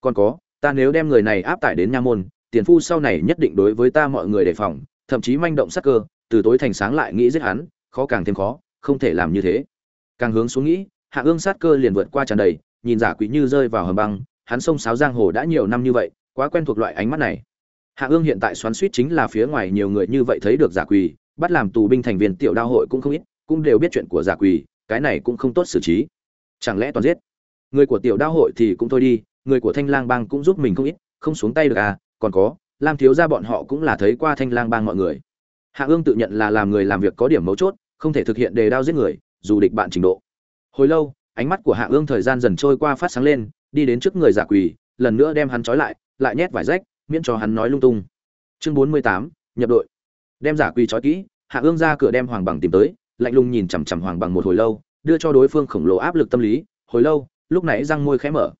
Còn có, ta nếu đem người này áp tải đến nha môn, tiền phu sau này nhất định đối với ta mọi người đề phòng, thậm chí manh động sắc cơ, từ tối thành sáng lại nghĩ giết hắn, khó càng thêm khó, không thể làm như thế. Càng hướng xuống nghĩ, hạ ương sát cơ liền vượt qua tràn đầy, nhìn giả quý như rơi vào hầm băng, hắn sông sáo giang hồ đã nhiều năm như vậy, quá quen thuộc loại ánh mắt này. Hạ ương hiện tại xoắn suýt chính là phía ngoài nhiều người như vậy thấy được giả quỳ bắt làm tù binh thành viên tiểu đao hội cũng không ít, cũng đều biết chuyện của giả quỳ cái này cũng không tốt xử trí. Chẳng lẽ toàn giết? Người của tiểu đao hội thì cũng thôi đi, người của thanh lang bang cũng giúp mình không ít, không xuống tay được à còn có, lam thiếu gia bọn họ cũng là thấy qua thanh lang bang mọi người. Hạ ương tự nhận là làm người làm việc có điểm mấu chốt, không thể thực hiện đề đao giết người, dù địch bạn trình độ. Hồi lâu, ánh mắt của hạ ương thời gian dần trôi qua phát sáng lên, đi đến trước người giả quỳ, lần nữa đem hắn trói lại lại nhét vải rách, miễn cho hắn nói lung tung. Chương bốn mươi tám, nhập đội. Đem giả quỳ trói kỹ, hạ ương ra cửa đem hoàng bằng tìm tới, lạnh lùng nhìn chằm chằm hoàng bằng một hồi lâu, đưa cho đối phương khổng lồ áp lực tâm lý. Hồi lâu lúc nãy răng môi khẽ mở.